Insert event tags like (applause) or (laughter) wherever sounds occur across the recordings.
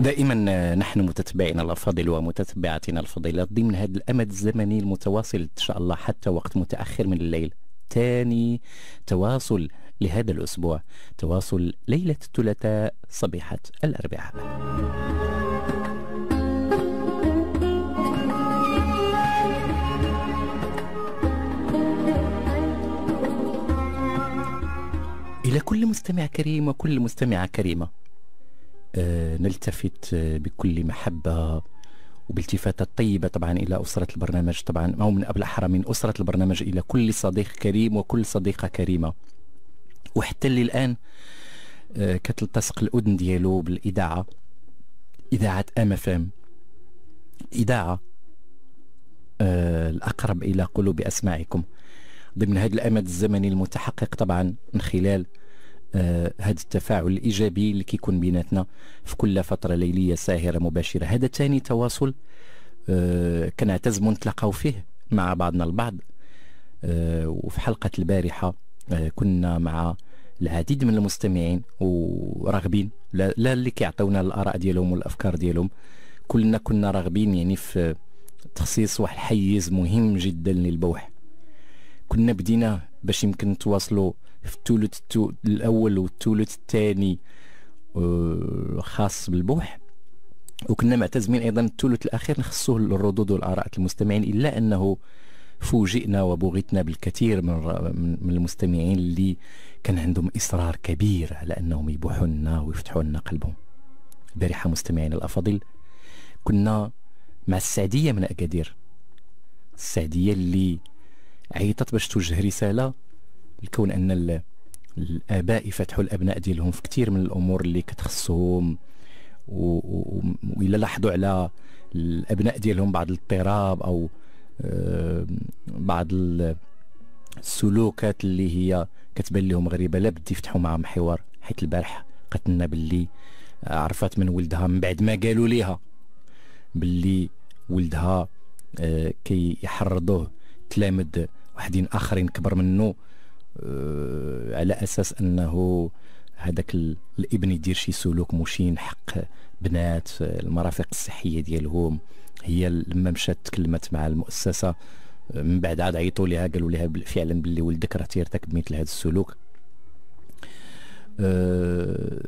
دائما نحن متتبعين الأفاضل ومتتبعاتنا الفضيلات ضمن هذا الأمد الزمني المتواصل إن شاء الله حتى وقت متأخر من الليل. ثاني تواصل لهذا الأسبوع تواصل ليلة الثلاثاء صبيحة الأربعاء. إلى كل مستمع كريم وكل مستمعة كريمة. آه نلتفت بكل محبة وبالتفاتة طيبة طبعا إلى أسرة البرنامج طبعا. أو من أبلغ من أسرة البرنامج إلى كل صديق كريم وكل صديقة كريمة. وحتى اللي الآن آه كتلتصق الأذن ديالو بالإذاعة إذاعة أم اف ام. إذاعة آه الأقرب إلى قلوب أسماعكم. ضمن هذا الأمد الزمني المتحقق طبعا من خلال آه هذا التفاعل الإيجابي اللي كيكون بيناتنا في كل فترة ليلية ساهرة مباشرة. هذا ثاني تواصل آه كنعتز نتلاقاو فيه مع بعضنا البعض. آه وفي حلقة البارحة آه كنا مع العديد من المستمعين وراغبين لا, لا اللي كيعطيونا الآراء ديالهم والأفكار ديالهم كلنا كنا راغبين يعني في تخصيص واحد الحيز مهم جدا للبوح. كنا بدينا باش يمكن نتواصلوا في الثلث الأول والثلث الثاني آه، خاص بالبوح. وكنا معتزمين أيضا الثلث الأخير نخصوه للردود والآراء المستمعين إلا أنه فوجئنا وبغتنا بالكثير من من المستمعين اللي كان عندهم إصرار كبير على أنهم يبوحوا لنا ويفتحوا لنا قلبهم. البارحه مستمعينا الأفاضل كنا مع السعدية من أكادير. السعدية اللي عيطت باش توجه رسالة لكون أن الآباء يفتحوا الأبناء ديالهم في كثير من الأمور اللي كتخصهم وإلا لاحظوا على الأبناء ديالهم بعض الاضطراب أو آه، بعض السلوكات اللي هي كتبان لهم غريبة لا بدي يفتحوا معهم حوار حيت البارح قالت لنا باللي عرفت من ولدها من بعد ما قالوا ليها باللي ولدها آه، كي يحرضوه تلامد واحدين آخرين كبر منه. آه، على أساس أنه هذاك الإبن يدير شي سلوك مشين حق بنات المرافق الصحية ديالهم. هي لما مشات تكلمت مع المؤسسة آه، من بعد عاد عيطوا لها قالوا لها فعلا باللي ولدك راه تيرتكب مثل هذا السلوك. أه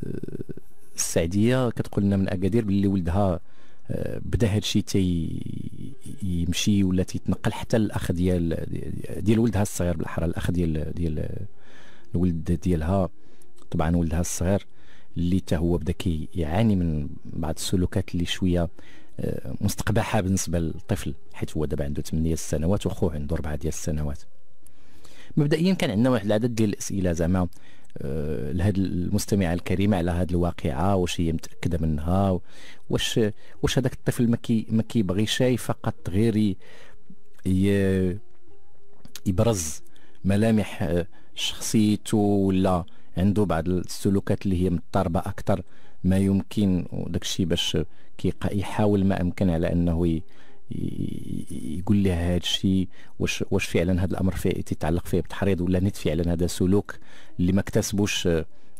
السعدية كتقول لنا من أكادير باللي ولدها بدا هذا الشيء تي يمشي ولا تيتنقل حتى الاخ ديال ديال ولدها الصغير بالاحرى الأخ ديال ديال الولد ديالها طبعا ولدها الصغير اللي حتى هو بدا كيعاني من بعض السلوكات اللي شوية آه، مستقبحة بالنسبة للطفل حيت هو دابا عنده 8 سنوات وأخوه عنده 4 ديال السنوات. مبدئيا كان عندنا واحد العدد ديال الأسئلة زعما لهاد المستمعه الكريمه على هاد الواقعة واش هي متأكدة منها؟ واش واش هذاك الطفل ما كي ما كيبغيش فقط غير يبرز ملامح آه، شخصيته ولا عنده بعض السلوكات اللي هي مضطربه أكثر ما يمكن وداك الشيء باش يحاول ما أمكن على أنه يقول لها هذا الشيء واش واش فعلا هذا الأمر فيه تتعلق فيه بتحريض ولا نت فعلا هذا سلوك. اللي ما اكتسبوش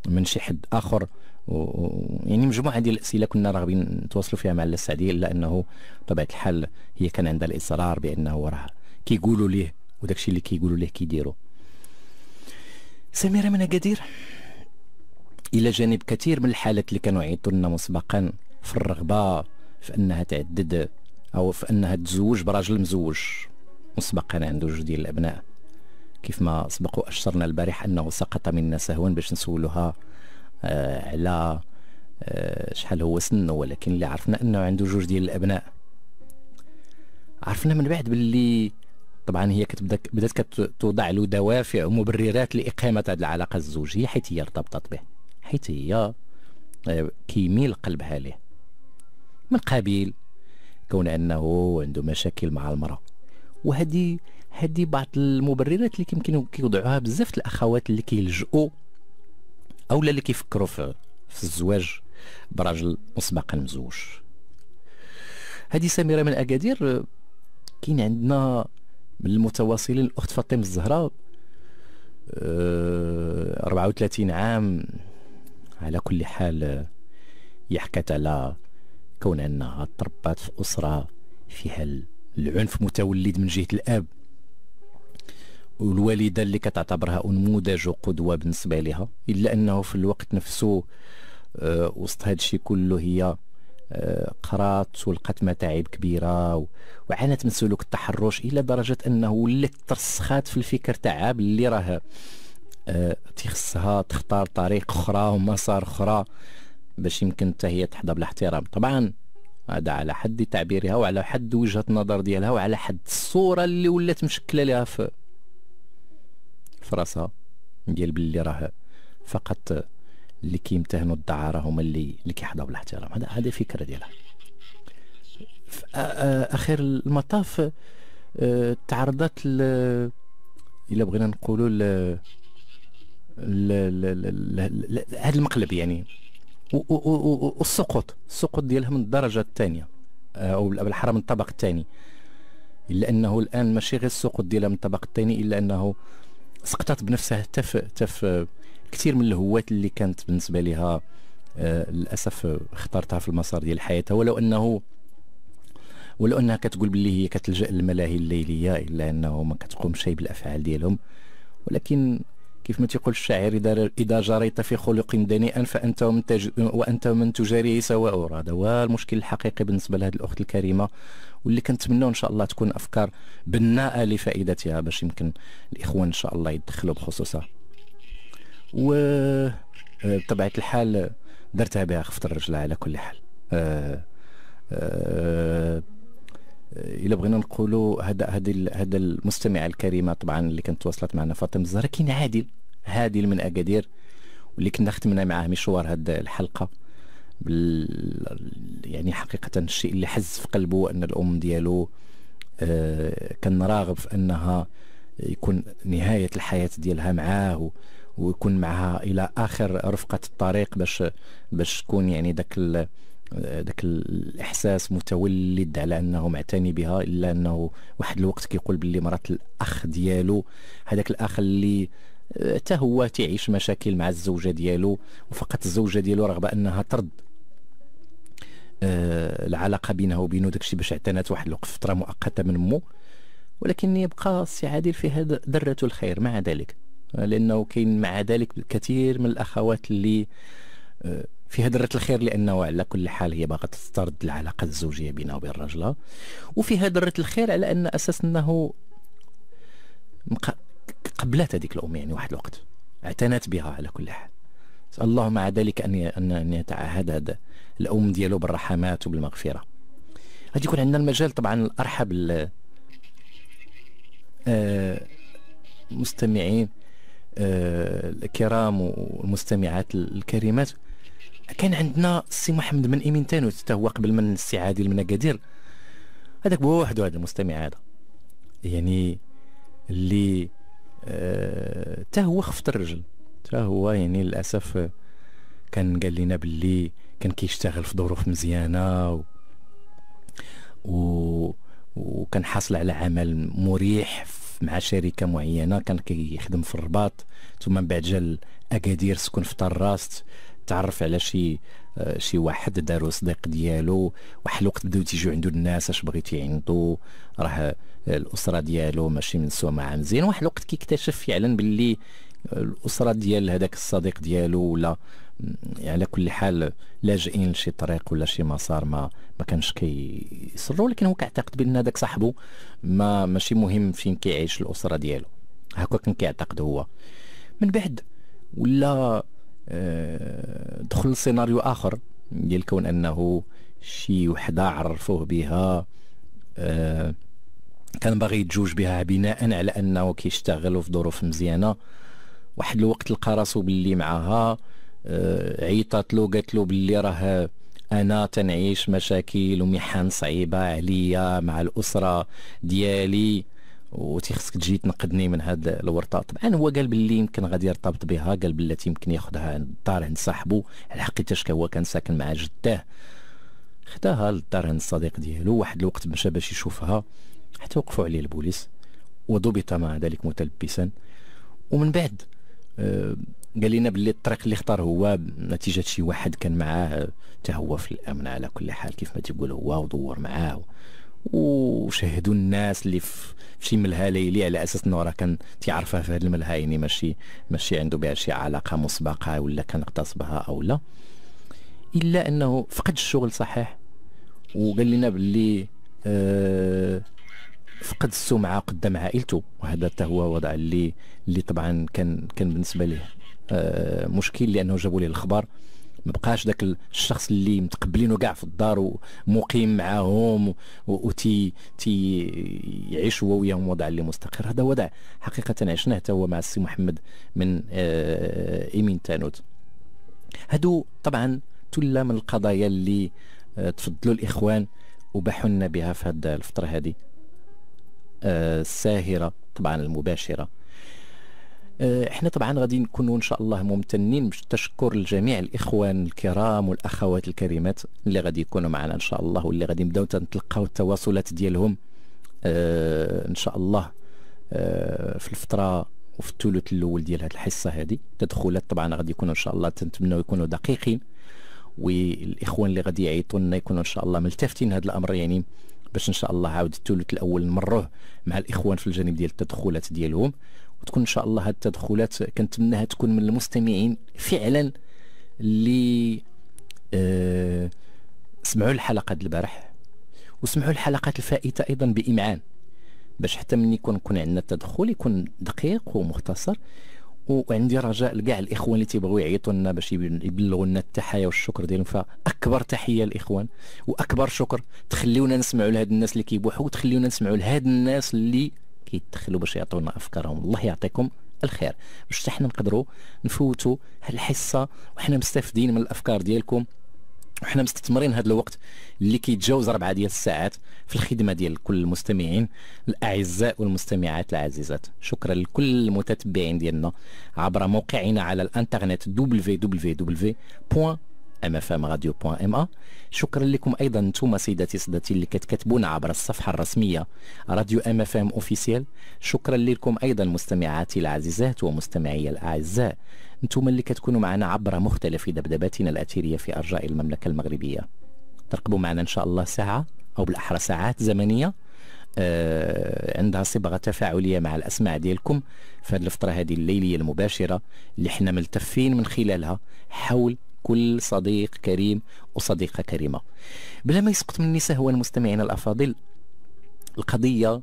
من شي حد آخر. و... يعني مجموعة ديال الأسئلة كنا راغبين نتواصلوا فيها مع السعديه إلا أنه بطبيعة الحال هي كان عندها الإصرار بأنه راه كيقولوا ليه وداك الشيء اللي كيقولوا ليه كيديروا. سميرة من اكادير إلى جانب كثير من الحالات اللي كانوا يعيطوا لنا مسبقا في الرغبة في أنها تعدد أو في أنها تزوج براجل مزوج مسبقا عنده جوج ديال الأبناء. كيف ما سبق وأشرنا البارح أنه سقط منا سهوا باش نسولوها آه على آه شحال هو سنه ولكن اللي عرفنا أنه عنده جوج ديال الأبناء. عرفنا من بعد باللي طبعا هي كتبدأ بدأت كتوضع له دوافع ومبررات لإقامة هذه العلاقة الزوجية حيث هي ارتبطت به حيث هي آه، كيميل قلبها ليه. من قبيل كون أنه عنده مشاكل مع المرأة. وهذه هذه بعض المبررات اللي يمكن كيوضعوها بزاف الاخوات اللي كيلجؤوا أو اللي كيفكروا في, في الزواج براجل مسبقا مزوج. هذه سميرة من أكادير كاين عندنا من المتواصلين الأخت فاطمة الزهراء 34 آه، عام على كل حال يحكت على كون أنها تربات في أسرة فيها العنف متولد من جهة الأب. والوالده اللي كتعتبرها نموذج وقدوة بالنسبة لها إلا أنه في الوقت نفسه أه وسط هذا الشيء كله هي أه قرات ولقات متاعب كبيرة وعانت من سلوك التحرش إلى درجة أنه ولات ترسخات في الفكر تاعها باللي راه أه تيخصها تختار طريق أخرى ومسار أخرى باش يمكن حتى هي تحظى بالاحترام طبعا هذا على حد تعبيرها وعلى حد وجهة النظر ديالها وعلى حد الصورة اللي ولات مشكلة لها في في راسها ديال باللي راه فقط اللي كيمتهنوا الدعاره هما اللي اللي كيحظوا بالاحترام هذا هذه الفكرة ديالها. اخر المطاف تعرضت ل إلا بغينا نقولوا هذا المقلب يعني. والسقوط السقوط. ديالها من الدرجة الثانية أو بالاحرى من الطبق الثاني. إلا أنه الآن ماشي غير السقوط ديالها من الطبق الثاني إلا أنه سقطت بنفسها حتى في كثير من الهوات اللي كانت بالنسبة لها آه للأسف اختارتها في المسار ديال حياتها ولو انه ولو أنها كتقول باللي هي كتلجأ للملاهي الليلية إلا أنه ما كتقوم شيء بالأفعال ديالهم ولكن كيف ما تيقول الشاعر إذا جريت في خلق دنيئا فأنت ومن. وأنت من تجاريه سواء هذا هو المشكل الحقيقي بالنسبة لهذه الأخت الكريمة واللي كنتمنوا إن شاء الله تكون أفكار بناءة لفائدتها باش يمكن الإخوان إن شاء الله يدخلوا بخصوصها. و آه، بطبيعة الحال درتها بها خفت الرجله على كل حال. أه أه إلا بغينا نقولوا هذا هذا هذا المستمعه الكريمه طبعا اللي كانت تواصلت معنا فاطمه الزهراء كاين عادل عادل من أكادير واللي كنا ختمنا معاه مشوار هذه الحلقة. يعني حقيقة الشيء اللي حز في قلبه أن الأم ديالو آه كان راغب في أنها يكون نهاية الحياة ديالها معاه ويكون معها إلى آخر رفقة الطريق باش باش تكون يعني داك ذاك الإحساس متولد على أنه معتني بها إلا أنه واحد الوقت كيقول باللي مرات الأخ ديالو هذاك الأخ اللي حتى هو تعيش مشاكل مع الزوجة ديالو وفقط الزوجة ديالو رغبه أنها ترد آه العلاقة بينها وبينه داكشي باش اعتنت واحد الوقت فترة مؤقتة من مو. ولكن يبقى السي عادل في هذا ذرة الخير مع ذلك. لأنه كاين مع ذلك كثير من الأخوات اللي آه فيها درة الخير لأنه على كل حال هي باغا تسترد العلاقة الزوجية بينها وبين راجلها وفيها درة الخير على أن أساس أنه قبلت هذيك الأم يعني واحد الوقت. اعتنت بها على كل حال. الله مع ذلك أن أن يتعهد هذا. الأم ديالو بالرحمات وبالمغفرة. غادي يكون عندنا المجال طبعا الأرحب آه مستمعين آه الكرام والمستمعات الكريمات. كان عندنا السي محمد من ايمين تانو حتى هو قبل من السي عادل من أكادير. هذاك بوحدو هذا المستمع هذا. يعني اللي حتى آه هو خفت الرجل. حتى هو يعني للأسف كان قال لنا باللي كان كيشتغل في ظروف مزيانة و, و... وكان حاصل على عمل مريح مع شركة معينة كان كيخدم في الرباط. ثم من بعد جا اكادير سكن في طراست تعرف على شي آه، شي واحد دارو صديق ديالو. واحد الوقت بداو تيجيو عنده الناس اش بغيتي عنده راه الأسرة ديالو ماشي من سوا مع مزيان. واحد الوقت كيكتشف فعلا باللي الأسرة ديال هذاك الصديق ديالو ولا على كل حال لاجئين لشي طريق ولا شي مسار ما ما كانش كيصروا ولكن هو كيعتقد بأن هذاك صاحبه ما ماشي مهم فين كيعيش الأسرة ديالو. هكا كان كيعتقد هو. من بعد ولا آه، دخل سيناريو آخر ديال كون أنه شي وحدة عرفوه بها آه، كان باغي يتزوج بها بناء على أنه كيشتغل في ظروف مزيانة. واحد الوقت لقى راسو باللي معاها آه، عيطات له قالت له باللي راه أنا تنعيش مشاكل ومحن صعيبة عليا مع الأسرة ديالي وتيخصك تجي تنقذني من هذا الورطة. طبعا هو قال باللي يمكن غادي يرتبط بها قال بلاتي يمكن ياخذها الدار عند صاحبه على حقيقة هو كان ساكن مع جداه. خداها للدار عند الصديق ديالو واحد الوقت مشى باش يشوفها حتى وقفوا عليه البوليس وضبط مع ذلك متلبسا. ومن بعد آه قال لنا باللي الطريق اللي اختار هو نتيجة شي واحد كان معاه حتى هو في الأمن على كل حال كيف ما تيقول هو ودور معاه وشاهدوا الناس اللي في شي ملهى ليلي على أساس إنه راه كان تيعرفها في هذا الملهى يعني ماشي ماشي عنده بها شي علاقة مسبقة ولا كان اغتصبها أو لا. إلا إنه فقد الشغل صحيح وقال لنا باللي آه فقد السمعة قدام عائلته وهذا حتى هو وضع اللي اللي طبعا كان كان بالنسبة ليه. مشكل لأنه جابوا ليه الخبر. ما بقاش ذاك الشخص اللي متقبلينه كاع في الدار ومقيم معاهم وتي تي يعيش هو وياهم وضع اللي مستقر. هذا وضع حقيقة عشناه حتى هو مع السي محمد من آه إيمين تانوت. هادو طبعا تلا من القضايا اللي آه تفضلوا الإخوان وباحوا بها في هذه الفترة هذه آه الساهرة طبعا المباشرة. آه، إحنا طبعا غادي نكونوا إن شاء الله ممتنين بالتشكر لجميع الإخوان الكرام والأخوات الكريمات اللي غادي يكونوا معنا إن شاء الله واللي غادي نبداو نتلقاو التواصلات ديالهم. آه إن شاء الله آه في الفترة وفي الثلث الأول ديال هذه الحصة هذه التدخلات طبعا غادي يكونوا إن شاء الله تنتمنوا يكونوا دقيقين والإخوان اللي غادي يعيطوا لنا يكونوا إن شاء الله ملتفتين هذا الأمر يعني باش إن شاء الله عاود الثلث الأول نمروه مع الإخوان في الجانب ديال التدخلات ديالهم. وتكون إن شاء الله هذه التدخلات كنتمناها تكون من المستمعين فعلا اللي آه سمعوا الحلقة البارح وسمعوا الحلقات الفائتة أيضا بإمعان باش حتى من يكون يكون عندنا التدخل يكون دقيق ومختصر. وعندي رجاء لكاع الإخوان اللي تيبغيو يعيطوا لنا باش يبلغوا لنا التحايا والشكر ديالهم. فأكبر تحية للاخوان وأكبر شكر. تخليونا نسمعوا لهاد الناس اللي كيبوحوا وتخليونا نسمعوا لهاد الناس اللي كيتدخلوا باش يعطونا أفكارهم الله يعطيكم الخير باش حنا نقدروا نفوتوا هالحصه وحنا مستفيدين من الأفكار ديالكم وحنا مستثمرين هذا الوقت اللي كيتجاوز ربعة ديال الساعات في الخدمة ديال كل المستمعين الأعزاء والمستمعات العزيزات شكرا لكل المتتبعين ديالنا عبر موقعنا على الإنترنت www. mfmradio.ma شكرا لكم أيضا أنتم سيداتي سادتي اللي كتكتبونا عبر الصفحة الرسمية راديو ام اف ام officiel شكرا لكم أيضا مستمعاتي العزيزات ومستمعي الأعزاء. أنتم اللي كتكونوا معنا عبر مختلف دبدباتنا الأثيرية في أرجاء المملكة المغربية. ترقبوا معنا إن شاء الله ساعة أو بالأحرى ساعات زمنية. آه عندها صبغة تفاعلية مع الاسماع ديالكم في هذه الفترة هذه الليلية المباشرة اللي إحنا ملتفين من خلالها حول كل صديق كريم وصديقة كريمة. بلا ما يسقط مني سهوا المستمعين الأفاضل. القضية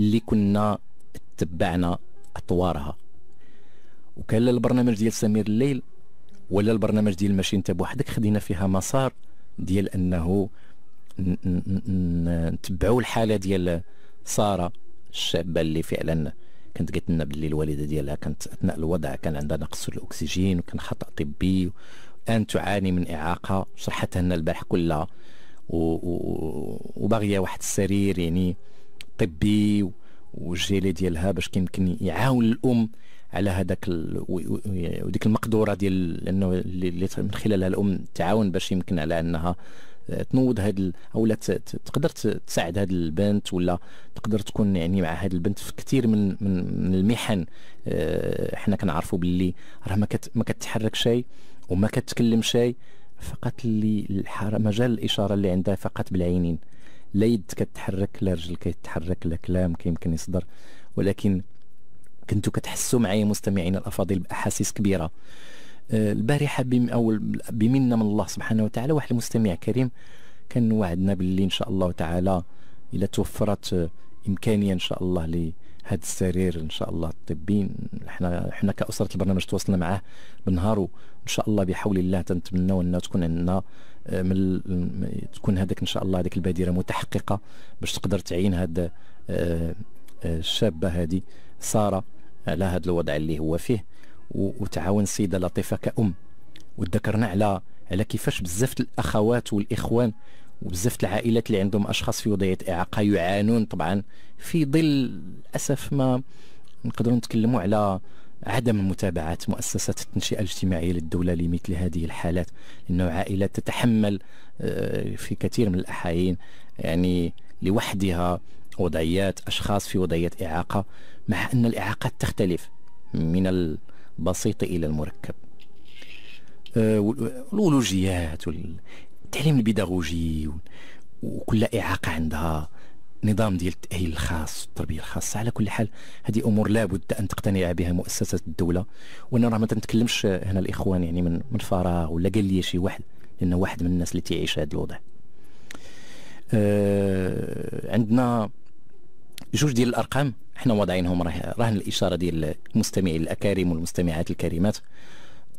اللي كنا تبعنا أطوارها. وكان البرنامج ديال سمير الليل ولا البرنامج ديال ماشي انت بوحدك خدينا فيها مسار ديال أنه نتبعوا الحالة ديال سارة الشابة اللي فعلا كانت قالت لنا باللي الوالدة ديالها كانت أثناء الوضع كان عندها نقص الأكسجين وكان خطأ طبي الآن تعاني من إعاقة شرحتها لنا البارح كلها. وباغية واحد السرير يعني طبي والجيلي ديالها باش كيمكن يعاون الأم على هذاك وديك المقدورة ديال لأنه اللي من خلالها الأم تعاون باش يمكن على أنها تنوض هاد أو لا تقدر تساعد هاد البنت ولا تقدر تكون يعني مع هاد البنت في كثير من من, من المحن. آه، حنا كنعرفوا باللي راه ما ما كتحرك شيء وما كتكلم شيء فقط اللي مجال الإشارة اللي عندها فقط بالعينين. لا يد كتحرك لا رجل كيتحرك لا كلام كيمكن يصدر. ولكن كنتو كتحسوا معايا مستمعين الأفاضل بأحاسيس كبيرة. آه، البارحة بم أو بمنة من الله سبحانه وتعالى واحد المستمع كريم كان وعدنا باللي إن شاء الله تعالى اذا توفرت إمكانية إن شاء الله لهذا السرير إن شاء الله الطبي إحنا إحنا كأسرة البرنامج تواصلنا معاه بالنهار وان شاء الله بحول الله تنتمناو انها تكون عندنا آه، من تكون هذاك إن شاء الله هذيك البادرة متحققة باش تقدر تعين هذا آه، الشابة هذه سارة على هذا الوضع اللي هو فيه. وتعاون السيده لطيفة كأم. وذكرنا على على كيفاش بزاف الأخوات والإخوان وبزاف العائلات اللي عندهم أشخاص في وضعية إعاقة يعانون طبعا. في ظل للأسف ما نقدروا نتكلموا على عدم متابعة مؤسسات التنشئة الاجتماعية للدولة لمثل هذه الحالات. لأنه عائلات تتحمل آه، في كثير من الأحايين يعني لوحدها وضعيات أشخاص في وضعية إعاقة مع أن الإعاقات تختلف من البسيط إلى المركب. آه، والتعليم البيداغوجي وكل إعاقة عندها نظام ديال التأهيل الخاص والتربيه الخاصة. على كل حال هذه أمور لابد أن تقتنع بها مؤسسات الدولة. وأنا راه ما تنتكلمش هنا الإخوان يعني من من فراغ ولا قال لي شي واحد لأنه واحد من الناس اللي تعيش هذا الوضع. آه عندنا جوج ديال الأرقام. إحنا واضعينهم راه راهن الإشارة ديال المستمعين الأكارم والمستمعات الكريمات.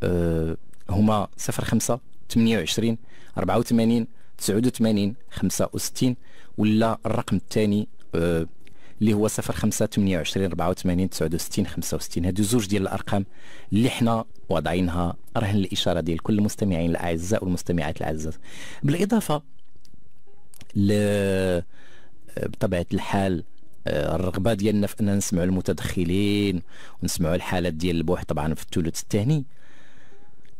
أه هما 05 28 84 89 65 ولا الرقم الثاني أه اللي هو 05 28 84 69 65 هادو زوج ديال الأرقام اللي حنا واضعينها راهن الإشارة ديال كل المستمعين الأعزاء والمستمعات الأعزاء. بالإضافة ل بطبيعة الحال آه، الرغبة ديالنا في أننا نسمعوا المتدخلين ونسمعوا الحالات ديال البوح طبعا في الثلث الثاني.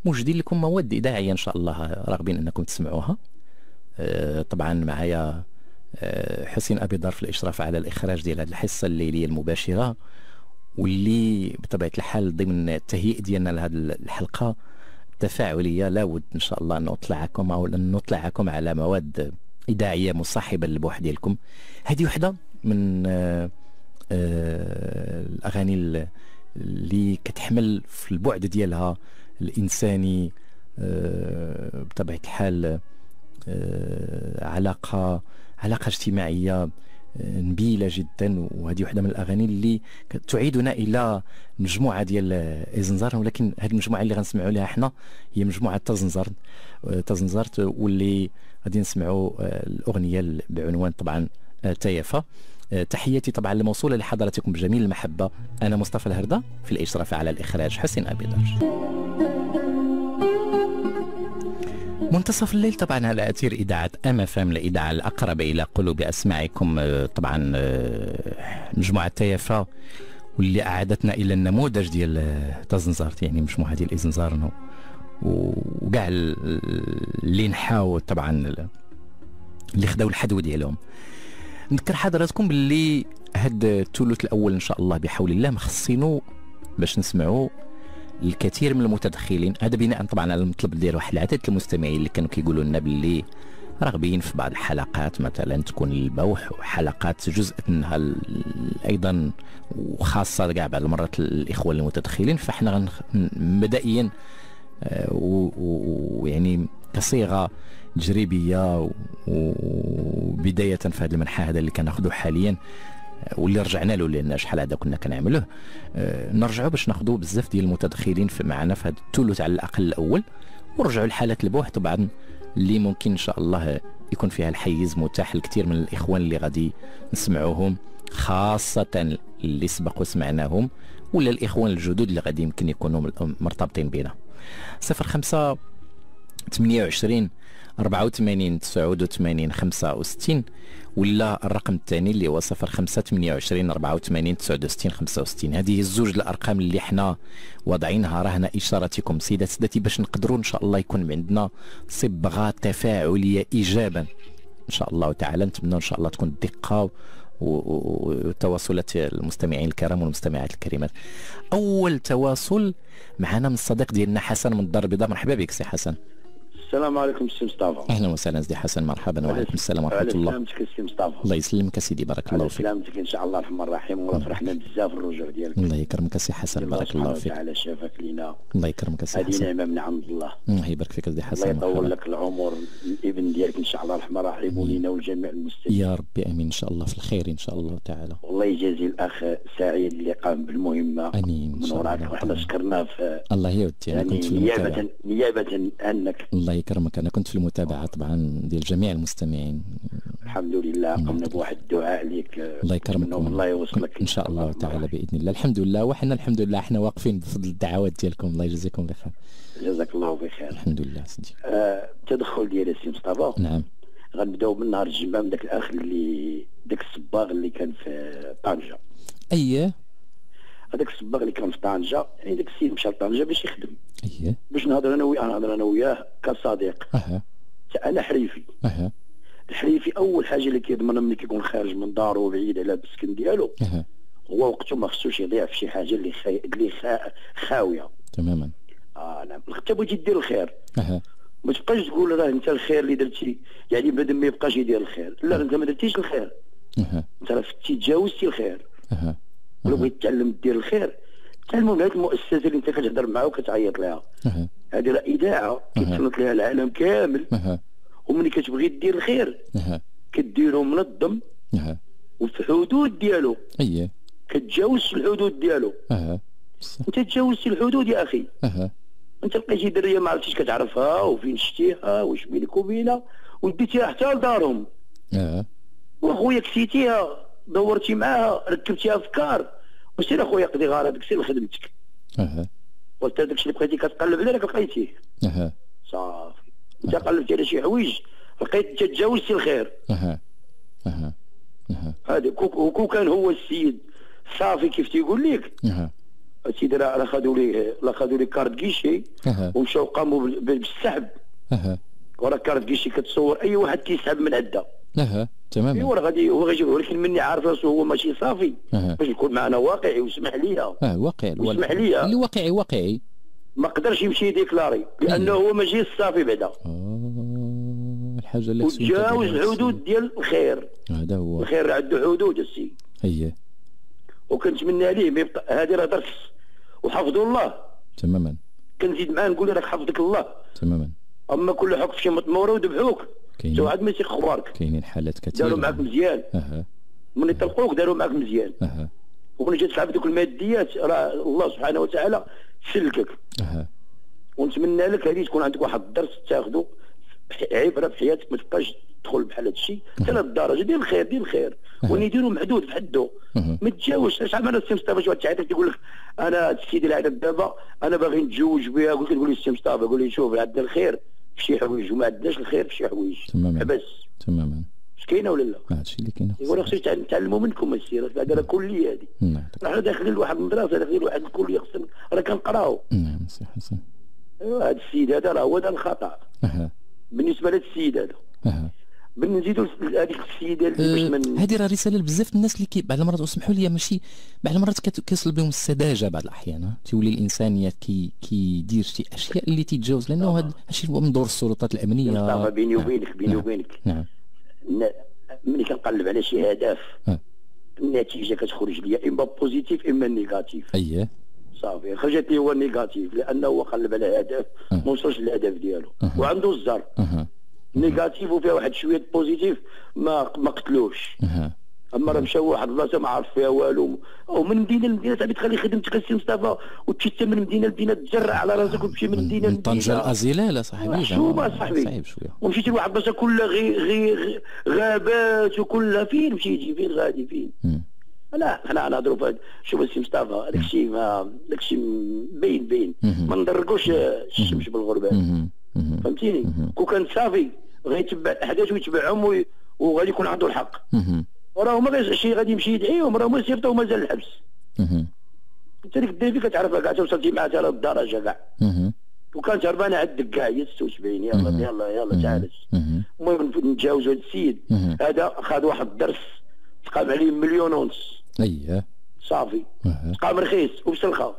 موجدين لكم مواد إذاعية إن شاء الله راغبين أنكم تسمعوها. آه، طبعا معايا آه، حسين أبي دار في الإشراف على الإخراج ديال هذه الحصة الليلية المباشرة واللي بطبيعة الحال ضمن التهيئ ديالنا لهذه الحلقة تفاعلية. لابد إن شاء الله أن نطلعكم أو أن نطلعكم على مواد إذاعية مصاحبة للبوح ديالكم. هذه وحدة من آه، الأغاني اللي كتحمل في البعد ديالها الإنساني آه، بطبيعة الحال علاقة علاقة اجتماعية نبيلة جدا وهذه واحدة من الأغاني اللي تعيدنا إلى مجموعة ديال ايزنزار ولكن هذه المجموعة اللي غنسمعوا لها إحنا هي مجموعة تازنزار تازنزارت واللي غادي نسمعوا الأغنية بعنوان طبعا تيفا آه، تحياتي طبعا الموصولة لحضراتكم بجميل المحبة. أنا مصطفى الهردة في الإشراف على الإخراج حسين أبي منتصف الليل طبعا على أثير إذاعة أم فام الإذاعة الأقرب إلى قلوب أسماعكم آه، طبعا آه، مجموعة تيفا واللي أعادتنا إلى النموذج ديال تزنزارت يعني مجموعة ديال إزنزار وكاع اللي نحاو طبعا اللي خداو الحدو ديالهم. نذكر حضراتكم باللي هاد الثلث الأول إن شاء الله بحول الله مخصينو باش نسمعوا الكثير من المتدخلين هذا بناء طبعا على المطلب ديال واحد العدد المستمعين اللي كانوا كيقولوا لنا باللي راغبين في بعض الحلقات مثلا تكون البوح وحلقات جزء منها أيضا وخاصة كاع بعض المرات الإخوة المتدخلين. فإحنا مبدئيا آه، ويعني كصيغة تجريبية وبداية في هذا المنحى هذا اللي كناخذه حاليا. واللي رجعنا له لأن شحال هذا كنا كنعملوه. آه، نرجعوا باش ناخذوا بزاف ديال المتدخلين في معنا في هذا الثلث على الأقل الأول ورجعوا لحالات البوح طبعا اللي ممكن إن شاء الله يكون فيها الحيز متاح لكثير من الإخوان اللي غادي نسمعوهم خاصة اللي سبقوا سمعناهم ولا الإخوان الجدد اللي غادي يمكن يكونوا مرتبطين بنا صفر خمسة 28 84 89 65 ولا الرقم الثاني اللي هو 05 28 84 69 65 هذه الزوج الأرقام اللي حنا واضعينها. رهن إشارتكم. سيدات سادتي باش نقدروا إن شاء الله يكون عندنا صبغة تفاعلية ايجابا. إن شاء الله تعالى نتمنى إن شاء الله تكون الدقه وتواصلات المستمعين الكرام والمستمعات الكريمات. أول تواصل معنا من الصديق ديالنا حسن من الدار البيضاء. مرحبا بك سي حسن. السلام عليكم سي مصطفى. أهلا وسهلا سيدي حسن مرحبا وعليكم السلام ورحمة الله. سلامتك سي مصطفى. الله يسلمك سيدي بارك الله فيك. سلامتك إن شاء الله الرحمن الرحيم. والله فرحنا بزاف الرجوع ديالك. الله يكرمك سي حسن بارك الله فيك. تعالى شافك لينا. الله يكرمك سي حسن. هذه نعمة من عند الله. الله يبارك فيك سيدي حسن الله يطول لك العمر الابن ديالك إن شاء الله الرحمن الرحيم ولينا ولجميع المسلمين يا ربي آمين. إن شاء الله في الخير إن شاء الله تعالى. والله يجازي الأخ سعيد اللي قام بالمهمة. آمين من وراك وحنا شكرناه في الله يودي أنا يعني كنت في نيابه نيابة عنك. الله يكرمك أنا كنت في المتابعة طبعا ديال جميع المستمعين. الحمد لله. قمنا بواحد الدعاء لك الله يكرمكم الله يوصلك إن شاء الله تعالى بإذن الله. الحمد لله. وحنا الحمد لله. إحنا واقفين بفضل الدعوات ديالكم. الله يجزيكم بخير. جزاك الله بخير. الحمد لله سيدي. آه التدخل ديال سي مصطفى. نعم. غنبداو من نهار الجمعة من ذاك الاخ اللي ذاك الصباغ اللي كان في طنجة. اييه هذاك الصباغ اللي كان في طنجة يعني ذاك السيد مشى لطنجة باش يخدم. اييه باش نهضر أنا وياه نهضر أنا وياه كصديق. أها. أنا حريفي. أها. الحريفي أول حاجة اللي كيضمنها ملي كيكون خارج من دارو بعيد على السكن ديالو. أها. هو وقته ما خصوش يضيع في شي حاجة اللي خي... اللي خا... خاوية. تماما. آه نعم. انت بغيتي دير الخير. أها. ما تبقاش تقول راه أنت الخير اللي درتي. يعني بنادم ما يبقاش يدير الخير. لا أنت ما درتيش الخير. أها. أنت راه تجاوزتي الخير. أها. ولا بغيت تعلم دير الخير تعلموا من هذه المؤسسة اللي أنت كتهضر معها وكتعيط لها. أها. هذه راه إذاعة كيتصنت لها العالم كامل. أها. وملي كتبغي دير الخير أها. كديرو منظم أها. وفي حدود ديالو. إيه كتجاوزش الحدود ديالو. أها. أنت تجاوزتي الحدود يا أخي. أها. أنت لقيتي درية ما عرفتيش كتعرفها وفين شتيها واش بينك وبينها وديتيها حتى لدارهم. آه واخويا كسيتيها دورتي معاها ركبتيها افكار وسير أخويا قضي غرضك سير لخدمتك أها. قلت داكشي اللي بقيتي كتقلب عليه راك لقيتيه. أها. صافي. انت قلبتي على شي حوايج لقيت انت تجاوزتي الخير. أها. أها. أها. هذا كو كو كان هو السيد. صافي كيف تيقول لك أها. السيد راه خدوا لي خدوا لي carte guichet. ومشاو قاموا بال- بالسحب. أها. وراه carte guichet كتصور أي واحد كيسحب من عندها. أها تماما. ايوا راه غادي هو غيجي ولكن مني عارف راسو هو ماشي صافي. أها. باش نكون معنا واقعي واسمح لي أه واقع واسمح لي. اللي واقعي واقعي. ما قدرش يمشي يديكلاري لأنه هو ماشي الصافي بعدا. آه الحاجة اللي وتجاوز يتابعها الحدود ديال الخير. هذا هو. الخير عنده حدود السي أيه. وكنتمنى عليه يبقى هذه راه درس. وحفظوا الله. تماما. كنزيد معاه نقول راك حفظك الله. تماما. أما كل حق في شي مطموره وذبحوك كاينين. عاد ما يثق خبارك كاينين حالات كثيرة. داروا معاك مزيان. أها. ملي طلقوك داروا معاك مزيان. أها. وملي جات تلعب دوك الماديات راه الله سبحانه وتعالى سلكك. أها. ونتمنى لك هذه تكون عندك واحد الدرس تاخذه عبرة في حياتك ما تبقاش تدخل بحال هذا الشيء. حتى للدرجه دير الخير دير الخير. وين يديروا محدود في حده. ما تجاوزش. شحال من السي مصطفى شي واحد تعيط تقول لك أنا السيد اللي عيط دابا أنا باغي نتزوج بها. قلت له تقول لي السي مصطفى قول لي شوف عندنا الخير. في شي حوايج وما عندناش الخير في شي حوايج. تماما. حبس تماما. اش كاينة ولا لا؟ هادشي اللي كاين يقول خصو يتعلم- نتعلموا منكم السير هذا راه كلية هذه حنا داخلين لواحد المدرسة داخلين لواحد الكليه خصنا راه كنقراو. نعم سي حسن أيوا هذا السيد هذا راه هو هذا الخطأ. بالنسبة لهذا السيد هذا. بالنسبة هذيك السيدة اللي باش أه، من هذه راه رسالة لبزاف الناس اللي كي بعض المرات اسمحوا لي ماشي بعض المرات كيصل بهم السذاجة بعض الأحيان. تولي الإنسان كي كيدير شي أشياء اللي تيتجاوز لأنه هذا الشيء هو من دور السلطات الأمنية مصطفى بيني نعم. وبينك بيني نعم. وبينك نعم ملي كنقلب على شي هدف أه. النتيجة كتخرج لي إما positif إما négatif أييه صافي خرجت لي هو négatif لأنه هو قلب على هدف أه. ما وصلش للهدف ديالو. وعنده الزر négatif وفيها واحد شوية positif ما ما قتلوش أما راه مشى واحد البلاصة ما عرف فيها والو. ومن مدينة لمدينة تعبي تخلي خدمتك السي مصطفى وتمشي من مدينة لمدينة تجرع على راسك وتمشي من مدينة من طنجة لمدينة. الازيلاء صاحبي زعما صاحبي. صعيب شوية. ومشيت لواحد البلاصة كلها غي غي غابات وكلها. فين مشيتي فين؟ غادي؟ فين. لا حنا نهضروا في شوف السي مصطفى هذاك الشيء ما داك الشيء باين باين. ما ندركوش الشمس بالغربال. فهمتيني. كون كان صافي غيتبع الاحداث ويتبعهم وي- وغادي يكون عنده الحق. وراه ما غير شي غادي يمشي يدعيهم راه ما سيرته ومازال الحبس. انت ديك الديفي كتعرفها كاع توصلتي معاه حتى للدرجه كاع مهم. وكانت هربانه عندك كاع هي 76 يلا. يلا يلا تعالج مهم. المهم نتجاوزوا هذا السيد. هذا خد واحد الدرس تقام عليه مليون ونص اييه صافي. تقام رخيص وبسلخه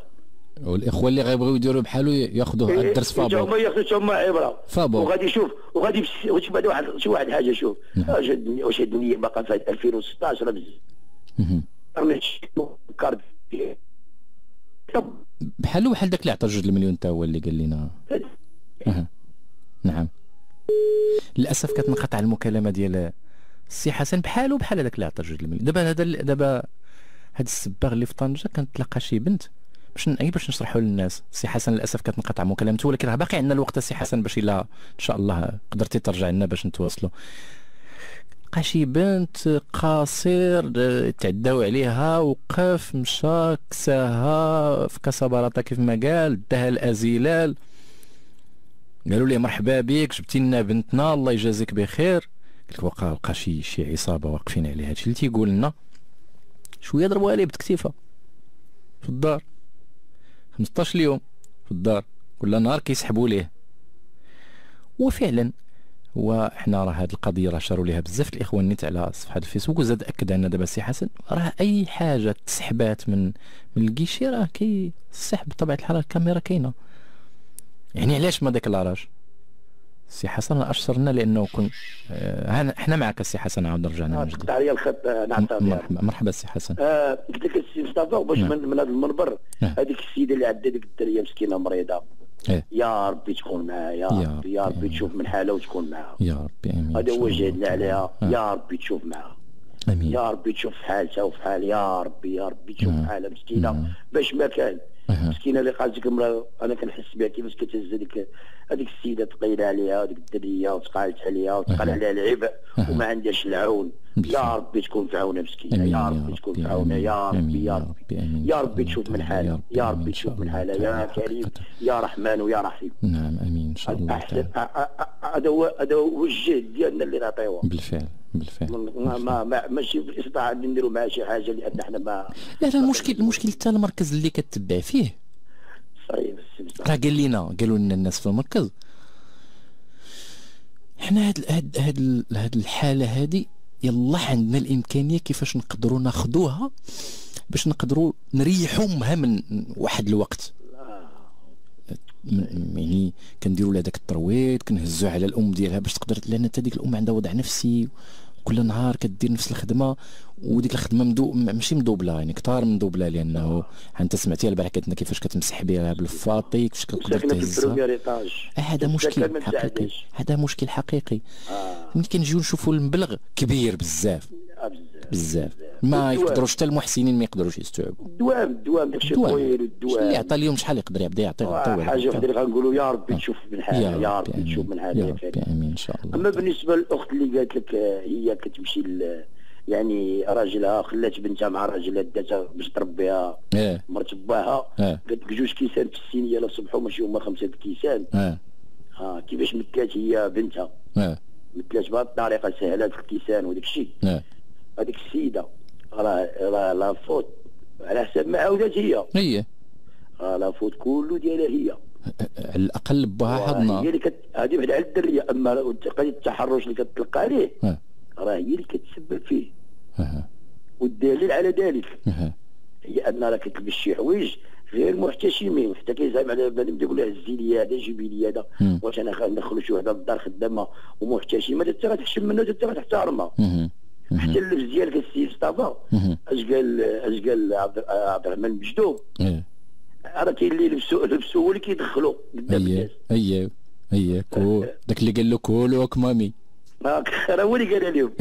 والإخوة اللي غيبغيو يديروا بحالو ياخذوا هاد الدرس فابور هما ياخذوا هما عبرة. فابور. وغادي يشوف وغادي يمشي- واش بعد واحد شي واحد حاجة شوف. واش هاد الدنيا- واش الدنيا باقا في 2016 راه بزاف. بحالو بحال داك اللي عطى جوج المليون تا هو اللي قال لنا أها. نعم. للأسف كتنقطع المكالمة ديال السي حسن. بحالو بحال هذاك اللي عطى جوج المليون. دابا هذا دابا هاد السباغ اللي في طنجة كانت تلقى شي بنت باش أي باش نشرحوا للناس. السي حسن للأسف كتنقطع مكالمته ولكن راه باقي عندنا الوقت السي حسن باش إلا إن شاء الله قدرتي ترجع لنا باش نتواصلوا لقى شي بنت قاصر آه، تعداو عليها وقف مشى كساها في كاسابلاطا كيف ما قال داها الأزلال. قالوا لي مرحبا بك جبتي لنا بنتنا الله يجازيك بخير. قلت لك وقع شي شي عصابة واقفين عليها. هادشي اللي تيقول لنا شوية ضربوها ليه بتكتيفة في الدار. 15 يوم في الدار. كل نهار كيسحبوا ليه. وفعلا وحنا راه هذه القضية راه شاروا ليها بزاف الاخوان نيت على صفحة الفيسبوك وزاد أكد عنا دابا سي حسن راه أي حاجة تسحبات من من ال guichet راه كي السحب بطبيعة الحال الكاميرا كاينة. يعني علاش ما داك لاراج؟ سي حسن أشرنا لأنه كن آه إحنا معك سي حسن عاود رجعنا من جديد عليا الخط نعطيها مرحبا مرحبا سي حسن. آه قلت لك السي مصطفى باش نعم. من, من هذا المنبر نعم. هذيك السيدة اللي عندها ديك الدريه مسكينة مريضة. إيه؟ يا ربي تكون معها يا, ربي يا ربي تشوف من حالها وتكون معها يا ربي أمين هذا هو جهدنا عليها. آه. يا ربي تشوف معها أمين. يا ربي تشوف حالتها وفي حال يا ربي يا ربي تشوف نعم. حالها مسكينة. نعم. باش ما كان. مسكينة اللي قالت لك المراه أنا كنحس بها كيفاش كتهز هذيك هذيك السيدة ثقيله عليها هذيك الدرية وثقالت عليها وثقال عليها العبء وما عندهاش العون. يا ربي تكون في عونها مسكينة يا ربي تكون في عونها يا ربي يا ربي. يا ربي تشوف من حالها يا ربي تشوف من حالها يا كريم يا رحمن ويا رحيم. نعم أمين إن شاء الله. هذا هو هذا هو الجهد ديالنا اللي نعطيوه. بالفعل بالفعل. ما ما, ما ماشي في الاستطاعه نديروا معاه شي حاجة لأن إحنا ما لا لا المشكل المشكل حتى المركز اللي كتبع فيه. صحيح راه قال لنا قالوا لنا الناس في المركز. حنا هاد هاد هاد, هاد الحالة هادي يلا عندنا الإمكانية كيفاش نقدروا ناخذوها باش نقدروا نريحوها من واحد الوقت. يعني كنديروا لها داك الترويض كنهزوا على الأم ديالها باش تقدر لأن حتى ديك الأم عندها وضع نفسي كل نهار كدير نفس الخدمة. وديك الخدمة مدو ماشي مدوبلة يعني كثار مدوبله لأنه انت سمعتيها البارح قالت لنا كيفاش كتمسح بها بالفاطي كيفاش كتقدر تهزها. هذا مشكل حقيقي. هذا مشكل حقيقي. آه. ملي كنجيو نشوفوا المبلغ كبير بزاف. آه، بزاف. ما يقدروش حتى المحسنين ما يقدروش يستوعبوا الدوام الدوام داكشي طويل الدوام اللي يعطى اليوم شحال يقدر يبدا يعطي حاجة وحده اللي غنقولوا يا ربي تشوف من حالها يا ربي تشوف من حالها يا ربي آمين إن شاء الله. أما بالنسبة للأخت اللي قالت لك هي كتمشي يعني راجلها خلات بنتها مع راجلها داتها باش تربيها إيه. مرت باها إيه. قالت لك جوج كيسان في السينيه لا صبحوا ماشي هما خمسة كيسان. آه ها كيفاش مكات هي بنتها؟ آه مكات بهذه الطريقة سهلات الكيسان وداك الشيء. آه هذيك السيدة راه راه لا فوت على حسب ما عاودت هي. هي. راه la faute كله ديالها هي. على الأقل بها حضنا هي اللي كت هذه بعد على الدرية. أما قضية التحرش اللي كتلقى عليه آه راه هي اللي كتسبب فيه. والدليل على ذلك هي أن راه كتلبس شي حوايج غير محتشمين. حتى كيزعم على بنادم تيقول له هزي لي هذا جيبي لي هذا. واش أنا ندخلوا شي وحدة للدار خدامة ومحتشمة؟ انت غتحشم منها انت غتحترمها. حتى اللبس ديالك السي مصطفى. اش قال اش قال عبد عبد الرحمن مجدوب إيه. راه كاين اللي لبسوا لبسوا هو اللي كيدخلوا قدام الناس. إيه كو (laughs) داك اللي قال له كولو كمامي هاك راه هو اللي قال لهم.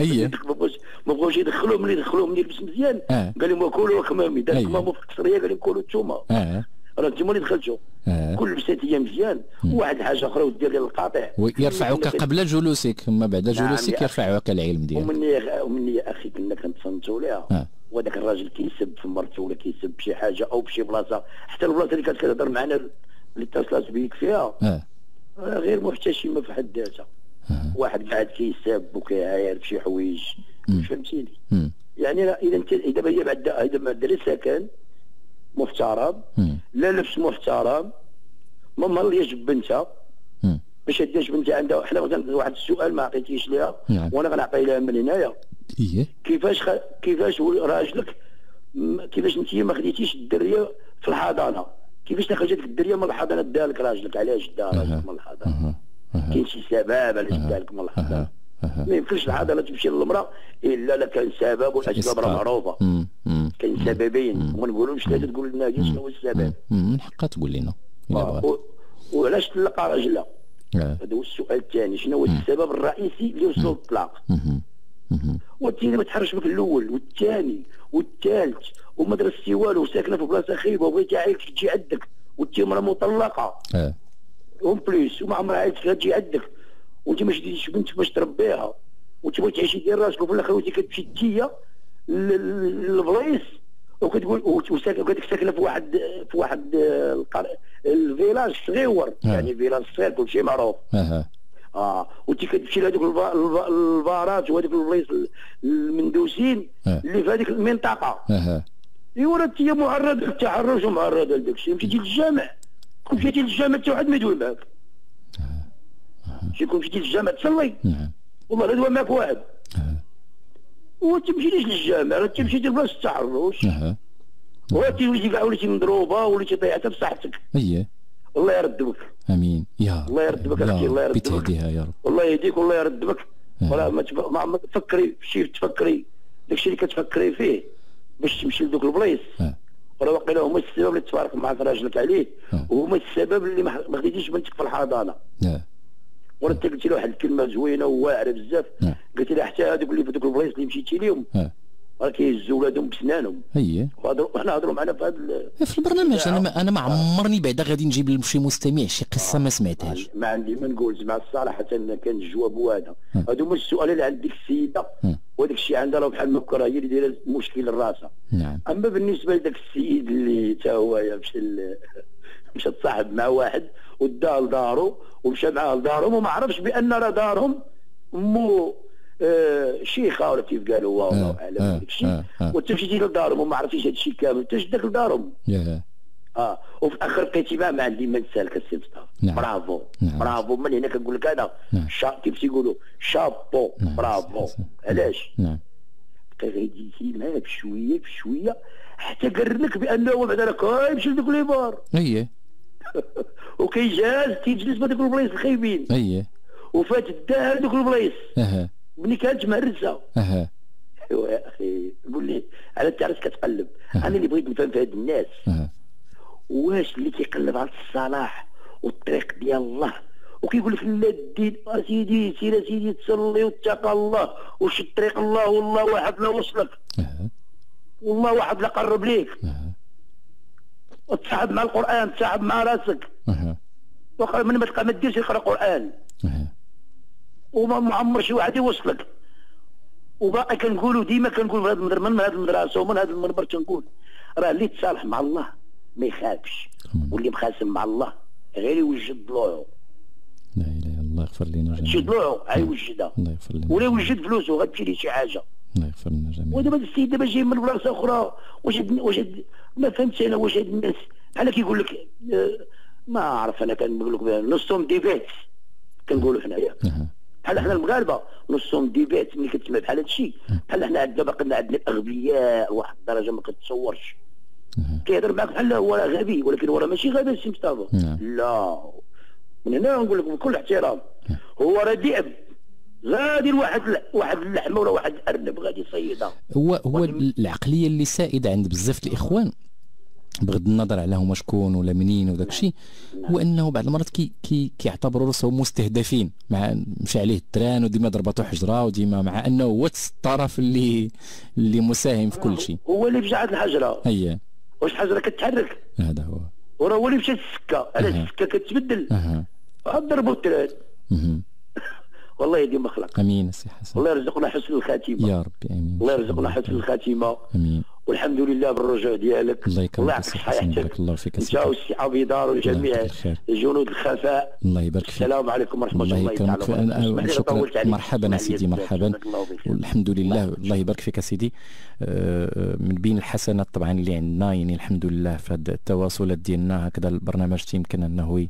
ما بغاوش ما بغاوش يدخلوه ملي دخلوه ملي لبس مزيان. آه. قال لهم كولوا كمامي دار. كمامو في القصرية قال لهم كولوا نتوما. آه. راه نتوما اللي دخلتوا آه. كل لبسات هي مزيان. وواحد الحاجة أخرى ودير ديال القاطع ويرفعك قبل جلوسك. ما بعد نعم جلوسك أخي. يرفعك العلم ديالك. ومني ومني أخي كنا كنتصنتوا لها آه. وهذاك الراجل كيسب في مرته ولا كيسب بشي حاجة أو بشي بلاصة. حتى البلاصة اللي كانت كتهضر معنا اللي اتصلت بيك فيها. غير محتشمة في حد ذاتها. واحد قاعد كيساب وكيعاير بشي حوايج. فهمتيني. يعني إذا انت إذا هي بعد إذا ما دار سكن محترم. لا لبس محترم ما مرضيش بنتها. باش هداش بنتها عندها. حنا واحد السؤال ما عطيتيش ليها نعم. وأنا غنعطي لها من هنايا. إيه. كيفاش خ... كيفاش راجلك م- كيفاش انت ما خديتيش الدرية في الحضانة؟ كيفاش خرجتك الدرية من الحضانة؟ دالك راجلك. علاش دا راجلك من الحضانة؟ كاين شي سبب علاش الحضانه أها. أها. ما يمكنش الحضانه تمشي للمرأة إلا لا كان سبب والاسباب راه. معروفة. كاين سببين. وما نقولوش ثلاثة تقول لنا شنو هو السبب. من حقها تقول لنا. آه، وعلاش طلق راجلها آه. هذا هو السؤال الثاني. شنو هو السبب الرئيسي اللي وصلوا للطلاق. والثاني ما تحرش بك الأول والثاني والثالث وما درستي والو ساكنه في بلاصة خايبة وبغيتي عائلتك تجي عندك وانت مطلقة. آه. اون بليس وما عمرها عائلتك تجي عندك. وانت ما شديتيش بنتك باش تربيها. وانت بغيتي تعيشي ديال راسك وفي الآخر وانت كتمشي تيا للبلايص وكتقول وكتك ساكنه في واحد في واحد آه، الفيلاج صغيور. يعني فيلاج صغير كل شيء معروف. أها. آه وانت كتمشي لهذوك الفارات وهذوك البلايص المندوسين. اللي في هذيك المنطقة. أها. ايوا راه انت معرض للتحرش ومعرض لداك الشيء مشيتي للجامع كون مشيتي للجامع حتى واحد ما يدوي معاك. شي يكون مشيتي للجامع تصلي. نعم والله لا معك واحد. وتمشي ليش للجامع راه تمشي لبلاصه التحرش. وانت وليتي كاع وليتي مضروبة وليتي طيحتها بصحتك. اييه الله يرد بك. آمين. يا الله يرد بك أختي الله يرد بك. يا رب. الله يهديك والله يرد بك. ولا ما, تفكري في تفكري. داكشي اللي كتفكري فيه باش تمشي لدوك البلايص. راه واقيلا هما السبب اللي تفارق مع راجلك عليه. وهما السبب اللي ما خديتيش بنتك في الحضانه وأنا انت قلت له واحد الكلمة زوينة وواعرة بزاف. قلت له حتى هذوك اللي في دوك البلايص اللي مشيتي لهم راه كيهزوا ولادهم بسنانهم. اييه حنا هضروا معنا في هذا في البرنامج أنا ما أنا ما عمرني بعدا غادي نجيب شي مستمع شي قصة ما سمعتهاش. ما عندي ما نقول مع الصراحة كان الجواب هو هذا. هادو هما السؤال اللي عند ديك السيدة. وهذاك الشيء عندها راه بحال مكره هي اللي دايرة مشكل لراسها. نعم. أما بالنسبة لذاك السيد اللي تا هو مشى (laughs) مشى تصاحب مع واحد ودا لدارو ومشى معاه لدارهم وما عرفش بأن راه دارهم مو آه شيخه ولا كيف قالوا الله آه أعلم. آه داك الشيء آه آه. وانت مشيتي لدارهم وما عرفتيش هذا الشيء كامل. انت شدك لدارهم. آه وفي الآخر لقيتي ما عندي ما نسالك السي مصطفى نعم. برافو. نعم. برافو. من هنا كنقول لك هذا نعم. شا كيف تيقولوا شابو. نعم. برافو. علاش؟ نعم. غيديتي معاه بشوية بشوية حتى قال لك بانه بعد راك يمشي لذوك لي بار (laughs) اييه وكيجاز تيجلس في هذوك البلايص الخايبين. اييه وفات الدار هذوك البلايص. أها. ملي كانت مهرسه أها. ايوا يا أخي قول لي على انت علاش كتقلب أنا اللي بغيت نفهم في هاد الناس. أه. واش اللي كيقلب على الصلاح والطريق ديال الله؟ وكيقول لك لا الدين اسيدي سير اسيدي تصلي واتقى الله. وشد طريق الله؟ والله واحد لا وصلك. أه. والله واحد لا قرب ليك. أه. وتصاحب مع القرآن تصاحب مع راسك. وقال من ما تلقى ما ديرش يقرأ قرآن. وما معمر شي واحد يوصلك وباقي كنقولوا ديما كنقول من هذه المدرسة ومن هذا المنبر كنقول راه اللي تصالح مع الله ما يخافش. واللي مخاسم مع الله غير يوجد ضلوعه لا إله إلا الله يغفر لنا جميعا. شي ضلوعه غيوجدها الله يغفر لنا ولا يوجد فلوسه غتمشي ليه شي حاجة. الله يغفر لنا جميعا. ودابا السيد دابا جاي من بلاصة أخرى. واش واش ما فهمتش أنا واش هاد الناس. بحال كيقول لك ما عرف أنا كنقول لك نصهم des bêtes كنقولوا حنايا. بحال حنا المغاربة نصهم des bêtes ملي كتسمع بحال هذا الشيء بحال حنا عندنا باقي عندنا الاغبياء لواحد الدرجة ما كتصورش. كيهضر معك بحال هو راه غبي ولكن هو راه ماشي غبي السي مصطفى. لا. من هنا نقول لك بكل احترام هو راه ذئب غادي لواحد واحد اللحمة ولا واحد الأرنب غادي يصيدها. هو هو العقلية اللي سائدة عند بزاف الإخوان. بغض النظر على هما شكون ولا منين وداك الشيء هو إنه بعض المرات كي كي كيعتبروا رأسهم مستهدفين مع مشى عليه التران وديما ضربته حجرة وديما مع إنه هو الطرف اللي اللي مساهم في كل شيء. هو اللي مشى عند الحجرة. اييه واش الحجرة كتحرك؟ هذا هو. وراه هو اللي مشى للسكة. علاش السكة كتبدل؟ أها. ضربوا ال train. (laughs) والله يديم مخلق. أمين سي حسن. الله يرزقنا حسن الخاتمة. يا ربي أمين. الله يرزقنا حسن الخاتمة. أمين. والحمد لله بالرجوع ديالك. الله يكرمك سي حسن بارك الله فيك أنت والسي عبيدار وجميع جنود الخفاء. الله يبارك فيك. السلام عليكم ورحمة الله, الله يكرمك. تعالى شكرا. مرحبا سيدي مرحبا. والحمد لله الله يبارك فيك سيدي. من بين الحسنات طبعا اللي عندنا يعني الحمد لله في هذه التواصلات ديالنا. هكذا البرنامج يمكن أنه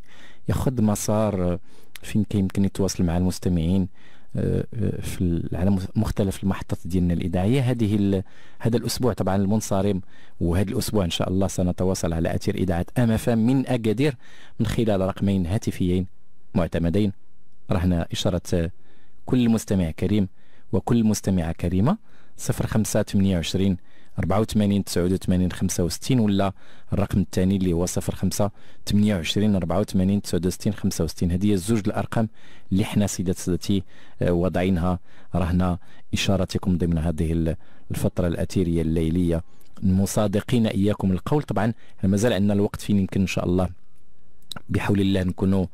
ياخذ مسار فين كيمكن يتواصل مع المستمعين. في على مختلف المحطات ديالنا الإذاعية. هذه هذا الأسبوع طبعا المنصرم وهذا الأسبوع إن شاء الله سنتواصل على أثير إذاعة ام من أكادير من خلال رقمين هاتفيين معتمدين. رهنا إشارة كل مستمع كريم وكل مستمعة كريمة. 05 28 84 89 65 ولا الرقم الثاني اللي هو 05 28 84 69 65 هذه الزوج الأرقام اللي حنا سيدات سادتي واضعينها رهنا إشارتكم ضمن هذه الفترة الاثيريه الليلية. مصادقين إياكم القول. طبعا مازال عندنا الوقت فين يمكن إن شاء الله. بحول الله نكونوا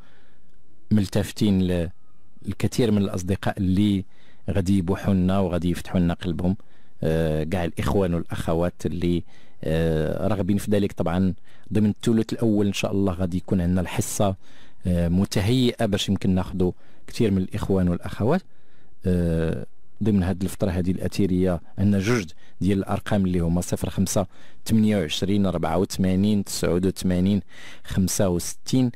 ملتفتين للكثير من الأصدقاء اللي غادي يبوحوا لنا وغادي يفتحوا لنا قلبهم. كاع الإخوان والأخوات اللي راغبين في ذلك. طبعا ضمن الثلث الأول إن شاء الله غادي يكون عندنا الحصة متهيئة باش يمكن ناخذوا كثير من الإخوان والأخوات. ضمن هذه الفترة هذه الأثيرية عندنا جوج ديال الأرقام اللي هما 05 28 84 89 65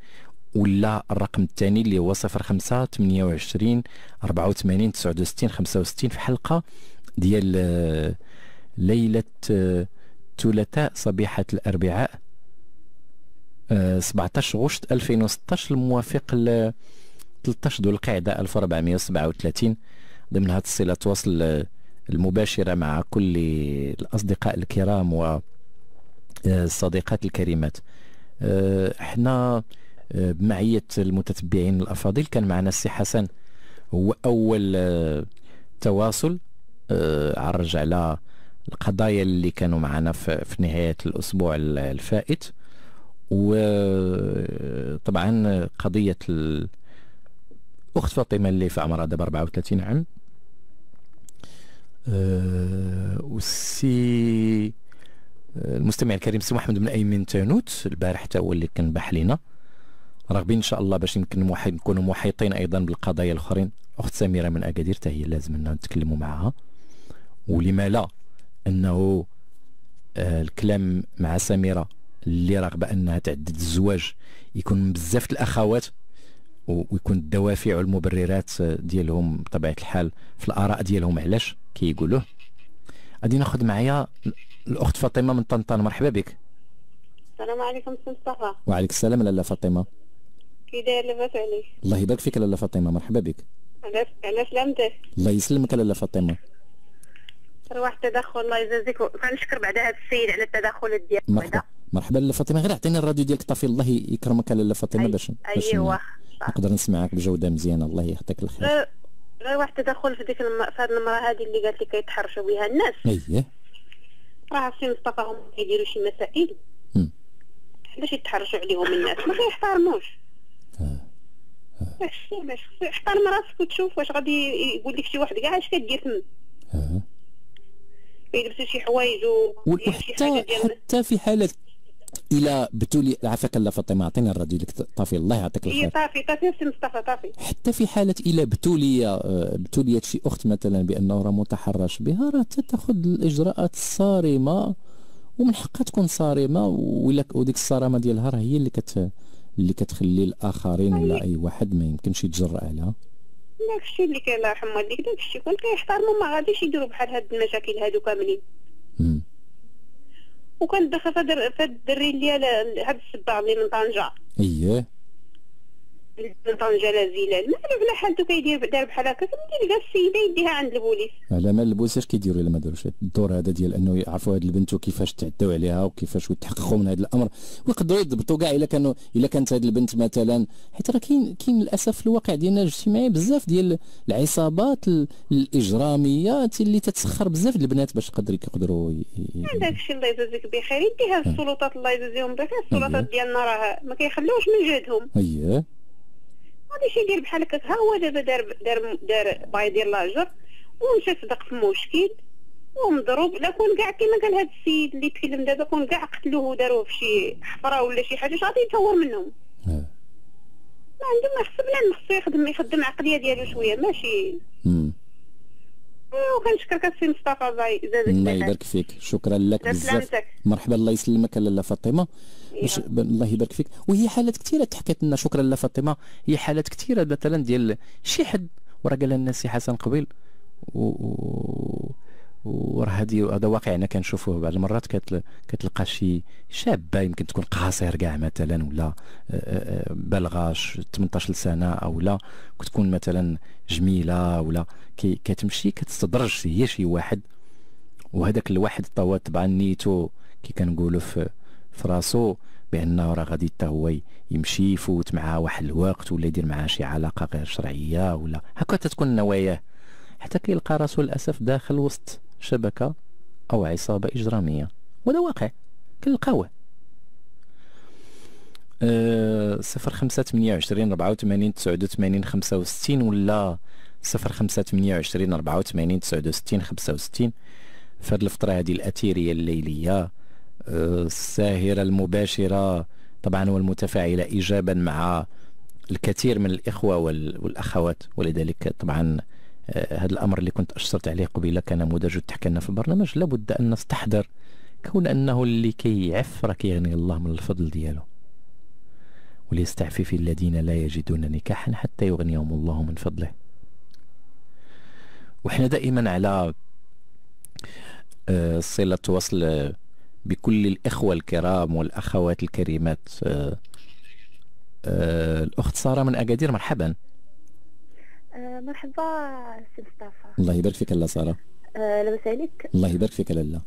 ولا الرقم الثاني اللي هو 05 28 84 69 65 في حلقة. ديال آه، ليلة الثلاثاء صبيحه الأربعاء 17 غشت 2016 الموافق ل 13 ذو القعدة 1437 ضمن هذه الصلة وصل المباشرة مع كل الأصدقاء الكرام والصديقات الكريمات. آه، إحنا آه، بمعية المتتبعين الأفاضل كان معنا السي حسن هو آه، تواصل. عرج على القضايا اللي كانوا معنا في نهاية الأسبوع الفائت. وطبعا قضية الاخت فاطمة اللي في عمرها دابا 34 عام. أه والسي المستمع الكريم سي محمد بن أيمن تانوت البارح حتى هو اللي كان باح لينا. راغبين إن شاء الله باش يمكن نكونوا محيطين أيضا بالقضايا الأخرين. أخت سميرة من أكادير حتى هي لازم نتكلموا معها. ولما لا انه آه الكلام مع سميرة اللي راغبه انها تعدد الزواج يكون بزاف الأخوات ويكون الدوافع والمبررات ديالهم بطبيعة الحال في الآراء ديالهم. علاش؟ كيقولوه غادي ناخذ معايا الأخت فاطمة من طنطان. مرحبا بك. السلام عليكم سي مصطفى. وعليك السلام لاله فاطمة. كي داير لاباس عليك. الله يبارك فيك لاله فاطمة. مرحبا بك. على سلامتك الله يسلمك لاله فاطمة. واحد التدخل الله يجازيك كنشكر بعد هذا السيد على التدخل ديالك مرحبا. مرحبا لاله فاطمة. غير عطيني الراديو ديالك طافي. الله يكرمك لاله فاطمة باش ايوا نقدر نسمعك بجودة مزيانة. الله يعطيك الخير. غير واحد التدخل في ديك الم... في هذه المراه هذه اللي قالت لي كيتحرشوا بها الناس. اييه راه سي مصطفى هم كيديروا شي مسائل. علاش يتحرشوا عليهم الناس ما كيحترموش. باش باش احترم راسك وتشوف واش غادي يقول لك شي واحد. كاع اش كدير تما يلبسوا شي حوايج وحتى حتى في حالة إلى بتولي عافاك الله فاطمة اعطيني الراديو لك طافي الله يعطيك الخير. طافي طافي سي مصطفى طافي. حتى في حالة إلى بتولي بتوليت شي أخت مثلا بأنه راه متحرش بها راه تاخذ الإجراءات الصارمه ومن حقها تكون صارمة وديك الصرامة ديالها راه هي اللي كت اللي كتخلي الآخرين ولا أي واحد ما يمكنش يتجرأ عليها. داكشي اللي كاين الله يرحم والديك داكشي كون كيحترموا ما غاديش يديروا بحال هاد المشاكل هادو كاملين. وكان دخل في الدري اللي هاد السباع اللي من طنجة. اييه من طنجة لا زلال ما عرف لا حالته كيدير دار بحال هكا. كيدير لقى السيدة يديها عند البوليس. على مال البوليس اش كيديروا إلا ما داروش. الدور هذا ديال أنه يعرفوا هاد البنت وكيفاش تعداو عليها وكيفاش يتحققوا من هذا الأمر. ويقدروا يضبطوا كاع إلا كانوا إلا كانت هاد البنت مثلا حيت راه كاين كاين للأسف في الواقع ديالنا الاجتماعي بزاف ديال العصابات الاجراميات اللي تتسخر بزاف البنات باش يقدروا يقدروا هذاك الشيء الله يجازيك بخير. يديها السلطات الله يجازيهم بخير. السلطات ديالنا راه ما كيخلوش من جهدهم اييه غاديش يدير بحال هكاك ها هو دابا دار دار دار باغي يدير لاجر ومشى صدق في مشكل ومضروب لا كون كاع كيما قال هذا السيد اللي تكلم دابا كون كاع قتلوه وداروه في شي حفرة ولا شي حاجة غادي يتهور منهم. ما عنده ما خصو بنادم خصو يخدم يخدم العقليه ديالو شوية ماشي. وكنشكرك السي مصطفى الله الله يبارك فيك. شكرا لك بزاف. مرحبا الله يسلمك لاله فاطمة. باش الله يبارك فيك. وهي حالات كثيرة تحكيت لنا. شكرا لاله فاطمه هي حالات كثيرة مثلا ديال شي حد. وراه قال لنا السي حسن قبيل. و, و... وراه هذه هذا واقع أنا كنشوفوه بعض المرات. كتلقى شي شابة يمكن تكون قاصر كاع مثلا ولا بالغه 18 سنة أو لا. كتكون مثلا جميلة ولا. كتمشي كتستدرج هي شي واحد. وهذاك الواحد طوات طبعا نيتو. كي كنقولوا في في راسو بانه راه غادي حتى هو يمشي يفوت معها واحد الوقت ولا يدير معها شي علاقة غير شرعية ولا هكا تتكون نواياه حتى كيلقى راسو للأسف داخل وسط شبكة أو عصابة إجرامية. وهذا واقع. كنلقاوه. أه صفر خمسة ثمانية وعشرين ربعة وثمانين تسعود وثمانين خمسة وستين ولا صفر خمسة ثمانية وعشرين ربعة وثمانين تسعود وستين خمسة وستين. في هذه الفترة هذه الأثيرية الليلية. الساهرة المباشرة طبعا والمتفاعلة إيجابا مع الكثير من الإخوة والأخوات ولذلك طبعا آه، هذا الأمر اللي كنت أشرت عليه قبيلة كنموذج تحكى لنا في البرنامج. لابد أن نستحضر كون أنه اللي كيعف راه كيغني الله من الفضل ديالو. وليستعفف الذين لا يجدون نكاحا حتى يغنيهم الله من فضله. وإحنا دائما على آه، صلة وصل بكل الإخوة الكرام والأخوات الكريمات. آه، آه، الأخت سارة من أكادير مرحبا. مرحبا سي مصطفى. الله يبارك فيك الله سارة. لاباس عليك؟ الله يبارك فيك لاله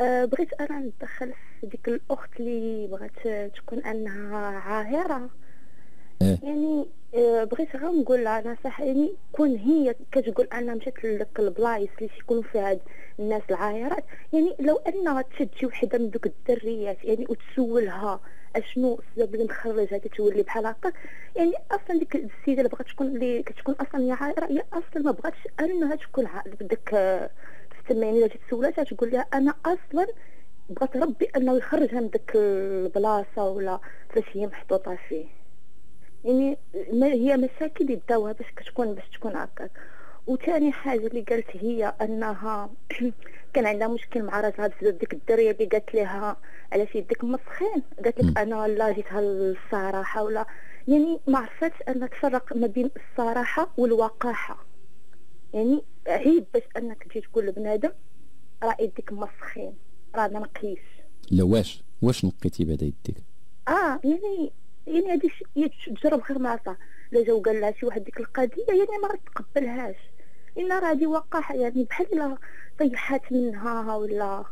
بغيت أنا نتدخل في ديك الأخت اللي بغات تكون أنها عاهرة؟ يعني آه، بغيت غير نقول لها نصيحه يعني كون هي كتقول انها مشات لك البلايص اللي تيكونوا فيها الناس العاهرات يعني لو انها تشد شي وحدة من دوك الدريات يعني وتسولها أشنو السبب اللي مخرجها تتولي بحال هكا يعني أصلا ديك السيدة اللي بغات تكون اللي كتكون أصلا هي عاهره هي أصلا ما بغاتش أنها تكون بدك تما يعني الا جيت سولاتها تقول لها أنا أصلا بغات ربي أنه يخرجها من ديك البلاصة ولا فاش هي محطوطة فيه. يعني ما هي مشاكل يبداوها باش كتكون باش تكون هكاك. وثاني حاجة اللي قالت هي أنها (clears throat) كان عندها مشكل مع راسها بسبب ديك الدرية اللي قالت لها علاش يديك مسخين. قالت لك أنا لا جيتها الصراحة ولا يعني ما عرفتش أن تفرق ما بين الصراحة والوقاحة. يعني عيب باش أنك تجي تقول لبنادم راه يديك مسخين راه ما نقيش. لا واش واش نقيتي بعدا يديك؟ آه يعني يعني هادي تجرب غير معطى لا جاو قال لها شي واحد ديك القضية يعني ما تقبلهاش. إلا راه هادي وقاحه يعني بحال إلا طيحات منها ولا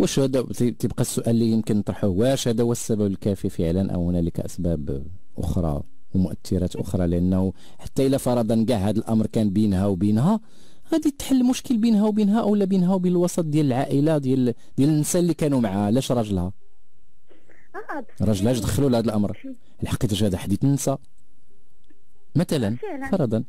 واش هذا؟ تيبقى السؤال اللي يمكن نطرحه واش هذا هو السبب الكافي فعلا أو هنالك أسباب أخرى ومؤثرات أخرى؟ لأنه حتى إلا فرضا كاع هذا الأمر كان بينها وبينها غادي تحل مشكل بينها وبينها اولا بينها وبين الوسط ديال العائلة ديال ديال النساء اللي كانوا معها علاش راجلها؟ آه راجلها اش دخلوا لهذا الأمر. الحقيقة هذا حديث النساء مثلا فرضا.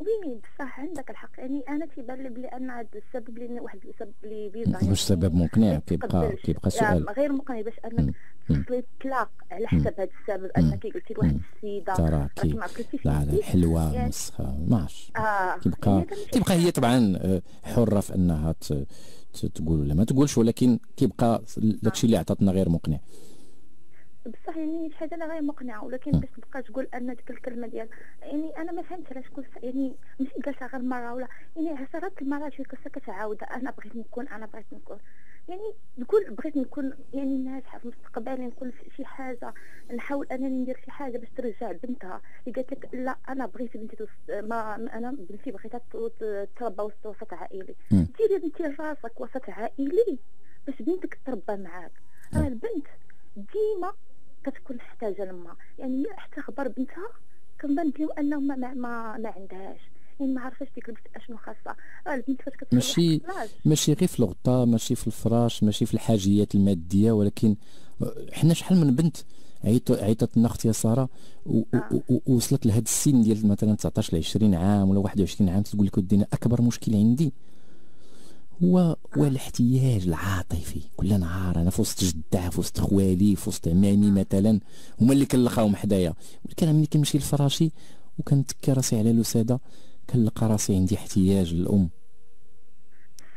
وي بصح عندك الحق. يعني أنا تيبان لي بلي أن هذا السبب اللي واحد السبب اللي بيضع مش سبب مقنع كيبقى كيبقى سؤال. غير مقنع باش أنك يطلق على حسب هذا السبب. أنك قلتي لواحد السيدة. تراكي لا لا حلوة يعني مسخه ما عرفتش. آه كيبقى يعني كيبقى هي طبعا آه، حرة في أنها تقول ولا ما تقولش ولكن كيبقى داكشي اللي عطاتنا غير مقنع. بصح يعني شي حاجة غير مقنعة ولكن باش تبقى تقول أن ديك الكلمة ديال يعني أنا ما فهمتش علاش كل يعني ماشي قالتها غير مرة ولا يعني عشرات المرات شي قصة كتعاودها أنا بغيت نكون أنا بغيت نكون. يعني نقول بغيت نكون يعني ناجحة في مستقبلي نكون في شي حاجة نحاول أنني ندير شي حاجة باش ترجع بنتها. اللي قالت لك لا أنا بغيت بنتي ما أنا بنتي بغيتها تربى وسط وسط عائلي. ديري بنتي راسك وسط عائلي باش بنتك تربى معاك. راه البنت ديما كتكون محتاجه لما يعني حتى خبر بنتها كنبان بلي أنه ما ما, ما عندهاش. يعني ما عرفاش ديك البنت أشنو خاصها آه، البنت فاش كتكون ماشي ماشي غير في الغطاء ماشي في الفراش ماشي في الحاجيات المادية ولكن حنا شحال من بنت عيطت عيطت لنا أختي سارة آه. ووصلت لهذا السن ديال مثلا 19 ل 20 عام ولا 21 عام تقول لك ودينا أكبر مشكل عندي هو هو الاحتياج العاطفي. كل نهار أنا في وسط جدع في وسط خوالي في وسط عمامي مثلا. هما اللي كنلقاهم حدايا. ولكن ملي كنمشي لفراشي وكنتكي راسي على الوساده كنلقى راسي عندي احتياج للأم.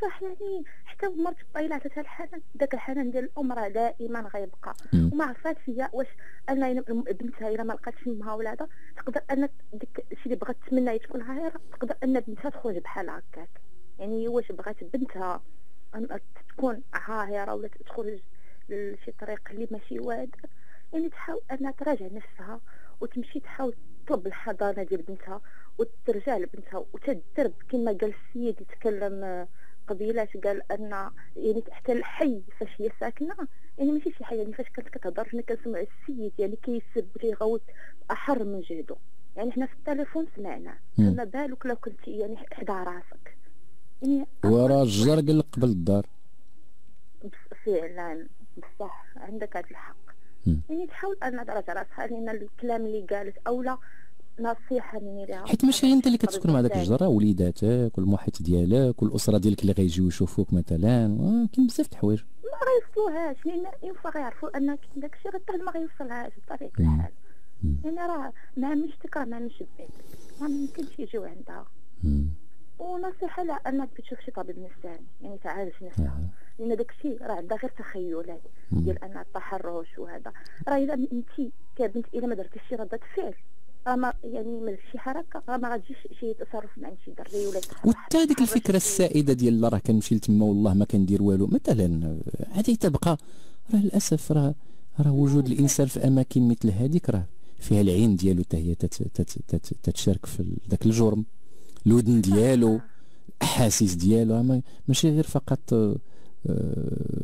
صح يعني حتى مرت الطويله عطاتها الحنان داك الحنان ديال الأم راه دائما غيبقى. وما عرفاتش هي واش أنا بنتها إلا ما لقاتش أمها ولا هذا تقدر أن ديك الشيء اللي بغات تتمنى تكون هايره تقدر أن بنتها تخرج بحال هكاك. يعني واش بغات بنتها تكون عاهرة ولا تخرج لشي طريق اللي ماشي واد. يعني تحاول انها تراجع نفسها وتمشي تحاول تطلب الحضانة ديال بنتها وترجع لبنتها وتدرب كما قال السيد يتكلم قبيلات قال أن يعني حتى الحي فاش هي ساكنة. يعني ماشي شي حاجة يعني فاش كانت كتهضر حنا كنسمع السيد يعني كيسب وتيغوت أحر من جهده يعني حنا في التليفون سمعنا. فما بالك لو كنت يعني حدا راسك. يعني ورا الجار قال لك قبل الدار. فعلا بصح عندك هذا الحق. يعني تحاول أن تراجع راسها لأن الكلام اللي قالت اولا نصيحة مني لها حيت ماشي أنت اللي كتسكن مع داك الجار وليداتك والمحيط ديالك والأسرة ديالك اللي غيجيو يشوفوك مثلا كاين بزاف د الحوايج. ما غيوصلوهاش لأن ينفع غيعرفوا أن كاين داك الشيء غير ما غيوصلهاش بطبيعه الحال. يعني راه مع مشتك راه مع مشبك ما يمكنش يجيو عندها. ونصيحة لا أنك تشوف شي طبيب نفساني يعني تعالج نفسها لأن داك الشيء راه عندها غير تخيلات ديال أن التحرش وهذا. راه اذا أنت كبنت اذا ما درتيش شي ردة فعل راه ما يعني من شي حركة راه ما غاديش شي تصرف مع شي دري ولا وحتى هذيك الفكرة السائدة ديال راه كنمشي لتما والله ما كندير والو. مثلا هذه تبقى راه للأسف راه راه وجود الإنسان في أماكن مثل هذيك راه فيها العين ديالو حتى هي تتشارك في ذاك الجرم. الودن ديالو الاحاسيس ديالو ماشي غير فقط آه،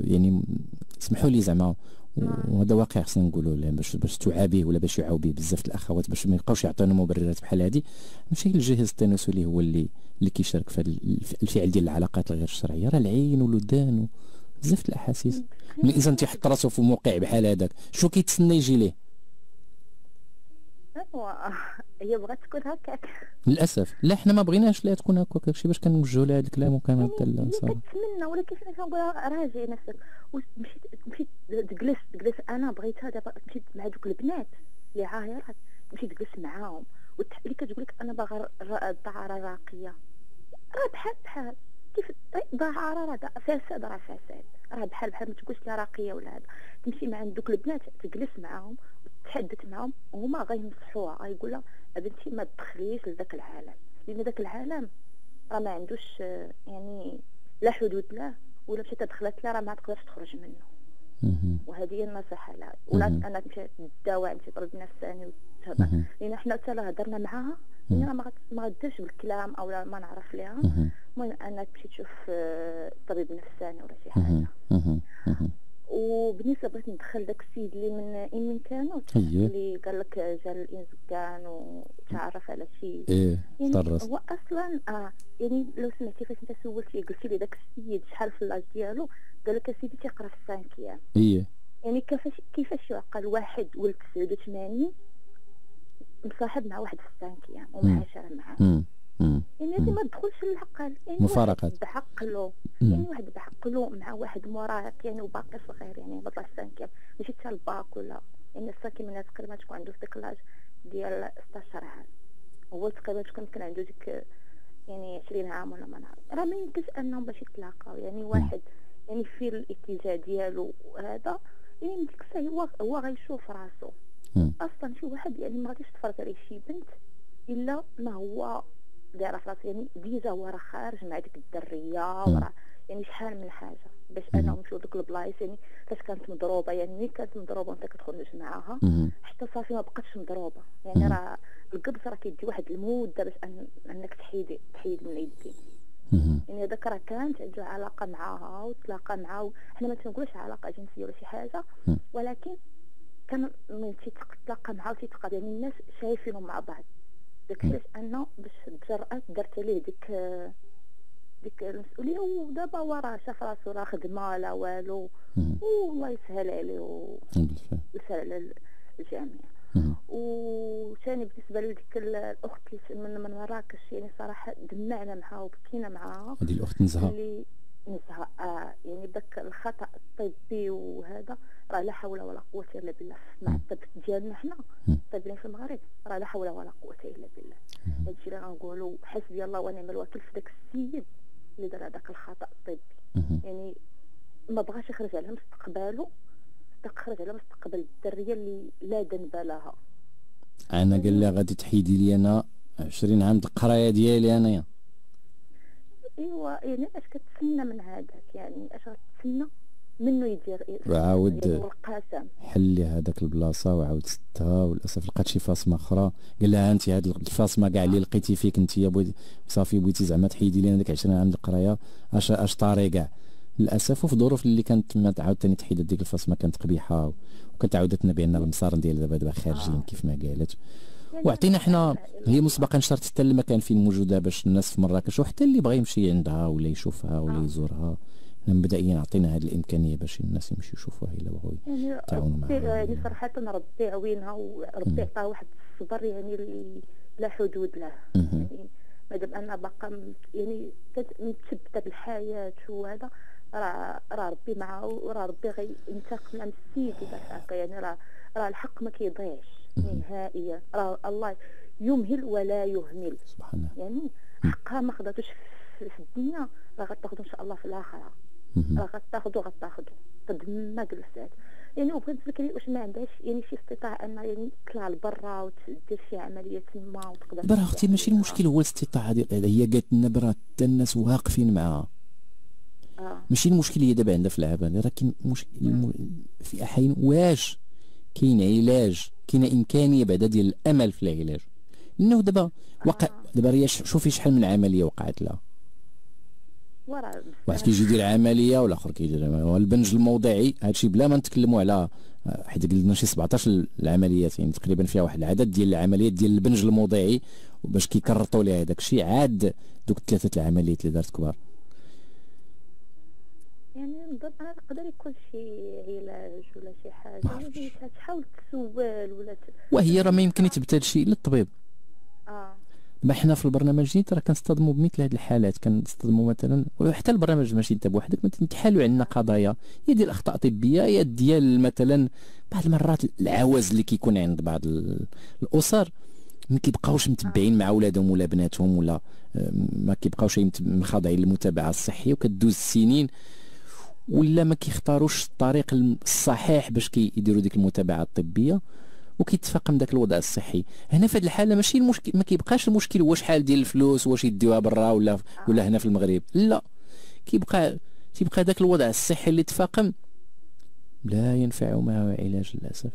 يعني اسمحوا لي زعما وهذا واقع خصنا نقولوا باش باش تعابيه ولا باش يعاوبيه بزاف الأخوات باش ما يبقاوش يعطيونا مبررات بحال هذه ماشي الجهاز التناسلي هو اللي اللي كيشارك في الفعل ديال العلاقات الغير الشرعية. راه العين والودان بزاف الأحاسيس. من الانسان تيحط راسو في موقع بحال هذاك شو كيتسنى يجي ليه؟ (laughs) هي بغات تكون هكاك. للأسف. لا حنا ما بغيناش لا تكون هكاك داكشي باش كنوجهوا لها هذا الكلام لها صافي كنتمنى ولكن أنا كنقول؟ راجعي نفسك ومشيت مشيت جلست جلست أنا بغيتها دابا مشيت مع دوك البنات. اللي عايرات مشيت جلست معاهم. اللي كتقول لك أنا باغا الدعاره راقيه راه بحال بحال. كيف؟ دعاره راه فساد راه فساد راه بحال بحال ما تقولش لا راقيه ولا هذا. تمشي مع دوك البنات تجلس معاهم. تحدث معاهم هما غينصحوها. غيقولها بنتي ما تدخليش لذاك العالم. لأن ذاك العالم راه ما عندوش يعني لا حدود له ولا مشات دخلت له راه ما تقدرش تخرج منه. وهذه هي النصيحة. لها ولا أنا تمشي تداوى تمشي طبيب نفساني وتهضر لأن حنا حتى هضرنا معاها هي ما ما غديرش بالكلام أو ما نعرف ليها. المهم أنك تمشي تشوف آه، طبيب نفساني ولا شي حاجة. وبالنسبة بغيت ندخل داك السيد اللي من اين من كانوا اللي قال لك جا الانسكان وتعرف على شي. إيه يعني هو أصلا آه يعني لو سمعتي فاش أنت سولتي قلتي لي داك السيد شحال في l'âge ديالو قال لك اسيدي تيقرا في ال cinquième إيه. يعني كيفاش كيفاش يعقل واحد ولد 89 مصاحب مع واحد في ال cinquième ومعاشره معاه. يعني هذه ما تدخلش للعقل يعني مفارقات. بعقله يعني واحد بعقله مع واحد مراهق يعني وباقي صغير يعني ما طلعش cinquième ماشي حتى الباك ولا. يعني ال cinquième تقريبا تكون عنده في ديك l'âge ديال 16 عام. هو تقريبا تكون كان عنده ديك يعني 20 عام ولا ما نعرف. راه ما يمكنش انهم باش يتلاقاو. يعني واحد يعني في الاتجاه ديالو هذا يعني من ديك الساعة هو هو غيشوف راسو. أصلا شي واحد يعني ما غاديش تفرج عليه شي بنت إلا ما هو دايره في راسي يعني déjà هو راه خارج مع ديك الدرية وراه يعني شحال من حاجة باش أنا نمشيو لدوك البلايص يعني فاش كانت مضروبة يعني ملي كانت مضروبة وأنت كتخرج معاها حتى صافي ما بقاتش مضروبة. يعني راه القبض راه كيدي واحد المدة باش أن أنك تحيدي تحيد من اليدين يعني هذاك راه كانت عنده علاقة معاها وتلاقى معاها حنا ما تنقولش علاقة جنسية ولا شي حاجة ولكن كان من تيتلاقى معاها وتيتقاد يعني الناس شايفينهم مع بعض. داك علاش أنا باش تجرأت درت عليه ديك ديك المسؤولية ودابا هو راه شاف راسو راه خدمة لا والو. والله يسهل عليه ويسهل على الجميع. وثاني بالنسبة لديك الأخت اللي من مراكش يعني صراحة دمعنا معها وبكينا معها هذه الأخت نزهة. اللي يعني داك الخطأ الطبي وهذا راه لا حول ولا قوة إلا بالله. مع الطب ديالنا حنا الطب في المغرب راه لا حول ولا قوة إلا بالله. هادشي اللي غنقولوا حسبي الله ونعم الوكيل في داك السيد اللي دار هذاك الخطأ الطبي. يعني ما بغاش يخرج على مستقبله تخرج على مستقبل الدرية اللي لا ذنب لها. أنا قال لها غادي تحيدي لي أنا 20 عام القرايه ديالي أنايا. ايوا يعني اش كتسنى من هذاك يعني اش غتسنى منه يدير وعاود القسم. حلي هذاك البلاصة وعاود ستها وللأسف لقات شي فاصمة أخرى. قال لها انت هاد الفاصمة كاع اللي لقيتي فيك انت يا صافي بغيتي زعما تحيدي لي داك 20 عام القراية اش أش طاري كاع للأسف وفي الظروف اللي كانت ما تعاود ثاني تحيد ديك الفاصمة كانت قبيحة وكانت عاودتنا بأن المسار ديال دابا دابا خارجين آه. كيف ما قالت. وعطينا حنا هي مسبقا شرط حتى المكان فين موجوده باش الناس في مراكش وحتى اللي بغى يمشي عندها ولا يشوفها ولا آه. يزورها مبدئيا عطينا هذه الإمكانية باش الناس يمشيو يشوفوها إلا بغاو يعني يتعاونوا معها يعني صراحة ربي يعاونها وربي عطاها واحد الصبر يعني لا حدود له. يعني مادام أنا باقا يعني متثبتة بالحياة وهذا راه راه ربي معاه وراه ربي غينتقم من السيد يعني راه راه الحق ما كيضيعش. نهائيا راه الله يمهل ولا يهمل. سبحان الله. يعني حقها ما خداتوش في الدنيا راه غتاخذ إن شاء الله في الآخرة. راه غتاخذو غتاخذو قد ما جلسات يعني وبغيت نسلك واش ما عندهاش يعني شي استطاعة ان يعني تطلع لبرا وتدير شي عملية تما وتقدر برا أختي ماشي المشكل هو الاستطاعة ديال هي قالت لنا برا حتى الناس واقفين معاها. آه. ماشي المشكل هي دابا عندها في العبان راه كاين مشكل الم... في أحيان واش؟ كاين علاج. كاين امكانيه بعدا ديال الأمل في العلاج. لأنه دابا وقع آه. دابا شوفي شحال من عملية وقعت لها. واحد كيجي يدير عملية والآخر كيدير البنج الموضعي هادشي بلا ما نتكلموا على حيت قلنا شي 17 العمليات يعني تقريبا فيها واحد العدد ديال العمليات ديال البنج الموضعي وباش كيكرطوا ليها داك الشيء. عاد دوك ثلاثة العمليات اللي دارت كبار. يعني نظن أنا نقدر يكون شي علاج ولا شي حاجة يعني تحاول تسول ولا وهي راه ما يمكن هذا الشيء إلا الطبيب. آه. ما حنا في البرنامج جيت راه كنصطدموا بمثل هذه الحالات كنصطدموا مثلا وحتى البرنامج ماشي أنت بوحدك كيحالوا عندنا قضايا. يا ديال أخطاء طبية يا ديال مثلا بعض المرات العوز اللي كيكون عند بعض الأسر ما كيبقاوش متبعين مع ولادهم ولا بناتهم ولا آه، ما كيبقاوش خاضعين للمتابعة الصحية وكدوز السنين. ولا ما كيختاروش الطريق الصحيح باش كيديروا ديك المتابعة الطبية وكيتفاقم ذاك الوضع الصحي. هنا في هذه الحالة ماشي المشكل ما كيبقاش المشكل هو شحال ديال الفلوس واش يديوها برا ولا ولا هنا في المغرب. لا. كيبقى تيبقى ذاك الوضع الصحي اللي تفاقم لا ينفع معه علاج للأسف.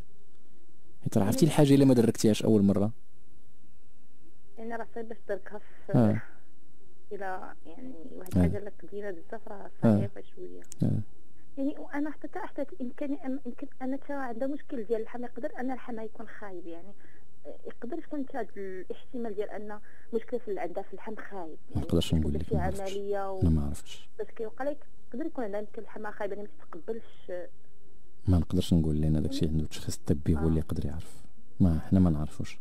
حيت عرفتي الحاجة اللي ما دركتيهاش أول مرة. يعني راه صعيب باش تدركها في آه. إلى يعني واحد الحاجة اللي كبيره بزاف راه صعيبه شوية. آه. يعني وأنا حتى حتى يمكن يمكن أنا تا عندها مشكل ديال اللحم يقدر أن اللحم يكون خايب يعني. يقدر يكون هذا الاحتمال ديال أن مشكلة في عندها في اللحم خايب. يعني ما نقدرش نقول لك عملية و... ما عرفتش. بس كيوقع لك يقدر يكون عندها يمكن اللحم خايب يعني ما تتقبلش. ما نقدرش نقول لأن داكشي عنده التشخيص الطبي هو اللي يقدر يعرف. ما حنا ما نعرفوش.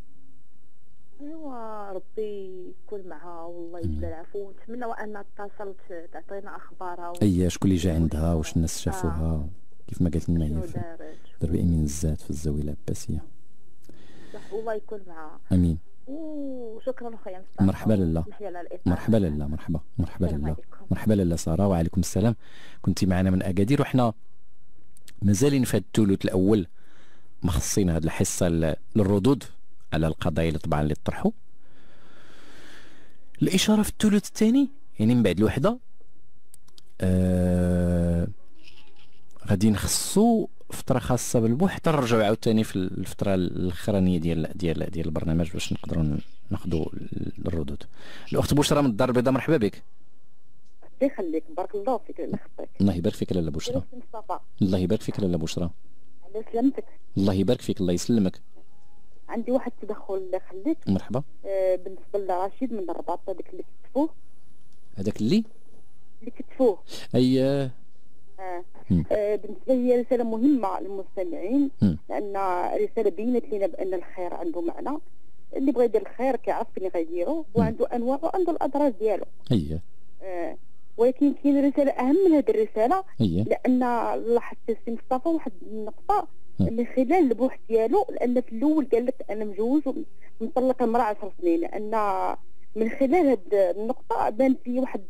ايوا ربي يكون معها والله يجزى العفو. نتمنى وأن اتصلت تعطينا أخبارها و... أي شكون اللي جا عندها؟ واش الناس شافوها؟ آه. كيف ما قالت لنا هي في درب أمين الزات في الزاوية العباسية. صح والله يكون معها أمين. وشكرا اخويا مرحبا لله. مرحبا لله مرحبا مرحبا لله. مرحبا لله سارة وعليكم السلام. كنتي معنا من أكادير وحنا مازالين في الثلث الأول. مخصصين هذه الحصة للردود. على القضايا اللي طبعا اللي طرحوا. الإشارة في الثلث الثاني يعني من بعد الوحدة آه غادي نخصو فترة خاصة بالبو حتى نرجعوا عاوتاني في الفترة الأخرانية ديال ديال ديال البرنامج باش نقدروا ناخذوا الردود. الأخت بشرى من الدار البيضاء مرحبا بك. الله يخليك بارك الله فيك الله يخطيك الله يبارك فيك لاله بشرى. الله يبارك فيك لاله بشرى. الله يسلمك الله يبارك فيك الله يسلمك. عندي واحد التدخل خليت مرحبا. آه بالنسبة لرشيد من الرباط هذاك اللي كتفوه هذاك اللي؟ اللي كتفوه أي آه. آه. بالنسبة لي رسالة مهمة للمستمعين لأن رسالة بينت لنا بأن الخير عنده معنى. اللي بغى يدير الخير كيعرف فين غيديرو وعنده أنواع وعنده الأضرار ديالو. اييه آه. ولكن كاين رسالة أهم من هذه الرسالة أيه. لأن لاحظت السي مصطفى واحد النقطة من خلال البحث ديالو لأن في الأول قال لك أنا مجوز ومطلق المراه 10 سنين لأن من خلال هذه النقطة بان في واحد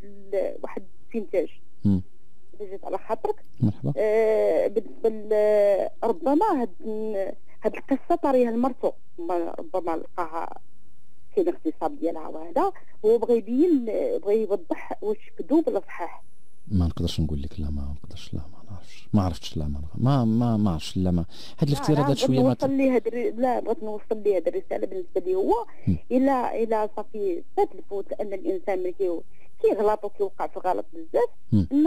واحد الانتاج جيت على خاطرك. مرحبا. آه بالنسبة ربما هاد هاد القصة طاريها لمرتو ربما لقاها كاين اغتصاب ديالها وهذا هو بغى يبين بغى يوضح واش كذوب ولا صحاح ما نقدرش نقول لك لا ما نقدرش لا ما نعرفش ما عرفتش لا ما ما ما, ما عرفتش لا ما. هاد الافتراضات شوية ما نوصل لي هاد لا بغيت نوصل لي هاد الرسالة بالنسبة لي هو الا الا صافي فات الفوت أن الإنسان ملي كيغلط وكيوقع في غلط بزاف إن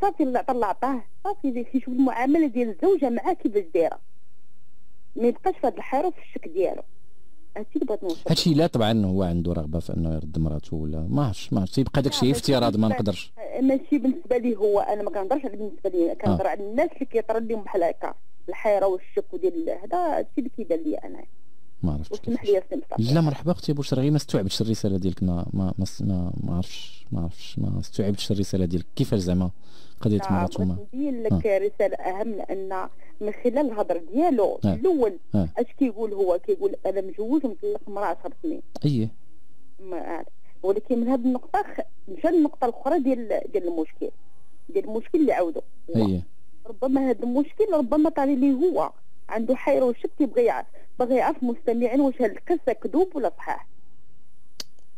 صافي الله طلع عطاه صافي كيشوف المعاملة ديال الزوجه معاه كيفاش دايرة. ما يبقاش في هذا الحيره في الشك ديالو. اللي بغيت نوصل. هادشي لا طبعا هو عنده رغبة في إنه يرد مراته ولا ما عرفتش ما عرفتش. يبقى داكشي افتراض ما نقدرش. ماشي بالنسبة لي هو أنا ما كنهضرش على بالنسبة لي. كنهضر آه. على الناس اللي كيطرى لهم بحال هكا. الحيرة والشك وديال هذا هادشي اللي كيبان لي أنا. ما عرفتش اسمح لي لا مرحبا أختي بشرى غير ما استوعبتش الرسالة ديالك. ما ما ما ما عرفتش ما عرفتش ما استوعبتش الرسالة ديالك. كيفاش زعما؟ قضية مرات وما نبين لك آه. رسالة أهم لأن من خلال الهضر ديالو آه. الأول آه. أش كيقول هو؟ كيقول أنا مجوز ومطلق مراه 10 سنين. اييه ولكن من هذه النقطة مشى للنقطه الأخرى ديال ديال المشكل ديال المشكل اللي عاودو. ربما هذا المشكل ربما طاري ليه هو عنده حيرة وشك تيبغي يعرف بغى يعرف مستمعين واش هاد القصة كذوب ولا صحاح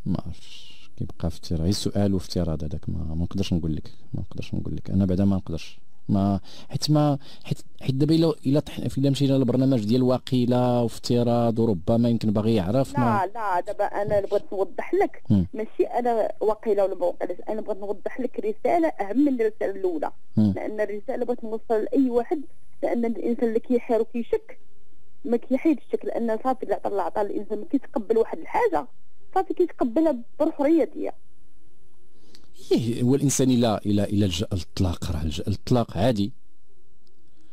ما عرفتش كيبقى افتراء غير سؤال وافتراض هذاك ما ما نقدرش نقول لك ما نقدرش نقول لك. أنا بعدا ما نقدرش. ما حيت ما حيت حيت دابا الا إلا إلا مشينا للبرنامج ديال واقيله وافتراض وربما يمكن باغي يعرف لا ما لا دابا أنا بغيت نوضح لك. م. ماشي أنا واقيله ولا ما أنا بغيت نوضح لك رسالة أهم من الرسالة الأولى. لأن الرسالة بغيت نوصل لأي واحد لأن الإنسان اللي كيحير وكيشك ما كيحيدش الشك لأن صافي اللي عطى الله عطى الإنسان ما كيتقبل واحد الحاجة. صافي كيتقبلها بالحريه ديالها إيه هو الإنسان إلى إلى إلى لجا الطلاق راه لجا الطلاق عادي.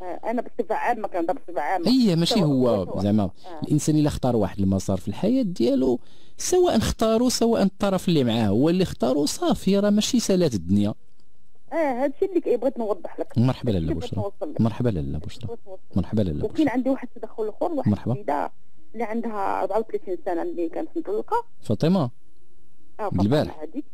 آه، أنا بصفة عامة كنهضر بصفة عامة. اي ماشي هو زعما آه. الإنسان الا اختار واحد المسار في الحياة ديالو سواء اختاروا سواء الطرف اللي معاه هو اللي اختاروا صافي راه ماشي سالات الدنيا. آه هادشي اللي بغيت نوضح لك. مرحبا لاله بشرى. مرحبا لاله بشرى. مرحبا لاله وكاين عندي واحد التدخل آخر واحد مرحبا. اللي عندها 34 سنة اللي كانت مطلقة. فاطمة آه فاطمة هذيك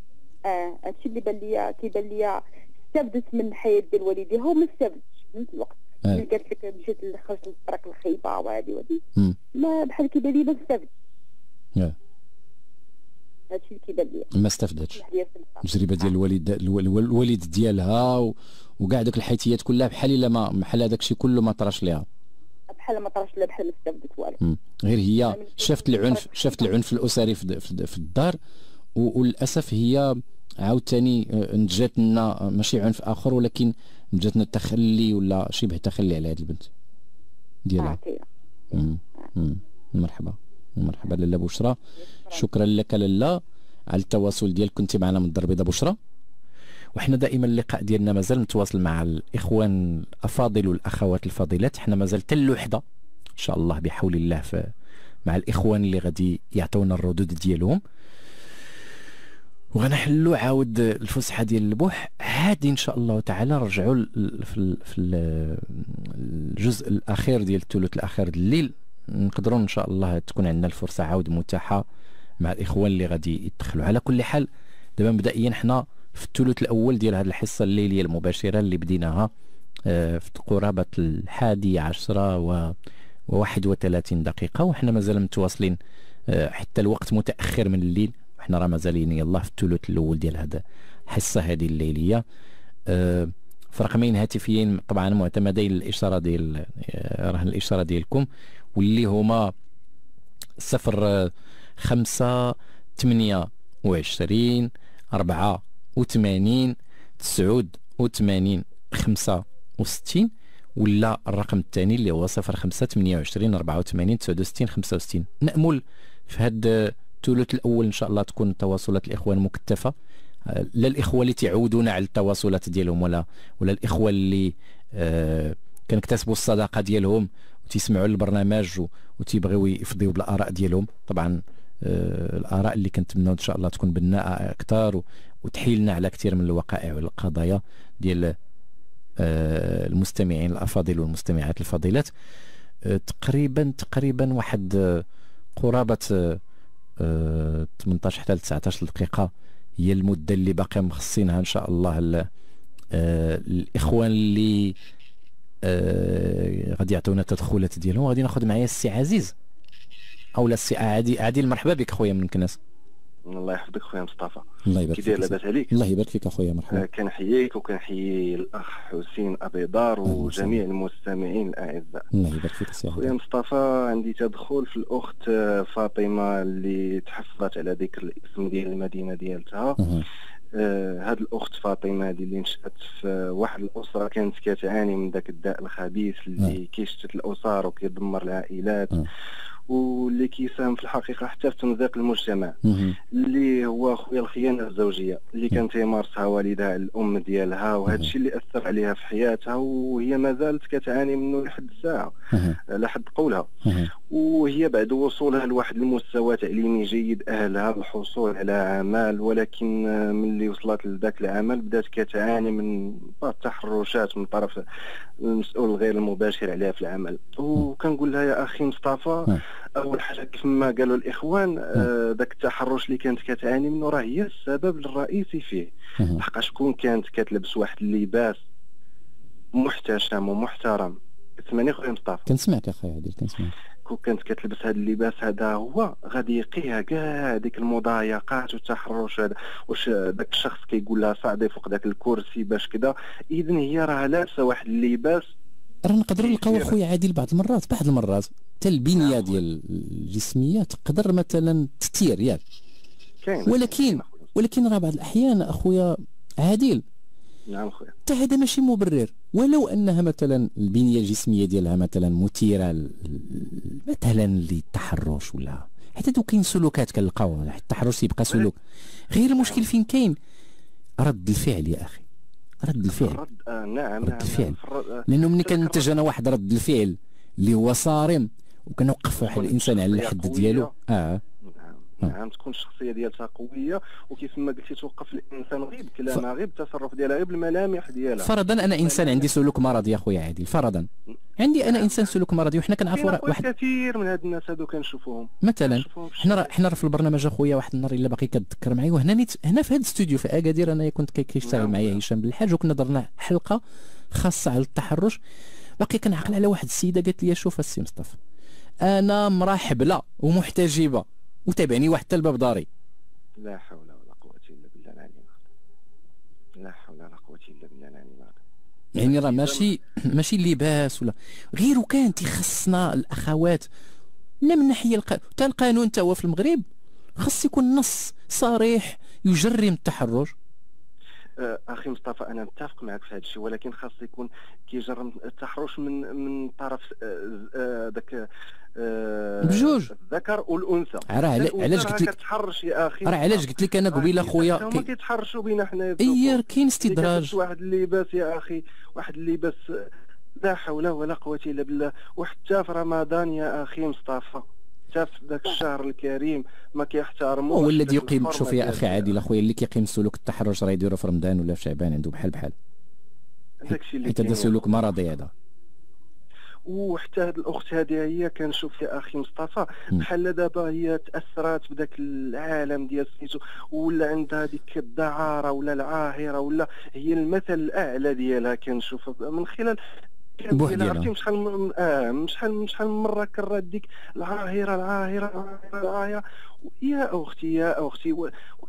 آه هادشي اللي بان ليا كيبان ليا استفدت من الحياة ديال والديها وما استفدتش في نفس الوقت. آه. اللي قالت لك مشيت خرجت للطريق الخيبة وهذه وهذه ما بحال كيبان لي ما استفدتش آه. هادشي اللي كيبان ليا. ما استفدتش التجربه ديال الوالد الوالد ديالها وكاع دوك الحيتيات كلها بحال إلا ما بحال هذاك الشيء كله ما طراش ليها. بحال ما طراش لا بحال ما استفدت والو. غير هي شافت العنف شافت العنف الأسري في, في الدار وللأسف هي عاوتاني آه، نجات لنا ماشي عنف آخر ولكن نجات لنا تخلي ولا شبه تخلي على هذه البنت ديالها. مرحبا. مرحبا لاله بشرى. شكرا لك لاله على التواصل ديالك. كنت معنا من الدار البيضاء بشرى. وحنا دائما اللقاء ديالنا مازال متواصل مع الإخوان الافاضل والأخوات الفاضلات. حنا مازال حتى اللوحده إن شاء الله بحول الله مع الإخوان اللي غادي يعطونا الردود ديالهم. وغنحلوا عاود الفسحة ديال البوح هادي إن شاء الله تعالى نرجعوا في في الجزء الأخير ديال الثلث الأخير ديال الليل. نقدروا إن شاء الله تكون عندنا الفرصة عاود متاحة مع الإخوان اللي غادي يدخلوا على كل حال دابا مبدئيا حنا في الثلث الأول ديال هذه الحصة الليلية المباشرة اللي بديناها آه، في قرابة الحادي عشرة و وواحد وثلاثين دقيقة وحنا مازال متواصلين آه، حتى الوقت متأخر من الليل وحنا راه مازالين يلا في الثلث الأول ديال هذا الحصة هذه الليلية. آه، في رقمين هاتفيين طبعا معتمدين الإشارة ديال رهن الإشارة ديالكم واللي هما صفر خمسة ثمانية وعشرين أربعة وثمانين تسعود وثمانين خمسة وستين ولا الرقم الثاني اللي هو صفر خمسة ثمانية وعشرين أربعة وثمانين تسعود وستين خمسة وستين. نأمل في هذا الثلث الأول إن شاء الله تكون تواصلات الإخوان مكتفة. لا الإخوة اللي تعودون على التواصلات ديالهم ولا ولا الإخوة اللي آه كنكتسبوا الصداقة ديالهم وتسمعوا البرنامج وتيبغيو يفضيوا بالآراء ديالهم. طبعا آه الآراء اللي كنتمناو إن شاء الله تكون بناءة أكثر وتحيلنا على كثير من الوقائع والقضايا ديال آه، المستمعين الأفاضل والمستمعات الفاضلات آه، تقريبا تقريبا واحد آه، قرابة 18 حتى 19 دقيقة هي المدة اللي باقي مخصصينها إن شاء الله الإخوان اللي غادي يعطونا التدخلات ديالهم. غادي ناخذ معايا السي عزيز. أو لا السي عادي عادل مرحبا بك خويا من مكناس الله يحفظك خويا مصطفى. الله يبارك فيك لاباس عليك. الله يبارك فيك اخويا مرحبا. آه كنحييك وكنحيي الأخ حسين عبيدار وجميع المستمعين الأعزاء. الله يبارك فيك سي خويا مصطفى عندي تدخل في الأخت فاطمة اللي تحفظت على ذكر الاسم ديال المدينة ديالتها. آه هاد الأخت فاطمة هذه اللي نشأت في واحد الأسرة كانت كتعاني من ذاك الداء الخبيث اللي كيشتت الأسر وكيدمر العائلات. أه. واللي كيساهم في الحقيقة حتى في تمزيق المجتمع. اللي هو خويا الخيانة الزوجية اللي كانت يمارسها والدها الأم ديالها وهذا الشيء اللي أثر عليها في حياتها وهي ما زالت كتعاني منه لحد الساعة لحد قولها. وهي بعد وصولها لواحد المستوى تعليمي جيد أهلها الحصول على عمل ولكن ملي وصلت لذاك العمل بدات كتعاني من بعض التحرشات من طرف المسؤول غير المباشر عليها في العمل. وكنقول لها يا أخي مصطفى أول حاجة كيف ما قالوا الإخوان آه ذاك التحرش اللي كانت كتعاني منه راه هي السبب الرئيسي فيه. لحقاش شكون كانت كتلبس واحد اللباس محتشم ومحترم؟ تسمعني خويا مصطفى. كنسمعك أخويا عادل كنسمعك كون كانت كتلبس هذا اللباس هذا هو غادي يقيها كاع ديك المضايقات والتحرش هذا. واش داك الشخص كيقول لها صعدي فوق داك الكرسي باش كذا اذا هي راه لابسة واحد اللباس راه نقدروا نلقاو اخويا عادل بعض المرات بعض المرات. حتى البنية نعم. ديال الجسمية تقدر مثلا تثير ياك. ولكن ولكن راه بعض الأحيان أخويا عادل. نعم خويا حتى هذا ماشي مبرر. ولو أنها مثلا البنية الجسمية ديالها مثلا مثيرة مثلا للتحرش ولا حتى دو كاين سلوكات كنلقاو التحرش يبقى سلوك. غير المشكل فين كاين؟ رد الفعل يا أخي. رد الفعل. رد آه نعم رد نعم الفعل. آه لأنه ملي كنتج أنا واحد رد الفعل اللي هو صارم وكنوقف واحد الإنسان على الحد ديالو. آه. نعم تكون الشخصية ديالها قوية وكيف ما قلتي توقف الإنسان غير بكلامها غير بالتصرف ديالها غير بالملامح ديالها. فرضا أنا إنسان عندي سلوك مرضي يا خويا عادل فرضا. عندي أنا إنسان سلوك مرضي وحنا كنعرفوا واحد كثير من هاد الناس هادو كنشوفوهم. مثلا حنا حنا في البرنامج اخويا واحد النهار إلا باقي كتذكر معايا وهنا نيت هنا في هذا الاستوديو في أكادير أنا كنت كيشتغل نعم. معايا هشام بالحاج وكنا درنا حلقة خاصة على التحرش. باقي كنعقل على واحد السيدة قالت لي شوف السي مصطفى أنا مرحبله ومحتجبة. وتابعني واحد حتى الباب داري. لا حول ولا قوة إلا بالله العلي لا حول ولا قوة إلا بالله العلي يعني راه ماشي ماشي اللباس ولا. غير وكان تيخصنا الأخوات. لا من ناحية الق... القانون حتى هو في المغرب خاص يكون نص صريح يجرم التحرش. أه، أخي مصطفى أنا متفق معك في هذا الشيء ولكن خاص يكون كيجرم التحرش من من طرف ذاك أه، أه، بجوج. الذكر والأنثى. راه علاش قلت لك كتحرش يا أخي. راه علاش قلت لك أنا قبيله خويا؟ هما كيتحرشوا بينا حنا اي كاين استدراج. واحد اللباس يا أخي واحد اللباس لا حول ولا قوة إلا بالله. وحتى في رمضان يا أخي مصطفى. حتى في ذاك الشهر الكريم ما كيحترموش هو الذي يقيم شوف يا أخي عادل أخويا اللي كيقيم سلوك التحرش راه يديرو في رمضان ولا في شعبان عنده بحال بحال. داكشي اللي حيت هذا سلوك مرضي هذا. وحتى هاد الأخت هذه هي كنشوف يا أخي مصطفى بحال دابا هي تأثرات بداك العالم ديال سميتو ولا عندها ديك الدعارة ولا العاهرة ولا هي المثل الأعلى ديالها كنشوف. من خلال بوحدي عرفتي شحال آه شحال شحال من مرة كرات ديك العاهرة العاهرة العاهرة يا أختي يا أختي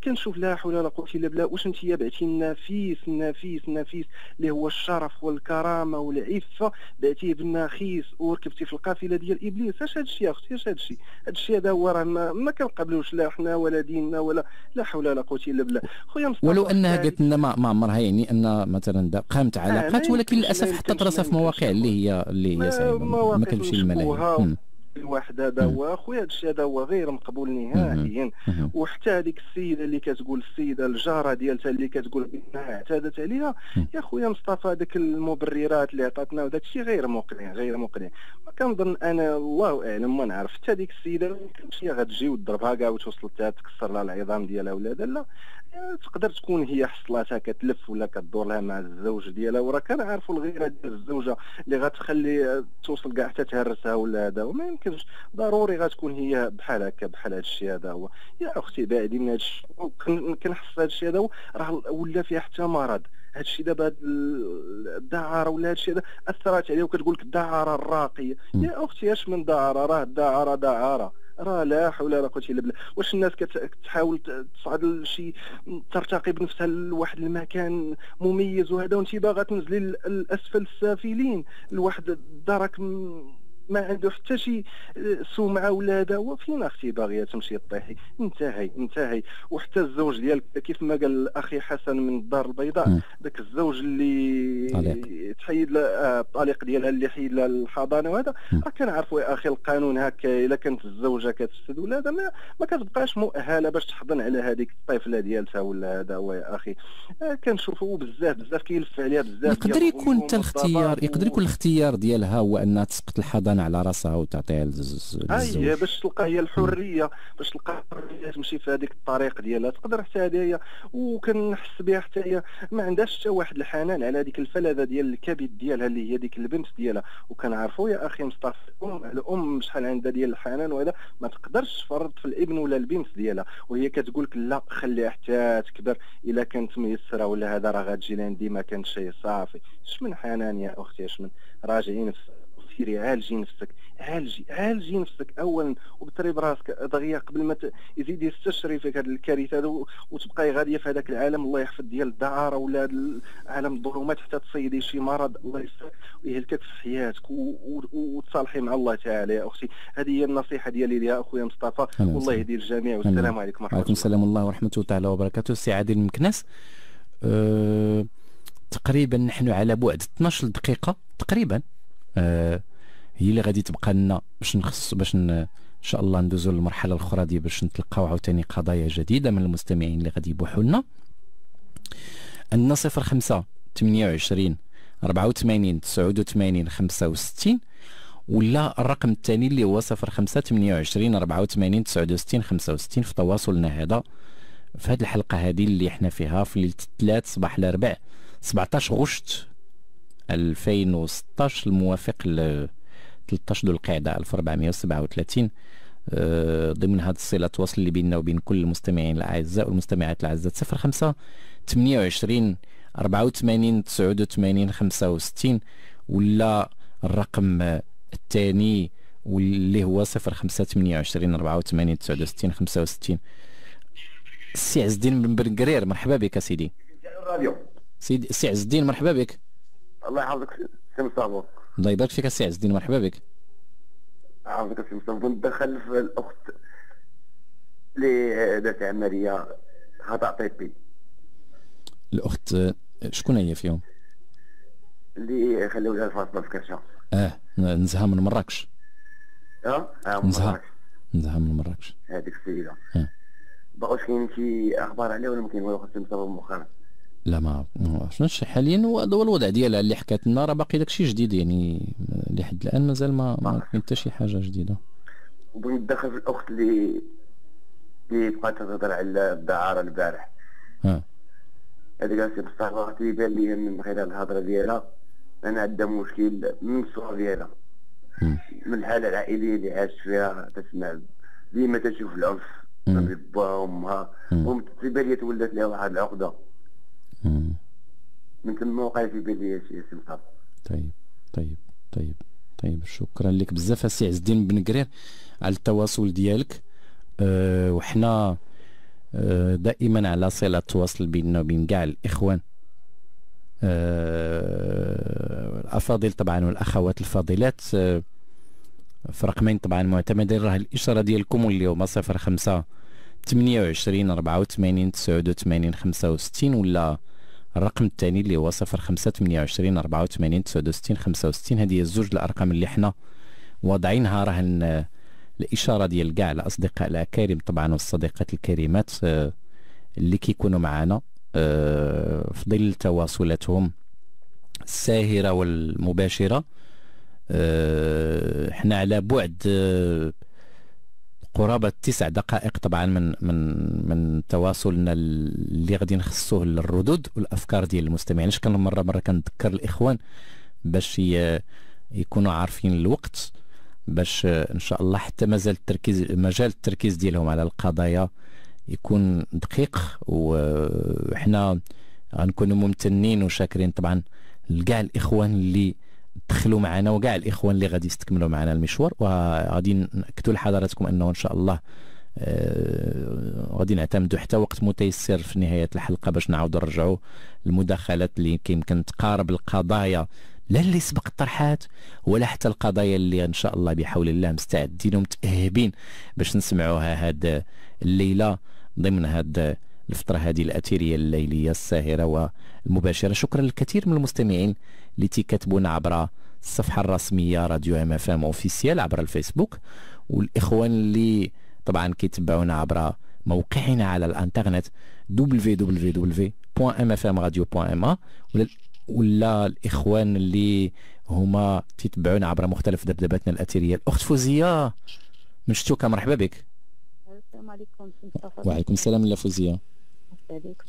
وكنشوف لا حول ولا قوة إلا بالله. واش انت بعتي النفيس النفيس النفيس اللي هو الشرف والكرامة والعفة بعتيه بالنخيس وركبتي في القافلة ديال إبليس. اش هذا الشيء يا أختي؟ اش هذا الشيء؟ هذا الشيء هذا هو راه ما, ما كنقبلوش لا حنا ولا ديننا ولا لا حول ولا قوة إلا بالله. خويا مصطفى ولو أنها قالت لنا ما عمرها يعني أن مثلا قامت علاقات آه ولكن للأسف حطت راسها في مواقع اللي هي اللي هي ما, ما كتمشي للملاهي الواحد هذا هو أخويا هذا الشيء هذا هو غير مقبول نهائيا. وحتى هذيك السيدة اللي كتقول السيدة الجارة ديالتها اللي كتقول بانها اعتادت عليها يا خويا مصطفى هذيك المبررات اللي عطاتنا وداك الشيء غير مقنع غير مقنع. ما كنظن أنا الله أعلم ما نعرف. حتى هذيك السيدة ماشي غتجي وتضربها كاع وتوصل تكسر لها العظام ديالها ولا لا. تقدر تكون هي حصلاتها كتلف ولا كدور لها مع الزوج ديالها وراه كنعرفوا الغيرة ديال الزوجة اللي غتخلي توصل كاع حتى تهرسها ولا هذا وما يمكنش. ضروري غتكون هي بحال هكا بحال هذا الشيء هذا هو. يا أختي بعدي من هذا الشيء كنحس هذا الشيء هذا راه ولا فيها حتى مرض. هذا الشيء دابا الدعارة ولا هذا الشيء هذا اثرت عليه وكتقول لك الدعارة الراقية. يا أختي أش من دعارة؟ راه الدعارة دعارة. راه لا حول ولا قوة إلا بالله. واش الناس كتحاول تصعد لشي ترتقي بنفسها لواحد المكان مميز وهذا وانت باغا تنزلي لاسفل السافلين. لواحد الدرك ما عنده حتى شي آه، سمعه ولا هذا هو فين أختي باغية تمشي طيحي. انتهي انتهي. وحتى الزوج ديالك كيف ما قال أخي حسن من الدار البيضاء ذاك الزوج اللي تحيد آه، الطليق ديالها اللي حيد لها الحضانة وهذا راه كنعرفوا يا أخي القانون هكا إلا كانت الزوجة كتفسد ولا هذا ما, ما كتبقاش مؤهلة باش تحضن على هذيك الطفلة ديالتها ولا هذا هو يا أخي. آه، كنشوفوا بزاف بزاف كيلف عليها بزاف يقدر يكون حتى الاختيار يقدر يكون الاختيار ديالها هو انها تسقط الحضانة تبان على راسها وتعطيها اي باش تلقى هي الحرية باش تلقى الحريه تمشي في هذيك الطريق ديالها تقدر حتى هي وكنحس بها حتى هي ما عندهاش حتى واحد الحنان على هذيك الفلذة ديال الكبد ديالها اللي هي ديك البنت ديالها. وكنعرفوا يا أخي مصطفى الام الأم شحال عندها ديال الحنان وهذا ما تقدرش تفرض في الابن ولا البنت ديالها. وهي كتقول لك لا خليها حتى تكبر إلا كانت ميسرة ولا هذا راه غتجي لعندي ما كان شيء صافي. اش من حنان يا أختي اش من؟ راجعي نفسك سيري عالجي نفسك عالجي عالجي نفسك اولا وبتري براسك دغيا قبل ما يزيد يستشري فيك هذه الكارثة هذا وتبقاي غادية في هذاك العالم. الله يحفظ ديال الدعارة ولا عالم الظلمات حتى تصيدي شي مرض. الله يستر ويهلكك في حياتك وتصالحي مع الله تعالى يا أختي. هذه هي النصيحة ديالي ليها أخويا مصطفى. والله يهدي الجميع. والسلام عليكم ورحمة الله. وعليكم السلام. الله ورحمة الله تعالى وبركاته. السي عادل مكناس أه تقريبا نحن على بعد 12 دقيقة تقريبا. هي اللي غادي تبقى لنا باش نخص باش إن شاء الله ندوزو للمرحلة الأخرى دي باش نتلقاو عاوتاني قضايا جديدة من المستمعين اللي غادي يبوحوا لنا. عندنا 05 28 84 89 65 ولا الرقم الثاني اللي هو 05 28 84 69 65 في تواصلنا هذا في هذه الحلقة هذه اللي إحنا فيها في ليلة الثلاث صباح الاربعاء 17 غشت. 2016 الموافق ل 13 ذو القعدة 1437 آه، ضمن هذه الصلة تواصل اللي بيننا وبين كل المستمعين الأعزاء والمستمعات الأعزاء. 05 28 84 89 65 ولا الرقم الثاني واللي هو 05 28 84 69 65 السي عز الدين من بنجرير مرحبا بك سيدي. سيدي السي عز الدين مرحبا بك. الله يحفظك سي مصطفى الله يبارك فيك السي عز الدين مرحبا بك. عافاك سي مصطفى ندخل في الأخت اللي دارت عمليه خطا طبي الأخت شكون هي فيهم؟ اللي خليو لها الفاصله في كرشه آه نزهه من مراكش. آه آه نزهه نزهه من مراكش. هذيك السيدة. آه. بغاوش كاين شي أخبار عليها ولا ما كاين؟ والو خاص مصطفى مؤخرا. لا ما شنوش حاليا هو الوضع ديالها اللي حكات لنا راه باقي داكشي جديد يعني لحد الآن مازال ما ما كاين حتى شي حاجة جديدة. وبغيت ندخل في الأخت اللي اللي بقات تهضر على الدعارة البارح. ها. هذيك السي مصطفى تيبان لي من خلال الهضرة ديالها أنا عندها مشكل من الصغر ديالها. من الحالة العائلية اللي عاشت فيها تسمع ديما تشوف العنف ما بين باها وامها ومتبان لي تولات لها واحد العقدة. من تما وقع في بالي شي سمحه طيب طيب طيب طيب. شكرا لك بزاف السي عز الدين بن قرير على التواصل ديالك. أه وحنا أه دائما على صلة تواصل بيننا وبين كاع الإخوان. أه الافاضل طبعا والأخوات الفاضلات. أه في رقمين طبعا معتمدين راه الإشارة ديالكم واللي هما 05 28 84 89 65 ولا الرقم الثاني اللي هو 05 28 84 69 65 هذه هي الزوج الأرقام اللي حنا واضعينها راه الإشارة ديال كاع الأصدقاء الأكارم طبعا والصديقات الكريمات آه، اللي كيكونوا معنا آه، في ظل تواصلاتهم الساهرة والمباشرة. آه، حنا على بعد قرابة تسع دقائق طبعا من من من تواصلنا اللي غادي نخصوه للردود والأفكار ديال المستمعين. اش كان مرة مرة كنذكر الإخوان باش يكونوا عارفين الوقت باش إن شاء الله حتى مازال التركيز مجال التركيز ديالهم على القضايا يكون دقيق. وحنا غنكونوا ممتنين وشاكرين طبعا لكاع الإخوان اللي دخلوا معنا وكاع الإخوان اللي غادي يستكملوا معنا المشوار وغادي نأكدوا لحضراتكم أنه إن شاء الله آه غادي نعتمدوا حتى وقت متيسر في نهاية الحلقة باش نعاودوا نرجعوا المداخلات اللي يمكن تقارب القضايا لا اللي سبق الطرحات ولا حتى القضايا اللي إن شاء الله بحول الله مستعدين ومتأهبين باش نسمعوها هاد الليلة ضمن هاد الفترة هذه الأثيرية الليلية الساهرة والمباشرة. شكرا للكثير من المستمعين اللي تكتبون عبر الصفحة الرسمية راديو إم إف إم أوفيسيال عبر الفيسبوك والإخوان اللي طبعا كيتبعونا عبر موقعنا على الإنترنت www.mfmradio.ma ولا الإخوان اللي هما تتبعونا عبر مختلف ذبذباتنا الاثيريه الأخت فوزية من شتوكا مرحبا بك. السلام عليكم وعليكم السلام لا فوزية.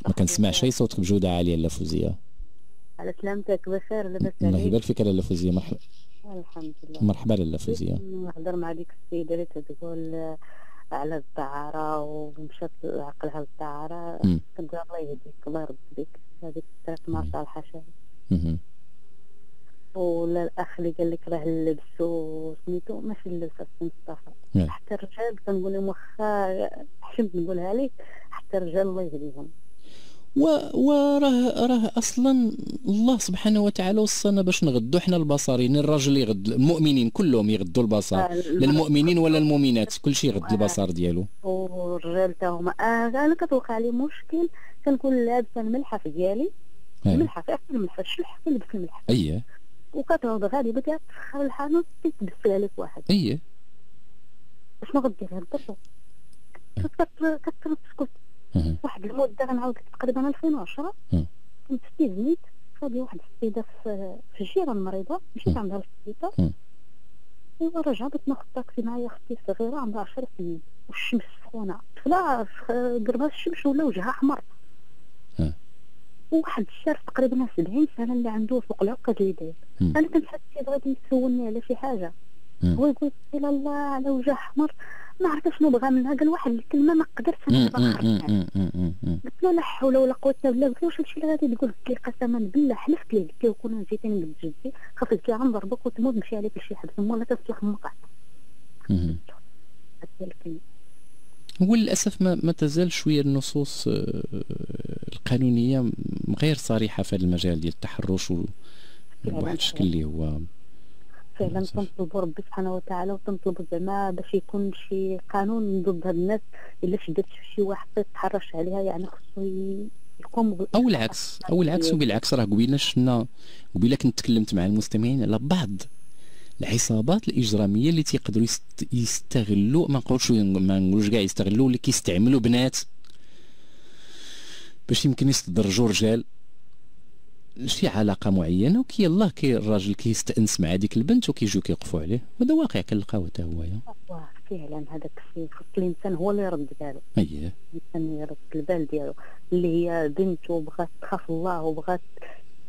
ما كنسمع شيء صوتك بجودة عالية لا فوزية. على سلامتك بخير لاباس عليك. الله يبارك فيك لاله فوزيه مرحبا. الحمد لله. مرحبا لاله فوزيه نهضر مع ديك السيدة اللي تقول على الدعاره ومشات عقلها للدعاره كنقول الله يهديك الله يرد بك. هذيك الطريق ما صالحه شي ولا الأخ اللي قال لك راه اللبس وسميتو ماشي اللبس السي مصطفى. حتى الرجال كنقول لهم واخا حشمت نقولها لك حتى الرجال الله يهديهم. وراه راه أصلا الله سبحانه وتعالى وصانا باش نغدوا حنا البصر يعني الراجل يغد المؤمنين كلهم يغدوا البصر. آه للمؤمنين ولا المؤمنات كل شيء يغد البصر ديالو. والرجال تا هما آه أنا كتوقع لي مشكل. كنكون لابسه الملحف ديالي. الملحف في الملحف الشلح كنلبس الملحف اييه وكتعود غالبا تدخل الحانوت تتبسل عليك واحد. اييه شنو غدير هاد كتسكت واحد المدة غنعاود تقريبا 2010 كنت استزنيت صابي واحد السيدة في الجيران مريضه مشيت عندها للسبيطار ايوا رجعت ناخذ طاكسي معايا أختي الصغيرة عندها 10 سنين. والشمس سخونة. طفله قربها الشمس ولا وجهها أحمر. وواحد الشاب تقريبا 70 سنة اللي عنده فوق العقد اللي داير أنا كنحس بغيت يسولني على شي حاجة. هو يقول إلى الله على وجه أحمر ما عرفت شنو بغى منها قال واحد الكلمة ما قدرتش قلت له لا حول ولا قوة إلا بالله. قلت له واش هادشي اللي غادي تقول لي قسما بالله حلفت ليه قلت له كون جيتني من جدي خاف قلت لي غنضربك وتموت نمشي عليك لشي حبس ولا تسلخ مقع هو للاسف ما, ما تزال شوية النصوص آه، القانونية غير صريحة في هذا المجال ديال التحرش بواحد الشكل اللي هو فعلا تنطلبوا ربي سبحانه وتعالى وتنطلبوا زعما باش يكون شي قانون ضد هاد الناس إلا شدت شي واحد تتحرش عليها يعني خصو يقوم أو العكس أو العكس وبالعكس راه قبيلة شفنا قبيلة كنت تكلمت مع المستمعين على بعض العصابات الإجرامية اللي تيقدروا يستغلوا ما نقولش ما نقولوش كاع يستغلوا اللي كيستعملوا بنات باش يمكن يستدرجوا رجال شي علاقة معينة وكي يلاه كي الراجل كيستأنس مع هذيك البنت وكيجيو كيوقفوا عليه. وهذا واقع كنلقاو حتى هو فعلا هذاك الشيء خص الإنسان هو اللي يرد باله اييه الإنسان يرد البال ديالو. اللي هي بنته بغات تخاف الله وبغات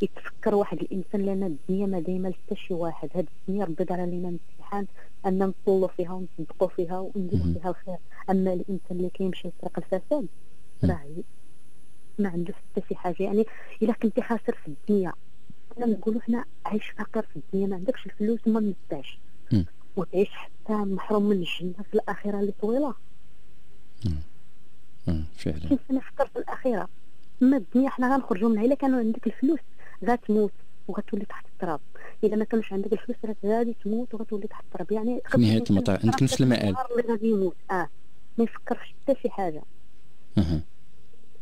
يتفكر واحد الإنسان لأن الدنيا ما دايما حتى شي واحد. هاد الدنيا ربي دار علينا امتحان أن نصلوا فيها ونصدقوا فيها ونديروا فيها الخير. أما الإنسان اللي كيمشي يسرق الفساد راه ما عنده حتى شي حاجة. يعني إلا كنتي خاسر في الدنيا أنا نقولوا حنا عايش فقير في الدنيا ما عندكش الفلوس وما نتاعش وتعيش حتى محروم من الجنة في الآخرة اللي طويلة. فعلا. كيف نفكر في الآخرة. ما الدنيا حنا غنخرجوا منها. إلا كانوا عندك الفلوس غتموت وغتولي تحت التراب. إلا ما كانش عندك الفلوس راه غادي تموت وغتولي تحت التراب. يعني في نهاية المطاف عندك نفس المآل. اللي غادي يموت. آه. ما يفكرش حتى شي حاجة.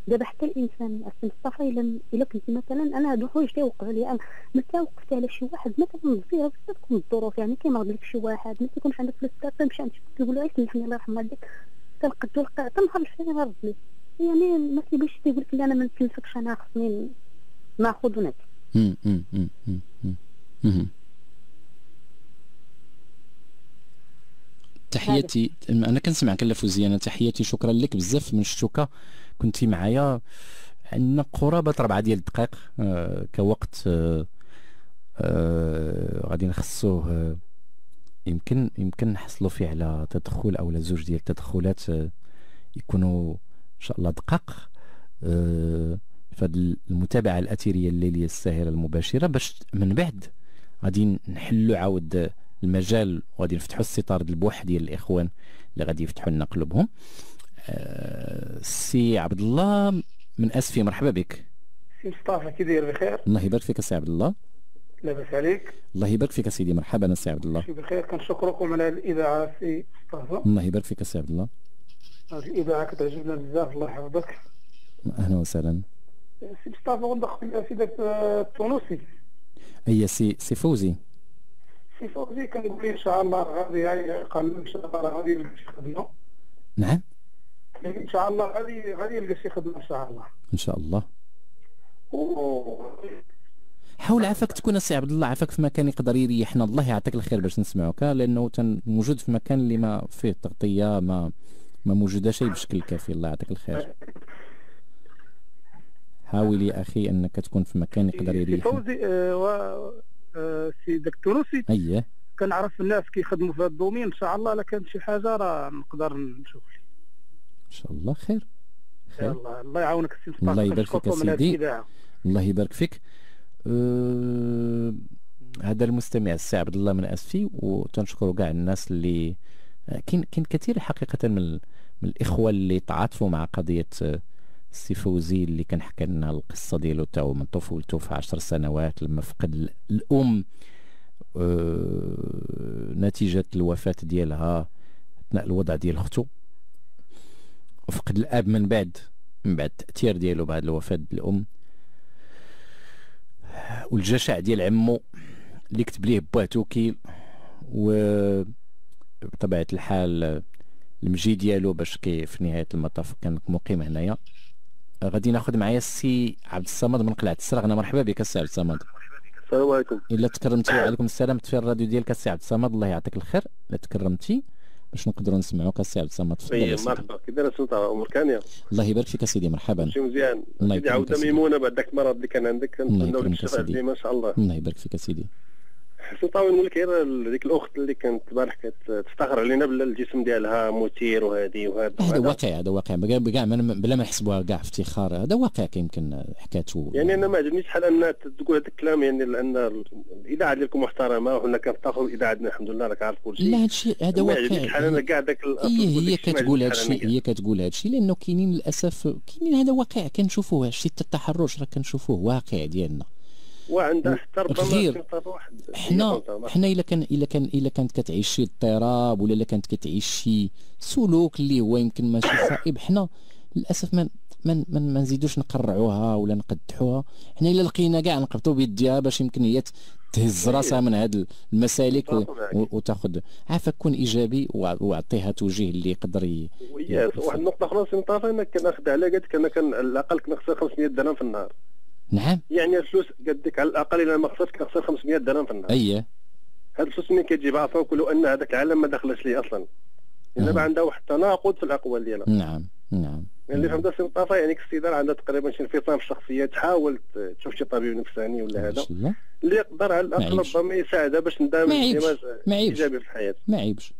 دابا حتى الإنسان السي مصطفى الا إلا كنت مثلا أنا هادو الحوايج تيوقعوا لي أنا متى وقفت على شي واحد مثلا فيها بزاف تكون الظروف يعني كيمرض لك شي واحد ما تيكونش عندك فلوس تمشي عند شي تقول له سلفني الله يرحم والديك تنقدو تنهار الفين غيرد لي يعني ما تيبغيش تيقول لك أنا ما نسلفكش أنا خصني ناخذ ونك تحياتي أنا كنسمعك لاله أنا تحياتي شكرا لك بزاف من شتوكا كنتي معايا عندنا قرابة ربعة ديال الدقائق آه كوقت آه آه غادي نخصوه يمكن يمكن نحصلوا فيه على تدخل أو زوج ديال التدخلات يكونوا إن شاء الله دقاق فهاد المتابعة الاثيريه الليلية الساهرة المباشرة. باش من بعد غادي نحلوا عاود المجال وغادي نفتحوا الستار البوح ديال الإخوان اللي غادي يفتحوا لنا قلوبهم. سي عبد الله من اسفي مرحبا بك. سي مصطفى كي داير بخير الله يبارك فيك سي عبد الله. لاباس عليك. الله يبارك فيك سيدي. مرحبا سي عبد الله. بخير. كنشكركم على الإذاعة سي مصطفى. الله يبارك فيك سي عبد الله. الإذاعة كتعجبنا بزاف. الله يحفظك. أهلا وسهلا. سي مصطفى غندخل في ذاك التونسي. هي سي سي فوزي. سي فوزي كنقول إن شاء الله غادي قال إن شاء الله غادي يلقى شي إن شاء الله غادي غادي يلقى شي خدمة إن شاء الله. إن شاء الله. حاول عافاك تكون السي عبد الله عافاك في مكان يقدر يريحنا الله يعطيك الخير باش نسمعوك لأنه موجود في مكان اللي ما فيه تغطية ما ما موجودة شيء بشكل كافي. الله يعطيك الخير. حاول يا أخي أنك تكون في مكان يقدر يريح. فوزي آه و آه سي دكتوروسي أييه. كنعرف الناس كيخدموا في هذا الـ domaine. إن شاء الله إلا كانت شي حاجة راه نقدر نشوف. شاء الله خير. خير. الله. الله يعاونك السي الله يبارك فيك سيدي. الله يبارك فيك. أه هذا المستمع السي عبد الله من آسفي وتنشكروا كاع الناس اللي آه، كاين كاين كثير حقيقة من من الإخوة اللي تعاطفوا مع قضية السي فوزي اللي كان حكى لنا القصة ديالو تاعو من طفولته في عشر سنوات لما فقد الأم أه نتيجة الوفاة ديالها أثناء الوضع ديال اختو وفقد الاب من بعد من بعد التأثير ديالو بعد الوفاة الأم. والجشع ديال عمو اللي كتب ليه بواه توكيل و بطبيعة الحال المجي ديالو باش كي في نهاية المطاف كان مقيم هنايا. غادي ناخذ معايا السي عبد الصمد من قلعة السرغنه مرحبا بك السي عبد الصمد. السلام عليكم. إلا تكرمتي وعليكم السلام. تفي الراديو ديالك السي عبد الصمد. الله يعطيك الخير. الا تكرمتي. باش نقدروا نسمعوك السي عبد تفضل طيب مرحبا. كي داير السلطه أمور كانية؟ الله يبارك فيك سيدي مرحبا. شي مزيان. الله عاوده ميمونه بعد ذاك المرض اللي كان عندك كنتمناو لك الشفاء ديما إن شاء الله. الله يبارك فيك سيدي. سلطان نقول لك ديك الأخت اللي كانت البارح كتفتخر علينا بلا الجسم ديالها مثير وهذه وهذا هذا واقع هذا واقع. كاع بلا ما نحسبوها كاع افتخار هذا واقع يمكن حكاته يعني أنا ما عجبنيش شحال أن تقول هذا الكلام يعني لأن الاذاعه ديالكم محترمة وحنا كنفتخروا الاذاعه ديالنا الحمد لله راك عارف كل شيء. لا هذا الشيء هذا واقع. شحال أنا كاع ذاك هي هي كتقول هذا الشيء هي كتقول هذا الشيء لأنه كاينين للأسف كاينين هذا واقع كنشوفوه شي التحرش راه كنشوفوه واقع ديالنا. وعندها حتى ربما حنا حنا إلا كان إلا كان إلا كانت كتعيش شي اضطراب ولا إلا كانت كتعيش شي سلوك اللي هو يمكن ماشي صائب حنا للأسف ما ما ما, ما نزيدوش نقرعوها ولا نقدحوها. حنا إلا لقينا كاع نقبطوا بيديها باش يمكن هي تهز راسها من هذه المسالك وتاخذ عافاك كون إيجابي وأعطيها توجيه اللي يقدر ي... واحد النقطة أخرى سي مصطفى أنا كناخذ على قالت أنا كان على الأقل كنخسر 500 درهم في النهار. نعم. يعني الفلوس قدك على الأقل إلى ما خسرت كنخسر 500 درهم في النهار. اييه هاد الفلوس منين كتجيبها فوق ولو أن هذاك العالم ما دخلش ليه أصلا. نعم. عندها واحد التناقض في الأقوال ديالها. نعم نعم. يعني اللي فهمتها سي مصطفى يعني السيده عندها تقريبا شي انفصام في الشخصية تحاول تشوف شي طبيب نفساني ولا هذا. اللي يقدر على الأقل ربما يساعدها باش ندام إيجابي في الحياة. ما عيبش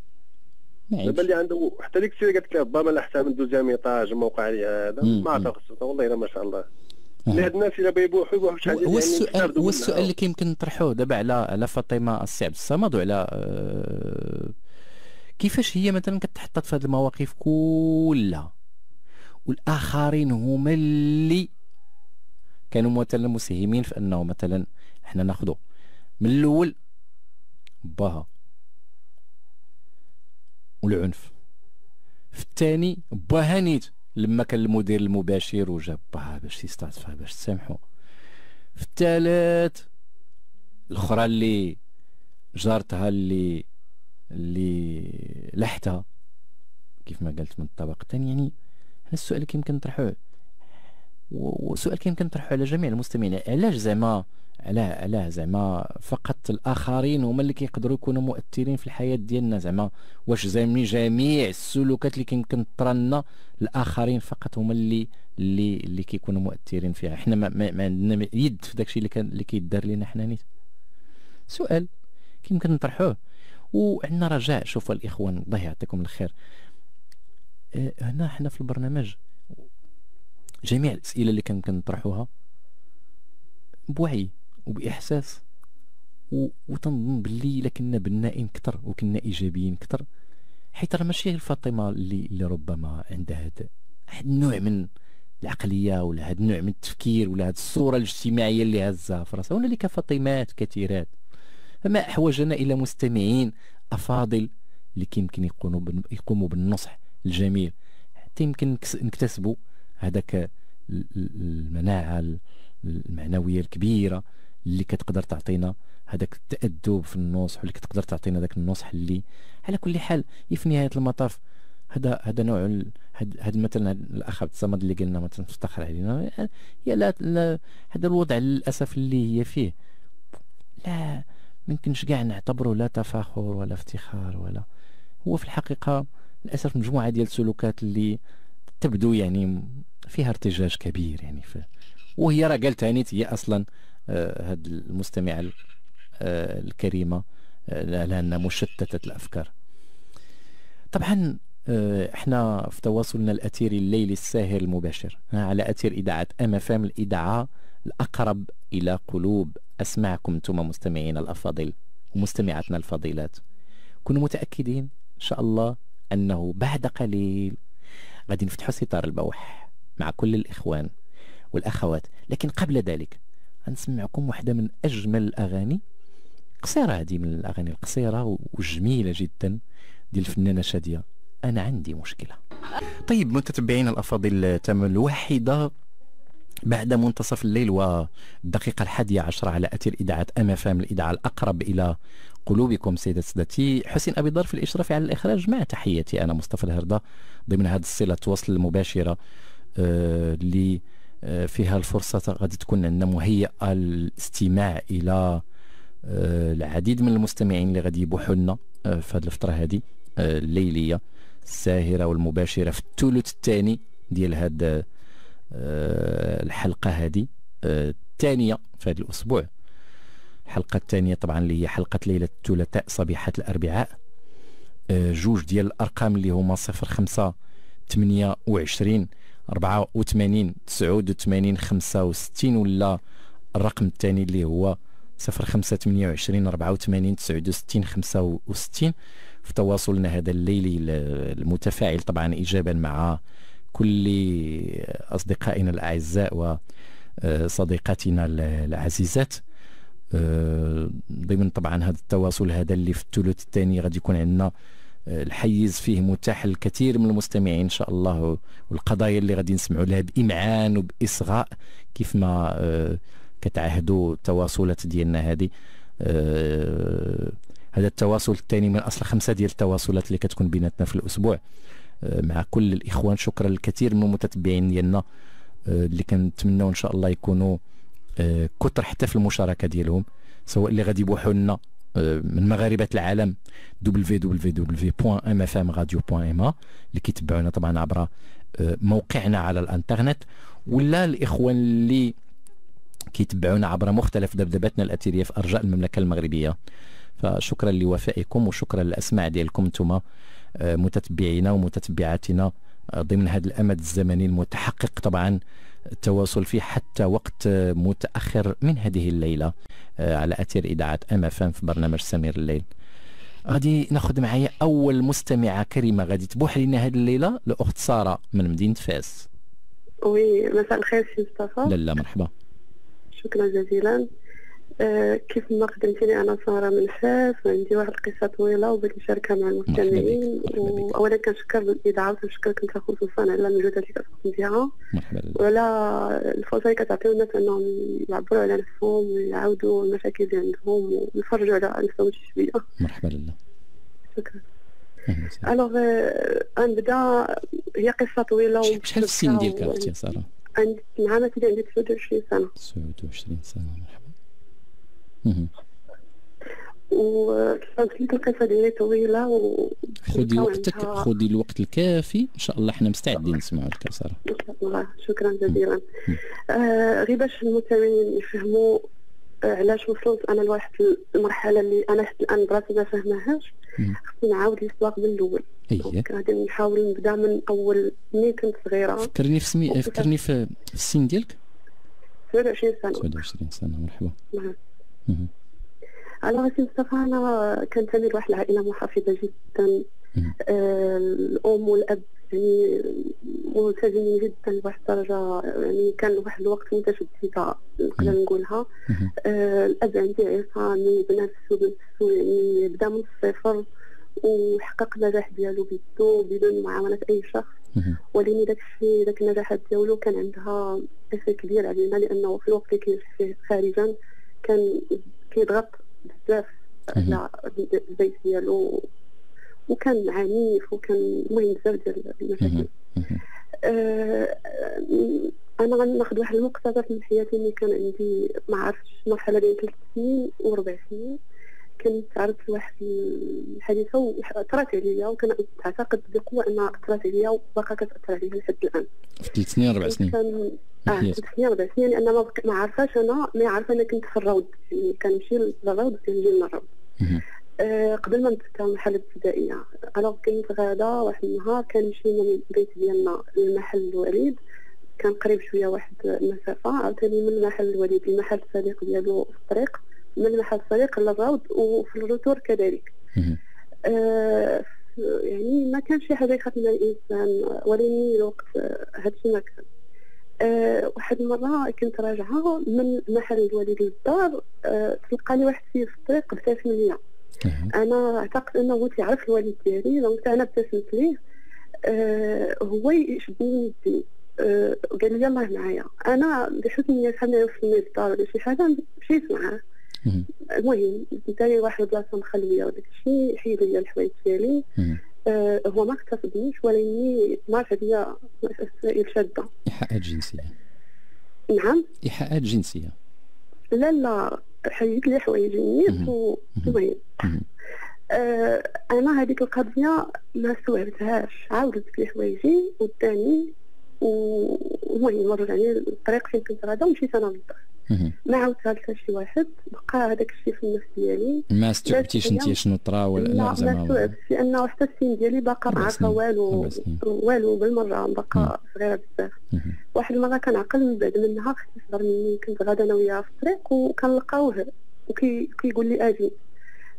ما دابا اللي عنده حتى ديك السيده قالت لك ربما لا حتى من دوزيام ايطاج موقع عليها هذا. ما اعتقد والله إلا ما شاء الله. لهاد الناس إلا بيبوحوا هو يعني السؤال هو السؤال اللي كيمكن نطرحوه دابا على على فاطمة السي عبد الصمد وعلى آه كيفاش هي مثلا كتحطت في هذه المواقف كلها؟ والآخرين هما اللي كانوا مثلا مساهمين في أنه مثلا إحنا ناخذوا من الأول باها والعنف في الثاني باها نيت. لما كان المدير المباشر وجاب باش يستعطفها باش تسامحوا في الثالث الأخرى اللي جارتها اللي اللي لحتها كيف ما قلت من الطبق الثاني يعني هذا السؤال اللي يمكن نطرحوه. وسؤال يمكن نطرحوه على جميع المستمعين علاش زعما علاه علاه زعما فقط الآخرين هما اللي كيقدروا يكونوا مؤثرين في الحياة ديالنا زعما؟ واش زعما جميع السلوكات اللي كيمكن طرنا الآخرين فقط هما اللي اللي اللي كيكونوا مؤثرين فيها؟ حنا ما, ما, ما عندنا يد في داكشي اللي كان اللي كيدار لنا حنا نيت. سؤال كيمكن نطرحوه وعندنا رجاء شوفوا الإخوان الله يعطيكم الخير. أه هنا حنا في البرنامج. جميع الأسئلة اللي كان نطرحوها بوعي وبإحساس وتنظن باللي إلا كنا بنائين كثر وكنا إيجابيين كثر حيت راه ماشي غير فاطمة اللي اللي ربما عندها هذا النوع من العقلية ولا هذا النوع من التفكير ولا هذه الصورة الاجتماعية اللي هزها في راسها هنالك فاطمات كثيرات. فما أحوجنا إلى مستمعين أفاضل اللي كيمكن يقوموا يقوموا بالنصح الجميل حتى يمكن نكتسبوا هذاك المناعة المعنوية الكبيرة اللي كتقدر تعطينا هذاك التأدب في النصح واللي كتقدر تعطينا ذاك النصح اللي على كل حال في نهاية المطاف هذا هذا نوع هذا مثلا الأخ عبد الصمد اللي قلنا مثلا تفتخر علينا يا لا, لا هذا الوضع للأسف اللي هي فيه. لا ممكنش كاع نعتبره لا تفاخر ولا افتخار ولا. هو في الحقيقة للأسف مجموعة ديال السلوكات اللي تبدو يعني فيها ارتجاج كبير يعني في وهي راه قالت هي أصلا آه هاد المستمعه آه الكريمة آه لأنها مشتتة الأفكار. طبعا آه إحنا في تواصلنا الاثيري الليلي الساهر المباشر على أثير إذاعة ام اف ام الإذاعة الأقرب إلى قلوب اسمعكم أنتم مستمعين الأفاضل ومستمعاتنا الفضيلات كونوا متأكدين إن شاء الله أنه بعد قليل غادي نفتحوا ستار البوح. مع كل الإخوان والأخوات. لكن قبل ذلك غنسمعكم واحدة من أجمل الأغاني قصيرة هذه من الأغاني القصيرة وجميلة جدا ديال الفنانة شادية. أنا عندي مشكلة. طيب متتبعين الأفاضل تم الواحده بعد منتصف الليل والدقيقة الحادية عشرة على أثير إذاعة أم فام الإذاعة الأقرب إلى قلوبكم سيدة سادتي حسين أبي ضر في الإشراف على الإخراج. مع تحياتي أنا مصطفى الهردة ضمن هذه الصلة وصل المباشرة اللي آه فيها الفرصة غادي تكون عندنا مهيئة الاستماع إلى آه العديد من المستمعين اللي غادي يبوحوا لنا آه في هذه الفترة هذه آه الليلية الساهرة والمباشرة في الثلث الثاني ديال آه الحلقة هذه آه الثانية في هذا الأسبوع. الحلقة الثانية طبعا اللي هي حلقة ليلة الثلاثاء صبيحة الأربعاء آه جوج ديال الأرقام اللي هما صفر خمسة ثمانية وعشرين أربعة وثمانين تسعود وثمانين خمسة وستين ولا الرقم الثاني اللي هو صفر خمسة ثمانية وعشرين أربعة وثمانين تسعود وستين خمسة وستين. في تواصلنا هذا الليلي المتفاعل طبعا إجابا مع كل أصدقائنا الأعزاء وصديقاتنا العزيزات. ضمن طبعا هذا التواصل هذا اللي في الثلث الثاني غادي يكون عندنا الحيز فيه متاح للكثير من المستمعين إن شاء الله والقضايا اللي غادي نسمعوا لها بإمعان وبإصغاء كيف ما كتعهدوا التواصلات ديالنا هذه. هذا التواصل الثاني من أصل خمسة ديال التواصلات اللي كتكون بيناتنا في الأسبوع. مع كل الإخوان شكرا للكثير من المتتبعين ديالنا اللي كنتمناو إن شاء الله يكونوا كثر حتى في المشاركة ديالهم سواء اللي غادي يبوحوا لنا من مغاربة العالم www.mfmradio.ma اللي كيتبعونا طبعا عبر موقعنا على الانترنت. ولا الإخوان اللي كيتبعونا عبر مختلف دبدباتنا الاثيريه في أرجاء المملكة المغربية. فشكرا لوفائكم وشكرا للأسماع ديالكم أنتم متتبعينا ومتتبعاتنا ضمن هذا الأمد الزمني المتحقق طبعا التواصل فيه حتى وقت متأخر من هذه الليلة. على أثير إذاعة أم أف في برنامج سمير الليل. غادي ناخذ معايا أول مستمعه كريمة غادي تبوح لنا هذه الليلة الأخت سارة من مدينة فاس. oui مساء الخير سي مصطفى. لا لا مرحبا. شكرا جزيلا. آه كيف ما قدمتيني أنا سارة من فاس وعندي واحد القصة طويلة وبغيت نشاركها مع المستمعين. واولا كنشكر الإذاعة وكنشكرك انت خصوصا على المجهودات اللي كتقوم بها. وعلى الفرصة اللي كتعطيو الناس إنهم يعبروا على نفسهم ويعاودوا المشاكل اللي عندهم ويفرجوا على نفسهم شي شوية. مرحبا لله. شكرا. ألوغ غنبدا هي قصة طويلة شحال السن ديالك أختي سارة؟ عندي مع مثلي عندي 29 سنة. 29 سنة. وكانت لك القصة ديالي طويلة و خذي وقتك خذي الوقت الكافي. إن شاء الله إحنا مستعدين نسمعوا لك ساره إن شاء الله. شكرا جزيلا. آه غير باش المستمعين يفهموا علاش وصلت أنا لواحد المرحلة اللي أنا حتى الان براسي ما فهمهاش. خصني نعاود السواق من الأول. اييه غادي نحاول نبدأ من أول ملي كنت صغيرة. فكرني في سمي فكرني في السن ديالك؟ 29 سنة. 29 سنة. مرحبا. على سي مصطفى أنا كنتمي لواحد العائلة محافظة جدا. آه الأم والأب يعني ملتزمين جدا لواحد الدرجة. يعني كان واحد الوقت متشدده نقدر نقولها. آه الأب عندي عصامي بنفسه بنفسه يعني بدا من الصفر وحقق النجاح ديالو بيدو بدون معاونة أي شخص. ولكن داك الشيء داك النجاحات ديالو كان عندها أثر كبير علينا لأنه في الوقت اللي كينجح فيه خارجا كان كيضغط بزاف على البيت ديالو وكان عنيف وكان المهم بزاف ديال المشاكل. أنا غناخذ واحد المقتطف من حياتي ملي كان عندي ما عرفتش مرحلة بين ثلاث سنين وربع سنين. كنت عرضت لواحد الحادثة وأثرت عليا وكان تعتقد بقوة أنها أثرت عليا وباقا كتأثر عليا لحد الآن. في ثلاث سنين أربع سنين؟ آه ثلاث سنين أربع سنين لأن ما, ما عارفاش أنا ما عارفه أنا كنت في الروض يعني كنمشي للروض وكنجي من الروض آه قبل ما نبدأ المرحله الابتدائيه أنا كنت غادا واحد النهار كنمشي من البيت ديالنا للمحل الوليد. كان قريب شوية واحد المسافة عاوتاني من المحل الوالد لمحل الصديق ديالو في الطريق. من محل الصديق للروض وفي الـ retour كذلك. آه يعني ما كان شي حاجة يخاف منها الانسان ولكن الوقت هادشي ما كان. أه واحد المرة كنت راجعة من محل الوالد للدار أه تلقاني واحد السيد في الطريق ابتسم ليا أنا أعتقد أنه تيعرف الوالد ديالي donc أنا ابتسمت ليه أه هو يشدني من يدي. قال لي الله معايا أنا بحسن نيه شحال يوصلني للدار ولا شي حاجة مشيت معاه المهم داري واحد البلاصة مخلية وداك الشيء حيد لي الحوايج ديالي. آه هو ما اغتصبنيش ولكن مارس عليا مسائل شادة. ايحاءات جنسية. نعم. ايحاءات جنسية. لا لا حيد لي حوايجي نيت المهم. آه أنا هذيك القضية ما استوعبتهاش عاودت لي حوايجي وداني والمهم رجعني الطريق فين كنت غادا ومشيت أنا للدار ما عاودتها لحتى شي واحد بقى هذاك الشيء في النفس ديالي. ما استوعبتيش انت شنو طرا ولا لا زعما ما استوعبتش لأنه حتى السن ديالي باقا ما عارفه والو والو بالمرة باقا صغيرة بزاف. واحد المرة كنعقل من بعد منها أختي صغر مني كنت غادا أنا وياها في الطريق وكنلقاوه. وكيقول لي أجي.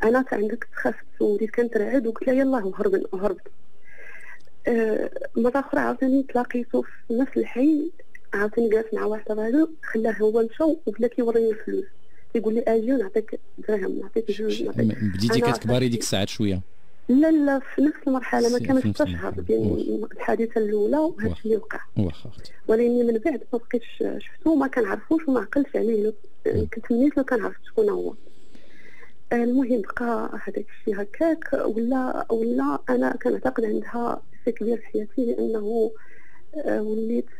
أنا كان عندك تخافت وليت كنترعد وقلت له يلاه وهرب وهربت آه مرة أخرى عاوتاني تلاقيتو في نفس الحي عاوتاني جالس مع واحد رجل خلاه هو مشى وبدا كيوريني الفلوس. يقول لي آجي ونعطيك دراهم نعطيك جوج بديتي كتكبري ديك الساعات شوية؟ لا لا في نفس المرحلة ما كانش حتى شهر بين الحادثة الأولى وهذا اللي وقع. ولكن من بعد ما بقيتش شفتو ما كنعرفوش وما عقلتش عليه. كنت منيت لو كنعرف شكون هو. المهم بقى هذاك الشيء هكاك ولا ولا أنا كنعتقد عندها شيء كبير في حياتي لأنه وليت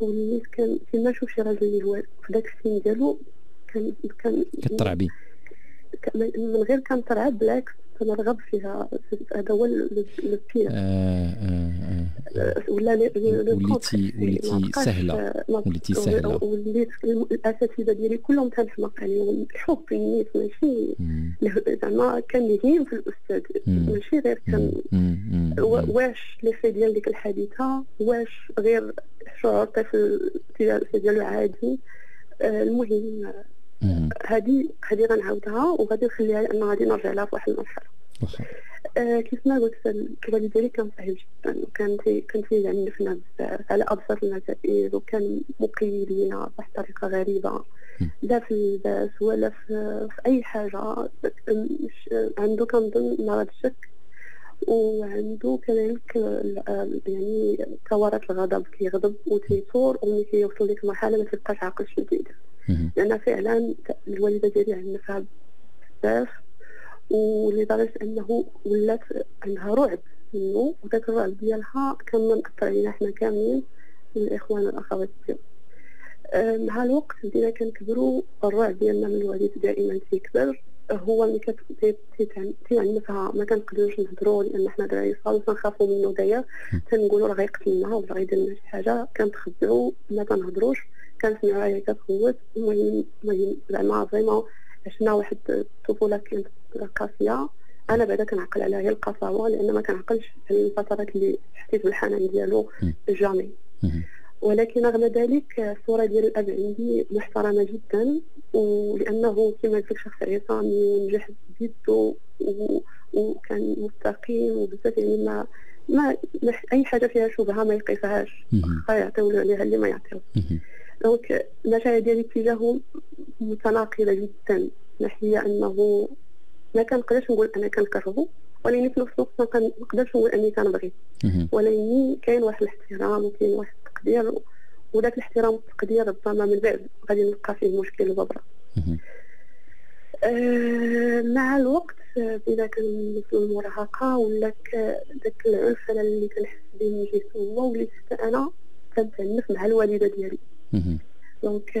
وليت كان كيما نشوف شي راجل اللي هو في داك السن ديالو كان كان كطرع بيه من غير كان طرع بالعكس. كنرغب فيها هذا هو آه آه آه. ولا وليتي وليتي سهلة. وليتي سهلة. وليت الأساتذة ديالي كلهم تنحماق عليهم الحب النيت ماشي زعما كان مهم في الأستاذ. ماشي غير كان واش لي ديال ديك الحادثة؟ واش غير شعور طفل ديالو عادي المهم هذه هذه غنعاودها وغادي نخليها لأن غادي نرجع لها في واحد المرحله آه كيف ما قلت الوالد ديالي كان صعيب جدا وكان كان تيعنفنا بزاف على أبسط المسائل وكان مقيد لينا بواحد الطريقة غريبة. لا في اللباس ولا في, في أي حاجة. مش عنده كنظن مرض الشك وعنده كذلك يعني ثورات الغضب كيغضب وتيثور وملي كيوصل لك المرحله ما تبقاش عاقل شنو تيدير لأن فعلا الوالده ديالي عنفها بزاف ولدرجة أنه ولات عندها رعب منه وداك الرعب ديالها كان مأثر علينا حنا كاملين الإخوان والاخوات ديالو مع الوقت بدينا كنكبروا الرعب ديالنا من الوالد دائما تيكبر هو ملي تيعنفها ما كنقدروش نهضروا لأن حنا دراري صغار تنخافوا منه داير. تنقولوا راه غيقتلنا ولا غيدير لنا شي حاجة كنتخبعوا ما كنهضروش. كنسمعوا عليها كتخوت المهم المهم زعما فريمون عشنا واحد الطفولة كانت قاسيه أنا بعدا كنعقل عليها هي القساوه لأن ما كنعقلش على الفترات اللي حسيت بالحنان ديالو جامي ولكن رغم ذلك الصورة ديال الأب عندي محترمة جدا ولأنه كما قلت لك شخص عصامي ونجح بيدو وكان مستقيم وبزاف يعني ما ما أي حاجة فيها شبهة ما يقيسهاش واخا يعطيو عليها اللي ما يعطيو دونك المشاعر ديالي تجاهه متناقضة جدا ناحية أنه ما كنقدرش نقول أنا كنكرهه ولكن في نفس الوقت ما نقدرش نقول أني كنبغي ولكن كاين واحد الاحترام وكاين واحد التقدير وذاك الاحترام والتقدير ربما من بعد غادي نلقى فيه مشكل وببرة آه مع الوقت بدا كنوصل المراهقة ولا داك العنف اللي كنحس به من جهة هو وليت أنا كنتعنف مع الوالدة ديالي. دونك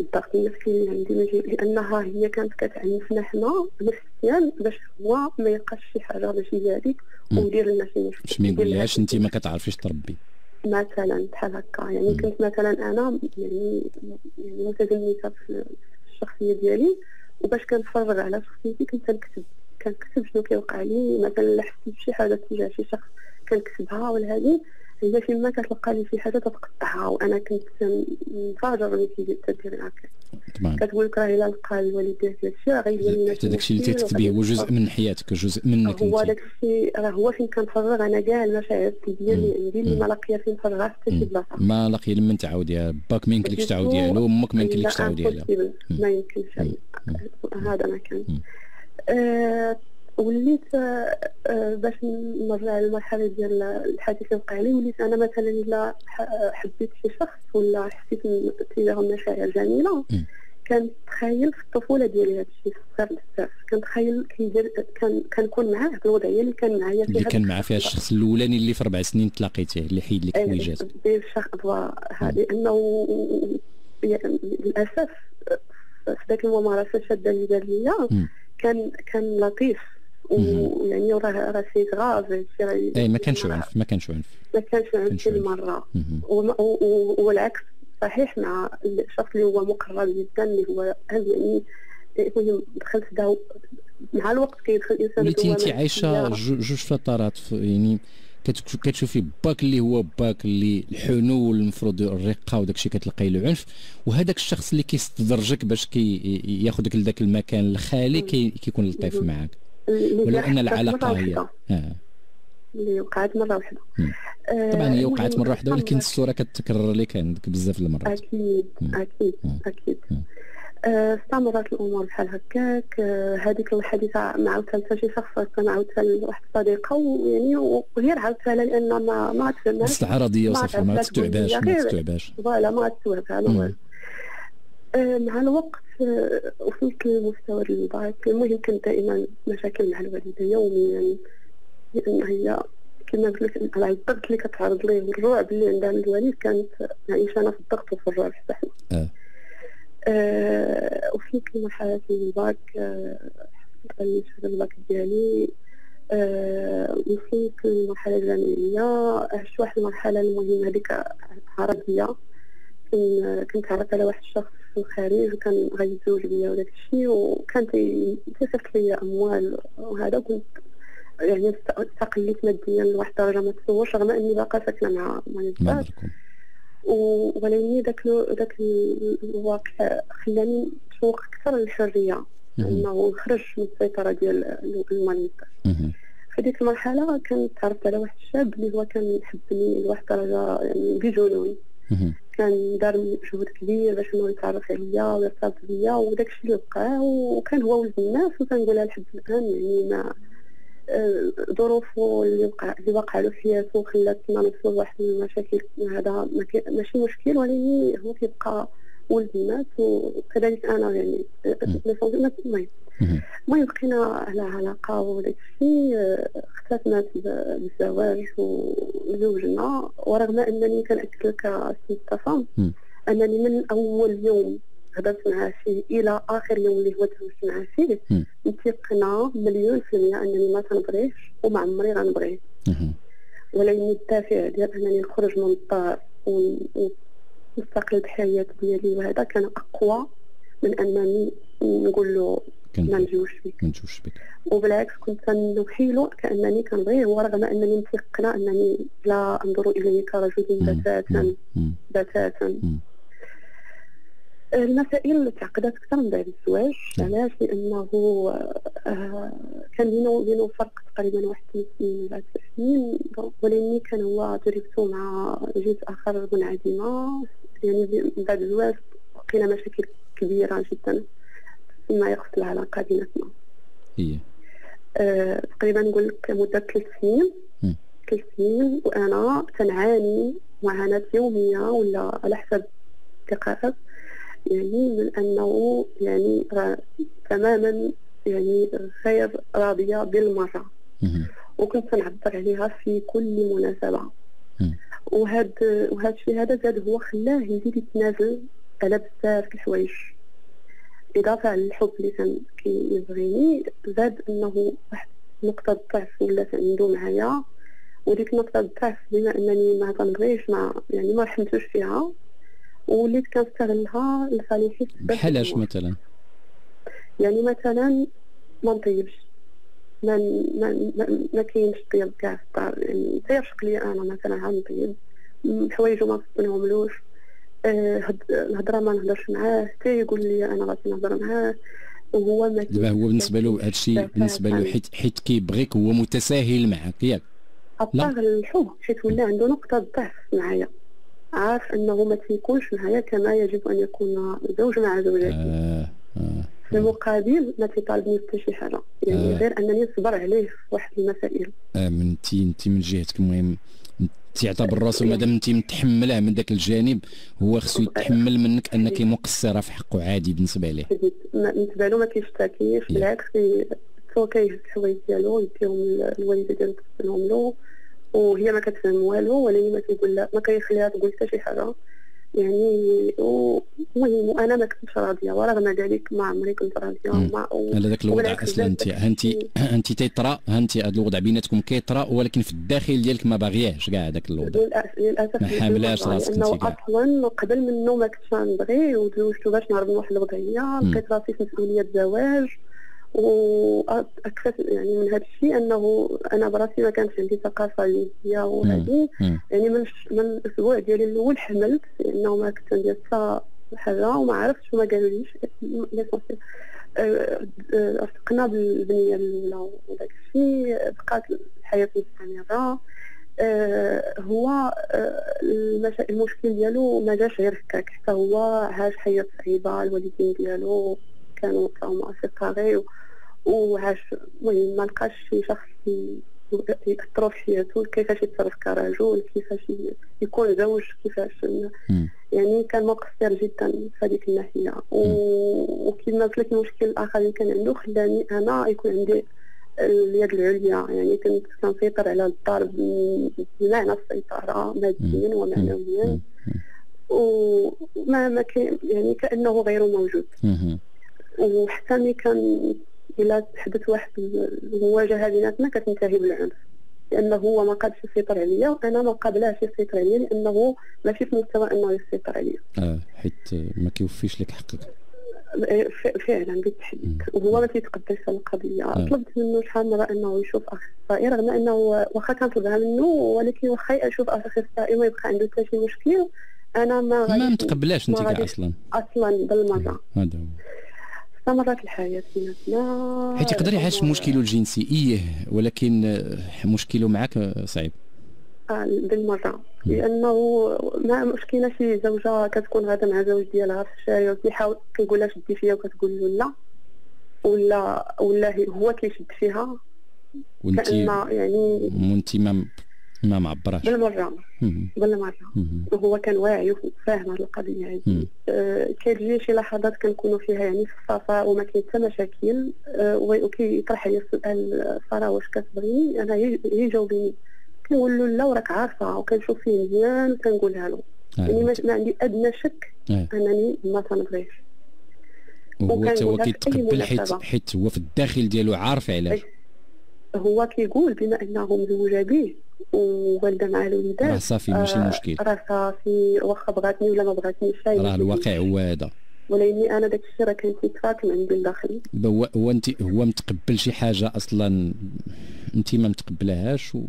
الضغط النفسي اللي عندي لانها هي كانت كتعنفنا حنا نفسيا باش هو ما يلقاش شي حاجة باش يزادك ويدير لنا شي مشكل. باش ما يقولهاش انت ما كتعرفيش تربي. مثلا بحال هكا يعني كنت مثلا أنا يعني يعني متزمته في الشخصية ديالي وباش كنتفرغ على شخصيتي كنت كنكتب كنكتب شنو كيوقع لي مثلا حسيت بشي حاجة تجاه شي شخص كنكتبها ولا هذه هي فيما كتلقى لي شي حاجة تتقطعها وأنا كنت منفجر ملي كيجي تدير هكا. كتقول لك راه إلا لقى الوالد ديالك هادشي راه غيدير لنا حتى داكشي اللي تكتبيه هو جزء من حياتك جزء منك هو داكشي راه هو فين كنفرغ أنا كاع المشاعر السلبيه اللي عندي اللي ما لاقية فين نفرغها حتى شي بلاصة. ما لاقية لمن تعاوديها. باك ما يمكنلكش تعاوديها له أمك ما يمكنلكش تعاوديها ما يمكنش. هذا ما كان. وليت آه، باش نرجع للمرحله ديال الحديث اللي وقع لي وليت أنا مثلا إلا حبيت شي شخص ولا حسيت تجاه مشاعر جميلة كنتخيل في الطفولة ديالي هذا الشيء صغير بزاف. كنتخيل كيدير كان كنكون معاه في الوضعيه اللي كان معايا فيها اللي كان معاه فيها الشخص الأولاني اللي في أربع سنين تلاقيتيه اللي حيد لك الحويجات هذه إنه للأسف في ذاك الممارسه الشاده اللي دار ليا. كان كان لطيف. ويعني راه راه شي غاف إي ما كانش عنف ما كانش عنف. ما كانش عنف كل مرة. والعكس صحيح مع الشخص اللي هو مقرب جدا اللي هو يعني دخلت مع الوقت كيدخل الإنسان وليتي انت عايشة جوج فترات يعني كتشوفي باك اللي هو باك اللي الحنو المفروض الرقة وداك الشيء كتلقاي له عنف. وهذاك الشخص اللي كيستدرجك باش كي ياخذك لذاك المكان الخالي كي كيكون لطيف معاك. ولو أن العلاقة هي اللي وقعت مرة واحدة. طبعا هي وقعت مرة واحدة ولكن الصورة كتكرر لك عندك بزاف المرات. أكيد أكيد أكيد. استمرت الأمور بحال هكاك هذيك الحادثه ما عاودتها شي شخص كان عاودتها لواحد الصديقة ويعني وهي عاودتها لأن ما ما تفهمهاش استعراضيه وصافي ما تستوعبهاش ما تستوعبهاش voilà ما تستوعبها مع الوقت وصلت لمستوى الباك المهم كانت دائما مشاكل مع الوالدة يوميا لأن هي كما قلت لك على الضغط اللي كتعرض ليه والرعب اللي عندها الوالد كانت عايشة أنا في الضغط وفي الرعب حنا أه. أه وصلت لمرحلة الباك أه شهادة الباك ديالي أه وصلت للمرحلة الجامعية عشت واحد المرحلة المهمة هذيك عربية. كنت عرفت على واحد الشخص في الخارج وكان غيتزوج بيا وداك الشيء وكان تيصيفط لي أموال وهذا كنت يعني استقليت ماديا لواحد الدرجه ما تصورش رغم أني باقا ساكنة مع مع ولكن داك داك الواقع خلاني نشوق أكثر للحرية إنه نخرج من السيطرة ديال المانيتا في ديك المرحلة كنت تعرفت على واحد الشاب اللي هو كان يحبني لواحد الدرجه يعني بجنون. كان دار مجهود كبير باش انه يتعرف عليا ويرتبط بيا وداك الشيء اللي وقع وكان هو ولد الناس وكنقولها لحد الآن يعني ما ظروفه اللي وقع اللي وقع له في حياته خلاتنا نوصلوا لواحد المشاكل. هذا ماشي مشكل ولكن هو كيبقى ولد الناس وكذلك أنا يعني المهم. المهم بقينا على علاقة وداك الشيء اختلفنا بالزواج وزوجنا ورغم أنني كنأكد لك سي مصطفى أنني من أول يوم هضرت معاه فيه إلى آخر يوم اللي هو تزوجت معاه فيه متيقنه مليون في المية أنني ما تنبغيش وما عمري غنبغيه ولكن الدافع ديال أنني نخرج من الدار ونستقل بحياتي ديالي وهذا كان أقوى من أنني نقول له ما نجوش بك ما نجوش بك وبالعكس كنت نوحي له كأنني كنبغيه. ورغم أنني متيقنه أنني لا أنظر اليه كرجل بتاتا. بتاتا. المسائل تعقدت أكثر من بعد الزواج. علاش؟ لأنه آه كان بينه وبينه فرق تقريبا واحد ثلاث سنين بعد سنين. ولكن كان هو تجربته مع جزء آخر منعدمه يعني من بعد الزواج لقينا مشاكل كبيرة جدا. فيما يخص العلاقه بيناتنا هي. آه تقريبا نقول لك مده ثلاث سنين. ثلاث سنين وأنا تنعاني معاناة يومية ولا على حسب دقائق. يعني من أنه يعني تماما يعني غير راضية بالمرة. وكنت نعبر عليها في كل مناسبة. وهاد وهذا الشيء هذا زاد هو خلاه يزيد يتنازل على بزاف الحوايج. اضافه على الحب اللي كان كيبغيني زاد أنه واحد نقطة ضعف ولات عنده معايا. وديك نقطة الضعف بما أنني ما تنبغيش ما يعني ما رحمتوش فيها. وليت كنستغلها لصالحي. بحالاش مثلا؟ يعني مثلا ما نطيبش. ما ما ما, ما كاينش طيب كاع في الدار. يعني تيرشق لي أنا مثلا عاد نطيب حوايجو ما أه الهضرة ما نهضرش معاه. حتى يقول لي أنا غادي نهضر معاه. وهو ما دابا هو بالنسبة له هذا الشيء بالنسبة له حيت حيت كيبغيك هو متساهل معك ياك. ابار الحب. حيت ولا عنده نقطة ضعف معايا. عارف أنه ما تيكونش معايا كما يجب أن يكون زوج مع زوجته آه آه. في المقابل ما تيطالبني حتى شي حاجة. يعني آه. غير أنني نصبر عليه في واحد المسائل. من انت انت من جهتك المهم. تعتبر راسو مادام انت متحمله من ذاك الجانب هو خصو يتحمل منك انك مقصرة في حقه عادي بالنسبة ليه. بالنسبة له ما كيشتكيش بالعكس هو كيهز الحوايج ديالو يديهم الوالدة ديالو تغسلهم له وهي ما كتفهم والو ولكن ما كيقول لا ما كيخليها تقول حتى شي حاجة. يعني المهم وأنا ما كنتش راضية ورغم ذلك ما عمري كنت راضية مع على ذاك الوضع أصلا. انت انت (clears throat) أنت تيطرا أنت هذا الوضع بيناتكم كيطرا ولكن في الداخل ديالك ما باغياش كاع هذاك الوضع. للأسف ما حاملاش راسك أنت أصلا قبل منه ما كنتش نبغي وتزوجت باش نهرب من واحد الوضعية لقيت راسي في مسؤولية الزواج وأكثر يعني من هذا الشيء أنه أنا براسي ما كانش عندي ثقافة جنسيه وهذه يعني من من الأسبوع ديالي الأول حملت لأنه ما كنت ندير حتى حاجة وما عرفتش وما قالوليش. ارتقنا بالبنية الأولى وداك الشيء بقات الحياة مستمرة. آه هو آه المشكل ديالو ما جاش غير هكاك. حتى هو عاش حياة صعيبة الوالدين ديالو كانوا تاهما افيقاري وعاش المهم ما لقاش شي شخص يأثروا في حياته كيفاش يتصرف كرجل كيفاش يكون زوج كيفاش يعني كان مقصر جدا في هذيك الناحية. وكما قلت لك المشكل الآخر اللي كان عنده خلاني أنا يكون عندي اليد العليا. يعني كنت كنسيطر على الدار بمعنى السيطرة ماديا ومعنويا. وما ما كان يعني كأنه غير موجود. وحتى ملي كان إلا تحدث واحد المواجهة بيناتنا كتنتهي بالعنف. لأنه هو ما قادش يسيطر عليا وأنا ما قابلاش يسيطر عليا لأنه ماشي في مستوى أنه يسيطر عليا. آه حيت ما كيوفيش لك حقك. فعلا بالتحديد. وهو ما تيتقبلش القضية. آه. طلبت منه شحال مره إنه يشوف اخصائي رغم إنه واخا كنطلبها منه ولكن واخا يشوف اخصائي وما يبقى عنده حتى شي مشكل أنا ما ما متقبلاش انت أصلا. أصلا بالمرة. هذا هو. استمرت الحياة بيناتنا حيت يقدر يعيش مشكله الجنسي إيه ولكن مشكله معك صعيب. آه بالمرة. لأنه ما مشكلة شي زوجة كتكون غادا مع زوج ديالها في الشارع وكيحاول كيقول لها شدي فيا وكتقول له لا ولا ولا هو كيشد فيها. وانت يعني وانت ما ما معبراش. بالمرة بالمرة وهو كان واعي وفاهم هذه القضية هذه آه كتجي شي لحظات كنكونوا فيها يعني في الصفاء وما كاين حتى مشاكل. آه وكيطرح لي السؤال سارة واش كتبغيني أنا هي جاوبيني. كنقول له لا وراك عارفة وكنشوف فيه مزيان وكنقولها له. آه. يعني ما عندي أدنى شك آه. أنني ما تنبغيش وهو هو كيتقبل حيت حيت هو في الداخل ديالو عارف علاش. هو كيقول بما انه مزوجه به ووالدة مع الوليدات راه صافي ماشي آه مشكل راه صافي واخا بغاتني ولا ما بغاتنيش راه الواقع هو هذا. ولاني أنا داك الشيء راه كان تيتراكم عندي لداخل هو هو انت هو متقبل شي حاجة أصلا أنت ما متقبلهاش و...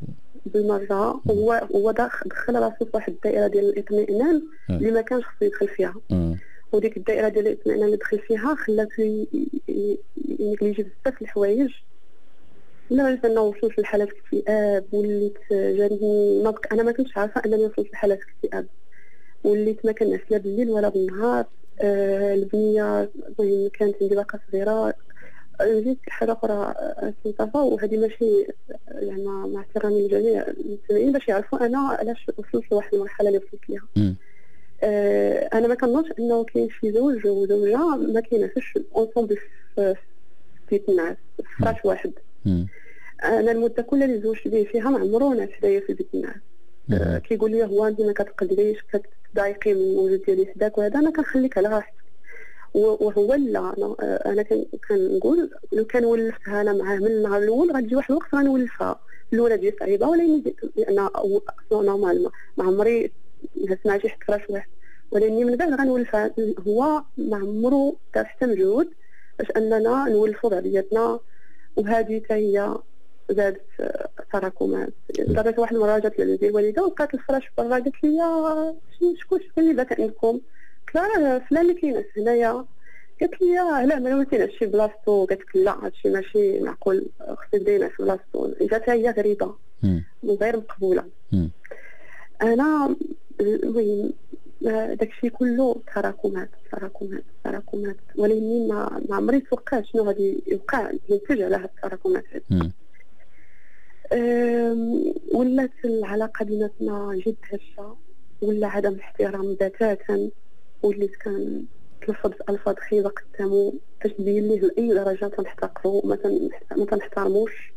بالمرة هو هو دخل راسو في واحد الدائرة ديال الإطمئنان. اللي ما كانش خصو يدخل فيها. آه. وديك الدائرة ديال الإطمئنان اللي دخل فيها خلاته ينجليجي بزاف الحوايج. لدرجه انه وصلت لحالات اكتئاب وليت جاني نضك أنا ما كنتش عارفه انني وصلت لحالات اكتئاب وليت ما كنعس لا بالليل ولا بالنهار آه البنيه المهم كانت عندي باقا صغيره جيت حاجة أخرى مصطفى وهذه ماشي يعني مع احترامي للجميع المستمعين باش يعرفوا أنا علاش وصلت لواحد المرحله اللي وصلت ليها آه أنا ما كنظنش انه كاين شي زوج وزوجه ما كينعسوش اونصومبل في بيت النعاس في فراش واحد أنا المده كلها اللي زوجت به فيها ما عمرو نعس حدايا في بيت النعاس آه كيقول لي هو انت ما كتقدريش كتضايقي من الوجود ديالي حداك وهذا أنا كنخليك على راحتك. وهو لا أنا أنا كنقول لو كان ولفتها أنا معاه من النهار الأول غتجي واحد الوقت غنولفها. الأولى ديال صعيبه ولكن لأن normal ما عمري هزت مع شي حد فراش واحد. ولكن من بعد غنولفها. هو ما عمرو دار حتى مجهود باش أننا نولفوا بعضياتنا وهذه حتى هي زادت تراكمات دابا واحد المرة جات لعندي الوالده ولقات الفراش برا قالت لي شكون شكون اللي بات عندكم قلت لها فلان اللي كاين هنايا. قالت لي لا ما نوتينا شي بلاصتو. قالت لك لا هادشي ماشي معقول. خصني دينا في بلاصتو. جاتها هي غريبة. وغير مقبولة. أنا المهم داكشي كله تراكمات تراكمات تراكمات. ولكن ما ما عمري توقعت شنو غادي يوقع ينتج على هاد التراكمات. هادي ولات العلاقة بيناتنا جد هشة ولا عدم الاحترام بتاتا وليت كان تلفظ ألفاظ خيبة قدامو باش نبين ليه لأي درجة تنحتقرو ما تنحترموش.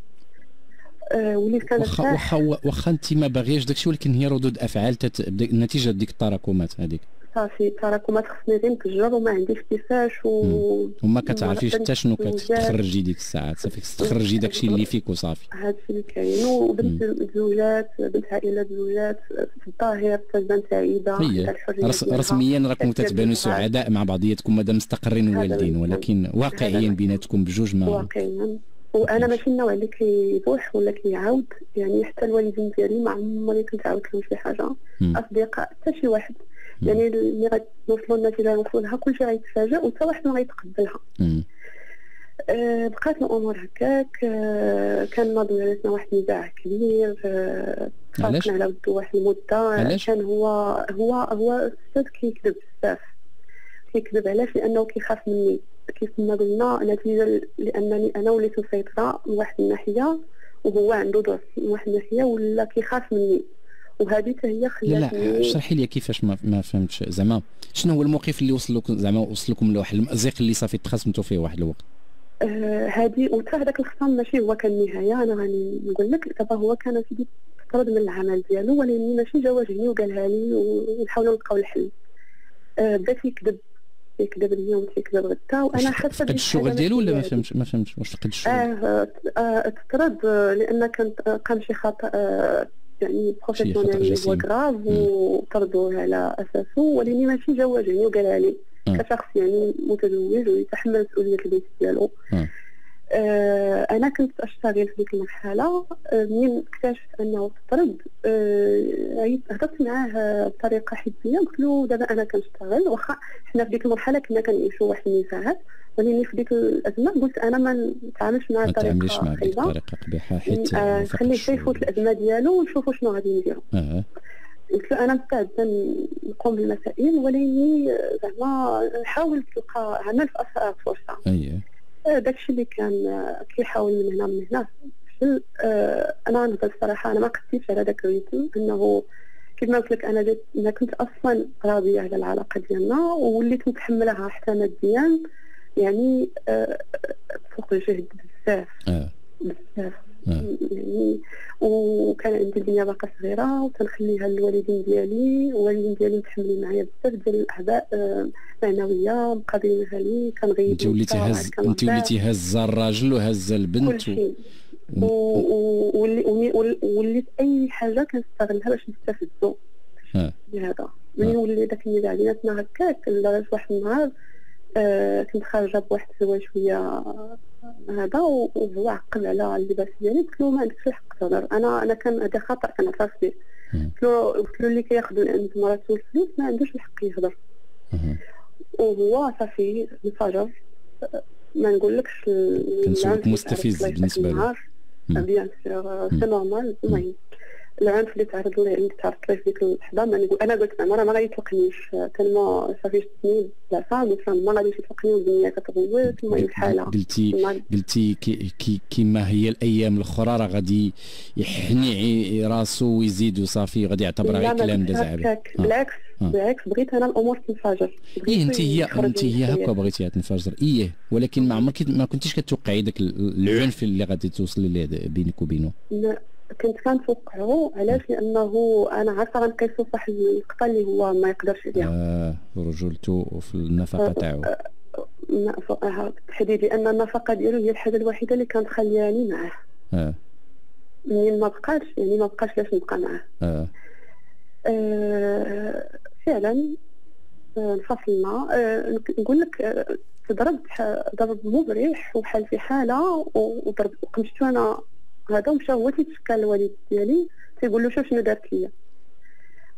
آه وليت كان واخا واخا واخا انت ما باغياش داكشي ولكن هي ردود أفعال تت... نتيجة ديك التراكمات هذيك. صافي التراكمات خصني غير نتجر وما عنديش كيفاش و... وما كتعرفيش حتى شنو كتخرجي ديك الساعات صافي تخرجي داكشي اللي فيك وصافي هادشي اللي كاين وبنت الزوجات بنت عائله زوجات في الظاهر تبان سعيده هي رسميا راكم تتبانوا سعداء مع بعضياتكم مادام مستقرين والدين ولكن واقعيا بيناتكم بجوج ما واقعيا وأنا ماشي النوع اللي كيبوح ولا كيعاود يعني حتى الوالدين ديالي ما عمري كنت عاودت لهم شي حاجة اصدقاء حتى شي واحد يعني ملي غنوصلوا النتيجه نوصلوا لها كلشي غيتفاجئ وحتى واحد ما غيتقبلها. آه بقات الأمور هكاك. آه كان ما بيناتنا واحد النزاع كبير. آه تفاقنا على ودو واحد المدة. علاش؟ كان هو هو هو الاستاذ كيكذب بزاف. كيكذب علاش؟ لأنه كيخاف مني. كيف ما قلنا نتيجة لأنني أنا وليت مسيطره من واحد الناحية وهو عنده ضعف من واحد الناحية ولا كيخاف مني. وهذه هي خلاتني لا لا اشرحي لي كيفاش ما, ما فهمتش. زعما شنو هو الموقف اللي وصل لكم زعما وصل لكم لواحد المأزق اللي صافي تخاصمتوا فيه واحد الوقت؟ هذه آه وتا هذاك الخصام ماشي هو كان النهايه أنا غادي نقول لك. دابا هو كان سيدي طرد من العمل ديالو ولكن ماشي جا واجهني وقالها لي ونحاولوا نلقاو الحل. آه بدا تيكذب تيكذب اليوم تيكذب غدا وأنا حاسه فقد الشغل ديالو ولا ما فهمتش ما فهمتش واش فقد الشغل آه, آه تطرد لأن كان قام شي خطأ آه يعني professionnel هو grave وطردوه على أساسه ولكن ماشي جا واجهني وقالها لي كشخص يعني متزوج ويتحمل مسؤوليه البيت ديالو. أنا كنت أشتغل في ديك المرحلة آه منين اكتشفت أنه تطرد آه هضرت معاه بطريقة حزبيه قلت له دابا أنا كنشتغل واخا حنا في ديك المرحلة كنا كنعيشوا واحد النزاعات ولكن في ديك الأزمة قلت أنا ما نتعاملش معاه بطريقه بطريقه قبيحة حيت آه خليه يفوت الأزمة ديالو ونشوفوا شنو غادي نديرو. آه. قلت له أنا مستعده نقوم بالمسائل ولكن زعما نحاول تلقى عمل في اسرع فرصه اييه داكشي اللي كان كيحاول من هنا من هنا آه أنا نهضر الصراحه أنا ما قدتيش على داك الريتم إنه كما قلت لك أنا جيت أنا كنت أصلا راضية على العلاقة ديالنا ووليت متحملها حتى ماديا يعني آه فوق الجهد بزاف آه. بزاف يعني وكان عندي الدنيا باقا صغيرة وتنخليها للوالدين ديالي والوالدين ديالي متحملين معايا بزاف ديال الاعباء معنوية مقابلينها لي كنغيب انت وليتي هز انت وليتي هزه الراجل وهزه البنت كلشي وليت أي حاجة كنستغلها باش نستافدوا بهذا. ملي ولي داك النزاع بيناتنا هكاك لدرجه واحد النهار آه كنت خارجة بواحد الزواج شوية هذا وهو عقل. على اللباس ديالي قلت له ما عندكش الحق تهضر. أنا أنا كان هذا خطأ كنعترف به قلت له قلت له اللي كياخذ عند مراته الفلوس ما عندوش الحق يهضر. وهو صافي انفجر ما نقولكش كنسولك مستفز بالنسبة له. bien sûr normal المهم. العنف اللي تعرض اللي تعرضت له في ديك اللحظة. ما نقول أنا قلت أنا ما غادي يطلقنيش تما صافي شتني لا قلت ما غاديش يطلقني والدنيا كتغوت المهم الحالة. قلتي قلتي كي كي كيما هي الأيام الأخرى راه غادي يحني راسو ويزيد وصافي غادي يعتبرها غير كلام داز عليه بالعكس بالعكس بغيت أنا الأمور تنفجر. إيه انت هي انت هي هكا بغيتيها تنفجر. إيه ولكن ما عمرك ما كنتيش كتوقعي داك العنف اللي غادي توصل ليه بينك وبينه. كنت كنتوقعو علاش؟ لأنه أنا عارفة غنقيسو في واحد النقطه اللي هو ما يقدرش يديرها آه رجولته في النفقة تاعو. بالتحديد لأن النفقة ديالو هي الحاجة الوحيدة اللي كانت خلياني معاه. آه. منين ما بقاش يعني ما بقاش لاش نبقى معاه. آه, آه فعلا آه، انفصلنا آه نقول لك آه ضرب ضرب مبرح وحال في حالة وضرب وقمشتو أنا هذا ومشى هو تيتشكى الوالد ديالي تيقول له شوف شنو دارت ليا.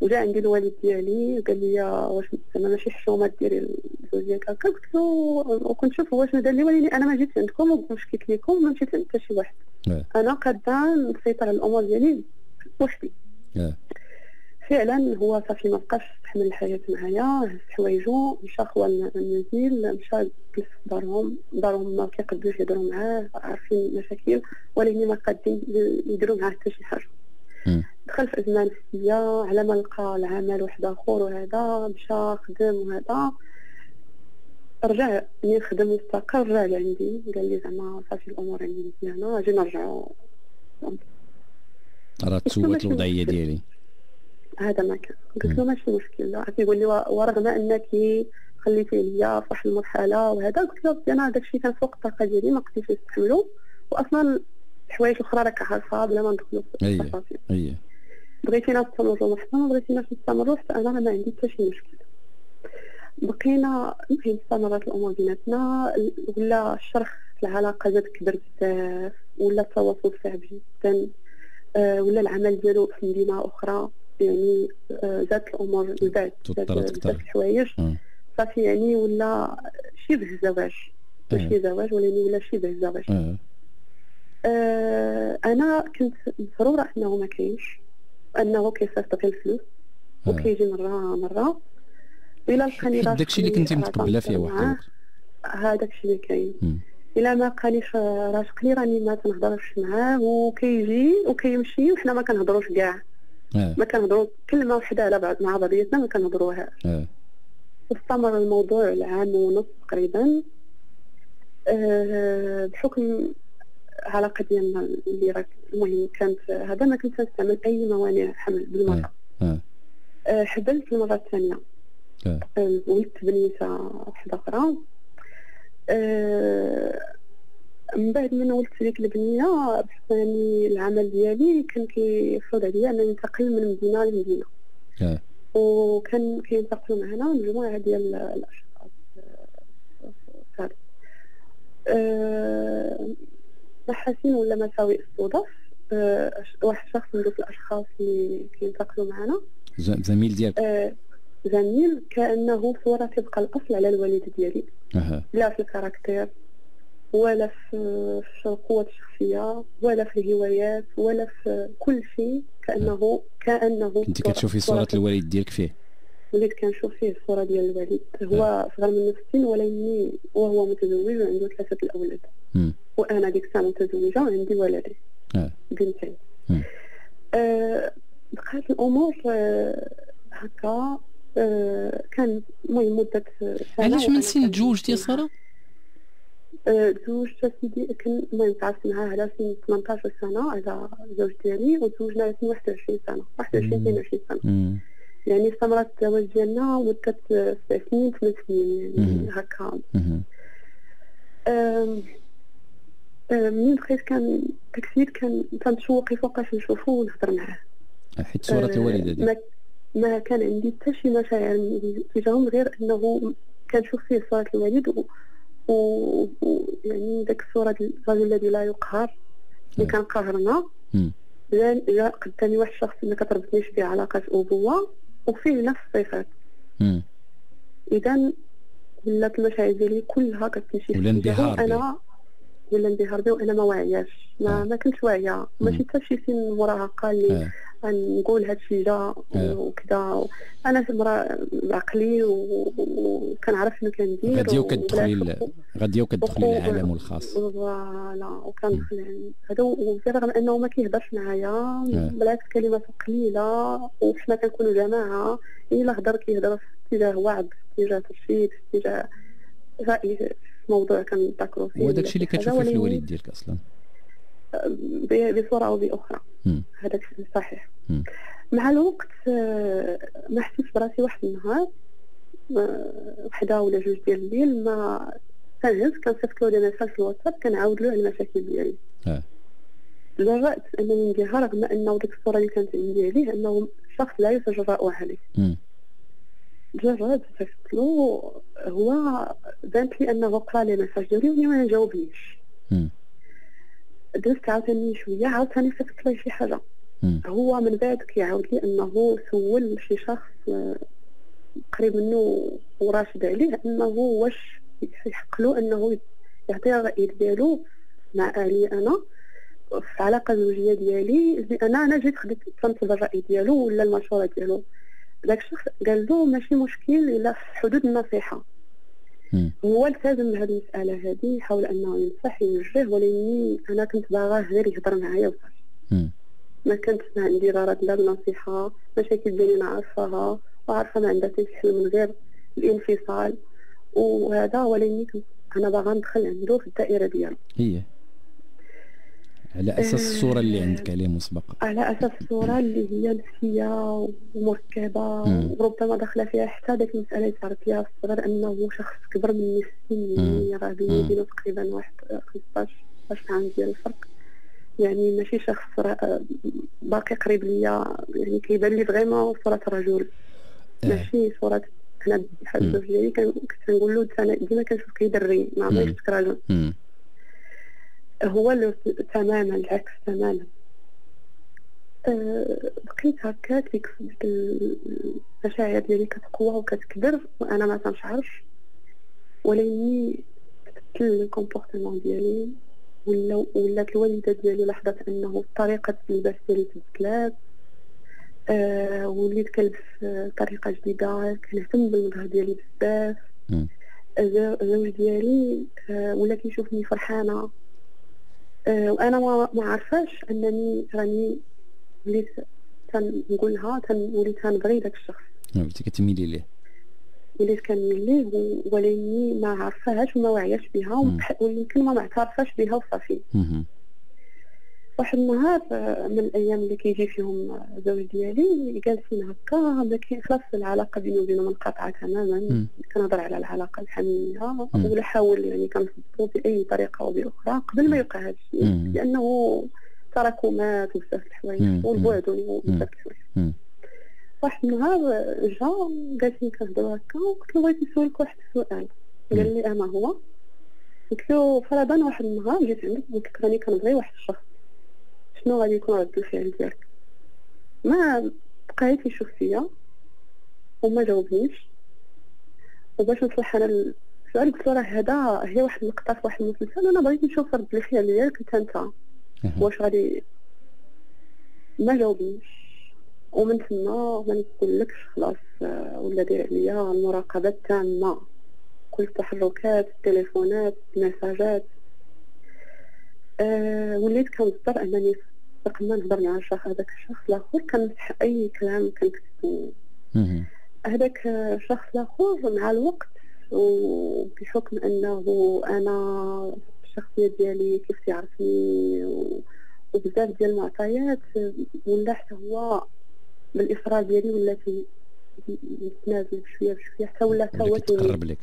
وجا عندي الوالد ديالي قال لي واش زعما ماشي حشومة ديري لزوجك هكا قلت له وكنت نشوف هو شنو دار لي ولكن أنا ما جيت عندكم وشكيت لكم ما مشيت عند حتى شي واحد. أنا قاده نسيطر على الأمور ديالي وحدي. فعلا هو صافي ما بقاش يستحمل الحياة معايا هز حوايجو مشى خوا المنزل مشى جلس في دارهم دارهم ما كيقدروش يهضروا معاه عارفين المشاكل ولكن ما قادين يديروا معاه حتى شي حاجة. دخل في ازمه نفسيه على ما لقى العمل واحد آخر وهذا مشى خدم وهذا. رجع ملي خدم مستقر رجع لعندي. قال لي زعما صافي الأمور عندي مزيانة أجي نرجعو. راه تسوت الوضعية ديالي. هذا ما كان. قلت له ماشي مشكل. كيقول لي ورغم إنك خليتي ليا في واحد المرحلة وهذا قلت له أنا داك الشيء كان فوق الطاقة ديالي ما قدرتش نستحملو واصلا الحوايج الأخرى راك عارفة بلا ما ندخلو في التفاصيل. بغيتينا نستمروا مرحبا ما بغيتيناش نستمروا حتى أنا ما عندي حتى شي مشكل. بقينا المهم استمرت الأمور بيناتنا. ولا الشرخ في العلاقة زاد كبر بزاف ولا التواصل صعب جدا. آه ولا العمل ديالو في مدينة أخرى. يعني آه زادت الأمور زاد بزاف الحوايج. صافي يعني ولا شبه زواج. ماشي زواج ولكن ولا شبه زواج. آه. أنا كنت مفروره أنه ما كاينش أنه كيصيفط غير الفلوس. وكيجي مرة مرة. إلا لقاني راسي داكشي اللي كنتي متقبلة فيه واحد هذاك الشيء اللي كاين. إلا ما قاليش راشقني راني ما تنهضرش معاه. وكيجي وكيمشي وحنا ما كنهضروش كاع. آه. ما كنهضروا كلمه واحدة على بعض مع بعضياتنا ما كنهضروهاش آه. استمر الموضوع العام ونص تقريبا أه بحكم علاقة ديالنا اللي راك المهم كانت هذا ما كنت نستعمل أي موانع حمل بالمرة أه. أه حبلت المرة الثانية أه. ولدت بنيته واحدة أخرى أه من بعد من ولدت ديك البنية بحكم يعني العمل ديالي كان كيفرض عليا أنني ننتقل من مدينة لمدينة. أه. وكان كينتقلوا معنا مجموعة ديال الأشخاص هذا أه محاسن ولا مساوئ الصدف أه واحد شخص من دوك الأشخاص اللي كينتقلوا معنا. زميل ديالك؟ أه زميل كأنه صورة تبقى الأصل على الوالد ديالي. لا في الكاركتير. ولا في القوة الشخصية ولا في الهوايات ولا في كل شيء كأنه كأنه كنت كتشوفي صورة الوالد ديالك فيه وليت كنشوف فيه الصورة ديال الوالد هو صغر من السن ولكني وهو متزوج وعنده ثلاثة الأولاد م. وأنا ديك الساعة متزوجة وعندي ولدين أه. بنتين. آه بقات الأمور آه هكا آه كان المهم مدة علاش من سن تزوجتي سارة؟ تزوجت سيدي كان المهم تعرفت معاه على سن 18 سنة على زوج ديالي وتزوجنا على سن 21 سنة 21 22 سنة يعني استمرت الزواج ديالنا مدة سبع سنين ثمان سنين يعني هكا منين دخلت كان داكشي كان تنتشوقي فوقاش نشوفو ونهضر معاه حيت صورة الوالدة ديالك ما, ما كان عندي حتى شي مشاعر تجاههم غير انه كنشوف فيه صورة الوالد و ويعني داك الصورة ديال الرجل الذي لا يقهر اللي كان قهرنا. جا قدامي واحد الشخص اللي كتربطنيش به علاقه أبوة وفيه نفس الصفات. اذا ولات المشاعر ديالي كلها كتمشي ولا انبهار أنا ولا انبهار به وأنا ما واعياش ما, ما كنتش واعية. ماشي حتى شي سن مراهقه اللي نقول هاد الشيء جا وكذا. أنا مرا بعقلي وكنعرف شنو كندير غاديه وكتدخلي غاديه وكتدخلي العالم الخاص. فوالا وكندخل هذا برغم أنه ما كيهضرش معايا بالعكس كلمات قليلة. وحنا كنكونوا جماعة إلا هضر كيهضر في اتجاه وعد في اتجاه ترشيد في اتجاه رأي موضوع كنذكروا فيه هو داكشي اللي كتشوفي في الوالد ديالك أصلا؟ بصورة أو بأخرى. هذاك الشيء صحيح مع الوقت آه، ما حسيتش براسي واحد النهار وحدة ولا جوج ديال الليل ما كنهز كنصيفط له message في الواتساب كنعاود له على المشاكل ديالي. جرأت أنني نديرها رغم أنه ديك الصورة اللي كانت عندي عليه أنه شخص لا يتجرأ عليه. جرأت صيفط له هو بانت لي انه قرا les messages ديالي ولي ما جاوبنيش درت عاوتاني شوية عاوتاني صيفط له شي حاجة. هو من بعد كيعاود لي أنه سول شي شخص قريب منه وراشد عليه أنه واش يحق له أنه يعطي الراي ديالو مع أهلي أنا في العلاقه الزوجيه ديالي أنا أنا جيت خديت تنتظر الرأي ديالو ولا المشورة ديالو. داك الشخص قال له ماشي مشكل إلا في حدود النصيحة. هو التزم بهذه المسألة هذه حاول أنه ينصح يوجه ولكني أنا كنت باغاه غير يهضر معايا وصافي ما كانت ما عندي غرض لا بنصيحه مشاكل ديالي أنا عارفاها وعارفة ما عندها حل من غير الانفصال. وهذا ولكن أنا باغا ندخل عنده في الدائرة ديالو. على أساس الصورة اللي عندك عليه مسبقا. على أساس الصورة اللي هي نفسية ومركبة وربما داخلة فيها حتى ديك المسألة اللي تعرف فيها في الصغر أنه شخص كبر مني السن راه بيني وبينه تقريبا واحد 15 15 عام ديال الفرق. يعني ماشي شخص باقي قريب ليا يعني كيبان لي فريمون صورة رجل آه. ماشي صورة أنا بحال الزوج ديالي كنت كنقول له أنا ديما كنشوف كيدري ما عمري شفت راجل هو تماما العكس تماما. أه بقيت هكاك ديك المشاعر ديالي كتقوى وكتكبر وأنا ما تنشعرش. ولكني تبدل الكومبورتمون ديالي ولا ولات الوالدة ديالي لاحظت أنه طريقة اللباس ديالي تبدلات آه وليت كنلبس طريقة جديدة كنهتم بالمظهر ديالي بزاف. الزوج ديالي آه ولا كيشوفني فرحانة. وأنا ما ما عارفاش أنني راني وليت تنقولها وليت تنبغي داك الشخص. وليتي كتميلي ليه؟ وليت كنميل ليه ولاني ما عارفاهاش وما واعياش بها ويمكن ما معترفاش بها وصافي. واحد النهار من الأيام اللي كيجي فيهم الزوج ديالي جالسين هكا ما كاين خلاص العلاقة بيني وبينه منقطعة تماما. كنهضر على العلاقة الحميمية ولا حاول يعني كنصدقو بأي طريقة أو بأخرى قبل ما يوقع هذا الشيء. لأنه تراكمات وبزاف الحوايج والبعد وبزاف الحوايج واحد النهار جا جالسين كنهضروا هكا وقلت له بغيت نسولك واحد السؤال. قال لي أما هو؟ قلت له فرضا واحد النهار جيت عندك قلت لك راني كنبغي واحد الشخص. شنو غادي يكون رد الفعل ديالك ما بقيت يشوف فيا وما جاوبنيش. وباش نصلح أنا السؤال قلت له راه هذا هي واحد اللقطة في واحد المسلسل أنا بغيت نشوف رد الفعل ديالك أنت انت واش غادي؟ ما جاوبنيش. ومن ثم ما نقولكش خلاص آه، ولا دير عليا المراقبة التامة. كل التحركات التليفونات المساجات أه وليت كنضطر أنني قبل ما نهضر مع الشخص هذاك الشخص الآخر كنمسح أي كلام كنكتبو. هذاك الشخص الآخر مع الوقت وبحكم أنه أنا الشخصيه ديالي كيف تعرفني وبزاف ديال المعطيات ولا حتى هو بالاصرار ديالي ولا يتنازل بشوية بشوية حتى ولا حتى هو تقرب لك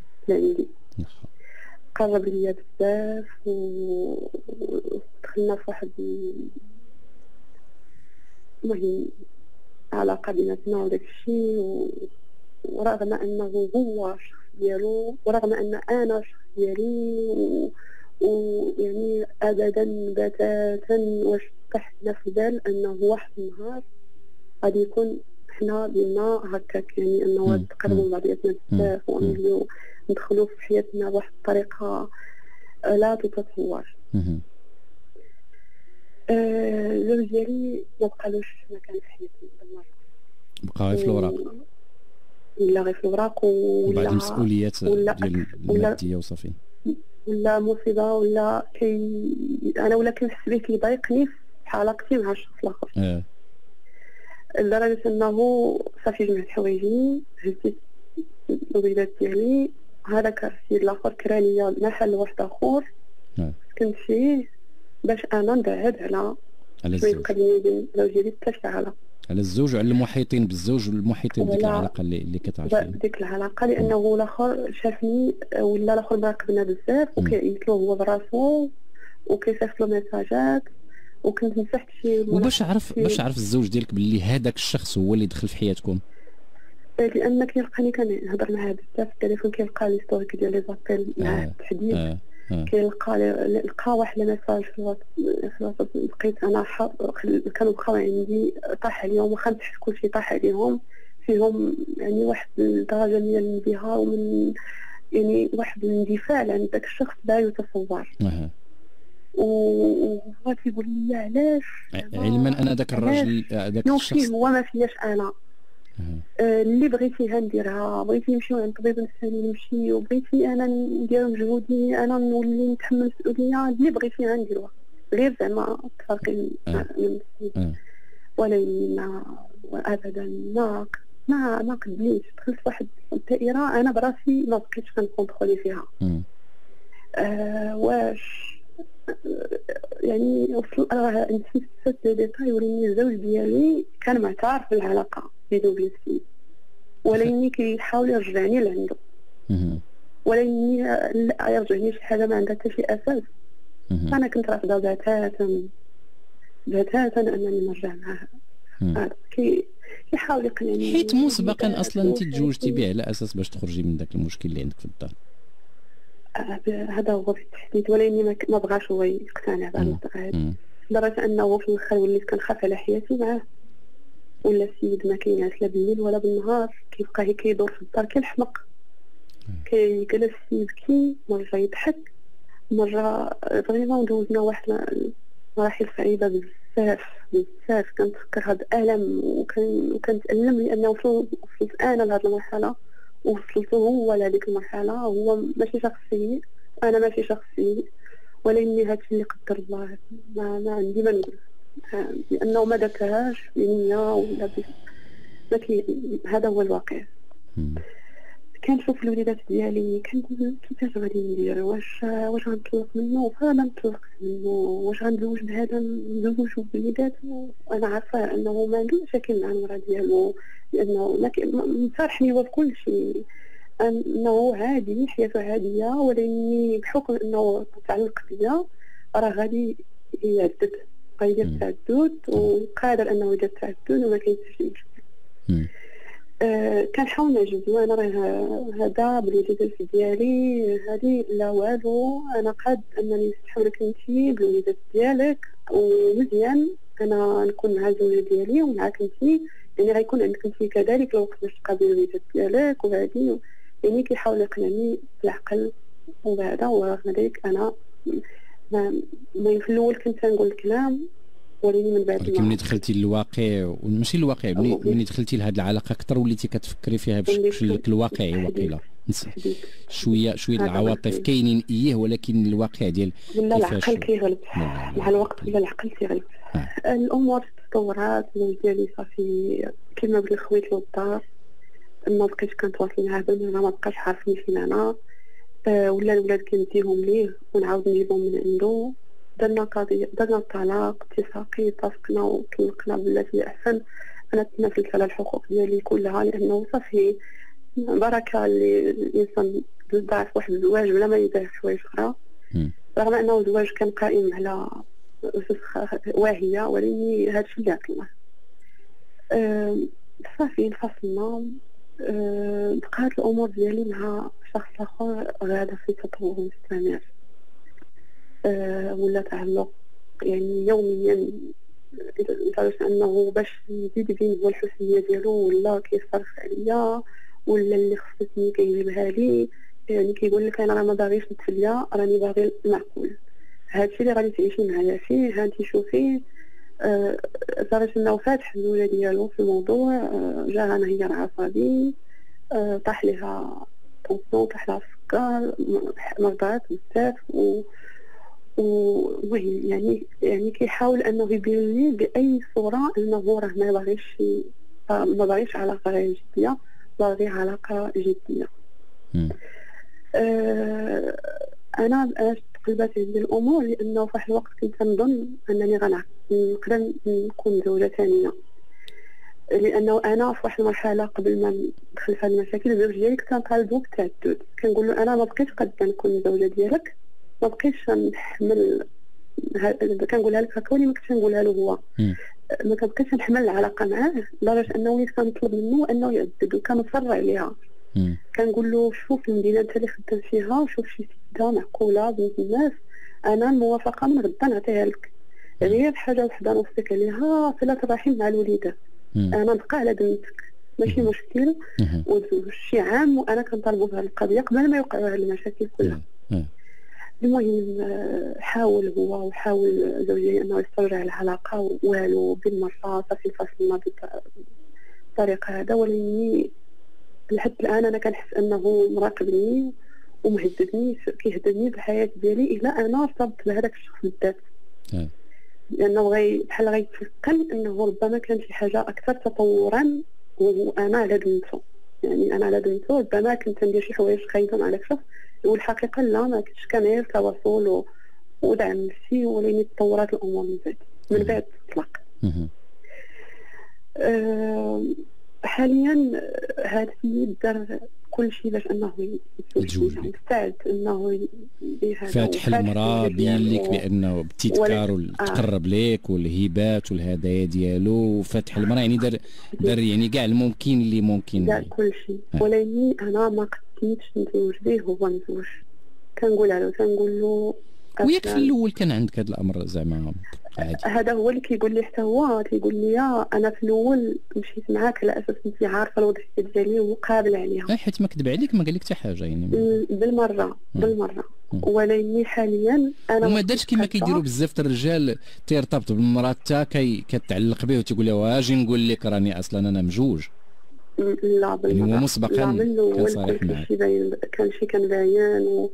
قرب ليا بزاف ودخلنا في واحد المهم علاقة بيناتنا وداك الشيء ورغم أنه هو الشخص ديالو ورغم أن أنا الشخص ديالي ويعني ابدا بتاتا واش طيح لنا في بال أنه واحد النهار غادي يكون حنا بينا هكاك يعني أنه نتقربوا من بعضياتنا بزاف ونوليو ندخلوا في حياتنا بواحد الطريقة آه، لا تتطور. الزوج آه ديالي ما بقالوش مكان في حياتي بالمرة بقى غير في الوراق ولا غير في الوراق ولا بعد المسؤوليات ديال المادية وصافي. ولا مصيبة ولا كي أنا ولا كنحس به كيضايقني في علاقتي مع الشخص الآخر. آه. لدرجة أنه صافي جمعت حوايجي هزيت الوليدات ديالي هذاك السيد الآخر كرا ليا محل واحد آخر سكنت فيه باش أنا نبعد على على الزوج. لو ديالي حتى شي علاقة. على الزوج وعلى المحيطين بالزوج والمحيطين بديك العلاقة اللي اللي كتعرفي ديك العلاقة لأنه الآخر شافني ولا الآخر مراقبنا بزاف وكيعيط له هو براسو وكيصيفط له ميساجات وكنت مسحت شي وباش عرف باش عرف الزوج ديالك باللي هذاك الشخص هو اللي دخل في حياتكم؟ لأن كيلقاني كنهضر معاه بزاف في التليفون كيلقى l'historique ديال les appels معاه التحديد آه. آه. كيلقى لقى واحد ال message في الواتساب لقيت أنا كانوا بقاو عندي طاح عليهم واخا نتحس كلشي طاح عليهم فيهم يعني واحد الدرجة من الانبهار ومن يعني واحد الاندفاع عند ذاك الشخص لا يتصور. وهو تيقول لي علاش علما أن ذاك الراجل ذاك الشخص هو ما فياش أنا اللي بغيتيها نديرها بغيتي نمشيو عند طبيب نفساني نمشي وبغيتي أنا ندير مجهودي أنا نولي نتحمل المسؤولية اللي بغيتيها نديروها غير زعما تفرقي آه. آه. ولكن ما ابدا ما ما ما قديش دخلت واحد الدائرة أنا براسي ما بقيتش كنكونترولي فيها. آه واش يعني وصل نسيت ديتاي ولاني الزوج ديالي كان معترف بالعلاقة بيني وبين السيد ولاني كيحاول يرجعني لعندو ولاني لا يرجعني شي حاجة ما عندها حتى شي أساس. أنا كنت رافضة بتاتا بتاتا أنني نرجع معاه كي كيحاول يقنعني حيت مسبقا أصلا انت تزوجتي به على أساس باش تخرجي من ذاك المشكل اللي عندك في الدار. هذا هو في التحديد ولاني ما بغاش هو يقتنع بهذا لدرجة أنه في الآخر وليت كنخاف على حياتي معاه. ولا السيد ما كينعس لا بالليل ولا بالنهار كيبقى هي كيدور في الدار كيحمق كيجلس يبكي مرة يضحك مرة فريمون دوزنا واحد مراحل صعيبة بزاف بزاف. كنتفكر هاد الألم وكنتألم لأنه وصلت أنا لهاد المرحلة. وصلت هو لهذيك المرحلة هو ماشي شخص سيء أنا ماشي شخص سيء ولكن هادشي اللي قدر الله ما, ما عندي ما نقول. لأنه ما ذكرهاش بنيه ولا هذا هو الواقع. كنشوف الوليدات ديالي غادي ندير واش واش غنطلق منه؟ فما نطلقش منه. واش غنزوج بهذا نزوج بوليدات وأنا عارفة أنه ما عنده مشاكل مع المرأة ديالو لأنه مصارحني هو في كل شيء. أنه عادي حياته عاديه ولكن بحكم أنه متعلق بيا راه غادي يعذب يدير التعدد وقادر أنه يدير التعدد وما كاينش آه كنحاول نعجبو أنا راه هذا بالوليدات ديالي. هذه لا والو. أنا قاد أنني نستحملك انتي بالوليدات ديالك. ومزيان أنا نكون مع الزوجه ديالي ومعاك انتي يعني غيكون عندك انتي كذلك الوقت باش تقابل الوليدات ديالك وهذه يعني كيحاول يقنعني بالعقل. وبعدا ورغم ذلك أنا. ما, في الأول كنت نقول الكلام. ولكن من بعد ولكن ملي دخلتي للواقع وماشي الواقع ملي ملي دخلتي لهذه العلاقة أكثر وليتي كتفكري فيها بشكل الواقعي وقيله شوية شوية العواطف كاينين إيه ولكن الواقع ديال ولا العقل كيغلب. مع الوقت ولا العقل كيغلب. الأمور تطورات ديالي صافي كما بغي خويت له الدار ما بقيتش كنتواصل معاه ما بقاش عارفني فين أنا. آه، ولا الولاد كنديهم ليه ونعاود نجيبهم من عنده. درنا قضية درنا الطلاق اتفاقي اتفقنا وطلقنا بالتي أحسن. أنا تنازلت على الحقوق ديالي كلها لأنه صافي. بركة اللي الإنسان ضعف واحد الزواج ولا ما يدير حوايج أخرى. رغم أنه الزواج كان قائم على اسس واهية ولكن هادشي اللي عطلنا صافي انفصلنا. بقات الأمور ديالي مع شخص آخر غادا في تطور مستمر ولا تعلق. يعني يوميا لدرجة أنه باش يزيد يبين هو الحسنية ديالو ولا كيصرف عليا ولا اللي خصتني كيجيبها لي. يعني كيقول لك أنا راه ما باغيش نتفليا راني باغي المعقول هادشي اللي غادي تعيشي معايا فيه هانتي شوفي. أه لدرجة أنه فاتح الزوجة ديالو في الموضوع. أه جاها هي عصبي أه طاح لها طونسيون طاح لها السكر مرضات بزاف و وهي يعني يعني كيحاول أنه يبين لي بأي صورة انه راه ما باغيش ما باغيش علاقة غير جدية باغي علاقة جدية. آه أنا تقلبات عندي الأمور لأنه في واحد الوقت كنت نظن أنني غنقدر نكون زوجة ثانية. لأنه أنا في واحد المرحلة قبل ما ندخل في هذه المشاكل الزوج ديالي كنت نطالبو بالتعدد كنقول له أنا ما بقيتش قادره نكون زوجه ديالك. ما بقيتش نحمل كنقولها لك هكا ولي ما كنتش نقولها له هو. ما كنبقيش نحمل العلاقة معاه لدرجة أنه وليت كنطلب منه أنه يعدد وكنصر عليها كنقول له شوف المدينة أنت اللي خدام فيها وشوف شي سيدة معقولة بنت الناس أنا الموافقه من غدا نعطيها لك. غير حاجة وحدة نوصيك عليها صله الرحم مع الوليدات أنا نبقى على بنتك. ماشي مشكل. وشي عام وأنا كنطالبوا بهذه القضية قبل ما يوقعوا هذه المشاكل كلها. المهم حاول هو وحاول زوجي أنه يسترجع العلاقة والو بالمرة صافي فصلنا بالطريقة هذا. ولكن لحد الآن أنا كنحس أنه مراقبني ومهددني كيهددني في الحياة ديالي إلا أنا ارتبطت بهذاك الشخص بالذات. لأنه غي بحال غيتفكر أنه ربما كان شي حاجة أكثر تطورا وأنا على بنته يعني أنا على بنته ربما كنت ندير شي حوايج خايبة مع داك الشخص. والحقيقة لا ما كنتش كان غير تواصل ودعم نفسي ولكن تطورات الأمور من بعد من بعد الطلاق أه حاليا هذا السيد دار كل شيء باش أنه يتزوج مستعد أنه فاتح المرأة بين لك بأنه بالتذكار وتقرب لك والهبات والهدايا ديالو وفاتح المرأة يعني دار دار يعني كاع الممكن اللي ممكن دار كل شيء. ولكن أنا ما قديتش نتزوج به هو نتزوج كنقول له كنقول له وياك في الأول كان عندك هذا الأمر زعما عادي. هذا هو اللي كيقول لي حتى هو كيقول لي أنا في الأول مشيت معاك على أساس أنت عارفة الوضعيه ديالي وقابل عليها. أي حيت ما كذب عليك ما قال لك حتى حاجة يعني. بالمرة بالمرة. ولكن حاليا أنا وما دارش كما كيديروا بزاف الرجال تيرتبط بالمراه حتى كتعلق به وتيقول لها أجي نقول لك راني أصلا أنا مجوج. لا بالمرة يعني هو مسبقا كان صريح معك. كان شي كان باين و...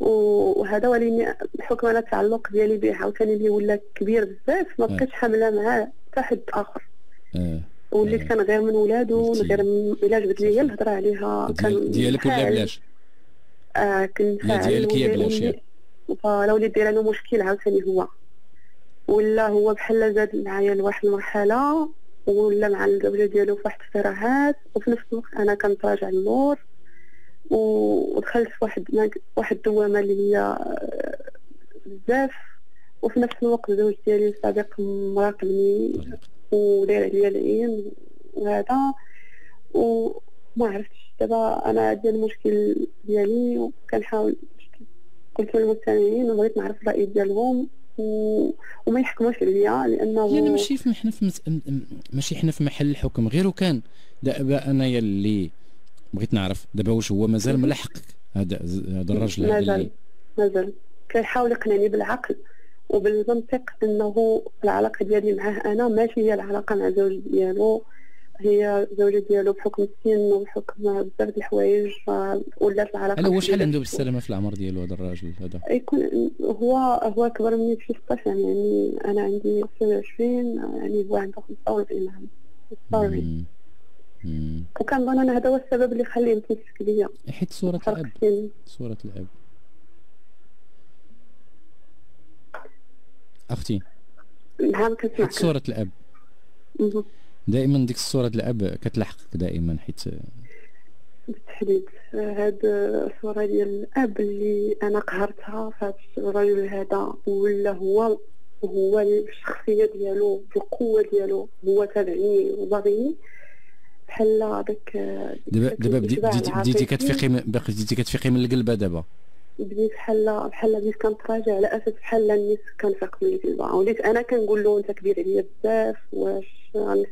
وهذا وليني بحكم أنا التعلق ديالي به عاوتاني اللي ولا كبير بزاف ما بقيتش حاملة معاه حتى حد آخر. آه. وليت كان غير من ولادو غير إلا جبت لي الهضرة عليها كان ديالك ولا بلاش؟ آه كنت لا ديالك هي بلاش فلا وليت دايرة له مشكل عاوتاني هو. ولا هو بحال زاد معايا لواحد المرحلة ولا مع الزوجة ديالو في واحد الصراعات وفي نفس الوقت أنا كنتراجع اللور ودخلت في واحد واحد الدوامة اللي هي بزاف. وفي نفس الوقت الزوج ديالي السابق مراقبني وداير عليا العين وهذا. وما عرفتش دابا أنا عندي المشكل ديالي وكنحاول قلت للمستمعين وبغيت نعرف الرأي ديالهم. و... وما يحكموش عليا لأنه يعني ماشي في حنا في مس... ماشي حنا في محل الحكم. غير كان. دابا انايا اللي بغيت نعرف دابا واش هو؟ مازال ملحقك هذا هذا الراجل هذا مازال مازال. كيحاول يقنعني بالعقل وبالمنطق إنه العلاقة ديالي معاه أنا ماشي هي العلاقة مع زوج ديالو. هي زوجة ديالو بحكم السن وبحكم بزاف د الحوايج ولات العلاقة هلا هو شحال عنده بالسلامة في العمر ديالو هذا الراجل هذا؟ يكون هو هو أكبر مني بشي 16 يعني أنا عندي 26 يعني هو عنده 45 عام. 46 وكنظن أنا هذا هو السبب اللي خليه يمسك ليا. حيت صورة الاب صورة الاب أختي. نعم كنسمعك صورة الاب دائما ديك صورة الآب كتلحقك دائما حيت بالتحديد. هاد الصورة ديال الآب اللي أنا قهرتها في هاد الرجل هذا ولا هو هو الشخصية ديالو بالقوة ديالو هو تابعني وباغيني. بحال هذاك دابا دابا بديتي كتفيقي بديتي كتفيقي من القلبه دابا؟ بديت بحال بحال بديت كنتراجع على أساس بحال الناس كنفيق من القلبه وليت أنا كنقول له أنت كبير عليا بزاف واش نفقري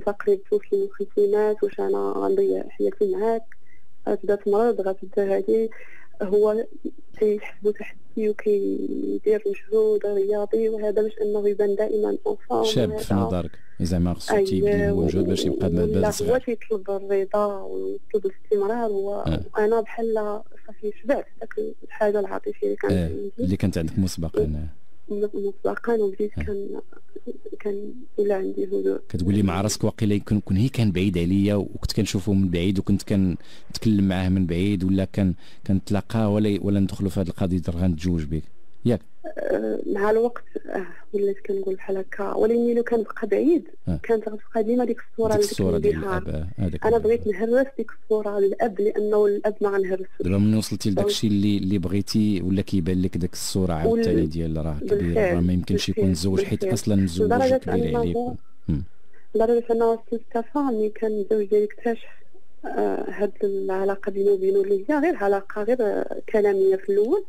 توفي من الخمسينات واش أنا غنضيع حياتي معاك. غتبدا تمرض غتبدا هادي هو كيحسبو تحدي وكيدير مجهود رياضي وهذا باش أنه يبان دائما شاب في نظرك. زعما خصو أيه تيبذل مجهود باش يبقى بال صغير. هو تيطلب الرضا ويطلب الاستمرار. وأنا بحال صافي شبعت. داك الحاجة العاطفية اللي كانت عندي. اللي كانت عندك مسبقا. مسبقا وبديت كان كان ولا عندي هدوء. كتقولي مع راسك واقيلا يكون كون هي كان بعيد عليا وكنت كنشوفه من بعيد وكنت كنتكلم معاه من بعيد ولا كان كنتلاقاه ولا ولا ندخلوا في هذه القضية غنتزوج بك. ياك. آه، مع الوقت آه وليت كنقول بحال هكا. ولكن لو كان بقى بعيد. آه. كانت غتبقى ديما ديك الصورة اللي الصورة ديال الأب أنا بغيت نهرس ديك الصورة للأب لأنه الأب ما غنهرس دابا ملي وصلتي لداك الشيء اللي اللي بغيتي ولا كيبان لك داك الصورة عاوتاني ديال راه كبير؟ راه ما يمكنش يكون مزوج حيت أصلا مزوج كبير عليه لدرجة أنه وصلت كافا ملي كان الزوج ديالي اكتشف هاد العلاقة بيني وبينه اللي هي غير علاقة غير كلامية في الأول.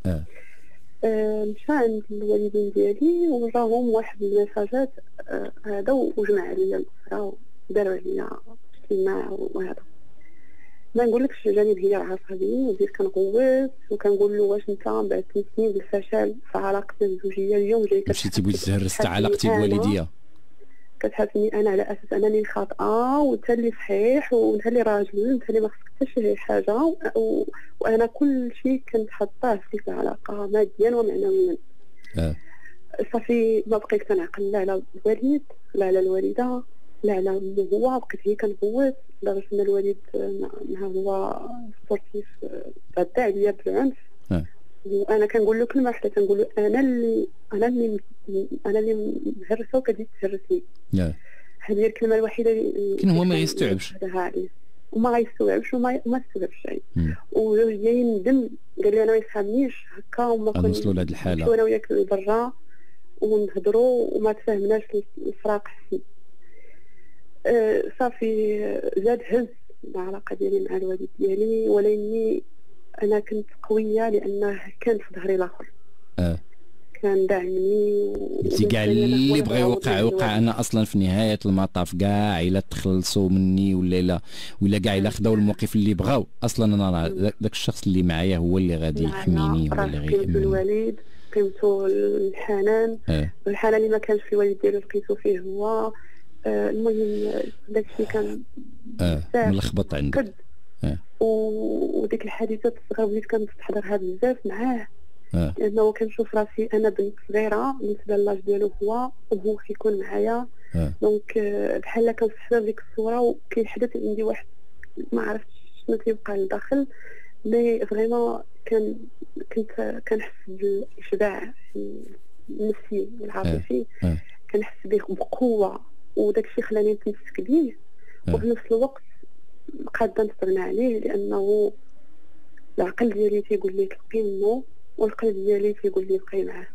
مشى عند الوالدين ديالي وراهم واحد المساجات آه هذا وجمع عليا الاسره وداروا عليا اجتماع وهذا. ما نقولكش جاني هي عصبي وبديت كنغوت وكنقول له واش أنت بعد ثلاث سنين بالفشل في علاقتنا الزوجية اليوم جاي مشيتي تهرس علاقتي بوالديا كتحاسبني أنا على أساس أنني الخاطئه وانت اللي صحيح وانت اللي راجل وانت اللي ما خصك حتى شي حاجة و... وأنا كل شيء كنت حاطاه في العلاقة ماديا ومعنويا آه. صافي ما بقيت كنعقل لا على الوالد لا على الوالدة لا على هو بقيت هي كنغوت لدرجة أن الوالد مع هو سبورتيف غدا عليا بالعنف. وأنا كنقول له كلمة واحدة كنقول له أنا اللي أنا اللي أنا اللي مهرسه وكتجي تهرسني هذه هي الكلمة الوحيدة اللي كان هو ما يستوعبش. وما غيستوعبش وما ما استوعبش شيء. وجاي يندم قال لي أنا ما يفهمنيش. هكا وما كنا نوصلوا لهذه الحالة. أنا وياك لبرا ونهضروا وما تفاهمناش الفراق حسي أه صافي زاد هز العلاقة ديالي مع الوالد ديالي ولاني أنا كنت قوية لأنه كان في ظهري الآخر. آه. كان داعمني أنت كاع اللي بغى يوقع يوقع أنا أصلا في نهاية المطاف كاع إلا تخلصوا مني ولا الا ولا كاع إلا خداو الموقف اللي بغاو. أصلا أنا ذاك الشخص اللي معايا هو اللي غادي يحميني هو اللي غيحميني الوالد قيمته الحنان. آه. الحنان اللي ما كانش في الوالد ديالو لقيته فيه هو آه المهم داك الشيء كان آه ملخبط عندك. وديك الحادثات الصغيره وليت كنستحضرها بزاف معاه. آه. لأنه كنشوف راسي أنا بنت صغيرة بالنسبة للاج ديالو هو وهو كيكون معايا. آه. donc بحال كنستحضر ديك الصورة وكيحدث عندي واحد ما عرفتش شنو كيبقى لداخل mais vraiment كان كنت كنحس بالإشباع النفسي والعاطفي. آه. كنحس به بقوة وداك الشيء خلاني نتمسك به وفي نفس الوقت قاده نستغنى عليه لأنه العقل ديالي تيقول لي تلقي منه والقلب ديالي تيقول لي بقي معاه.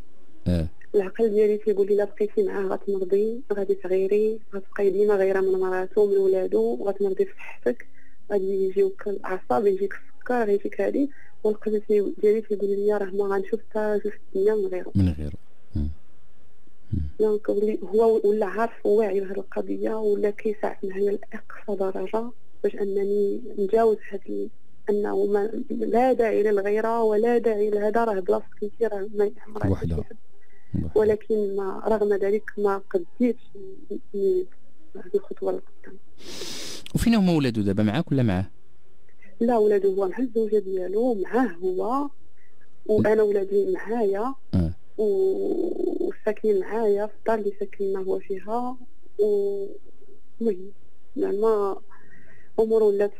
آه العقل ديالي تيقول لي لا بقيتي معاه غتمرضي غادي تغيري غتبقاي ديما غيره من مراتو ومن ولادو غتمرضي في صحتك غادي يجيوك الاعصاب يجيك السكر يجيك هادي. والقلب ديالي تيقول لي راه ما غنشوف حتى في الدنيا من غيره. من غيره. donc هو ولا عارف واعي بهذه القضية ولا كيساعد معايا لاقصى درجة. باش أنني نجاوز هاد أنه ما لا داعي للغيرة ولا داعي لهذا راه بلاصتك انت راه ما وحدة ولكن ما رغم ذلك ما قديتش هذه الخطوة لقدام وفين هما ولادو دابا معاك ولا معاه؟ لا ولادو هو مع الزوجه ديالو معاه هو وأنا ولادي معايا أه. وساكنين معايا في الدار اللي ساكنين هو فيها ومهم زعما امور ولات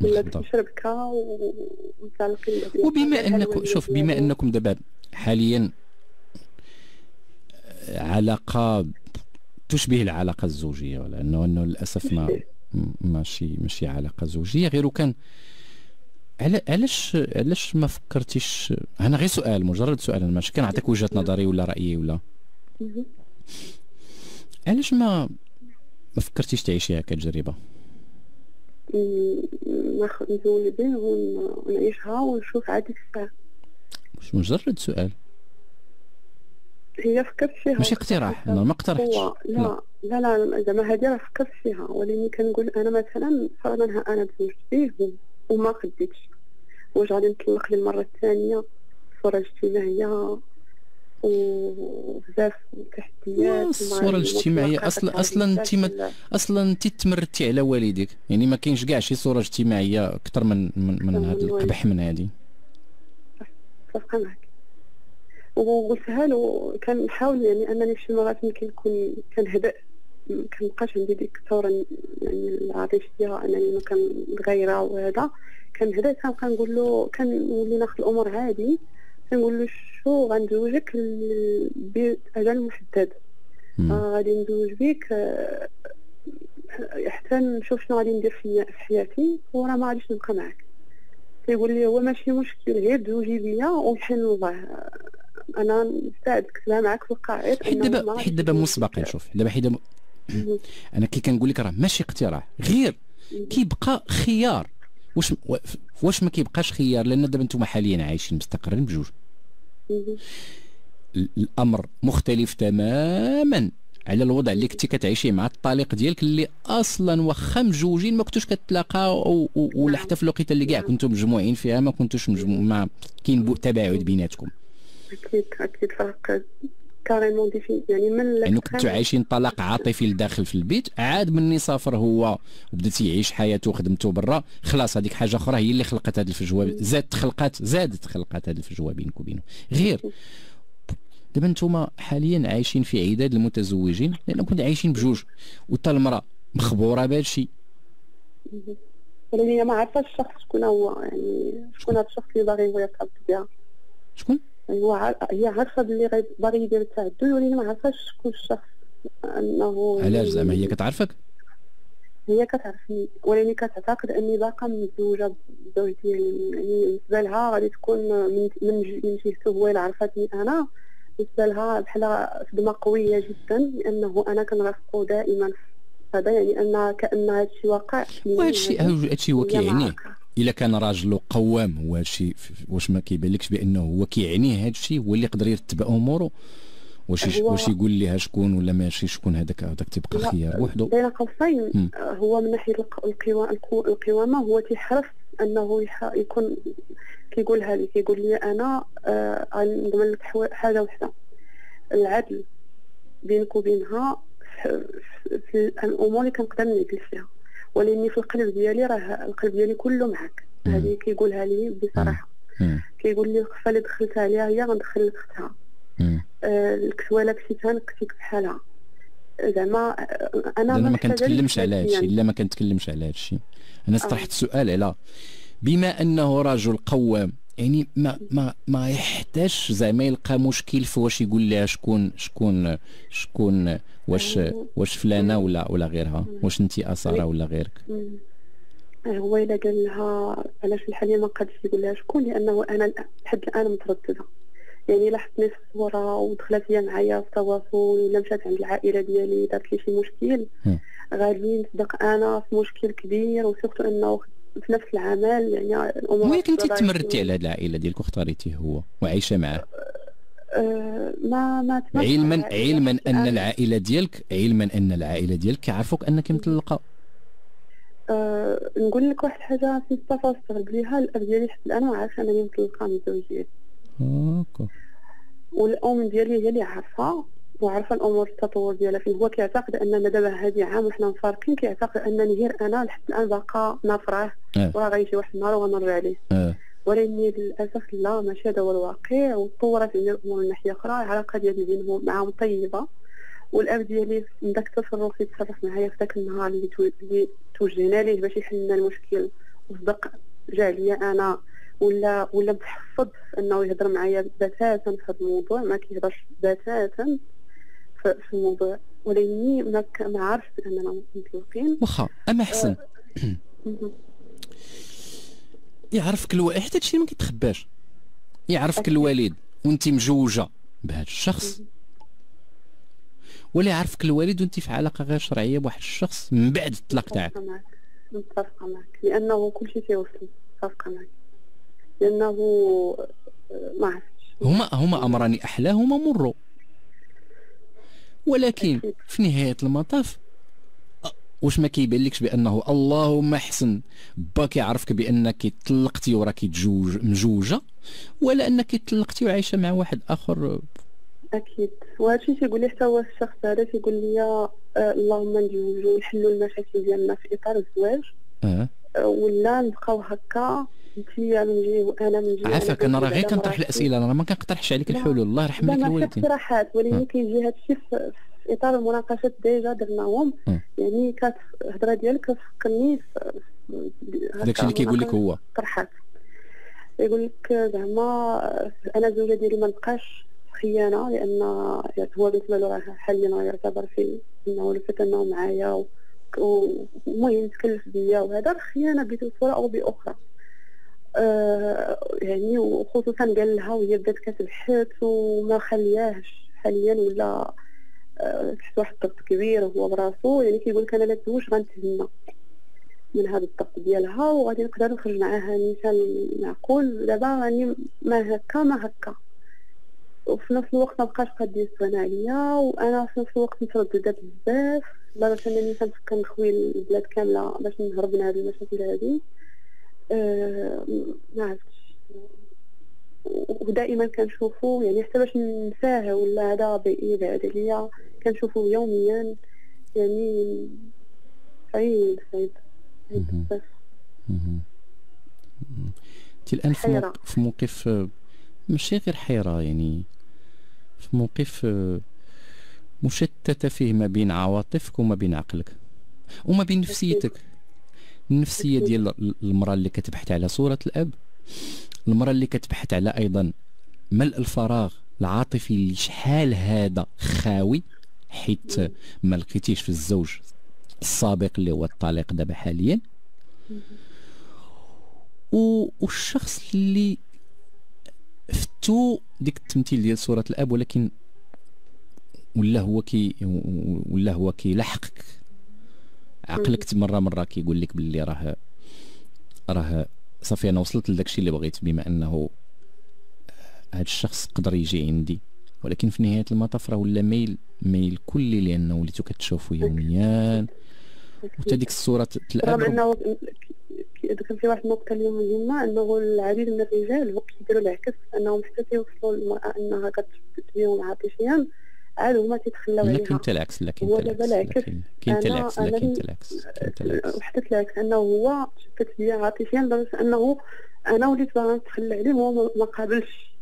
ولات مشربكه ومتعلقين وبما انكم شوف بما أنكم دابا حاليا علاقة تشبه العلاقة الزوجية لأنه انه للأسف ما ماشي ماشي علاقة زوجية. غير كان علاش علاش ما فكرتيش؟ أنا غير سؤال مجرد سؤال أنا ماشي كنعطيك وجهة نظري ولا رأيي ولا؟ علاش ما ما فكرتيش تعيشيها كتجربه ناخذ نزولي ونعيشها ونشوف عاد الساعة مش مجرد سؤال. هي فكرت فيها. ماشي اقتراح أنا ما اقترحتش. لا لا. لا, لا زعما هذه راه فكرت فيها. ولكن كنقول أنا مثلا فرضا أنا تزوجت به وما خديتش. واش غادي نطلق للمره الثانية؟ صوره اجتماعيه وبزاف التحديات الصورة الاجتماعية أصلا أصلا انت أصلا انت تمردتي على والديك. يعني ما كاينش كاع شي صورة اجتماعية أكثر من من, من هذا القبح من هذه متفقه معك وقلتها له كنحاول يعني أنني في مرات يمكن نكون كنهدأ كنبقاش عندي ديك الثورة يعني العاطفية أنني ما كنغيرها وهذا. كنهدأ كنبقى نقول له كنولي ناخذ الأمور عادي كنقول له شو غنزوجك باجل محدد آه غادي نزوج بك آه حتى نشوف شنو غادي ندير في حياتي وراه ما غاديش نبقى معاك. كيقول لي هو ماشي مشكل غير تزوجي بيا وحين الله. أنا نساعدك لا معاك في القاعد. حيت دابا حيت دابا مسبقا نشوف دابا حيت دابا أنا كي كنقول لك راه ماشي اقتراح. غير كيبقى خيار. واش واش ما كيبقاش خيار؟ لأن دابا أنتم حاليا عايشين مستقرين بجوج. الأمر مختلف تماما على الوضع اللي كنتي كتعيشي مع الطليق ديالك اللي أصلا واخا مجوجين ما كنتوش كتلاقاو ولا حتى في الوقيته اللي كاع كنتم مجموعين فيها ما كنتوش مجموع ما كاين تباعد بيناتكم. أكيد أكيد فرق carrément ديفين يعني من يعني كنتو عايشين طلاق عاطفي لداخل في البيت عاد مني سافر هو وبدا تيعيش حياته وخدمته برا خلاص هذيك حاجة أخرى هي اللي خلقت هذه الفجوة زادت خلقات زادت خلقات هذه الفجوة بينك وبينه. غير دابا نتوما حاليا عايشين في عداد المتزوجين لأن كنت عايشين بجوج وتا المرأة مخبورة بهذا الشيء. ولكن ما عارفه الشخص شكون هو يعني شكون هذا الشخص اللي باغي هو يرتبط بها شكون؟ هو هي عارفة باللي باغي يدير التعدد ولكن ما عارفاش شكون الشخص أنه علاش زعما هي كتعرفك؟ هي كتعرفني ولكن كتعتقد أني باقا متزوجة بزوج ديالي يعني بالنسبة لها غادي تكون من من جهته هو اللي عرفتني أنا. بالنسبة لها بحال صدمه قوية جدا لأنه أنا كنرافقو دائما هذا يعني ان كأن هذا الشيء واقع. وهذا الشيء هذا الشيء هو كيعني إلا كان راجل قوام هو الشيء واش ما كيبانلكش بأنه هو كيعنيه هذا الشيء هو اللي يقدر يرتب أموره. واش واش يقول لها شكون ولا ماشي شكون هذاك هذاك تيبقى خيار وحده؟ بين قوسين هو من ناحية القوامة هو تيحرص أنه يكون كيقولها لي كيقول لي أنا آه غنضمن لك حاجة وحدة. العدل بينك وبينها في الأمور اللي كنقدر نعدل فيها ولاني في القلب ديالي راه القلب ديالي كله معك هذه كيقولها لي بصراحة. كيقول لي الخفه اللي دخلت عليها هي غندخل لك اختها آه الكسوه اللي كسيتها نكسيك بحالها. زعما آه، أنا ما كنتكلمش على هذا الشيء لا ما كنتكلمش على هذا الشيء أنا طرحت آه. سؤال على بما أنه رجل قوام يعني ما ما ما يحتاج زعما يلقى مشكل في واش يقول لها شكون شكون شكون واش واش فلانة ولا ولا غيرها. واش انت اثاره ولا غيرك؟ هو إلا قال لها علاش الحالية ما قادش يقول لها شكون لأنه أنا لحد الآن مترددة. يعني لاحظتني في الصورة ودخلت هي معايا في التواصل ولا مشات عند العائلة ديالي دارت لي شي مشكل. غادي نصدق أنا في مشكل كبير وسورتو أنه في نفس العمل يعني الأمور وياك انت تمردتي على هذه العائلة ديالك واختاريتيه هو وعايشة معاه. أه ما ما علما علما أن العائلة ديالك علما أن العائلة ديالك كيعرفوك أنك مطلقه أه نقول لك واحد الحاجة في مصطفى استغرب ليها الأب ديالي حتى الآن عارف أنني مطلقه من زوجي والأم ديالي هي اللي عارفة. وعارفه الأمور التطور ديالها فين هو كيعتقد أننا دابا هذه عام وحنا مفارقين كيعتقد أنني غير أنا لحد الآن باقا نافراه. وراه غيجي واحد النهار وغنرجع عليه أه. ولكن للأسف لا ماشي هذا هو الواقع وتطورت عندي الأمور من ناحية أخرى العلاقه ديالي بينهم معاهم طيبة والأب ديالي من ذاك التصرف يتصرف معايا في ذاك النهار اللي توجهنا ليه باش يحل لنا المشكل وصدق جا عليا أنا ولا ولا متحفظ أنه يهضر معايا بتاتا في هذا الموضوع ما كيهضرش بتاتا في الموضوع. ولكني ما ما عارف باننا مطلقين واخا اما أحسن؟ آه. (clears throat) يعرفك الوالد؟ حتى هادشي ما كيتخباش. يعرفك الوالد وانت مجوجة بهذا الشخص. ولا يعرفك الوالد وانت في علاقة غير شرعية بواحد الشخص من بعد الطلاق تاعك؟ متفقه معك. لأنه كل شيء تيوصل متفقه معك. لأنه آه، ما عرفتش. هما هما امران أحلاهما مروا. ولكن في نهاية المطاف واش ما كيبان لكش بأنه اللهم احسن با كيعرفك بأنك طلقتي وراكي تجوج مجوجة ولا أنك طلقتي وعايشة مع واحد آخر؟ أكيد. وهذا الشيء تيقول لي حتى هو الشخص هذا تيقول لي آه اللهم نجوجو ونحلوا المشاكل ديالنا في إطار الزواج. آه. ولا نبقاو هكا انت من جهه وأنا من جهه عافاك أنا راه غير كنطرح الأسئلة أنا ما كنقترحش عليك الحلول الله يرحم لك الوالدين اقتراحات ولكن كيجي هذا الشيء في إطار المناقشات ديجا درناهم يعني كانت الهضرة ديالك كتفكرني داكشي اللي كيقول لك هو. طرحات. يقول لك زعما أنا الزوجه ديالي ما نبقاش خيانة لأن هو بالنسبة له حاليا يعتبر في إنه لفت انه معايا ومهم تكلف بيا وهذا خيانة بصوره أو بأخرى. يعني وخصوصا قال لها وهي بدات كتبحث وما خلياهش حاليا ولا آه تحت واحد الضغط كبير هو براسو. يعني كيقول لك أنا لا تزوج غنتهنى من هذا الضغط ديالها وغادي نقدر نخرج معاها. مثال معقول. دابا راني ما هكا ما هكا. وفي نفس الوقت ما بقاش قادين يستغنى عليا. وأنا في نفس الوقت مترددة بزاف. لدرجة أنني كنفكر نخوي البلاد كاملة باش نهرب من هذه المشاكل هذه. ما عرفتش ودائما كنشوفو يعني حتى باش ننساه ولا هذا يبعد عليا كنشوفو يوميا يعني صعيب صعيب بزاف. انت الآن في موقف ماشي غير حيرة يعني في موقف آه، مشتتة فيه ما بين عواطفك وما بين عقلك وما بين نفسيتك. النفسية ديال المرأة اللي كتبحث على صورة الأب المرأة اللي كتبحث على أيضا ملء الفراغ العاطفي اللي شحال هذا خاوي حيت ما لقيتيش في الزوج السابق اللي هو الطليق دابا حاليا. والشخص اللي فتو ديك التمثيل ديال صورة الأب ولكن ولا هو كي ولا هو كيلاحقك عقلك مرة مرة كيقول لك باللي راه راه صافي أنا وصلت لداك الشيء اللي بغيت بما أنه هذا الشخص قدر يجي عندي. ولكن في نهاية المطاف راه ولا ميل ميل كلي لأنه وليتو كتشوفوا يوميا. وحتى ديك الصورة الاب أنه كان في واحد النقطة اللي مهمه أنه العديد من الرجال كيديروا العكس أنهم حتى كيوصلوا للمراه أنها كتثبت بهم عاطفيا عاد هما تيتخلاو عليها. لكن العكس لا كاين العكس كاين العكس لا كاين العكس وحتى العكس أنه هو شفت بيا عاطفيا لدرجه أنه أنا وليت باغا نتخلى عليه هو ما قابلش.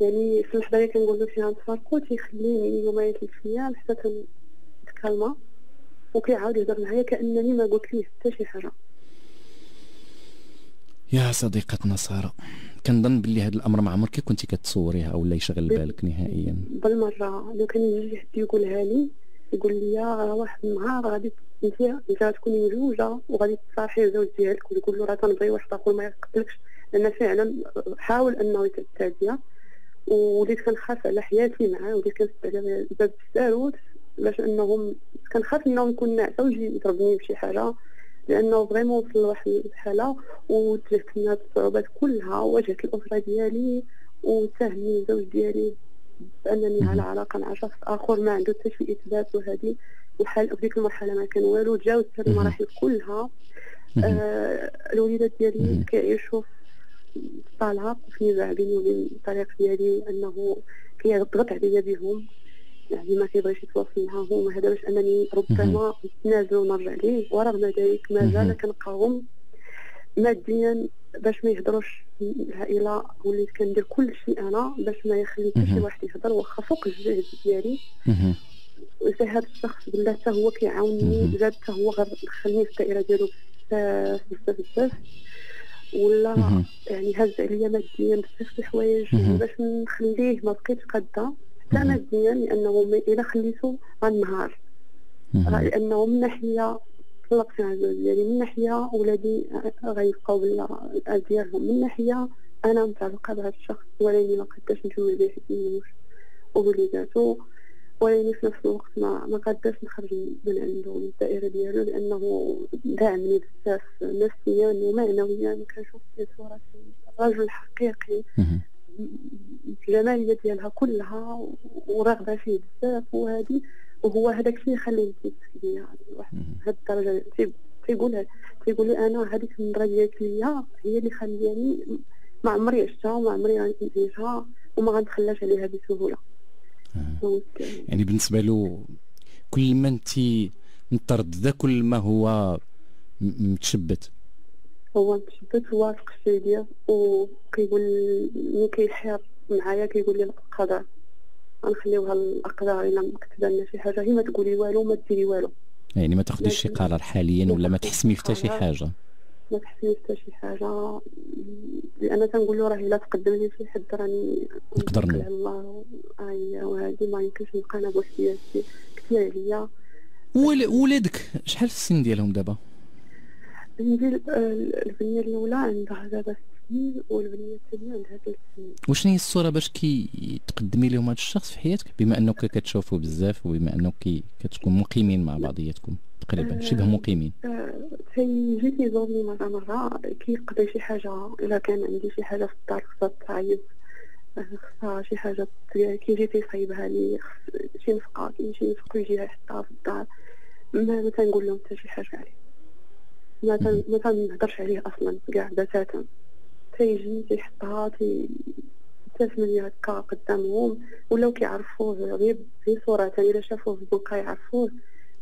يعني في اللحظة اللي كنقول له فيها نتفارقوا تيخليني يومين ثلاث أيام حتى نتكلم وكيعاود يهضر معايا كأنني ما قلت ليه حتى شي حاجة. يا صديقتنا سارة كنظن باللي هذا الأمر ما عمرك كنتي كتصوريها أو لا يشغل بالك نهائيا؟ بالمرة لو كان يجي حد يقولها لي يقول لي راه واحد النهار غادي إنت انت غتكوني مزوجه وغادي تصافحي الزوج ديالك ويقول له راه تنبغي واحد آخر ما يقتلكش لأن فعلا حاول أنه يتعدى. وليت كنخاف على حياتي معاه وليت كنسد على باب الساروت باش انهم كنخاف انه نكون ناعسة ويجي يضربني بشي حاجة. لأنه فريمون وصل لواحد الحاله وتجهت لنا الصعوبات كلها واجهت الأسرة ديالي وساهمني الزوج ديالي بأنني على علاقة مع شخص آخر ما عنده حتى شي إثبات وهذه الحال في ديك المرحلة ما كان والو تجاوزت هذه المراحل كلها. آه الوليدات ديالي كيعيشوا في الطلاق وفي نزاع بيني وبين الطريق ديالي أنه كيضغط عليا بهم. يعني ما كيبغيش يتواصل معاهم هذا باش أنني ربما نتنازل ونرجع ليه ورغم ذلك مازال كنقاوم ماديا باش ما يهضروش العائلة وليت كندير كل شيء أنا باش ما يخلي حتى شي واحد يهضر. واخا فوق الجهد ديالي. هذا الشخص بالله حتى هو كيعاونني زاد حتى هو دخلني في الدائرة ديالو بزاف بزاف بزاف. ولا يعني هز عليا ماديا بزاف الحوايج باش نخليه ما بقيتش قادة. حتى ماديا لأنه اذا خليته غنهار لأنه من ناحية طلقت الزوج ديالي من ناحية ولادي غيبقاو بالاب ديالهم من ناحية أنا متعلقة بهذا الشخص ولاني ما قداش نجوز به حيت ميموش ووليداتو ولاني في نفس الوقت ما ما قداش نخرج من عنده من الدائرة ديالو لأنه داعمني بزاف نفسيا ومعنويا. كنشوف في صورة رجل حقيقي الجمالية ديالها كلها وراغبه فيه بزاف وهذه وهو هذاك الشيء يخليه يتمسك بيا واحد هاد الدرجة. تيقول تيقول لي أنا هذيك المراه ديالك ليا هي اللي خلياني ما عمري عشتها وما عمري غنعيشها وما غنتخلاش عليها بسهولة. آه. يعني بالنسبة له كل ما انت مترددة كل ما هو متشبت. هو متشبت هو واثق فيا وكيقول ملي كيحير معايا كيقول لي القدر غنخليوها الاقدار إلا مكتبه لنا شي حاجة. هي ما تقولي والو ما ديري والو. يعني ما تاخذيش شي قرار حاليا ولا ما تحسمي حتى شي حاجة؟ ما تحسنيش حتى شي حاجة. لأن تنقول له راه إلا تقدم لي شي حد راني نقدر على الله. اي وهذه ما يمكنش نبقى أنا بوحدياتي كثير عليا. ولادك شحال في السن ديالهم دابا؟ عندي البنيه الأولى عندها دابا سنين والبنيه الثانية عندها ثلاث سنين. وشنو هي الصورة باش كي تقدمي لهم هذا الشخص في حياتك؟ بما أنك كتشوفوا بزاف وبما أنك كتكون مقيمين مع بعضياتكم تقريبا آه شبه مقيمين. تيجي تيزورني مرة مرة كيقضي شي حاجة إلا كان عندي شي حاجة في الدار خصها تعيط خصها شي حاجة كيجي تيصايبها لي شي نفقة كيمشي ينفق ويجي يحطها في الدار ما ما تنقول لهم حتى شي حاجة عليه ما ما تنهضرش عليه أصلا كاع بتاتا تيجي تيحطها تي تسمني هكا قدامهم ولاو كيعرفوه غير في صورة إلا شافوه في البنقة يعرفوه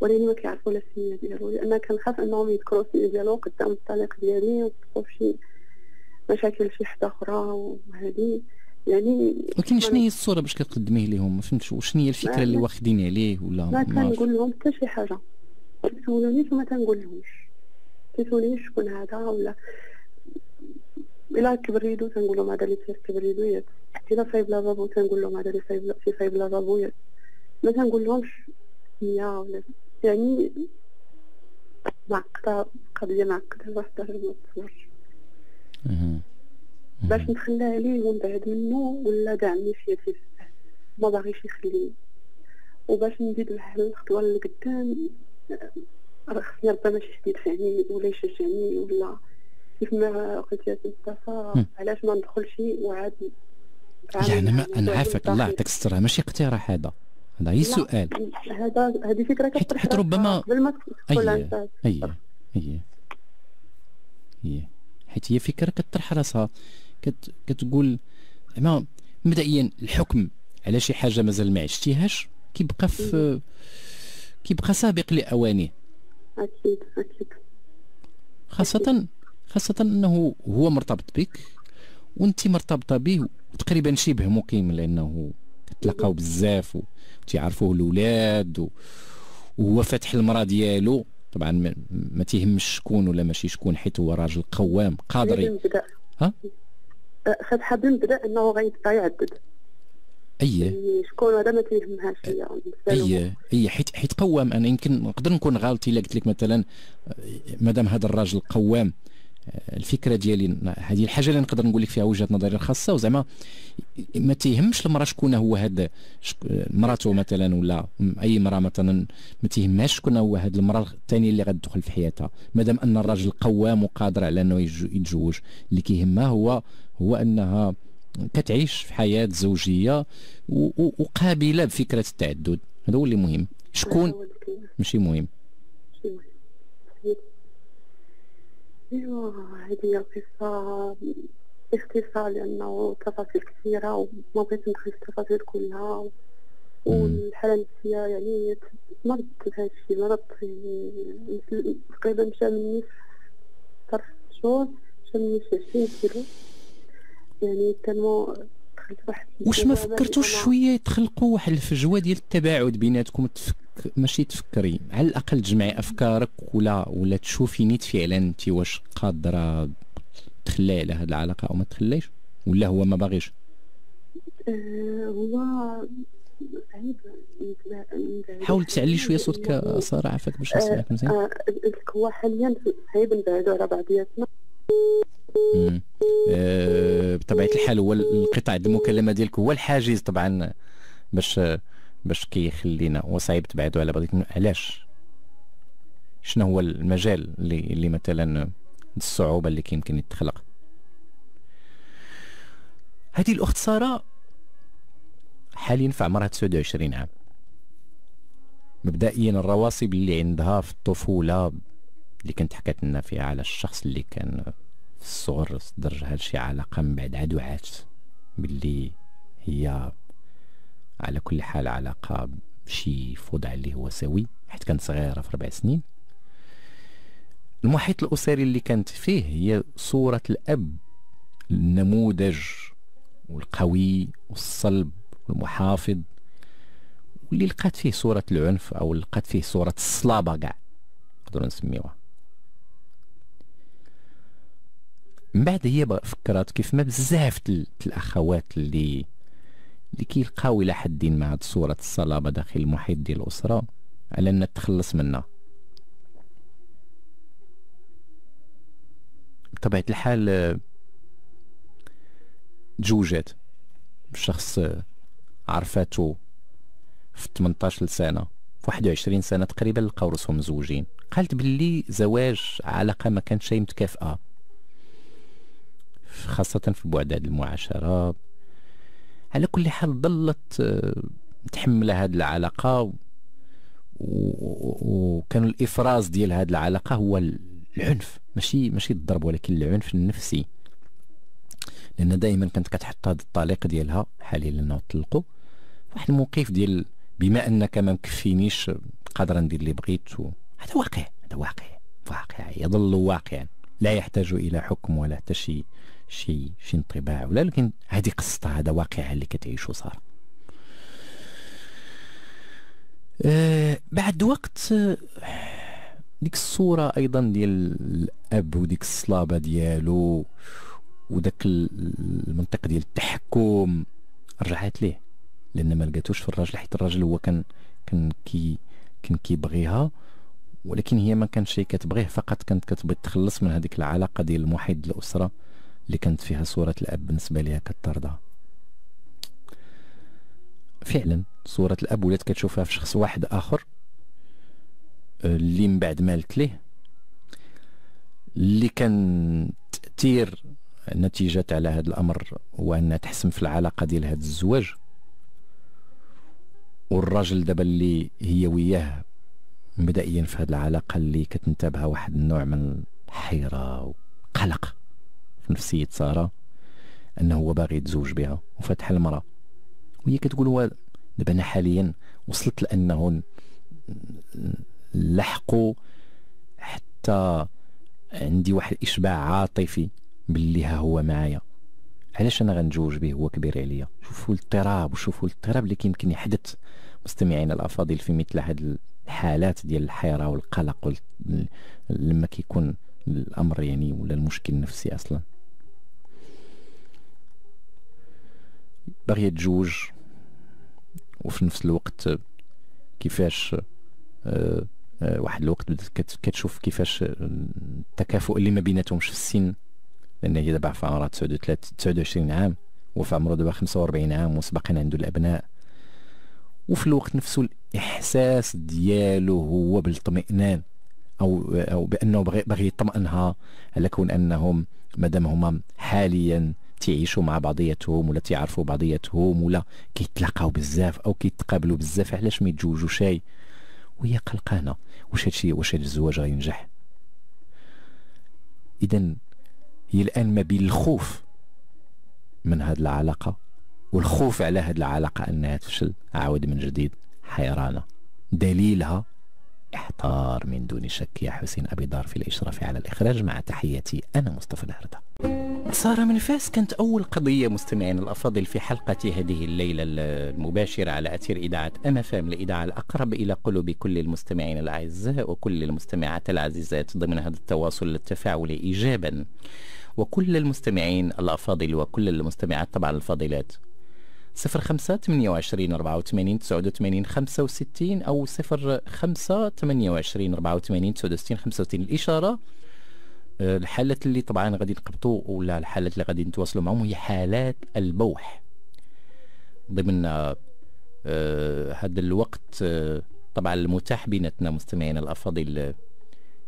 ولكن ما كيعرفوا لا السمية ديالو. لأن كنخاف أنهم يذكروا السمية ديالو قدام الطليق ديالي في شي مشاكل شي حدا أخرى وهذه. يعني ولكن شنو هي الصورة باش كتقدميه لهم ما فهمتش وشنو هي الفكرة اللي واخدين عليه ولا ما كنقول لهم حتى شي حاجة. وما تنقول لهمش تسولونيش شكون هذا ولا الا كبريدو تنقول لهم هذا اللي تير كبريدو الا صايب لافابو تنقول لهم هذا اللي صايب في صايب لافابو ما تنقول لهمش هي ولا يعني معقدة قضية معقدة الواحد ما تصورش. باش نتخلى عليه ونبعد منه ولا كاع مشيتي ما باغيش يخليني وباش نزيد واحد الخطوة لقدام راه خصني ربما شي حد يدفعني ولا يشجعني ولا كيف ما قلت يا مصطفى علاش ما ندخلش وعاد يعني ما أنا عافاك الله يعطيك الستر ماشي اقتراح هذا هذا هي السؤال هذا هذه فكرة حيت, حيت ربما قبل ما أيه. أيه. أيه. أيه. حيت هي فكرة كتطرح راسها كت... كتقول ما مبدئيا الحكم على شي حاجة مازال ما عشتيهاش كيبقى في كيبقى سابق لاوانيه أكيد أكيد. خاصة خاصة أنه هو مرتبط بك وأنت مرتبطة به وتقريبا شبه مقيم لأنه كتلاقاو بزاف وتيعرفوه الأولاد وهو فاتح المرأة ديالو. طبعا ما, ما تيهمش شكون ولا ماشي شكون حيت هو راجل قوام قادر ها؟ فتحه بنبدا أنه غيبقى يعدد أي. يعني شكون هذا ما تيهمهاش هي أي. أي. حيت حيت قوام. أنا يمكن نقدر نكون غلطي إلا قلت لك مثلا مادام هذا الراجل قوام. الفكرة ديالي هذه الحاجة اللي نقدر نقول لك فيها وجهة نظري الخاصة وزعما ما تيهمش المرأة شكون هو هذا. مرأته مثلا ولا أي مرأة مثلا ما تيهمهاش شكون هو هذا المرأة الثانية اللي غتدخل في حياتها. مادام أن الراجل قوام وقادر على إنه يتزوج اللي كيهمها هو هو أنها كتعيش في حياة زوجية وقابلة بفكرة التعدد. هذا هو اللي مهم. شكون؟ ماشي مهم. ايوا هذه هي القصة باختصار لأنه تفاصيل كثيرة وما بغيت ندخل في التفاصيل كلها. والحالة النفسية يعني مرضت بهذا الشيء مرضت يعني تقريبا مشى مني في طرف شهور مشى مني 20 كيلو. يعني تنمو واش ما فكرتوش شوية تخلقوا واحد الفجوة ديال التباعد بيناتكم تفك ماشي تفكري على الأقل تجمعي أفكارك ولا ولا تشوفي نيت فعلا أنت واش قادرة تخلي على هذه العلاقة أو ما تخليش؟ ولا هو ما باغيش؟ أه هو صعيب حاول تعلي شوية صوتك سارة عافاك باش نسمعك مزيان. أه هو حاليا صعيب نبعدوا على بعضياتنا. أه بطبيعة الحال هو القطاع المكالمة ديالك هو الحاجز طبعا باش باش كيخلينا وصعيب تبعدوا على بعضكم علاش؟ شنو هو المجال اللي اللي مثلا الصعوبة اللي كيمكن يتخلق؟ هذه الاخت ساره حاليا في عمرها 29 عام. مبدئيا الرواسب اللي عندها في الطفولة اللي كنت حكيت لنا فيها على الشخص اللي كان الصغر درجها لشي علاقة من بعد عاد وعات باللي هي على كل حال علاقة بشي في وضع اللي هو سوي حيت كانت صغيرة في ربع سنين. المحيط الأسري اللي كانت فيه هي صورة الأب النموذج والقوي والصلب والمحافظ. واللي لقات فيه صورة العنف أو لقات فيه صورة الصلابة كاع نقدروا نسميوها. من بعد هي فكرات كيف ما بزاف الاخوات اللي اللي كيلقاو إلى حد مع صورة الصلابة داخل المحيط ديال الأسرة على ان تخلص منها. بطبيعة الحال تزوجات شخص عرفاتو في 18 سنه في 21 سنة تقريبا لقاو راسهم مزوجين. قالت باللي زواج علاقة ما كانت شيء خاصة في البعد المعاشره على كل حال ظلت آه، متحملة هذه العلاقة وكان الإفراز ديال هذه العلاقة هو العنف. ماشي ماشي الضرب ولكن العنف النفسي. لأن دائما كانت كتحط هذا الطليق ديالها حاليا لأنه طلقوا واحد الموقف ديال بما أنك ما مكفينيش قادر ندير اللي بغيت هذا واقع هذا واقع واقع يظل واقعا. لا يحتاج إلى حكم ولا حتى شي شي شي انطباع. ولا لكن هذه قصتها هذا واقع اللي كتعيشو صار. آه بعد وقت آه ديك الصورة أيضا ديال الأب وديك الصلابة ديالو وداك المنطق ديال التحكم رجعت ليه. لأن ما لقاتوش في الراجل حيت الراجل هو كان كان كي كان كيبغيها ولكن هي ما كانش كتبغيه فقط كانت كتبغي تخلص من هذيك العلاقة ديال المحيط الأسرة اللي كانت فيها صورة الأب بالنسبة ليها كترضى فعلا صورة الأب ولات كتشوفها في شخص واحد آخر اللي من بعد مالت ليه اللي كان تأثير نتيجة على هذا الأمر هو أنها تحسن في العلاقة ديال هذا الزواج. والراجل دابا اللي هي وياه مبدئيا في هذه العلاقة اللي كتنتابها واحد النوع من الحيرة وقلق. في نفسية سارة أنه هو باغي يتزوج بها وفتح المرأة. وهي كتقول هو دابا أنا حاليا وصلت لأنه لحقوا حتى عندي واحد الإشباع عاطفي باللي ها هو معايا. علاش أنا غنتزوج به؟ هو كبير عليا. شوفوا الاضطراب وشوفوا الاضطراب اللي كيمكن يحدث مستمعينا الأفاضل في مثل هذه الحالات ديال الحيرة والقلق لما كيكون الأمر يعني ولا المشكل النفسي أصلا. باغيه تجوج وفي نفس الوقت كيفاش آه آه، واحد الوقت بدات كتشوف كيفاش التكافؤ اللي ما بيناتهمش في السن. لأن هي دابا في عمرها 29 عام وفي عمره دابا 45 عام وسبقنا عنده الأبناء. وفي الوقت نفسه الإحساس ديالو هو بالاطمئنان أو أو بأنه باغي يطمئنها على كون أنهم مادام هما حاليا تيعيشوا مع بعضياتهم ولا تيعرفوا بعضياتهم ولا كيتلاقاو بزاف أو كيتقابلوا بزاف علاش ما يتزوجوا شي؟ وهي قلقانة واش هادشي واش هاد الزواج غينجح؟ اذا هي الآن ما بين الخوف من هذه العلاقة والخوف على هذه العلاقة أنها تفشل عاود من جديد حيرانة. دليلها احتار من دون شك يا حسين أبي دار في الإشراف على الإخراج مع تحياتي أنا مصطفى الهرده سارة من فاس كانت أول قضية مستمعين الأفاضل في حلقة هذه الليلة المباشرة على أثير إذاعة أم فام الإذاعة الأقرب إلى قلوب كل المستمعين الأعزاء وكل المستمعات العزيزات ضمن هذا التواصل التفاعلي إيجابا. وكل المستمعين الأفاضل وكل المستمعات طبعا الفاضلات. صفر خمسة ثمانية وعشرين أربعة وثمانين تسعود وثمانين خمسة وستين أو صفر خمسة ثمانية وعشرين أربعة وثمانين تسعود وستين خمسة وستين. الإشارة آه، الحالات اللي طبعا غادي نقبطوا ولا الحالات اللي غادي نتواصلوا معهم هي حالات البوح. ضمن آه هذا الوقت آه طبعا المتاح بيناتنا مستمعينا الأفاضل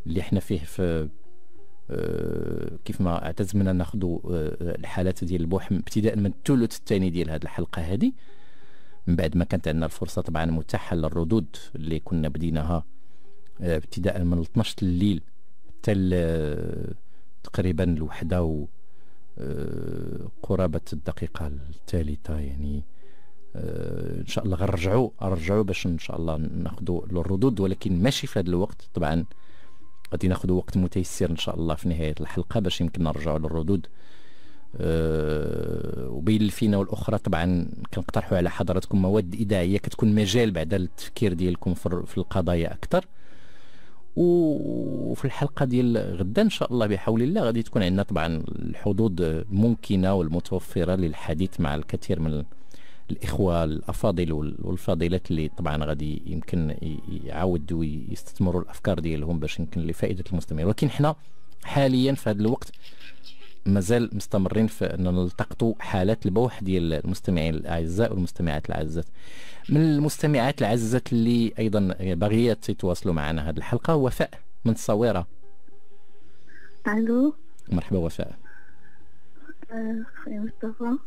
اللي إحنا فيه في كيف ما اعتزمنا ناخذوا آه الحالات ديال البوح ابتداء من الثلث الثاني ديال هذه الحلقة هذه من بعد ما كانت عندنا الفرصة طبعا متاحة للردود اللي كنا بديناها آه، ابتداء من 12 الليل حتى تقريبا الوحدة و آه، قرابة الدقيقة الثالثة يعني آه، إن شاء الله غنرجعوا نرجعوا باش إن شاء الله ناخذوا الردود ولكن ماشي في هذا الوقت. طبعا غادي ناخذوا وقت متيسر إن شاء الله في نهاية الحلقة باش يمكن نرجعوا للردود. أه وبين الفينا والأخرى طبعا كنقترحوا على حضراتكم مواد اذاعيه كتكون مجال بعد التفكير ديالكم في القضايا أكثر وفي الحلقة ديال غدا إن شاء الله بحول الله غادي تكون عندنا طبعا الحظوظ الممكنه والمتوفرة للحديث مع الكثير من الإخوة الأفاضل والفاضلات اللي طبعا غادي يمكن يعاودوا يستثمروا الأفكار ديالهم باش يمكن لفائدة المستمعين. ولكن حنا حاليا في هذا الوقت مازال مستمرين في أن نلتقطوا حالات البوح ديال المستمعين الأعزاء والمستمعات العزات من المستمعات العزات اللي أيضا باغيات يتواصلوا معنا هذه الحلقة وفاء من الصويرة. ألو. مرحبا وفاء. اخويا مصطفى.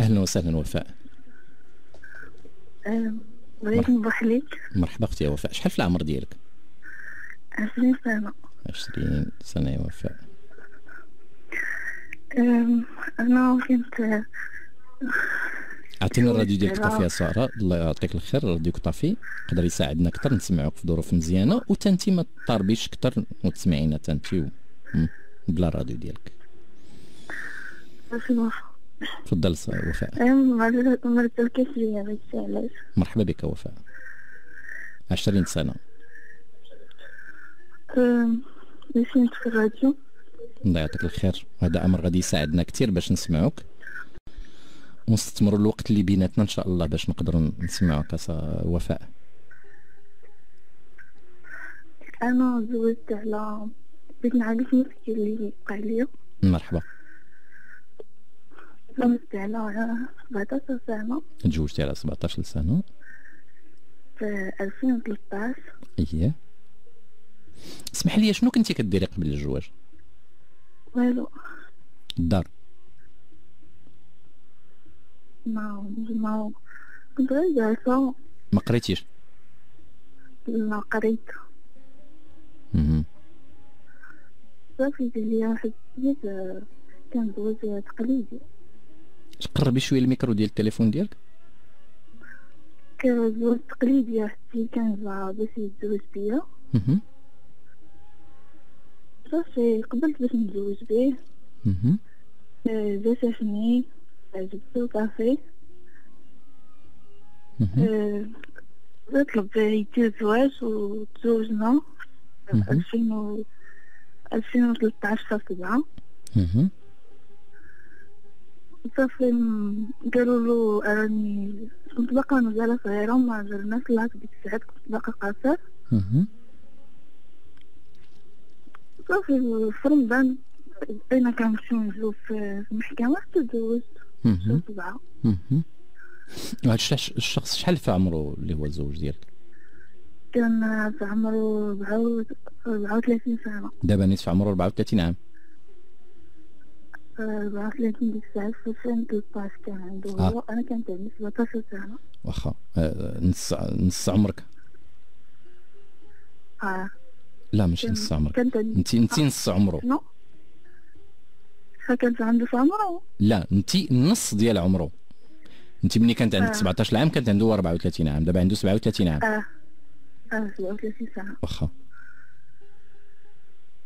أهلا وسهلا وفاء. بغيت نبوح لك مرحبا أختي وفاء. شحال في العمر ديالك؟ 20 سنة. 20 سنة يا وفاء. أنا كنت عطينا الراديو ديالك طافي سارة. الله يعطيك الخير الراديو طافي. يقدر يساعدنا أكثر نسمعوك في ظروف مزيانة وتنتي ما تطربيش أكثر وتسمعينا تنتي بلا راديو ديالك. تفضل وفاء. ليا مرحبا بك وفاء. 20 سنة. نسيت في الراديو الله يعطيك الخير. هذا أمر غادي يساعدنا كثير باش نسمعوك. ونستثمروا الوقت اللي بيناتنا إن شاء الله باش نقدروا نسمعوك وفاء. أنا زوجت على بغيت نعرف المشكل اللي وقع لي مرحبا. تزوجت على 17 سنة تزوجتي على 17 سنة في 2013 اييه اسمح لي شنو كنتي كديري قبل الزواج والو الدار. ما ما كنت غير جالسة. ما قريتيش؟ لا قريت. صافي لي واحد السيد كان زواج تقليدي. قربي شوية الميكرو ديال التليفون ديالك. واحد السيد كان جا باش يتزوج بيا. صافي قبلت باش نتزوج بيه. جا شافني عجبتو صافي. طلب يدير زواج وتزوجنا. ألفين و ألفين وثلاثطاش شهر سبعة صافي قالوا له راني كنت باقا مازال صغيرة وما جرناش لها في ديك الساعات كنت باقا قاصر صافي في رمضان بقينا كنمشيو نجلو في المحكمة؟ حتى تزوجت سبعة هاد الشخص شحال في عمره اللي هو الزوج ديالك؟ كان في عمره 34 سنة. دابا نيت في عمره 34 عام. 34 ديك الساعة في 2013 كان عنده آه. هو أنا كانت عندي 17 سنة واخا آه نص نص عمرك. أه. لا مش نص عمرك. انت انت نص عمره. شنو كانت عنده عمره؟ لا انت النص ديال عمره. انت ملي كانت عندك آه. 17 عام كانت عنده 34 عام. دابا عنده 37 عام. أه. أه 37 سنة واخا.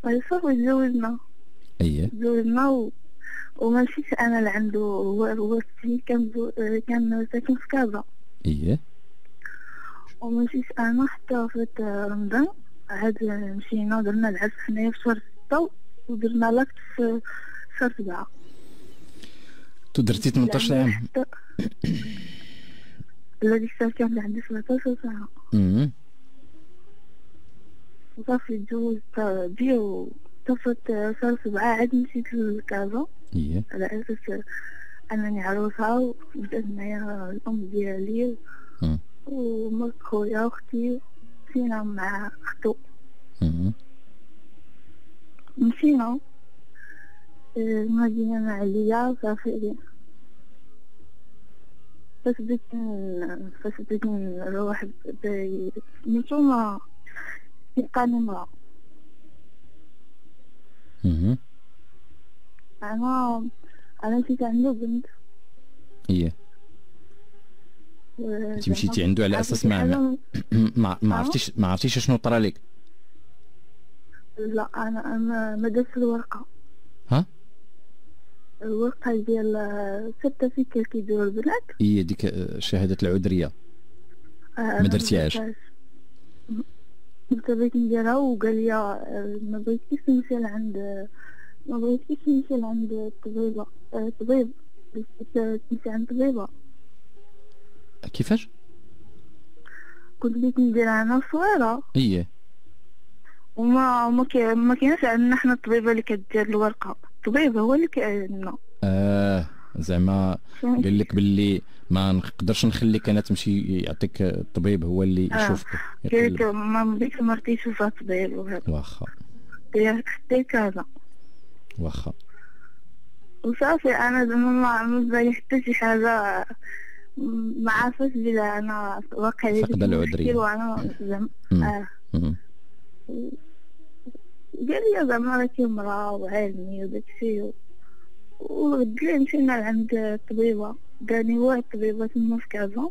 صافي تزوجنا أييه. تزوجنا وما مشيتش أنا لعنده هو هو كان كان ساكن في كازا. اييه وما مشيتش أنا حتى في رمضان عاد مشينا درنا العرس حنايا في شهر ستة ودرنا لاكت في شهر سبعة. تو درتي 18 عام. لا ديك الساعة كان عندي 17 سنة أها وصافي تزوجت بيه طفت شهر سبعة عاد مشيت لكازا إيه. على أساس انني عروسة وبدات معايا الأم ديالي ومرت خويا واختي مشينا مع أختو. مشينا المدينة مع عليا صافي فاش بديت فاش بديت نروح سميتو ما يلقاني مرا أنا أنا مشيت عنده بنت. إيه. أنت مشيتي عنده على أساس (clears throat) ما ما, ما عرفتيش ما عرفتيش شنو طرا لك. لا أنا أنا ما درت الورقة. ها؟ الورقة ديال سيرتيفيكي كيديروا البنات. هي ديك شهادة العذرية. آه ما درتيهاش. بغيت نديرها وقال لي آه، ما بغيتيش نمشي لعند ما بغيتيش نمشي لعند الطبيبة الطبيب آه، تمشي عند طبيبة. كيفاش؟ كنت بغيت نديرها أنا صغيرة. إيه وما ما كي ما كاينش عندنا حنا الطبيبة اللي كدير الورقة. الطبيب هو اللي كيعلمنا. آه زعما قال لك باللي ما نقدرش نخليك أنا تمشي يعطيك الطبيب هو اللي آه. يشوفك قال لك ما بديت مرتي يشوفها الطبيب وهذا واخا. حتى كذا. واخا. وصافي أنا زعما ما بالي حتى شي حاجة. ما عارفاش بلا أنا واقع لي فقد العذرية. وأنا زعما آه. قال لي زعما راكي مرا وعالمي وداكشي وغد لي مشينا لعند الطبيبة قالي هو الطبيبة تما في كازا.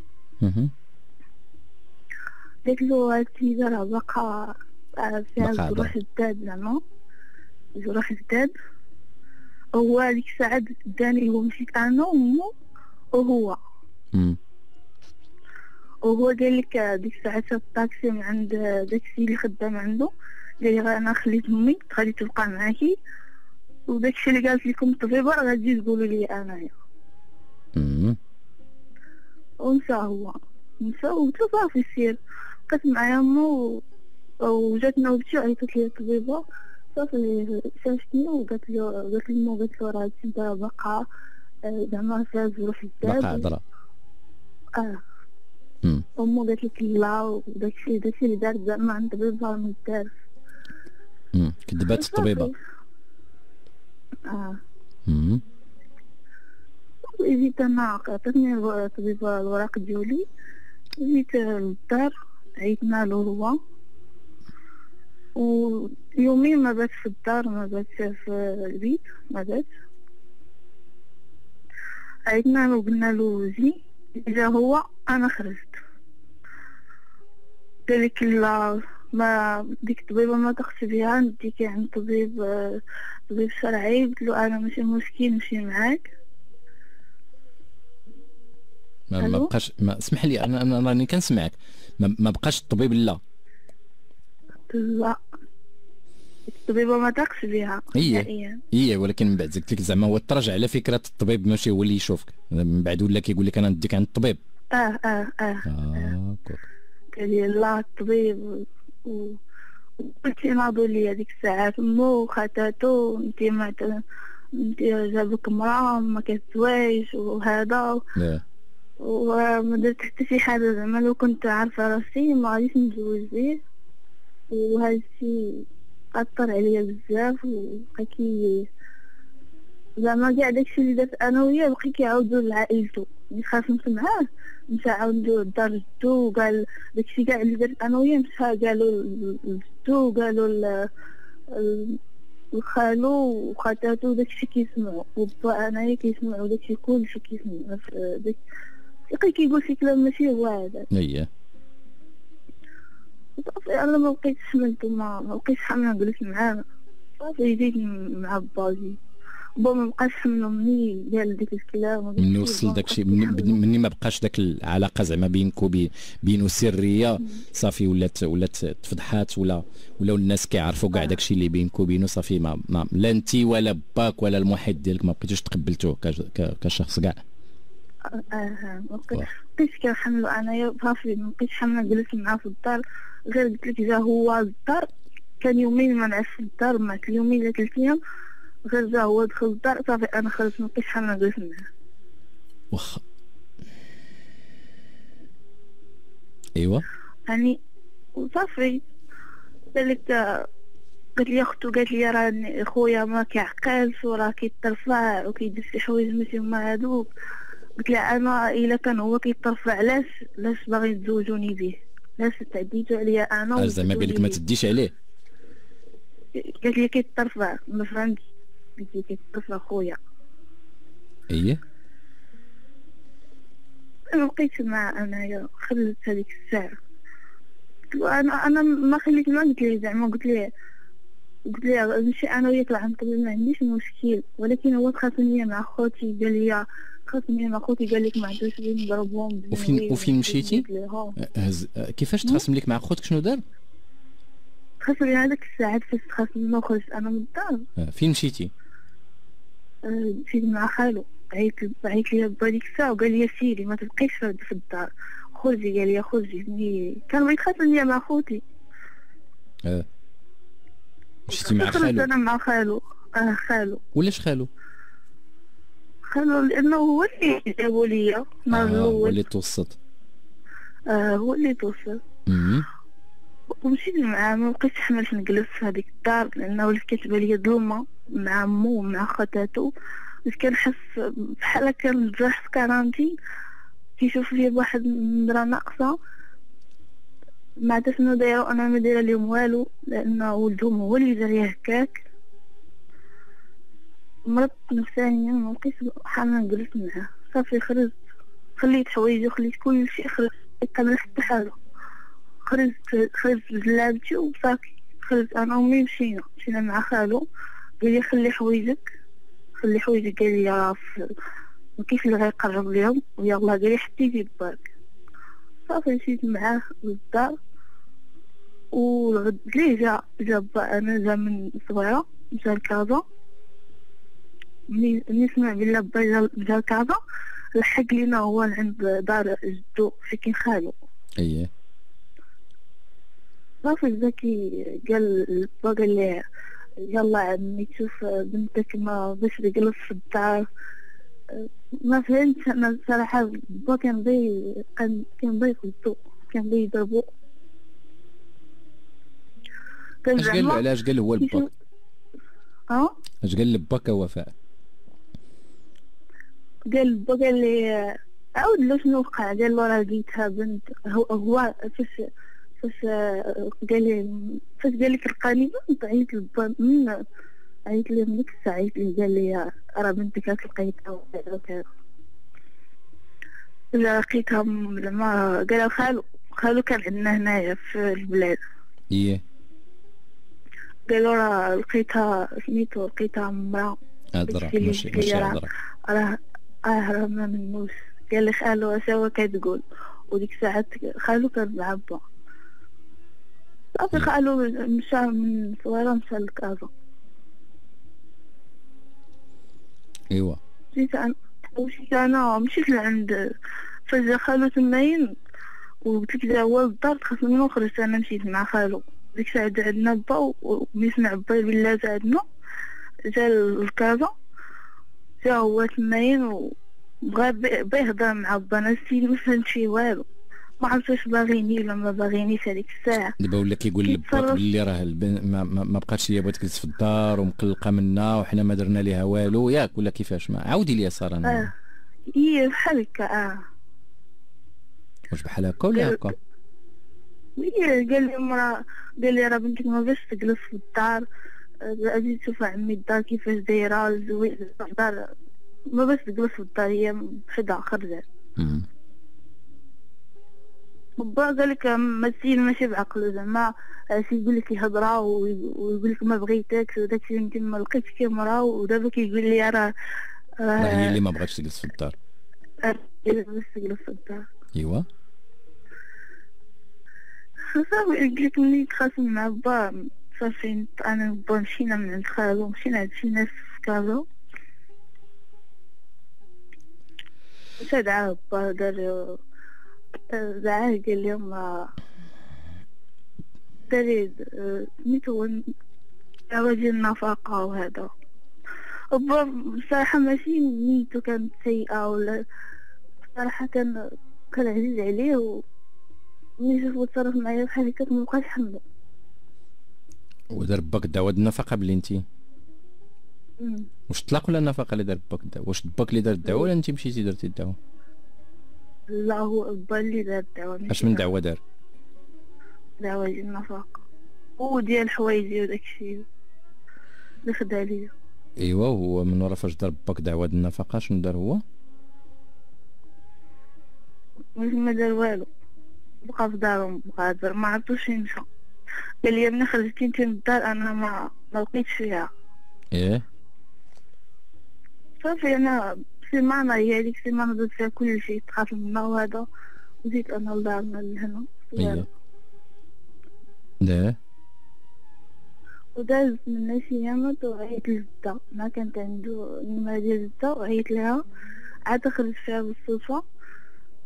قالت له التلميذة راه باقا فيها جروح جداد زعما جروح جداد هو هذيك الساعة داني هو مشيت أنا وأمو وهو. وهو قال لك ديك الساعة شاف الطاكسي من عند داكشي اللي خدام عنده قال لي أنا خليت أمي غادي تبقى معاكي. وداكشي اللي قالت لكم الطبيبه راه غادي تقولوا لي أنايا. ونسى هو. نسى وقلت له صافي سير. بقيت معايا مو وجات نوبتي وعيطت لي الطبيبة. صافي شافتني وقالت له قالت لي مو قالت له راه أنت باقا زعما فيها ظروف الداب باقا هضرة. آه. امو قالت لك لا وداكشي داكشي اللي دارت زعما عند الطبيبه ما دارش كذبات الطبيبة. آه. جيت أنا عطاتني الطبيبة الوراق ديالي جيت للدار عيطنا له هو. ويومين ما بات في الدار ما بات في البيت ما بات عيطنا له قلنا له جي جا هو أنا خرجت. قالك لا. ما ديك الطبيبة ما تخش بها نديكي عند طبيب طبيب شرعي قلت له أنا ماشي مشكل نمشي معاك. ما, ما بقاش ما اسمح لي أنا أنا راني كنسمعك. ما, ما بقاش الطبيب لا. لا. الطبيبه ما تاقش بها هي. هي ولكن من بعد قلت لك زعما هو ترجع على فكرة الطبيب ماشي هو اللي يشوفك. من بعد ولا كيقول لك أنا نديك عند الطبيب. آه آه آه, آه. قال لي لا الطبيب وقلت ناضوا لي هذيك الساعات مو خاتاتو انت ما انت جابك مرا ما كتزواج وهذا. وما درت حتى شي حاجة زعما لو كنت عارفة راسي ما غاديش نتزوج بيه وهذا الشيء أثر عليا بزاف وبقى كي زعما كاع داكشي اللي درت أنا وياه بقى كيعاودو لعائلتو. ملي خاصمت معاه مشى عاودو لدار جدو وقال داكشي كاع اللي درت أنا وياه مشى قالو لجدو وقالو لخالو وخاتاتو داكشي كيسمعو. وبا أنايا كيسمعو داكشي كلشي كيسمعو. داك يبقى كيقول شي كلام ماشي هو هذا. اييه صافي أنا ما بقيتش حملت ما بقيتش حامله نجلس معاه. صافي جيت مع باجي با ما بقاش حملو مني قال ديك الكلام مني وصل داكشي. مني ما بقاش داك العلاقة زعما بينك وبينو سرية. صافي ولات ولات تفضحات ولا ولاو الناس كيعرفوا كاع داكشي اللي بينك وبينو صافي ما, ما لا انت ولا باك ولا المحيط ديالك ما بقيتوش تقبلتوه كشخص كاع آه ما بقيتش. كنحملو أنايا. صافي ما بقيتش حامله نجلس معاه في الدار. غير قلت لك جا هو الدار. كان يومين ما نعس في الدار مات اليومين ولا ثلاث أيام. غير جا هو دخل الدار صافي أنا خرجت ما بقيتش حامله نجلس معاه واخا. أيوا. يعني وصافي قالت قالت لي أختو قالت لي راه خويا ما كيعقلش وراه كيترفع وكيدير شي حوايج ماشي هما هادوك قلت لها أنا إلا كان هو كيترفع علاش علاش باغي تزوجوني به علاش تعديتو عليا أنا زعما قال لك ما تديش عليه. قالت لي كيترفع ما فهمتش. قلت لي كيترفع خويا إيه؟ أنا بقيت مع أنايا خلت هذيك الساعة. أنا أنا ما خليت ما قلت ليه زعما قلت ليه قلت ليه نمشي أنا وياك لعند الطبيب ما عنديش مشكل. ولكن هو تخاصمني مع خوتي قال لي خاصني مع خوتي قال لك ما عندوش وين نضربهم وفين وفين مشيتي؟ كيفاش تخاصم لك مع خوتك؟ شنو دار؟ خاصني هذاك الساعات فاش خاصني نخرج أنا من الدار. آه، فين مشيتي؟ مشيت مع خالو عيط عيط لي با ديك الساعة وقال لي سيري ما تبقيش في الدار. خرجي قال لي خرجي كان بغيت خاصني مع خوتي. آه. مشيتي مع خالو؟ أنا مع خالو. آه خالو. ولاش خالو؟ خالو لأنه هو اللي جابو ليا النهار الأول. هو اللي توسط. آه هو اللي توسط. ومشيت معاه ما بقيتش حملت نجلس في هذيك الدار لأنه ولات كتبان ليا ظلمة مع مو ومع خطاتو باش كنحس بحال كان جراح في quarantaine كيشوف فيا بواحد النظره ناقصة. ما عرفت شنو دايرو أنا ما دايرة لهم والو لأن ولدهم هو اللي جاري هكاك. مرضت نفسانيا ما بقيتش حامله نجلس معاه. صافي خرجت خليت حوايجي وخليت كل شيء خرجت كامل حتى حاجة. خرجت خرجت بجلابتي وصافي خرجت أنا وامي مشينا مشينا مع خالو. قال لي خلي حوايجك خلي حوايجك قال لي كيف اللي غيقرب ليهم ويلا قال لي حتى يجيب باك صافي مشيت معاه للدار. والغد ليه جا جا أنا جا من صغيرة جا لكازا ملي سمع بلا با جا لكازا لحق لينا هو عند دار جدو في كين خالو. إيه. صافي زكي قال قال لي يلا عمي تشوف بنتك ما باش تجلس في الدار. ما فهمت أنا صراحة با كان بي كان كان بي يخلطو كان بي يضربو. اش قال علاش قال هو الباك؟ آه اش قال لباك وفاء قال با قال لي عاود له شنو وقع؟ قال له راه لقيتها بنت هو هو فاش فاش قال لي فاش قال لك بنت عيط لبا من عيط لي من ديك الساعة عيط لي قال لي راه بنتك لقيتها وكذا لقيتها زعما قال خالو خالو كان عندنا هنايا في البلاد. إيه. قالوا راه لقيتها سميتو لقيتها مرا هضرة ماشي ماشي هضرة راه آه راه ما منوش قال لي خالو اش هو كتقول وديك الساعات خالو كان معبى صافي خالو مشى من صغيرة مشى لكازا ايوا مشيت أنا مشيت أنا مشيت لعند فجا خالو تماين وقلت لك هو للدار خاصني نخرج أنا مشيت مع خالو. ديك الساعة عندنا با وملي سمع با بلا عندنا جا لكازا جا هو تماين وبغا بغا يهضر مع با أنا ستيلي مفهمت فيه والو. ما عرفتش واش باغيني ولا ما باغينيش هذيك الساعة. دابا ولا كيقول لباك بلي راه ما, ما, ما بقاتش هي بغات تجلس في الدار ومقلقة منا وحنا ما درنا ليها والو. ياك ولا كيفاش ما عاودي لي سارة أنا. آه. إيه بحال هكا آه. واش بحال هكا ولا هكا؟ إيه قال لي مرا قال لي راه بنتك ما باش تجلس في الدار. أجي تشوف عمي الدار كيفاش دايرة الزويق الدار. ما باش تجلس في الدار هي بحدا خرجت با قال لك مسين ماشي بعقلو زعما شي يقول لك هضره ويقول لك ما بغيتكش وداك الشيء يمكن ما لقيتش كي مرا ودابا كيقول لي راه راه هي اللي ما بغاتش تجلس في الدار. بغات تجلس في الدار. ايوا. صافي قلت لك ملي تخاصم مع با صافي أنا با مشينا من عند خالو مشينا عند شي ناس في كازو تدعى با دار زعاه قال لهم داري سميتو عواجي النفقة وهذا بصراحة ماشي نيتو كانت سيئة ولا بصراحة كان كان عزيز عليه و ملي شافو تصرف معايا بحال هكاك مبقاش حملو ودار باك الدعوة النفقة بلي انتي واش طلق ولا النفقة اللي دار باك الدعوة واش باك اللي دار الدعوة ولا انتي مشيتي درتي الدعوة؟ لا هو اللي دار الدعوة أش من دعوة دار؟ دعوة ديال النفقة هو ديال حوايجي وداكشي اللي خدا ليا ايوا هو من ورا فاش دار باك دعوة النفقة شنو دار هو؟ ما دار والو. بقى في دارهم غادر ما عرفتوش فين مشى قال لي ملي خرجتي انت من الدار أنا ما ما لقيتش فيها. إيه. صافي أنا سيمانة هي هذيك السيمانة درت فيها كل شيء تخاف منا وهذا وزيد انا لدارنا لهنا إيه ده وداز من شي يامات وعيط لجدة ما كانت عنده النمرة ديال جدة وعيط لها. عاد خرج فيها بالصدفة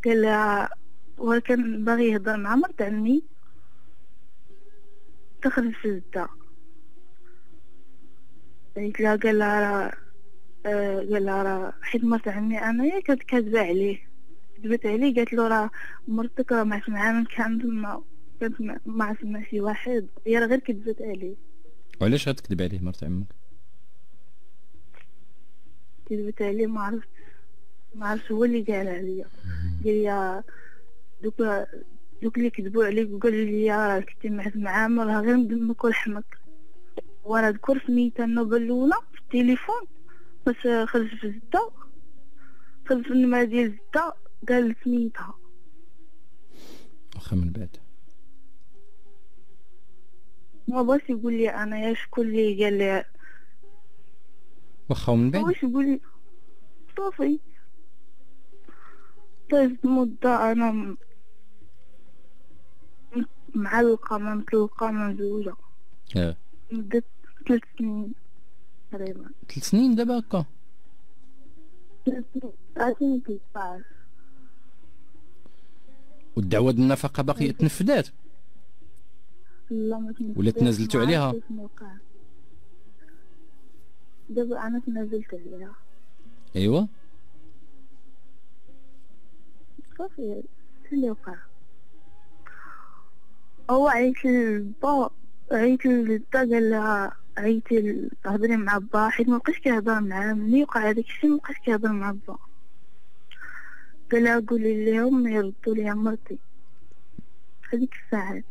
قال لها هو كان باغي يهضر مع مرت عمي تخرج في جدة عيط لها قال لها آه، قال لها راه حيت مرت عمي انايا كانت كاتبة عليه. كتبت عليه قالت له راه مرتك راه ما معانا كان تما كانت مع تما شي واحد هي راه غير كذبت عليه. وعلاش غتكذب عليه مرت عمك؟ كذبت عليه ما عرفت ما عرفت هو اللي قال عليا. قال لي دوك دوك اللي كذبوا عليك وقالوا لي راه كنتي معاه راه غير دمك ولحمك وأنا ذكر سميتها النوبة الأولى في التليفون. باش خرج في جده خرج في النمرة ديال جده قال سميتها. واخا من بعد. ما بغاش يقول لي أنا يا شكون اللي قال لي. واخا من بعد؟ واش يقول لي. صافي. طيب مدة أنا معلقة ما مطلقة مزوجة آه مدة ثلاث سنين. تقريبا. ثلاث سنين دابا هكا ثلاث سنين والدعوة النفقة باقية تنفذات لا ما ولا تنازلتوا عليها؟ دابا أنا تنازلت عليها. ايوا صافي اللي وقع هو عيط للبا عيط للدا قال لها عيطي تهضري مع با حيت مبقاش كيهضر معاه ملي وقع هذاك الشيء مبقاش كيهضر مع با قال لها قولي لهم يردوا لي مرتي. هذيك الساعات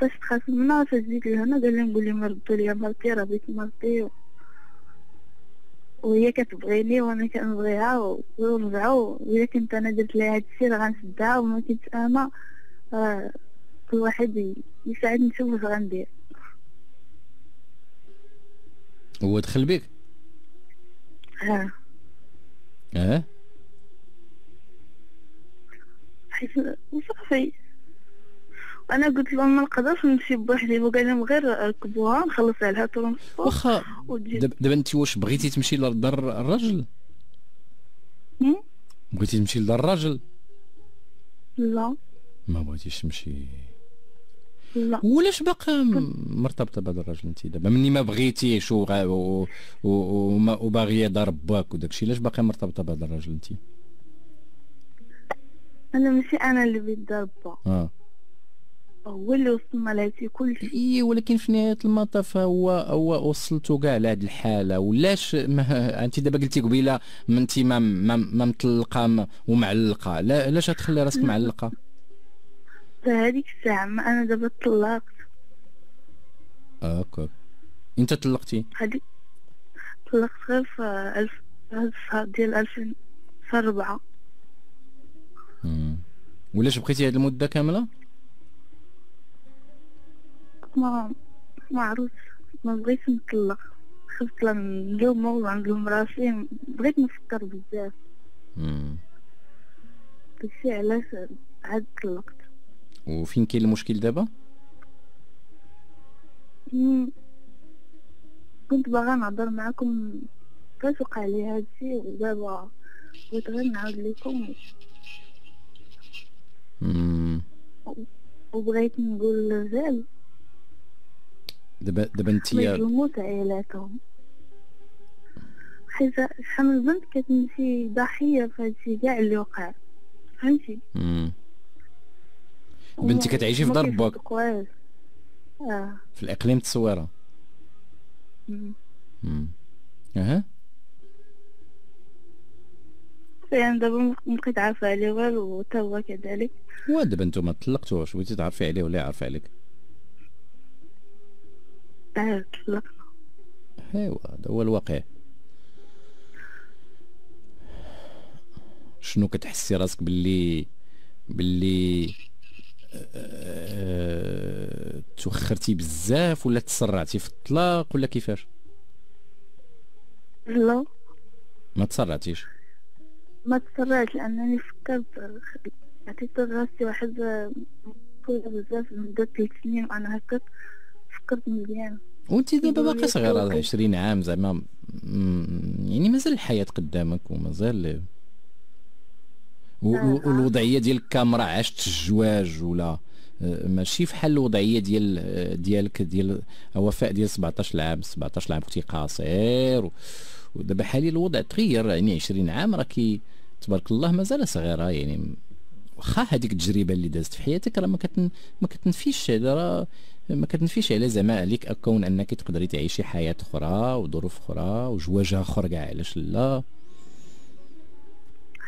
فاش تخاصمنا فزيد لهنا قال لي نقول لهم يردوا لي مرتي راه بيت مرتي. وهي كتبغيني وأنا كنبغيها ورجعوا وإلا كنت أنا درت لها هادشي راه غنشدها وما كنت أنا آه كل واحد يساعدني نشوف واش غندير. هو دخل بك آه آه حيت وصافي أنا قلت لهم ما نقدرش نمشي بوحدي وقال لهم غير ركبوها نخلص عليها ترونسبور واخا دابا انت واش بغيتي تمشي لدار الراجل بغيتي تمشي لدار الراجل لا. ما بغيتيش تمشي. لا. ولاش باقا مرتبطة بهذا الراجل انت دابا؟ مني ما بغيتيش وباغيه دار باك وداكشي علاش باقا مرتبطة بهذا الراجل انت أنا ماشي أنا اللي بغيت دار با آه. هو اللي وصلنا لهادشي كلشي. إي ولكن في نهاية المطاف هو هو وصلتو كاع لهاد الحالة. ولاش انت دابا قلتي قبيلة ما انت ما مطلقه ومعلقة. لا علاش تخلي راسك معلقة؟ هذيك الساعة ما أنا دابا طلقت. هكاك أنت طلقتي؟ هذيك طلقت غير في ألف هاد الشهر ديال 2004 ولاش بقيتي هاد المدة كاملة؟ ما ما عرفت. ما بغيتش نطلق. خفت نلوم ونظلم راسي. بغيت نفكر بزاف. داكشي علاش عاد طلقت. وفين كاين المشكل دابا؟ كنت باغا نهضر معكم كيفاش وقع لي هادشي ودابا بغيت غير نعاود لكم. وبغيت نقول للرجال دابا دابا انت ما يظلموش عائلاتهم حيت شحال من بنت كتمشي ضحية في هادشي كاع اللي وقع فهمتي بنتي كتعيشي في دار باك آه. في الإقليم التصويرة. أها. يعني دابا مبقيت عارفة عليه والو وتا هو كذلك ودابا نتوما طلقتوا بغيتي تعرفي عليه ولا يعرف عليك؟ آه طلقنا ايوا هذا هو الواقع. شنو كتحسي راسك باللي باللي. توخرتي بزاف ولا تسرعتي في الطلاق ولا كيفاش؟ لا. ما تسرعتيش. ما تسرعت لأنني فكرت عطيت راسي واحد طويله بزاف مدة ثلاث سنين وأنا هكا فكرت مزيان. وأنت دابا باقي صغيرة 20 عام زعما يعني مازال الحياة قدامك ومازال والوضعية ديال الكاميرا عشت الزواج ولا آه، ماشي فحال الوضعية ديال آه، ديالك ديال وفاء ديال 17 عام 17 عام كنتي قصير ودابا حاليا الوضع تغير يعني 20 عام راكي تبارك الله مازال صغيرة يعني واخا هذيك التجربة اللي دازت في حياتك راه ما كتن ما كتنفيش راه ما كتنفيش على زعما عليك كون أنك تقدري تعيشي حياة أخرى وظروف أخرى وجواج اخر كاع علاش لا؟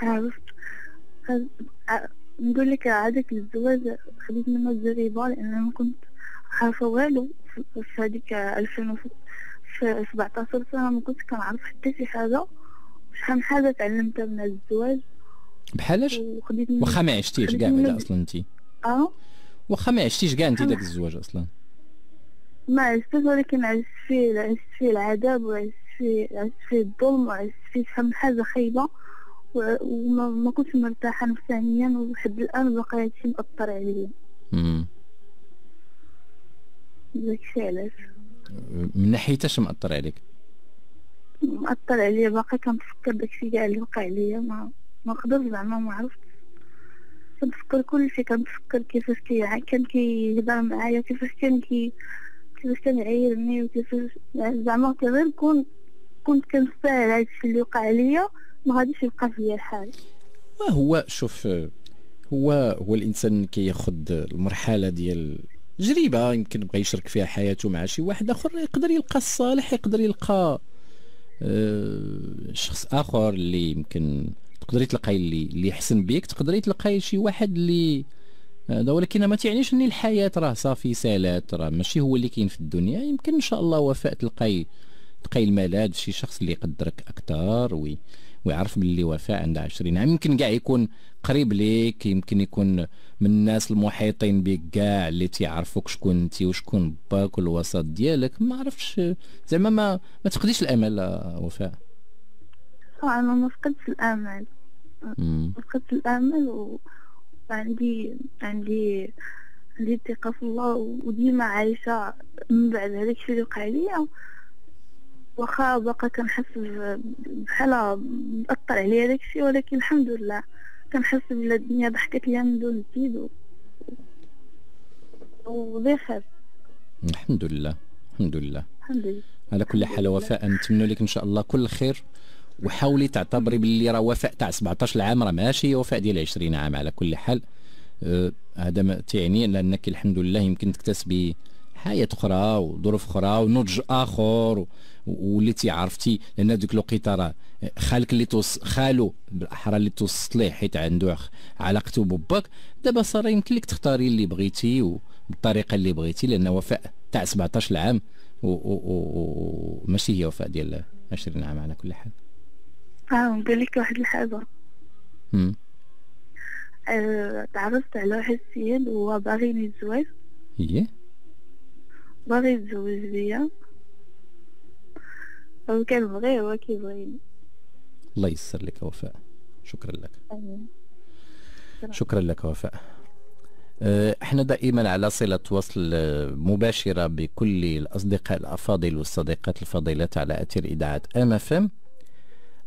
عرفت. نقول لك هذاك الزواج خديت منه التجربة لأن ما كنت عارفة والو في هذيك ألفين في سبعتاشر سنة ما كنت كنعرف حتى شي حاجة. شحال من حاجة تعلمتها من الزواج. بحالاش واخا ما عشتيش كاع بعدا أصلا انت آه؟ واخا ما عشتيش كاع انت داك الزواج أصلا؟ ما عشتش ولكن عشت فيه عشت فيه العذاب وعشت فيه عشت فيه الظلم وعشت فيه شحال من حاجة خايبة. وما ما كنتش مرتاحة نفسانيا وحد الآن باقي هادشي مأثر عليا. داكشي علاش؟ من ناحية اش مأثر عليك؟ مأثر عليا باقي كنتفكر داكشي كاع اللي وقع ليا. ما ما قدرت زعما ما عرفت كنتفكر كلشي كنتفكر كيفاش كي كان كيهضر معايا كيفاش كان كي كيفاش كان يعايرني وكيفاش زعما غير كون كنت كنستاهل هادشي اللي وقع ليا. ما غاديش يبقى فيا الحال. هو شوف هو هو الإنسان كياخذ المرحلة ديال تجربه يمكن بغى يشارك فيها حياته مع شي واحد آخر يقدر يلقى الصالح يقدر يلقى آه، شخص آخر اللي يمكن تقدري تلقاي اللي اللي يحسن بيك تقدري تلقاي شي واحد اللي هذا ولكن ما تعنيش أن الحياة راه صافي سالات راه ماشي هو اللي كاين في الدنيا. يمكن إن شاء الله وفاء تلقاي تلقاي الملاذ في شي شخص اللي يقدرك أكثر وي ويعرف باللي وفاء عندها 20 عام يمكن كاع يكون قريب ليك يمكن يكون من الناس المحيطين بك كاع اللي تيعرفوك شكون انت وشكون باك والوسط ديالك. ما عرفتش زعما ما ما تفقديش الأمل وفاء. أنا ما فقدتش الأمل. فقدت الأمل وعندي عندي عندي ثقه في الله وديما عايشة من بعد هذاك الشيء اللي وقع ليا. واخا باقا كنحس بحال مأثر عليا داكشي. ولكن الحمد لله كنحس بلا الدنيا ضحكت ليا من دون و... وبخير الحمد لله الحمد لله. الحمد لله. على كل حال وفاء نتمنى لك إن شاء الله كل خير. وحاولي تعتبري باللي راه وفاء تاع 17 عام راه ماشي وفاء ديال 20 عام على كل حال. آه، هذا ما تعني لأنك الحمد لله يمكن تكتسبي حياة أخرى وظروف أخرى ونضج آخر وليتي عرفتي لأن ديك الوقيته راه خالك اللي توص خالو بالأحرى اللي توصلت ليه حيت عنده علاقته بباك دابا صار يمكن لك تختاري اللي بغيتي وبالطريقه اللي بغيتي لأن وفاء تاع 17 عام وماشي هي وفاء ديال 20 عام على كل حال. آه نقول لك واحد الحاجة. أه تعرفت على واحد السيد وهو باغي يتزوج. إيه باغي يتزوج بيا. هو كنبغيه هو كيبغيني الله يسر لك وفاء. شكرا لك. أمين. شكرا. لك وفاء. أه، إحنا دائما على صلة وصل مباشرة بكل الأصدقاء الأفاضل والصديقات الفاضلات على أثير إذاعة أم أف إم.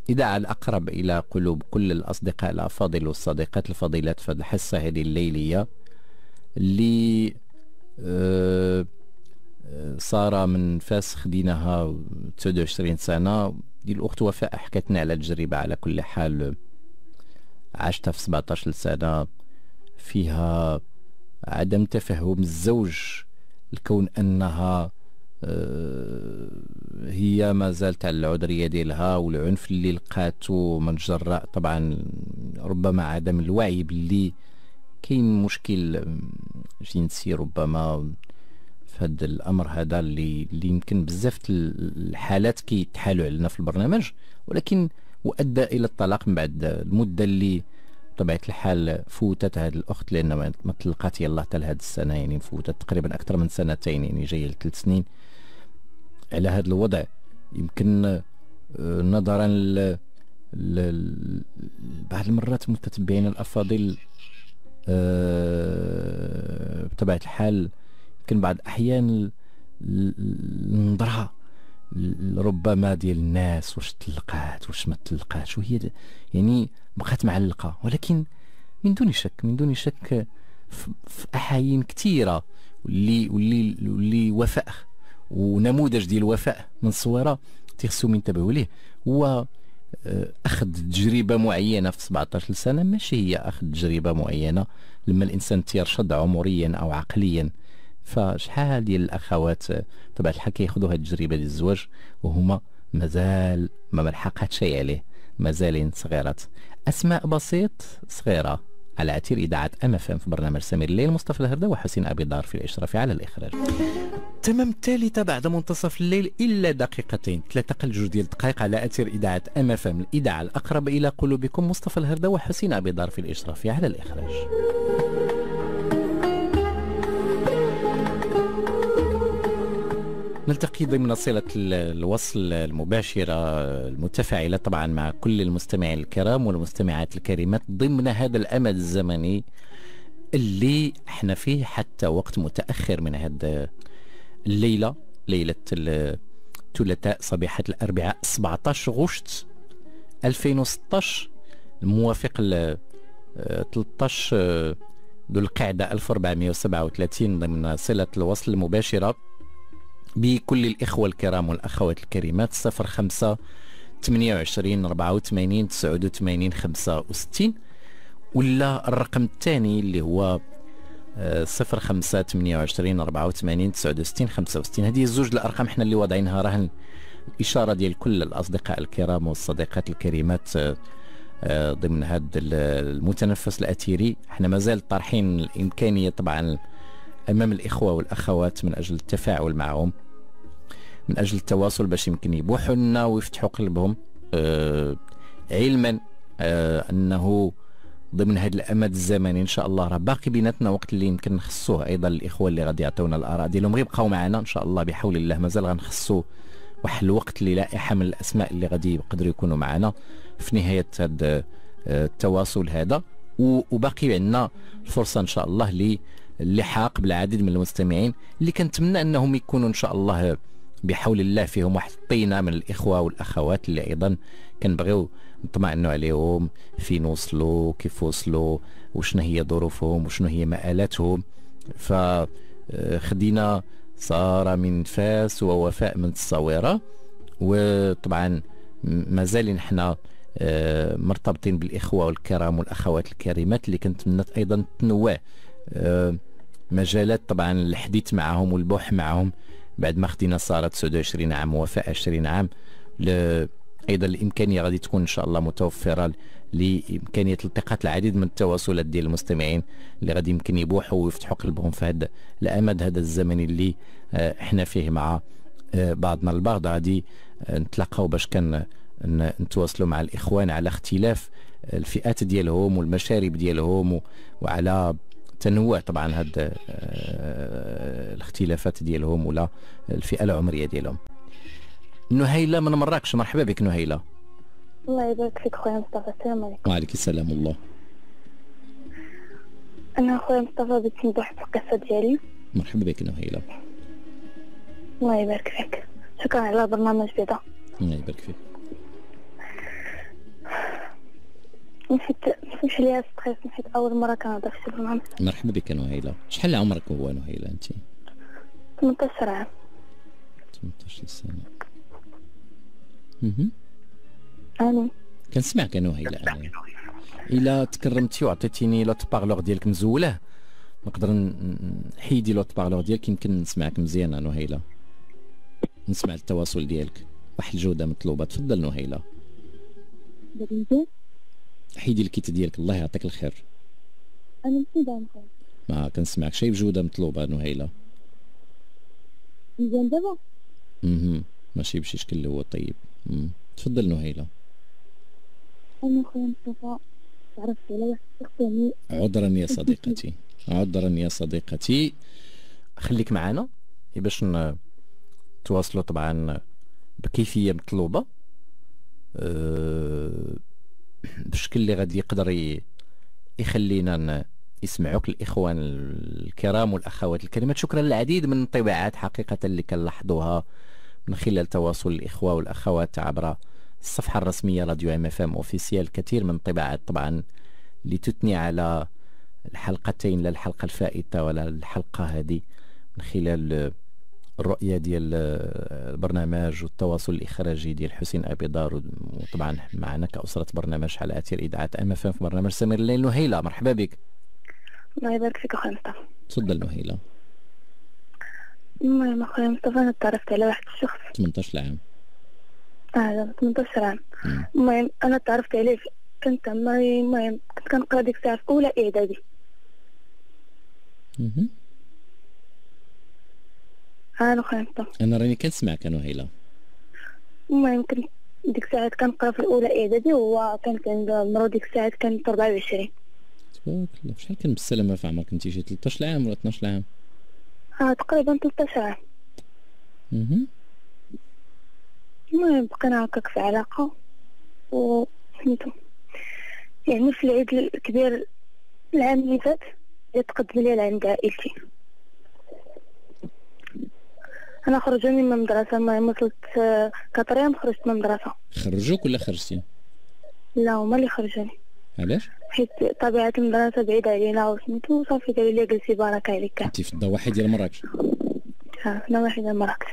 إذاعة الأقرب إلى قلوب كل الأصدقاء الأفاضل والصديقات الفضيلات في الحصة هذه الليلية اللي أه صار من فاس خديناها 29 سنة. دي الأخت وفاء حكتنا على تجربة على كل حال عاشتها في 17 سنة. فيها عدم تفهم الزوج الكون أنها آه، هي ما زالت على العذرية ديالها والعنف اللي لقاتو من جراء طبعا ربما عدم الوعي باللي كاين مشكل جنسي ربما. في هذا الأمر هذا اللي اللي يمكن بزاف الحالات كيتحالوا علينا في البرنامج ولكن وأدى إلى الطلاق من بعد المدة اللي بطبيعة الحال فوتت هذه الأخت لأن ما طلقات يلاه حتى لهذه السنة يعني فوتت تقريبا أكثر من سنتين يعني جاية لثلاث سنين. على هذا الوضع يمكن آه، نظرا ل... بعض المرات متتبعين الأفاضل أه... بطبيعة الحال يمكن بعض الأحيان النظره ربما ديال الناس واش تلقات واش ما تلقاتش وهي يعني بقات معلقة. ولكن من دون شك من دون شك في أحايين كثيرة واللي واللي واللي وفاء ونموذج ديال الوفاء من الصويره تيخصو ينتبهوا ليه. هو آه، أخذ تجربة معينة في 17 سنة. ماشي هي أخذ تجربة معينة لما الإنسان تيرشد عمريا أو عقليا. فشحال ديال الأخوات تبع الحال كياخذوا هذه التجربة ديال الزواج وهما مازال ما ملحقات شيء عليه مازالين صغيرات. أسماء بسيط صغيرة على أثير إذاعة أم اف ام في برنامج سمير الليل مصطفى الهردة وحسين أبي دار في الإشراف على الإخراج. تمام الثالثة بعد منتصف الليل إلا دقيقتين ثلاثة قل جوج ديال الدقائق على أثير إذاعة أم اف ام الإذاعة الأقرب إلى قلوبكم مصطفى الهردة وحسين أبي دار في الإشراف على الإخراج. نلتقي ضمن صلة الوصل المباشرة المتفاعلة طبعا مع كل المستمعين الكرام والمستمعات الكريمات ضمن هذا الأمد الزمني اللي إحنا فيه حتى وقت متأخر من هذا الليلة ليلة الثلاثاء صبيحة الأربعاء 17 غشت 2016 الموافق ل 13 ذو القعدة 1437 ضمن صلة الوصل المباشرة. بكل الإخوة الكرام والأخوات الكريمات صفر خمسة 28 84 89 65 ولا الرقم الثاني اللي هو آه، صفر خمسة 28 84 69 65 هذه الزوج الأرقام إحنا اللي واضعينها رهن الإشارة ديال كل الأصدقاء الكرام والصديقات الكريمات آه، آه، ضمن هذا المتنفس الأثيري. إحنا مازال طارحين الإمكانية طبعا أمام الإخوة والأخوات من أجل التفاعل معهم. من أجل التواصل باش يمكن يبوحوا لنا ويفتحوا قلبهم آه علما آه أنه ضمن هذا الأمد الزمني إن شاء الله راه باقي بيناتنا وقت اللي يمكن نخصوه أيضا الاخوه اللي غادي يعطيونا الآراء ديالهم. غير يبقاو معنا إن شاء الله بحول الله مازال غنخصو واحد الوقت للائحة من الأسماء اللي غادي يقدروا يكونوا معنا في نهاية هذا آه، التواصل هذا. وباقي عندنا الفرصة إن شاء الله للحاق بالعديد من المستمعين اللي كنتمنى أنهم يكونوا إن شاء الله بحول الله فيهم واحد الطينه من الإخوة والأخوات اللي أيضا كنبغيو نطمئنوا عليهم. فين وصلوا كيف وصلوا وشنو هي ظروفهم وشنو هي مآلاتهم. فخدينا سارة من فاس ووفاء من الصويرة وطبعا مازال نحن آه، مرتبطين بالإخوة والكرام والأخوات الكريمات اللي كنتمنى أيضا تنوع آه، مجالات طبعا الحديث معهم والبوح معهم. بعد ما خدينا صارت 29 عام وفاء 20 عام. أيضا الإمكانية غادي تكون إن شاء الله متوفرة لإمكانية التقاط العديد من التواصلات ديال المستمعين اللي غادي يمكن يبوحوا ويفتحوا قلبهم في هذا الامد هذا الزمني اللي آه، إحنا فيه مع آه، بعضنا البعض غادي آه، نتلاقاو باش كان نتواصلوا مع الإخوان على اختلاف الفئات ديالهم والمشارب ديالهم وعلى تنوع طبعا هاد آه، الاختلافات ديالهم ولا الفئة العمرية ديالهم. نهيلة من مراكش مرحبا بك نهيلة. الله يبارك فيك خويا مصطفى. السلام عليكم. وعليك السلام الله. أنا خويا مصطفى بغيت في القصة ديالي. مرحبا بك نهيلة. الله يبارك فيك. شكرا على البرنامج بيضا الله يبارك فيك. نحيت نمشي ليها ستريس نحيت أول مرة كنهضر في البرنامج مرحبا بك نهيلة شحال عمرك هو نهيلة انت 18 عام 18 سنة. أها اني كنسمعك نهيلة أنا. إلا تكرمتي وعطيتيني ل haut-parleur ديالك مزولة نقدر تحيدي ل haut-parleur ديالك يمكن نسمعك مزيان نهيلة نسمع التواصل ديالك. واحد الجودة مطلوبة. تفضل نهيلة حيدي ال kit ديالك. الله يعطيك الخير. أنا مفيدة ما كنسمعك. شي بجودة مطلوبة نهيلة؟ مزيان دابا؟ أها ماشي بشي شكل اللي هو طيب. مم. تفضل نهيلة. أنا خويا مصطفى. تعرفت على واحد الشخص عذرا يا صديقتي. عذرا يا صديقتي. خليك معنا باش نتواصلوا طبعا بكيفية مطلوبة. أه بشكل اللي غادي يقدر يخلينا يسمعوك الإخوان الكرام والأخوات الكريمات. شكرا للعديد من الطباعات حقيقة اللي كنلاحظوها من خلال تواصل الإخوة والأخوات عبر الصفحة الرسمية راديو إم إف إم officiel. كثير من الانطباعات طبعا لتثني على الحلقتين لا الحلقة الفائتة ولا الحلقة هذه من خلال الرؤية ديال البرنامج والتواصل الإخراجي ديال حسين أبي دار. وطبعا معنا كأسرة برنامج على اثير اذاعه ام اف في برنامج سمير الليل نهيلة. مرحبا بك. الله يبارك فيك أخويا مصطفى. تفضل نهيلة. المهم أخويا مصطفى أنا تعرفت على واحد الشخص. 18 عام آه 18 عام المهم أنا تعرفت عليه كنت المهم كنت كنقرأ ديك الساعة في اولى اعدادي أنا خويا أنا راني كنسمعك أنا هيلا المهم كنت ديك الساعات كنقرأ في الأولى إعدادي وهو كان عند مرو ديك الساعات كانت 24 تبارك الله. شحال كان بالسلامة في عمرك؟ انت شي 13 عام ولا 12 عام؟ آه تقريبا 13 عام. أها المهم بقينا هكاك في علاقة و سميتو يعني في العيد الكبير العام اللي فات يتقدم لي لعند عائلتي أنا خرجوني من المدرسة ما وصلت كطريم خرجت من المدرسة. خرجوك ولا خرجتي؟ لا هما اللي خرجوني. علاش؟ حيت طبيعة المدرسة بعيدة علينا وسميتو صافي قالوا لي جلسي بارك عليك. انت في الضواحي ديال مراكش. آه الضواحي ديال مراكش.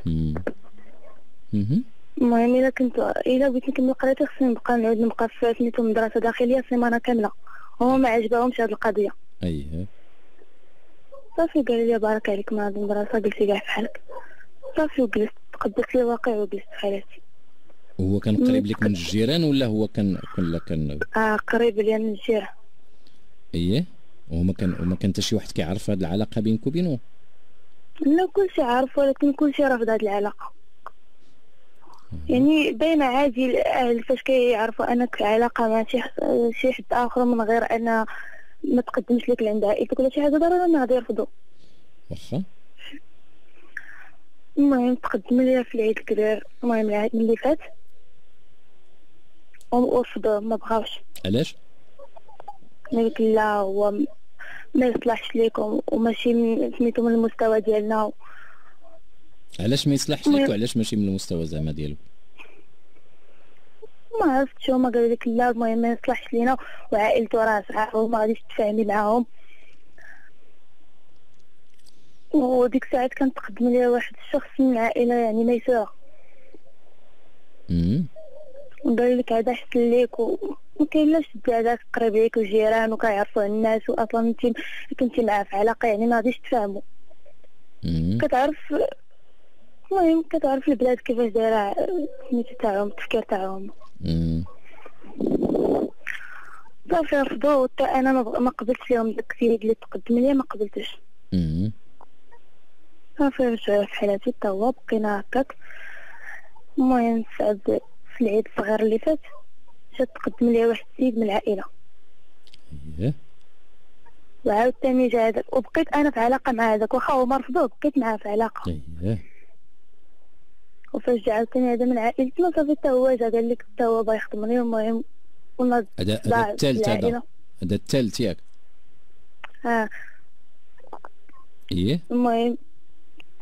المهم إلا كنت إلا بغيت نكمل قرايتي خصني نبقى نعود نبقى في سميتو مدرسة داخلية سيمانة كاملة. هما ما عجبهمش هاد القضية. اييه صافي قال لي بارك عليك من هاد المدرسة قلتي كاع فحالك صافي وجلست تقبلت لي الواقع وجلست في حالتي هو كان قريب لك من الجيران ولا هو كان ولا كان آه قريب لي من الجيران. اييه وما كان وما كان حتى شي واحد كيعرف هاد العلاقة بينك وبينه لا كلشي عارف ولكن كلشي رافض هاد العلاقة. يعني باينة عادي الأهل فاش كيعرفوا أنك في علاقة مع شي شي حد آخر من غير أن ما تقدمش لك لعند عائلتك ولا شي حاجة ضروري ما غادي يرفضوا واخا؟ المهم تقدم لي في العيد الكبير المهم العيد اللي فات. ورفضوا ما بغاوش. علاش؟ قلت لا هو ما يصلحش ليكم وماشي سميتو من المستوى ديالنا. علاش ما يصلحش لك وعلاش ماشي من المستوى زعما ديالو؟ ما عرفتش هما قالوا لك لا المهم ما يصلحش لينا. وعائلته راه صعاب وما غاديش تفاهمي معاهم. وديك الساعات كان تقدم لي واحد الشخص من عائلة يعني ميسوره وقال لك هذا حسن ليك وكاين لا شد هذاك قريب ليك وجيران وكيعرفوا الناس واصلا انت كنتي معاه في علاقه يعني ما غاديش تفهموا. كتعرف المهم كتعرف البلاد كيفاش دايرة سميتو تاعهم التفكير تاعهم. صافي رفضوا حتى أنا ما قبلتش لهم داك السيد اللي تقدم لي ما قبلتش. صافي رجعوا في حالاتي حتى هو بقينا هكاك المهم سعد في العيد الصغير اللي فات جا تقدم لي واحد السيد من العائلة. إيه. وعاود تاني جا هذاك وبقيت أنا في علاقة مع هذاك واخا هما رفضوه بقيت معاه في علاقة. إيه. وفاش جا عاوتاني هذا من عائلتنا صافي حتى هو جا قال لك حتى هو باغي يخدمني المهم هذا هذا الثالث هذا. هذا الثالث ياك. آه. إيه. المهم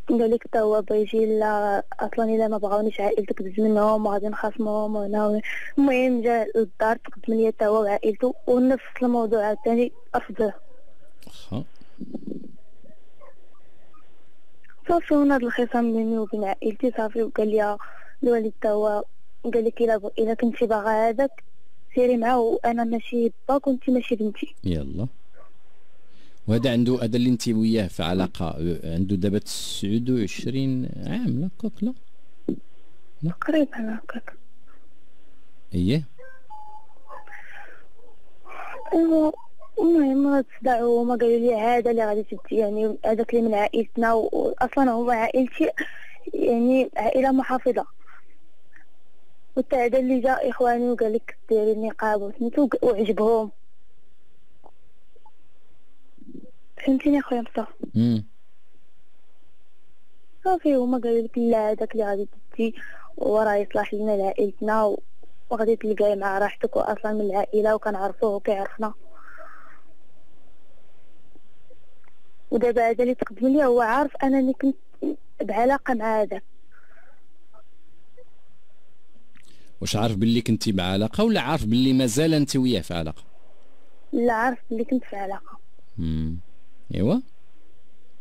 قال لك هو بيجي لا أصلا إلا ما بغاونيش عائلتك دز منهم وغادي نخاصمهم وهنا المهم جا للدار تقدم لي حتى هو وعائلته ونفس الموضوع عاوتاني واخا صافي هنا هاد الخصام بيني وبين عائلتي صافي وقال لي الوالد هو قال لك الا إلا كنتي باغا هذاك سيري معاه وأنا ماشي باك وانت ماشي بنتي. يلا. وهذا عنده هذا اللي انت وياه في علاقة عنده دابا 29 عام لا كوك لا. تقريبا هكاك إيه. ايوا المهم تصدعوا هما قالوا لي هذا اللي غادي تدي يعني هذاك اللي من عائلتنا واصلا هما عائلتي يعني عائلة محافظة. وتا هذا اللي جا إخواني وقال لك ديري النقاب وسميتو وعجبهم. فهمتيني أخويا مصطفى. صافي هما قالوا لك لا هذاك اللي غادي تدي وراه يصلح لنا لعائلتنا وغادي تلقاي مع راحتك وأصلا من العائلة وكنعرفوه وكيعرفنا. ودابا هذا اللي تقدم لي هو عارف أنني كنت بعلاقة مع هذاك واش عارف باللي كنتي بعلاقة ولا عارف باللي مازال انت وياه في علاقة؟ لا عارف باللي كنت في علاقة. امم ايوا.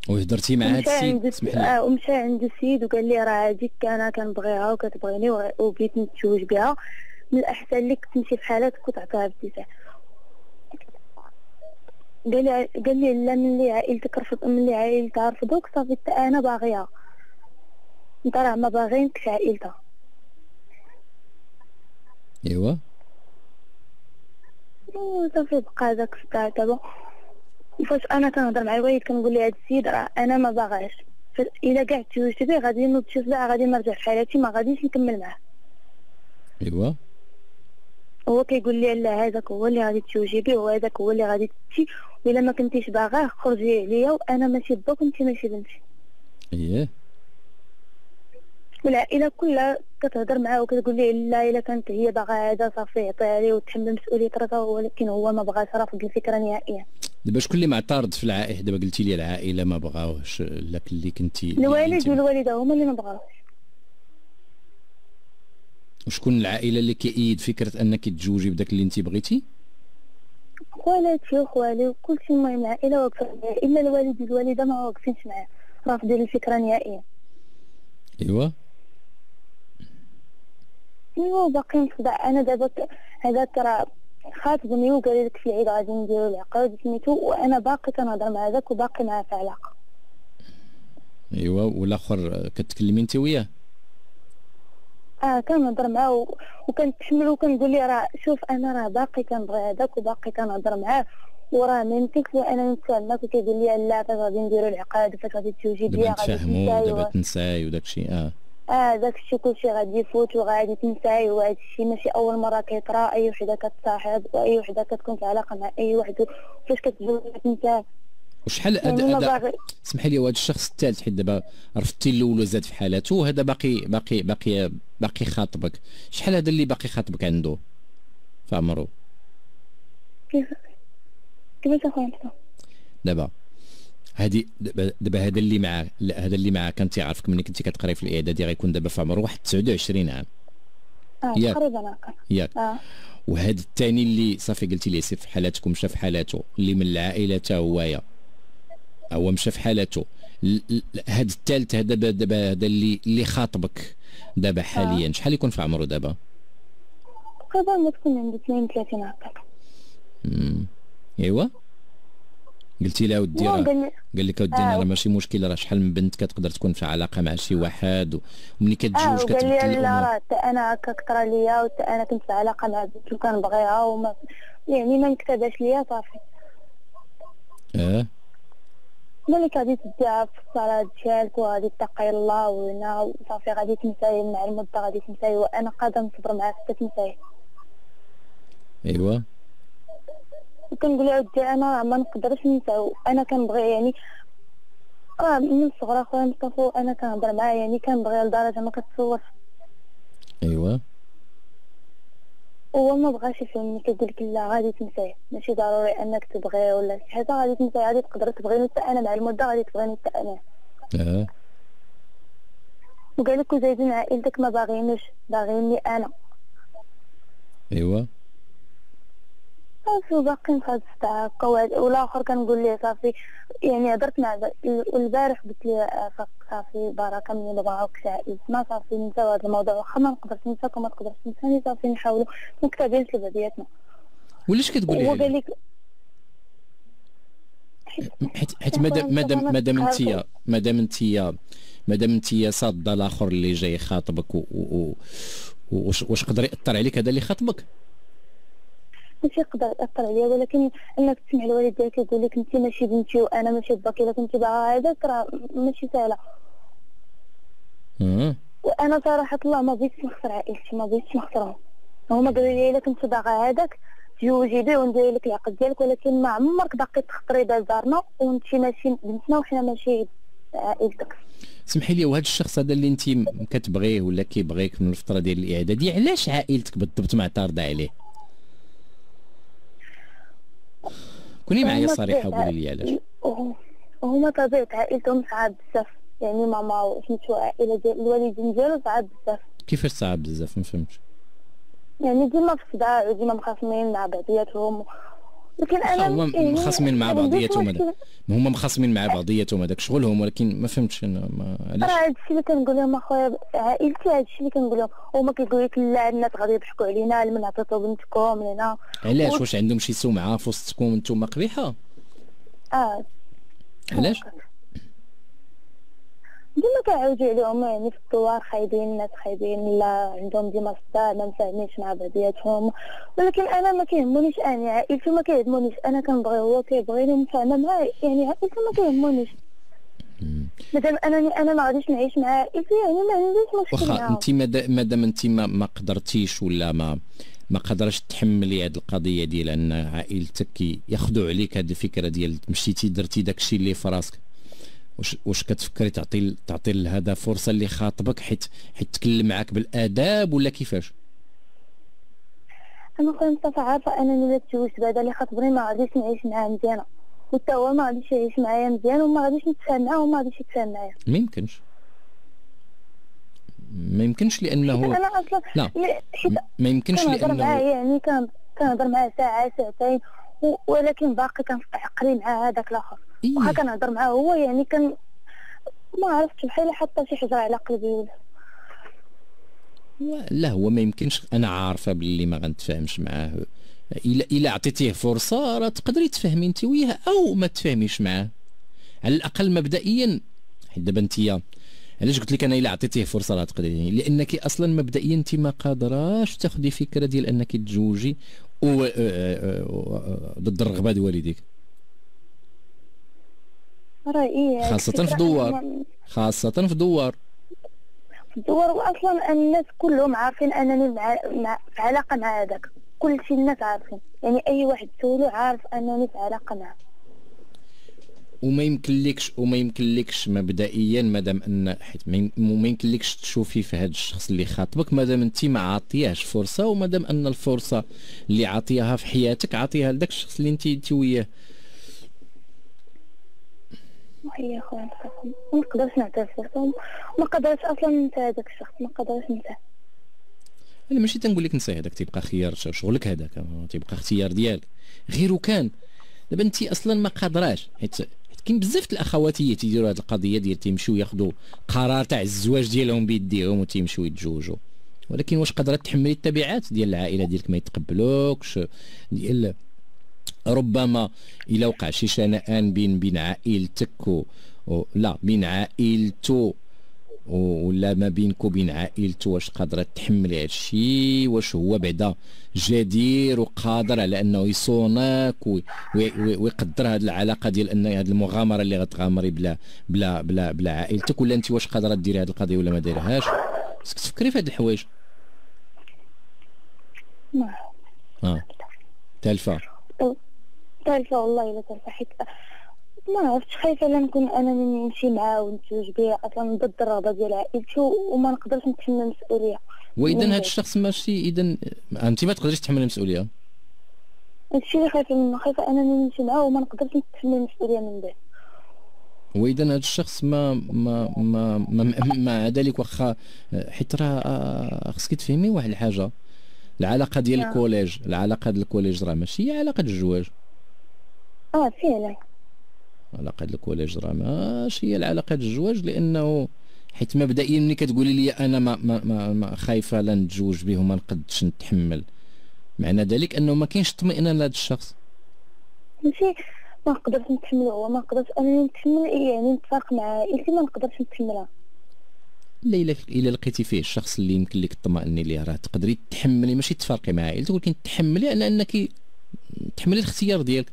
وهدرتي مع هذا السيد اسمح لي. آه ومشى عند السيد وقال لي راه هذيك أنا كنبغيها وكتبغيني وبغيت نتزوج بها. من الأحسن لك تمشي في حالاتك وتعطيها باتساع. قال لي قال لي لا ملي عائلتك رفض ملي عائلتها رفضوك صافي حتى أنا باغيها. أنت راه ما باغينكش عائلتها. ايوا. صافي بقى داك الصداع دابا. فاش أنا كنهضر مع الوالد كنقول ليه هاد السيد راه أنا ما باغاش إلا كاع تزوجت به غادي نوض شي صداع غادي نرجع في حالاتي ما غاديش نكمل معاه. ايوا هو كيقول لي لا هذاك هو اللي غادي تزوجي به وهذاك هو اللي غادي تمشي. وإلا ما كنتيش باغاه خرجي عليا وأنا ماشي باك وانت ماشي بنتي. اييه والعائله كلها كتهضر معاه وكتقول ليه لا إلا كانت هي باغا هذا صافي عطيها ليه وتحمل مسؤوليه راسها ولكن هو ما بغاش رافض الفكرة نهائيا. دابا شكون اللي معترض في العائلة؟ دابا قلتي لي العائلة ما بغاوش لك اللي كنتي الوالد والوالدة هما اللي ما بغاوش. وشكون العائلة اللي كيأيد فكرة أنك تجوجي بداك اللي انت بغيتي؟ خوالاتي وخوالي وكلشي المهم العائلة واقفة إلا الوالد والوالدة ما واقفينش معاه رافضين الفكرة نهائيا. إيوا. ايوا باقيين في أنا دابا هذاك راه خاطبني وقال لك في العيد غادي نديرو العقد سميتو وأنا باقي كنهضر مع هذاك وباقي معاه في علاقة. ايوا والآخر كتكلمي انت وياه؟ آه كنهضر معاه وكنتحمل وكنقول ليه راه شوف أنا راه باقي كنبغي هذاك وباقي كنهضر معاه وراه ما يمكنش أنا معاك وكيقول لي لا فاش غادي نديرو العقد فاش غادي تزوجي بيا غادي تنساي دابا تنساي وداك الشيء آه. آه داك الشيء كلشي غادي يفوت وغادي تنساي وهذا الشيء ماشي أول مرة كيطرا أي وحدة كتصاحب وأي وحدة كتكون في علاقة مع أي واحد فاش كتزوج تنساه وشحال هذا اسمحي لي هذا الشخص الثالث حيت دابا رفضتي الأول وزاد في حالاته وهذا باقي باقي باقي باقي خاطبك. شحال هذا اللي باقي خاطبك عنده؟ في عمرو. كيف كيفاش أخويا؟ دابا. هادي دابا هذا اللي معاه هذا اللي معاه كان تيعرفك ملي كنتي كتقري في الاعدادي غيكون دابا في عمره واحد 29 عام. آه تقريبا ياك. آه. وهذا الثاني اللي صافي قلتي لي سير في حالاتكم مشى في حالاته اللي من العائلة حتى هوايا. هو مشى في حالته هذا الثالث هذا دابا هذا اللي اللي خاطبك دابا حاليا. آه. شحال يكون في عمره دابا؟ تقريبا تكون عنده 32 هكاك ايوا قلتي له ودي راه قال لك اودي راه ماشي مشكل راه شحال من بنت كتقدر تكون في علاقة مع شي واحد وملي كتجوج آه كتبدل الأمور لا راه حتى أنا هكاك طرا ليا وحتى أنا كنت في علاقة مع بنت وكنبغيها وما يعني ما نكتبهاش ليا صافي. آه. ملي غادي تديها في الصلاه ديالك وغادي تقي الله وهنا وصافي غادي تنساي مع المدة غادي تنساي وأنا قادرة نصبر معاك حتى تنساي ايوا كنقول له عدي أنا ما نقدرش ننسى أنا كنبغي يعني راه من الصغر أخويا مصطفى أنا كنهضر معاه يعني كنبغي لدرجة ما كتصورش ايوا هو ما بغاش يفهمني كيقول لك لا غادي تنساه. ماشي ضروري أنك تبغيه ولا شي حاجة غادي تنساه غادي تقدر تبغيني حتى أنا مع المدة غادي تبغيني حتى أنا. أه. وقال لك وزايدين عائلتك ما باغينوش باغيني أنا. ايوا صافي باقي نخلص هكا والآخر كنقول ليه صافي. يعني هضرت مع البارح قلت ليه صافي بركه مني ما بغاوكش عائلتنا صافي نساو هذا الموضوع. واخا ما نقدرش ننساك وما تقدرش تنساني صافي نحاولوا مكتبين سببياتنا ولاش كتقولي هو قال لك حيت حيت مادام مادام مادام انت مادام انت مادام انت صاده الآخر اللي جاي خاطبك واش واش قدر يأثر عليك هذا اللي خاطبك؟ ماشي يقدر يأثر عليا ولكن إنك تسمع الوالد ديالك يقول لك انت ماشي بنتي وأنا ماشي باك الا كنتي باغا هذاك راه ماشي سهلة. وأنا صراحة الله ما بغيتش نخسر عائلتي ما بغيتش نخسرهم. هما قالوا لي إلا كنتي باغا هذاك تزوجي به وندير لك العقد ديالك ولكن ما عمرك باقي تخطري دارنا وانت ماشي بنتنا وحنا ماشي عائلتك. سمحي لي وهذا الشخص هذا اللي انت كتبغيه ولا كيبغيك من الفترة ديال الإعدادية علاش عائلتك بالضبط معترضه عليه؟ كوني معايا صريحة وقولي لي علاش. هما طبيعة عائلتهم صعاب بزاف. يعني ماما سميتو عائلة ديال الوالدين ديالو صعاب بزاف. كيفاش صعاب بزاف؟ ما فهمتش. يعني ديما في صداع وديما مخاصمين مع بعضياتهم. لكن أنا هما مخاصمين مع بعضياتهم هذا. هما مخاصمين مع بعضياتهم هذاك. شغلهم ولكن ما فهمتش أنا ما علاش؟ راه هادشي اللي كنقول لهم أخويا عائلتي هادشي اللي كنقول لهم. هما كيقولوا لك لا الناس غادي يضحكوا علينا من عطيتو بنتكم لنا علاش؟ واش عندهم شي سمعة في وسطكم أنتم قبيحه آه. علاش؟ ديما كنعاودو عليهم يعني في الدوار خايبين الناس خايبين لا عندهم ديما صداع ما مفاهمينش مع بعضياتهم. ولكن أنا ما كيهمونيش أنا عائلتي ما كيهمونيش أنا كنبغي هو كيبغيني مفاهمه معاه يعني عائلتي ما كيهمونيش. مادام انني أنا ما غاديش نعيش مع عائلتي يعني ما عنديش مشكل واخا انت مادام انت ما, ما قدرتيش ولا ما ما قدرش تحملي هذه القضية ديال أن عائلتك ياخذوا عليك هذه الفكرة ديال مشيتي درتي داك الشيء اللي في راسك؟ واش واش كتفكري تعطي تعطي لهذا فرصة اللي خاطبك حيت حيت تكلم معاك بالآداب ولا كيفاش؟ أنا خويا مصطفى عارفه أنني الا تزوجت بعدا اللي خاطبني ما غاديش نعيش معاه مزيانة. وتا هو ما غاديش يعيش معايا مزيان وما غاديش نتفاهم معاه وما غاديش يتفاهم معايا. ما يمكنش. ما يمكنش لأنه أنا أصلا لا. ما يمكنش لأنه معاه يعني كان كنهضر معاه ساعة ساعتين ولكن باقي كان عقلي مع هذاك الآخر. إيه؟ واخا كنهضر معاه هو يعني كان ما عرفتش بحال حتى شي حجره على قلبي ولا لا هو ما يمكنش. أنا عارفة باللي ما غنتفاهمش معاه. الا إلا عطيتيه فرصة راه تقدري تفهمي أنت وياه أو ما تفهميش معاه. على الأقل مبدئيا حيت دابا أنت علاش قلت لك أنا إلا عطيتيه فرصة راه تقدري. لأنك أصلا مبدئيا أنت ما قادراش تاخذي فكرة ديال أنك تزوجي و ضد الرغبة ديال والديك راه إيه خاصة في دوار خاصة في دوار في الدوار. واصلا الناس كلهم عارفين أنني مع... مع... في علاقة مع هذاك. كل شيء الناس عارفين. يعني أي واحد تسولو عارف أنني في علاقة معاه وما يمكن لكش وما يمكن لكش مبدئيا مادام ان حيت ما يمكن لكش تشوفي في هذا الشخص اللي خاطبك مادام انت ما عاطياش فرصة ومادام أن الفرصة اللي عاطيها في حياتك عاطيها لذاك الشخص اللي انت انت وياه. هي خويا ما نقدرش نعطيه فرصة ما قدرش أصلا ننسى هذاك الشخص ما قدرش ننساه. أنا ماشي تنقول لك نسى هذاك تيبقى خيار شغلك هذاك تيبقى اختيار ديالك. غير كان. دابا انت أصلا ما قادراش حيت كاين بزاف الاخواتيه تيديروا هذه القضية ديال تيمشيو ياخذوا قرار تاع الزواج ديالهم بيديهم وتيمشيو يتزوجوا ولكن واش قادرة تحملي التبعات ديال العائلة ديالك ما يتقبلوكش ديال ربما إلا وقع شي شنآن بين بين عائلتك. و... لا بين عائلته ولا ما بينك وبين عائلته واش قادرة تحملي هذا الشيء واش هو بعدا جدير وقادر على أنه يصونك ويقدر هذه العلاقة ديال أن هذه المغامرة اللي غتغامري بلا بلا بلا بلا عائلتك ولا أنت واش قادرة ديري هذه القضية ولا ما دايرهاش؟ خصك تفكري في هذه الحوايج. آه. تالفة. تالفة والله إلا تالفة حيت ما عرفتش خايفه لا نكون أنا نمشي معاه ونتزوج به أصلا ضد الرغبه ديال عائلتي وما نقدرش نتحمل المسؤولية. واذا هذا الشخص ماشي اذا انت ما تقدريش تحمل المسؤولية؟ هادشي اللي خايفة منه خايفة انني نمشي معاه وما نقدرش نتحمل المسؤولية من بعد واذا هذا الشخص ما ما ما ما مع ذلك واخا حيت راه خصك تفهمي واحد الحاجة. العلاقة ديال نعم. ال collège العلاقة ديال ال collège راه ماشي هي علاقة الزواج. آه فعلا. علاقة الكوليج راه ماشي هي العلاقة الزواج؟ لأنه حيت مبدئيا ملي كتقولي لي أنا ما, ما, ما, ما خايفة لا نتزوج به وما نقدش نتحمل. معنى ذلك أنه ما كاينش اطمئنان لهذا الشخص. ماشي ما نقدرش نتحمل هو ما نقدرش أنا نتحمل يعني نتفاق مع عائلتي ما نقدرش نتحملها. لا إلا إلا لقيتي فيه الشخص اللي يمكن لك تطمئني ليه راه تقدري تحملي ماشي تفارقي مع عائلتك ولكن تحملي على أنك تحملي الاختيار ديالك.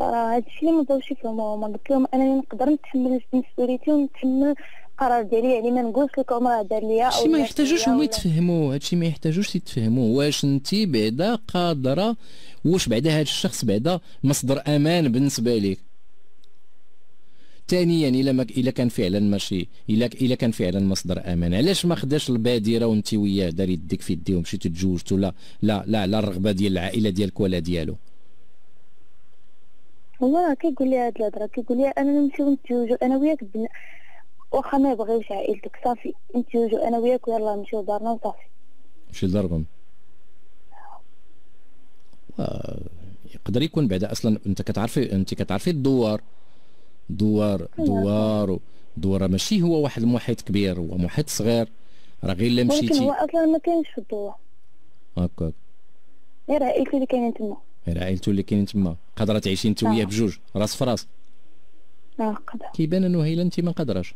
راه هادشي اللي مبغاوش يفهموا هما قلت لهم انني نقدر نتحمل مسؤوليتي ونتحمل القرار ديالي يعني ما نقولش لكم راه دار ليا هادشي ما يحتاجوش هما يتفهموا هادشي ما يحتاجوش يتفهموا. واش انت بعدا قادرة واش بعدا هاد الشخص بعدا مصدر أمان بالنسبة لك؟ ثانيا إلا ما إلا كان فعلا ماشي إلا إلا كان فعلا مصدر أمان. علاش ما خداش البادرة وانت وياه دار يديك في يديه ومشيتو تزوجتوا لا لا لا على الرغبة ديال العائلة ديالك ولا ديالو. هو كيقول لي هاد الهضرة كيقول لي أنا نمشيو نتزوجو أنا وياك بنا واخا ما يبغيوش عائلتك صافي نتزوجو أنا وياك ويلا نمشيو لدارنا وصافي. نمشي لداركم. يقدر يكون بعدا أصلا أنت كتعرفي أنت كتعرفي الدوار دوار دوار دوار ماشي هو واحد المحيط كبير هو محيط صغير راه غير الا مشيتي. هو أصلا ما كاينش في الدوار. هكاك. غير عائلتي اللي كاينين تما. غير عائلته اللي كاينين تما. قادره تعيشي انت وياه آه. بجوج راس في راس. آه قادره كيبان انه هي انت ما قادراش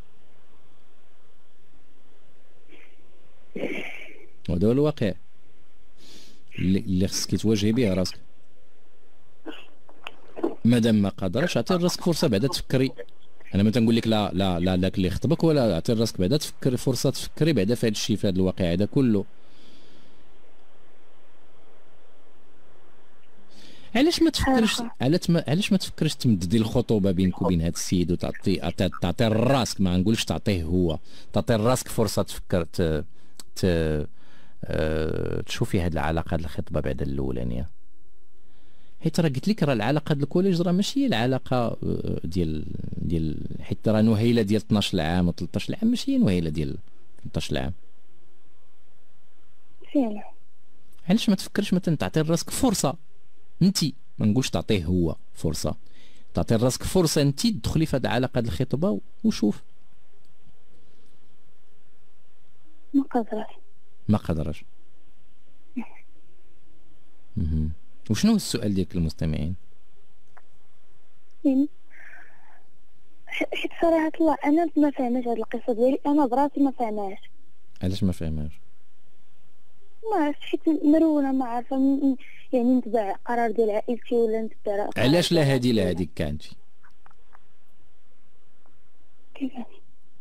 وهذا هو الواقع. اللي خصك تواجهي به راسك. مادام ما قادرش عطي راسك فرصة بعدا تفكري. أنا ما تنقول لك لا لا لا داك اللي خطبك ولا عطي راسك بعدا تفكري فرصة تفكري بعدا في هذا الشيء في هذا الواقع هذا كله. علاش ما تفكرش علاش ما علاش ما تفكرش تمددي الخطوبة بينك وبين هذا السيد وتعطي تعطي راسك ما نقولش تعطيه هو. تعطي راسك فرصة تفكر ت... ت... أه... تشوفي هذه العلاقة هذه الخطبة بعد الأولانية. حيت راه قلت لك راه العلاقة ديال الكوليج راه ماشي العلاقة آه، ديال ديال حيت راه نهيله ديال 12 عام و 13 عام ماشي نهيله ديال 13 عام فعلا. علاش ما تفكرش مثلا تعطي لراسك فرصة؟ انت ما نقولش تعطيه هو فرصة. تعطي لراسك فرصة انت تدخلي في هذه العلاقة الخطبة وشوف. ما قدرش. ما قدرش. وشنو السؤال ديالك للمستمعين حيت صراحة الله أنا ما فاهماش هاد القصة ديالي أنا براسي ما فاهماش علاش ما فاهماش ما عرفتش حيت مرونة ما عارفة يعني نتبع قرار ديال عائلتي ولا نتبع علاش لا هادي لا هاديك كانتي كيفاش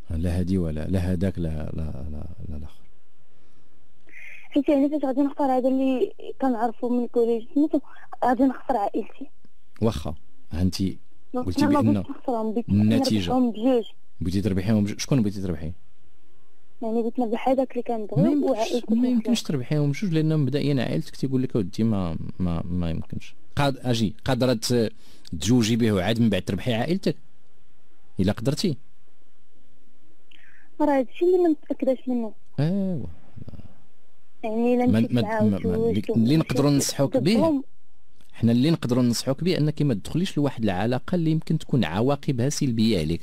لا هادي ولا لا هذاك لا لا لا لا الآخر. حيت يعني فاش غادي نختار هذا اللي كنعرفو من الكوليج سميتو غادي نختار عائلتي. واخا انت قلتي بأن النتيجة. بغيتي تربحيهم شكون بغيتي تربحي يعني قلت نربح هذاك اللي كنبغي وعائلتي ما يمكنش تربحيهم جوج لأن مبدئيا عائلتك تيقول لك أودي ما ما ما يمكنش. قاد أجي قادره تزوجي به وعاد من بعد تربحي عائلتك؟ إلا قدرتي. راه هادشي اللي ما متأكداش منه. أيوا. يعني إلا مشيت اللي نقدروا ننصحوك به. حنا اللي نقدروا ننصحوك به أنك ما تدخليش لواحد العلاقة اللي يمكن تكون عواقبها سلبية عليك.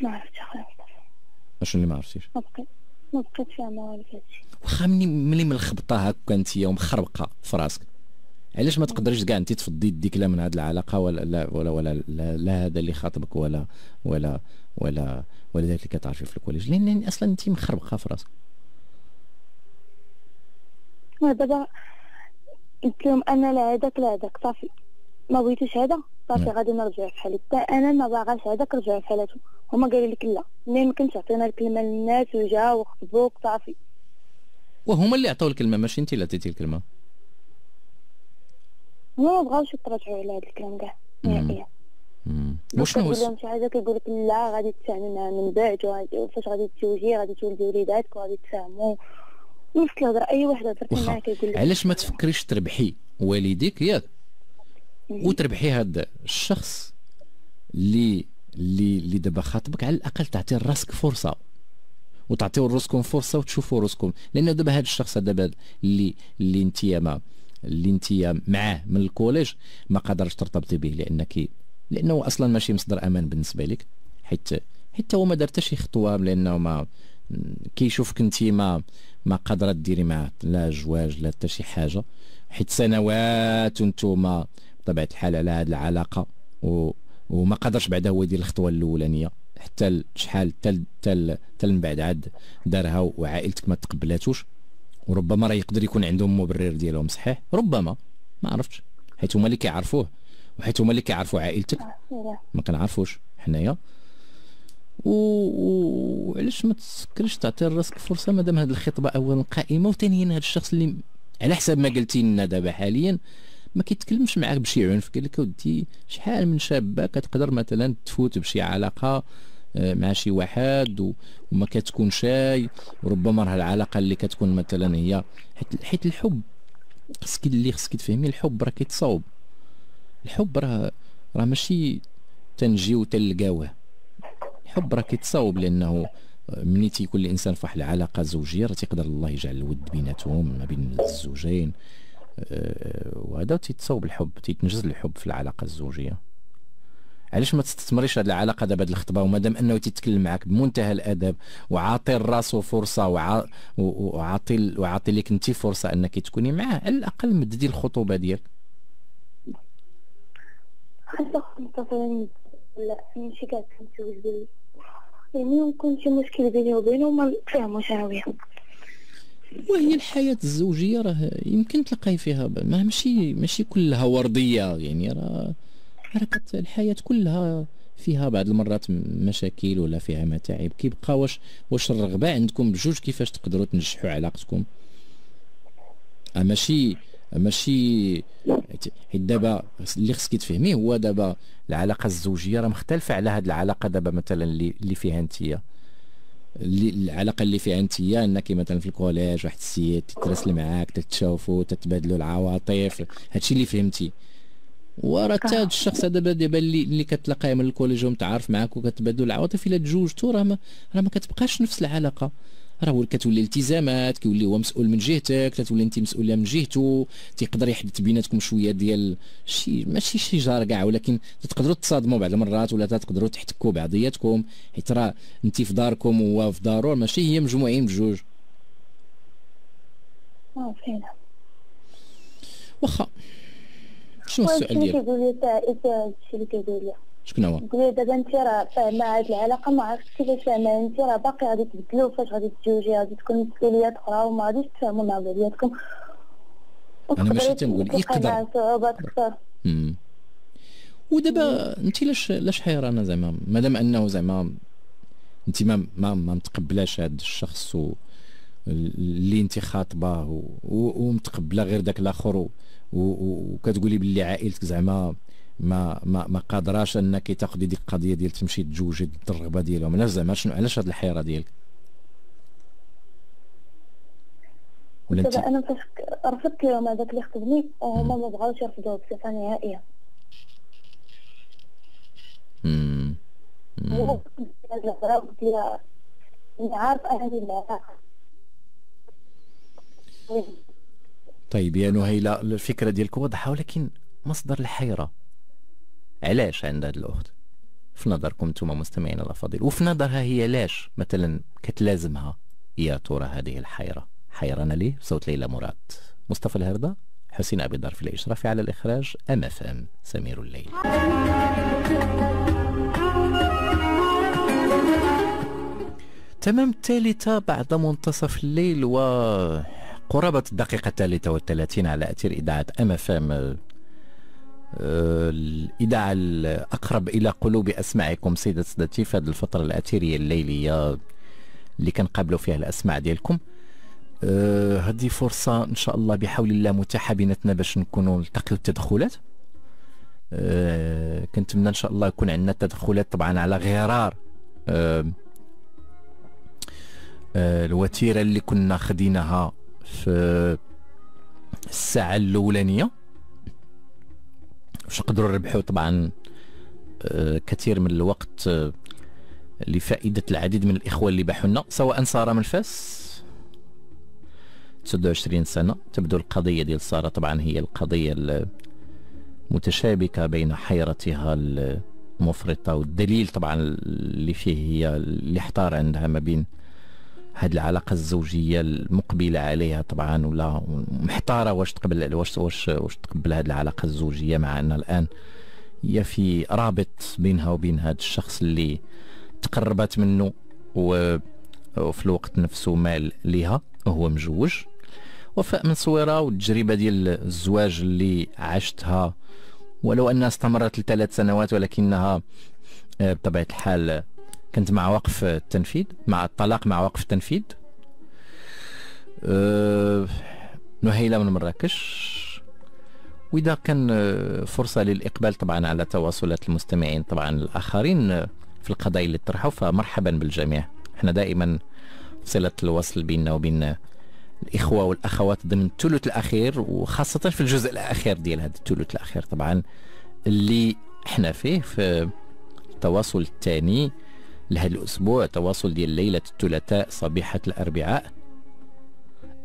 ما عرفتش اخويا اللي ما عرفتيش؟ ما بقيت ما بقيت فاهمه والو في هادشي واخا ملي ملي ملخبطه هكا أنت ومخربقة في راسك. علاش ما تقدريش كاع أنت تفضي يديك لا من هذه العلاقة ولا لا ولا ولا لا, لا هذا اللي خاطبك ولا ولا ولا ولا ذاك اللي كتعرفي في الكوليج. لأن أصلا أنت مخربقة في راسك. دابا قلت لهم أنا لا هذاك لا هذاك صافي. ما بغيتوش هذا صافي نعم. غادي نرجع في حالي أنا ما باغاش هذاك رجع في حالته هما قالوا لك لا. ما يمكنش عطينا الكلمة للناس وجاو وخطبوك صافي. وهما اللي عطاو الكلمة ماشي انت اللي عطيتي الكلمة. هما ما بغاوش يتراجعوا على هذا الكلام كاع. نهائيا. وشنو هو لهم شي حاجة كيقول لك لا غادي تفاهمي معاه من بعد وفاش غادي تزوجي غادي تولدي وليداتك وغادي تفاهموا نفس الهضره أي واحد هضرت معاه كيقول لك علاش ما تفكريش تربحي والديك ياك؟ وتربحي هذا الشخص اللي اللي اللي دابا خاطبك على الأقل تعطي راسك فرصة. وتعطيو راسكم فرصة وتشوفوا راسكم. لأن دابا هذا الشخص دابا اللي اللي انت ما اللي انت معاه من الكوليج ما قادرش ترتبطي به لانك لأنه أصلا ماشي مصدر أمان بالنسبة لك. حيت حيت هو ما دار حتى شي خطوة لأنه ما كيشوفك أنت ما ما قادرة ديري معاه لا جواج لا حتى شي حاجة. حيت سنوات وانتوما بطبيعة الحال على هذه العلاقة و وما قدرش بعدا هو يدير الخطوة الأولانية. حتى شحال حتى حتى من بعد عاد دارها وعائلتك ما تقبلاتوش وربما راه يقدر يكون عندهم مبرر ديالهم صحيح؟ ربما ما عرفتش. حيت هما اللي كيعرفوه وحيت هما اللي كيعرفوا عائلتك ما كنعرفوش حنايا. وعلاش ما تسكرش تعطي لراسك فرصة مادام هذه الخطبة أولا قائمة وثانيا هذا الشخص اللي على حسب ما قلتي لنا دابا حاليا ما كيتكلمش معاك بشي عنف قال لك ودي شحال من شابة كتقدر مثلا تفوت بشي علاقة آه، مع شي واحد وما كتكون شاي وربما راه العلاقة اللي كتكون مثلا هي حيت الحب خصك اللي خصك تفهمي الحب راه كيتصاوب. الحب راه راه ماشي تنجيو تلقاوه الحب راه كيتصاوب لأنه ملي تيكون الإنسان في واحد العلاقة زوجية راه تيقدر الله يجعل الود بيناتهم ما بين الزوجين. وهذا تيتصاوب الحب تيتنجز الحب في العلاقة الزوجية. علاش ما تستثمريش هذه العلاقة دابا هذه الخطبة؟ ومادام أنه تيتكلم معك بمنتهى الأدب وعاطي راسو فرصة وعا وعاطي وعاطي لك انت فرصة أنك تكوني معاه على الأقل مددي الخطوبة ديالك. حتى لا ماشي كاع يعني يكون شي مشكل بيني وبينه وما أنا وياه. وهي الحياة الزوجية راه يمكن تلقاي فيها ما ماشي ماشي كلها وردية يعني راه راه الحياة كلها فيها بعض المرات مشاكل ولا فيها متاعب. كيبقى واش واش الرغبة عندكم بجوج كيفاش تقدروا تنجحوا علاقتكم؟ ماشي ماشي حيت دابا اللي خصك تفهميه هو دابا العلاقة الزوجية راه مختلفة على هذه العلاقة دابا مثلا اللي اللي فيها انت اللي العلاقة اللي فيها أنت إنك مثلا في ال collège واحد السيد تترسل معاك تتشوفوا تتبادلوا العواطف هادشي اللي فهمتي. وراه حتى هذا الشخص هذا دابا اللي اللي كتلاقاه من ال collège ومتعارف معاك وكتبادلوا العواطف إلا تزوجتوا راه ما راه ما كتبقاش نفس العلاقة. راه كتولي التزامات كيولي هو مسؤول من جهتك تتولي انت مسؤولة من جهته. تيقدر يحدث بيناتكم شوية ديال شي ماشي شي جار كاع ولكن تقدروا تصادموا بعض المرات ولا تقدروا تحتكوا بعضياتكم. حيت راه انت في داركم وهو في دارو ماشي هي مجموعين بجوج. واخا شنو السؤال ديالك؟ شكون هو؟ قولي دابا انت راه فاهمه هاد العلاقة ما عرفتش كيفاش فاهمه انت راه باقي غادي تبدلوا فاش غادي تتزوجي غادي تكون مسؤوليات أخرى وما غاديش تفهموا مع بعضياتكم أنا ماشي تنقول يقدر صعوبات أكثر ودابا انت لاش لاش حيرانة زعما؟ مادام أنه زعما انت ما ما, ما متقبلاش هذا الشخص و اللي انت خاطبه ومتقبلة غير داك الآخر وكتقولي باللي عائلتك زعما ما ما ما قادراش انك تاخذي ديك القضية ديال تمشي تجوجي ضد الرغبه ديالهم. علاش زعما شنو علاش هذه الحيرة ديالك؟ ولا انت أنا فاش رفضت لهم هذاك اللي خطبني وهما ما بغاوش يرفضوه بصفة نهائية. امم عارف طيب يا نهيلة الفكرة ديالك واضحة ولكن مصدر الحيرة علاش عند هذه الأخت؟ في نظركم أنتم مستمعين الافاضل وفي نظرها هي لاش مثلا كتلازمها يا ترى هذه الحيرة؟ حيرنا ليه؟ صوت ليلى مراد. مصطفى الهردة حسين أبي ضر في الاشراف على الإخراج أم أف أم سمير الليل. تمام الثالثة بعد منتصف الليل وقرابة الدقيقة الثالثة والثلاثين على أثير إذاعة أم أف أم. الإذاعة الأقرب إلى قلوب أسماعكم. سيدة سادتي في هذه الفترة الأثيرية الليلية اللي كنقابلوا فيها الأسماع ديالكم أه هذه فرصة إن شاء الله بحول الله متاحة بيناتنا باش نكونوا نلتقيو التدخلات. أه كنتمنى إن شاء الله يكون عندنا تدخلات طبعا على غرار الوتيرة اللي كنا خديناها في الساعة الأولانية. باش نقدروا نربحوا طبعا آه، كثير من الوقت آه، لفائدة العديد من الإخوة اللي باحونا سواء سارة من فاس 26 سنة تبدو القضية ديال سارة طبعا هي القضية المتشابكة بين حيرتها المفرطة والدليل طبعا اللي فيه هي اللي احتار عندها ما بين هذه العلاقة الزوجية المقبلة عليها طبعا ولا محتارة واش تقبل واش واش واش تقبل هذه العلاقة الزوجية مع ان الآن هي في رابط بينها وبين هذا الشخص اللي تقربت منه وفي الوقت نفسه مال ليها وهو مجوج. وفاء من صويرة والتجربة ديال الزواج اللي عشتها ولو أنها استمرت لثلاث سنوات ولكنها آه، بطبيعة الحال كنت مع وقف التنفيذ مع الطلاق مع وقف التنفيذ. أه نهيلة من مراكش. وإذا كان فرصة للإقبال طبعا على تواصلات المستمعين طبعا الآخرين في القضايا اللي طرحوا فمرحبا بالجميع. إحنا دائما صلة الوصل بيننا وبين الإخوة والأخوات ضمن الثلث الأخير وخاصة في الجزء الأخير ديال هذا الثلث الأخير طبعا اللي إحنا فيه في التواصل الثاني. لهذا الأسبوع تواصل ديال ليلة الثلاثاء صبيحه الأربعاء.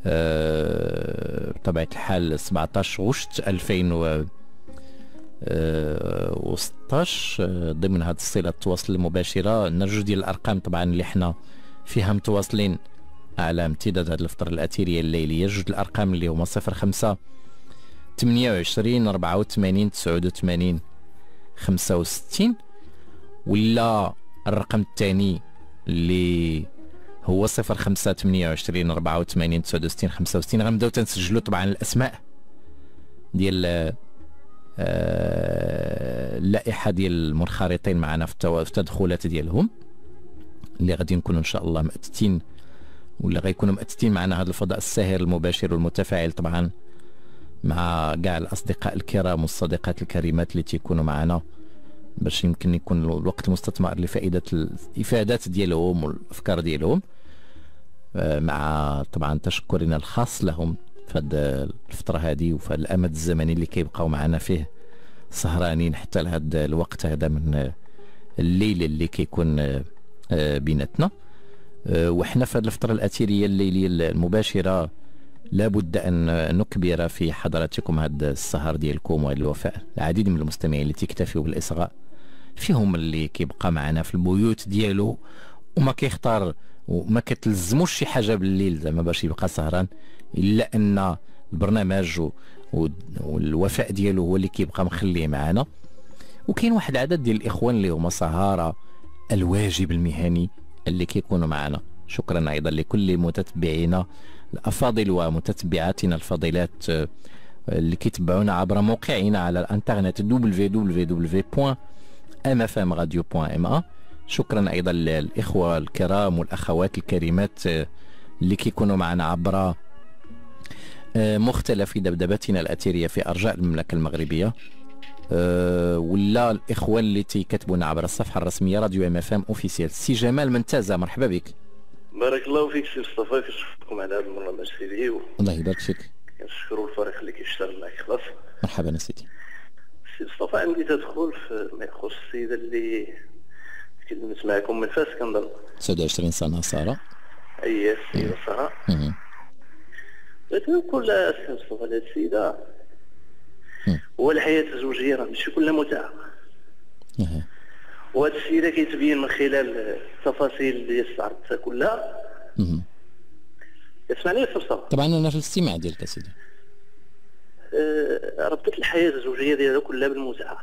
أه بطبيعة الحال 17 غشت 2016 أه ضمن هذه الصلة التواصل المباشرة نرجو ديال الأرقام طبعا اللي إحنا فيها متواصلين. على امتداد هذه الفترة الأثيرية الليلية جوج الأرقام اللي هما صفر خمسة تمنية وعشرين أربعة وثمانين تسعود وثمانين خمسة وستين. ولا الرقم الثاني اللي هو صفر خمسة تمنية وعشرين أربعة وثمانين تسعود وستين خمسة وستين. غنبداو تنسجلو طبعا الأسماء ديال آه اللائحة ديال المنخرطين معنا في التدخلات ديالهم اللي غادي نكونوا إن شاء الله مأتتين ولا غيكونوا مأتتين معنا هذا الفضاء الساهر المباشر والمتفاعل طبعا مع كاع الأصدقاء الكرام والصديقات الكريمات اللي تيكونوا معنا. باش يمكن يكون الوقت مستثمر لفائدة الافادات ديالهم والأفكار ديالهم. آه، مع طبعا تشكرنا الخاص لهم في هذه الفترة هذه وفي الأمد الزمني اللي كيبقاو معنا فيه سهرانين حتى لهذا الوقت هذا من الليل اللي كيكون آه، بيناتنا. آه، وحنا في هذه الفترة الاثيريه الليلية المباشرة لابد أن نكبر في حضراتكم هذا السهر ديالكم وهذا الوفاء العديد من المستمعين اللي تكتفيوا بالإصغاء. فيهم اللي كيبقى معنا في البيوت ديالو وما كيختار وما كتلزموش شي حاجة بالليل زعما باش يبقى سهران إلا أن البرنامج والوفاء ديالو هو اللي كيبقى مخليه معنا. وكاين واحد العدد ديال الإخوان اللي هما سهارة الواجب المهني اللي كيكونوا معنا. شكرا أيضا لكل متتبعينا الأفاضل ومتتبعاتنا الفضيلات آه، اللي كيتبعونا عبر موقعنا على الإنترنت www.mfmradio.ma شكرا أيضا للإخوة الكرام والأخوات الكريمات آه، اللي كيكونوا معنا عبر آه، مختلف ذبذباتنا الاثيريه في أرجاء المملكة المغربية. أه ولا الاخوان اللي تيكتبو لنا عبر الصفحة الرسمية راديو ام اف ام officiel سي جمال منتزه مرحبا بك. بارك الله فيك سي مصطفى كنشكركم على هذا البرنامج سيدي. الله يبارك فيك. كنشكروا الفريق اللي كيشتغل معك خلاص؟ مرحبا سيدي سي مصطفى عندي تدخل في ما يخص السيدة اللي تكلمت معكم من فاس كنظن 29 سنة سارة. أي السيده سارة. بغيت نقول سي مصطفى هذه السيدة هو الحياة الزوجية راه ماشي كلها متعه وهذا السيدة كيتبين من خلال التفاصيل اللي استعرضتها كلها. اسمعني يا طبعا أنا في الاستماع ديالك سيدي. أه ربطت الحياة الزوجية ديالها كلها بالمتعه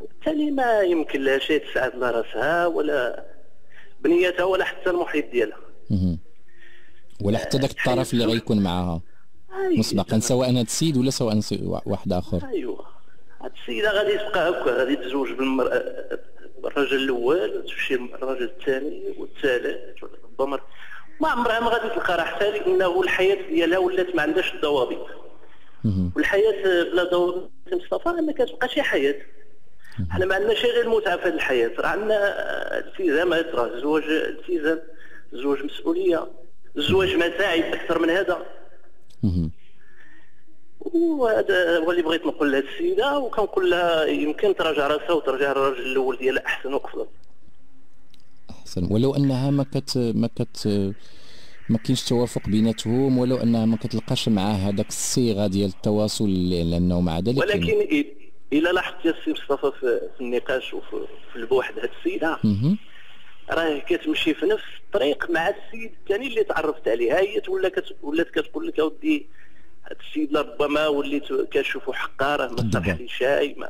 وبالتالي ما يمكن لها شيء تسعد لا راسها ولا بنيتها ولا حتى المحيط ديالها. ولا حتى ذاك الطرف اللي غيكون معها أيوة. مسبقا سواء هذا السيد ولا سواء واحد آخر. أيوه. هاد السيدة غادي تبقى هكا غادي تزوج بالمرأة الرجل الأول تمشي الرجل الثاني والثالث ربما ما عمرها ما غادي تلقى راحتها لأنه الحياة ديالها ولات ما عندهاش الضوابط. والحياة بلا ضوابط مصطفى ما كتبقى شي حياة. حنا ما عندناش غير المتعة في هذه الحياة. راه عندنا التزامات راه الزواج التزام الزواج مسؤولية الزواج متاعب أكثر من هذا. وهذا هو اللي بغيت نقول لهذه السيدة وكنقول لها يمكن تراجع راسها وترجع للراجل الأول ديالها أحسن وأفضل. احسن ولو أنها ما كت ما كت ما كاينش توافق بيناتهم ولو أنها ما كتلقاش معاه هذاك الصيغة ديال التواصل لأنه مع ذلك. ولكن الا لاحظت يا سي مصطفى في النقاش وفي البوح د هذه السيدة راه كتمشي في نفس الطريق مع السيد الثاني اللي تعرفت عليه. هي ولات ولات كتقول لك اودي هذا السيد ربما وليت كنشوفو حقاره ما صرح ليا شاي ما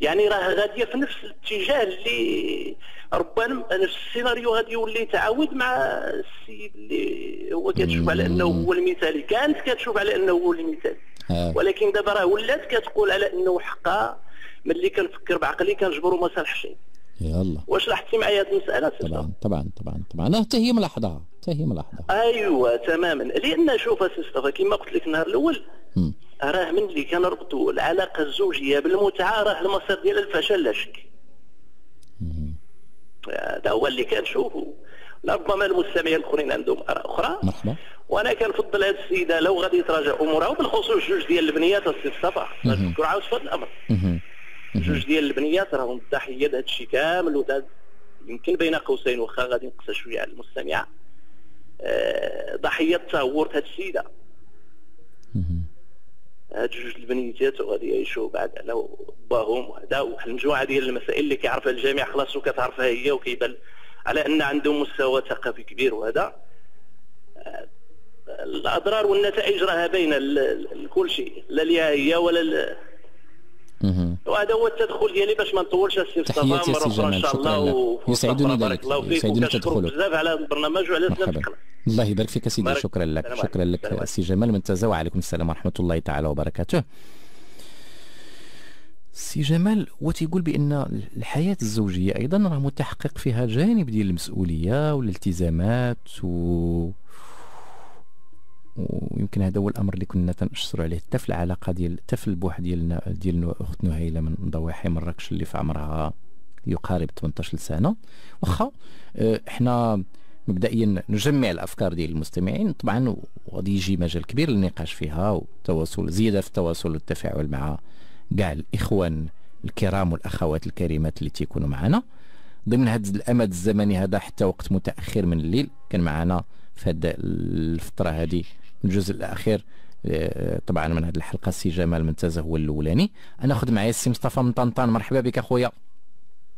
يعني راه غاديه في نفس الاتجاه اللي ربما نفس السيناريو غادي يولي يتعاود مع السيد اللي هو كتشوف على أنه هو المثالي. كانت كتشوف على أنه هو المثالي. ولكن دابا راه ولات كتقول على أنه حقا ملي كنفكر بعقلي كنجبر وما صالح شيء يلا. واش لاحظتي معايا هذه المسألة طبعا طبعا طبعا طبعا. حتى هي ملاحظة حتى هي ملاحظة. أيوه تماما. لأن شوف سي مصطفى كما قلت لك النهار الأول راه من اللي كنربطوا العلاقة الزوجية بالمتعة راه المصير ديال الفشل لا شك. هذا هو اللي كنشوفه ربما المستمعين الآخرين عندهم آراء أخرى. مرحبا. وأنا كنفضل هذه السيدة لو غادي تراجع أمورها وبالخصوص جوج ديال البنيات السي مصطفى نذكر عاود في هذا الأمر. جوج ديال البنيات راهم الضحيه لهذا الشيء كامل وهذا يمكن بين قوسين واخا غادي نقصى شوية على المستمع. آه، ضحية تهور هذه السيدة. جوج البنيتات وغادي يعيشوا بعد على باهم وهذا. واحد المجموعة ديال المسائل اللي كيعرفها الجميع خلاص وكتعرفها هي وكيبان على أن عندهم مستوى ثقافي كبير وهذا. آه، الأضرار والنتائج راها باينة لكل شيء لا ليها هي ولا وهذا هو التدخل ديالي باش ما نطولش السي مصطفى مرة أخرى إن شاء الله يسعدني ذلك يسعدني تدخل بزاف على البرنامج وعلى مرحبا. الله يبارك فيك سيدي. شكرا لك. شكرا لك. سي جمال من تزا وعليكم السلام ورحمة الله تعالى وبركاته. سي جمال هو تيقول بأن الحياة الزوجية أيضا راه متحقق فيها جانب ديال المسؤولية والالتزامات و ويمكن هذا هو الأمر اللي كنا تنشروا عليه. حتى في العلاقة ديال حتى في البوح ديالنا ديال أخت نهيلة من ضواحي مراكش اللي في عمرها يقارب 18 سنه واخا آه، إحنا مبدئيا نجمع الأفكار ديال المستمعين. طبعا وغادي يجي مجال كبير للنقاش فيها والتواصل زيادة في التواصل والتفاعل مع كاع الإخوان الكرام والأخوات الكريمات اللي تيكونوا معنا ضمن هذا الأمد الزمني هذا حتى وقت متأخر من الليل كان معنا في هذه الفترة هذه الجزء الأخير آه، طبعا من هذه الحلقة السي جمال منتزه هو الأولاني. أنا أخذ معايا السي مصطفى من طنطان. مرحبا بك أخويا.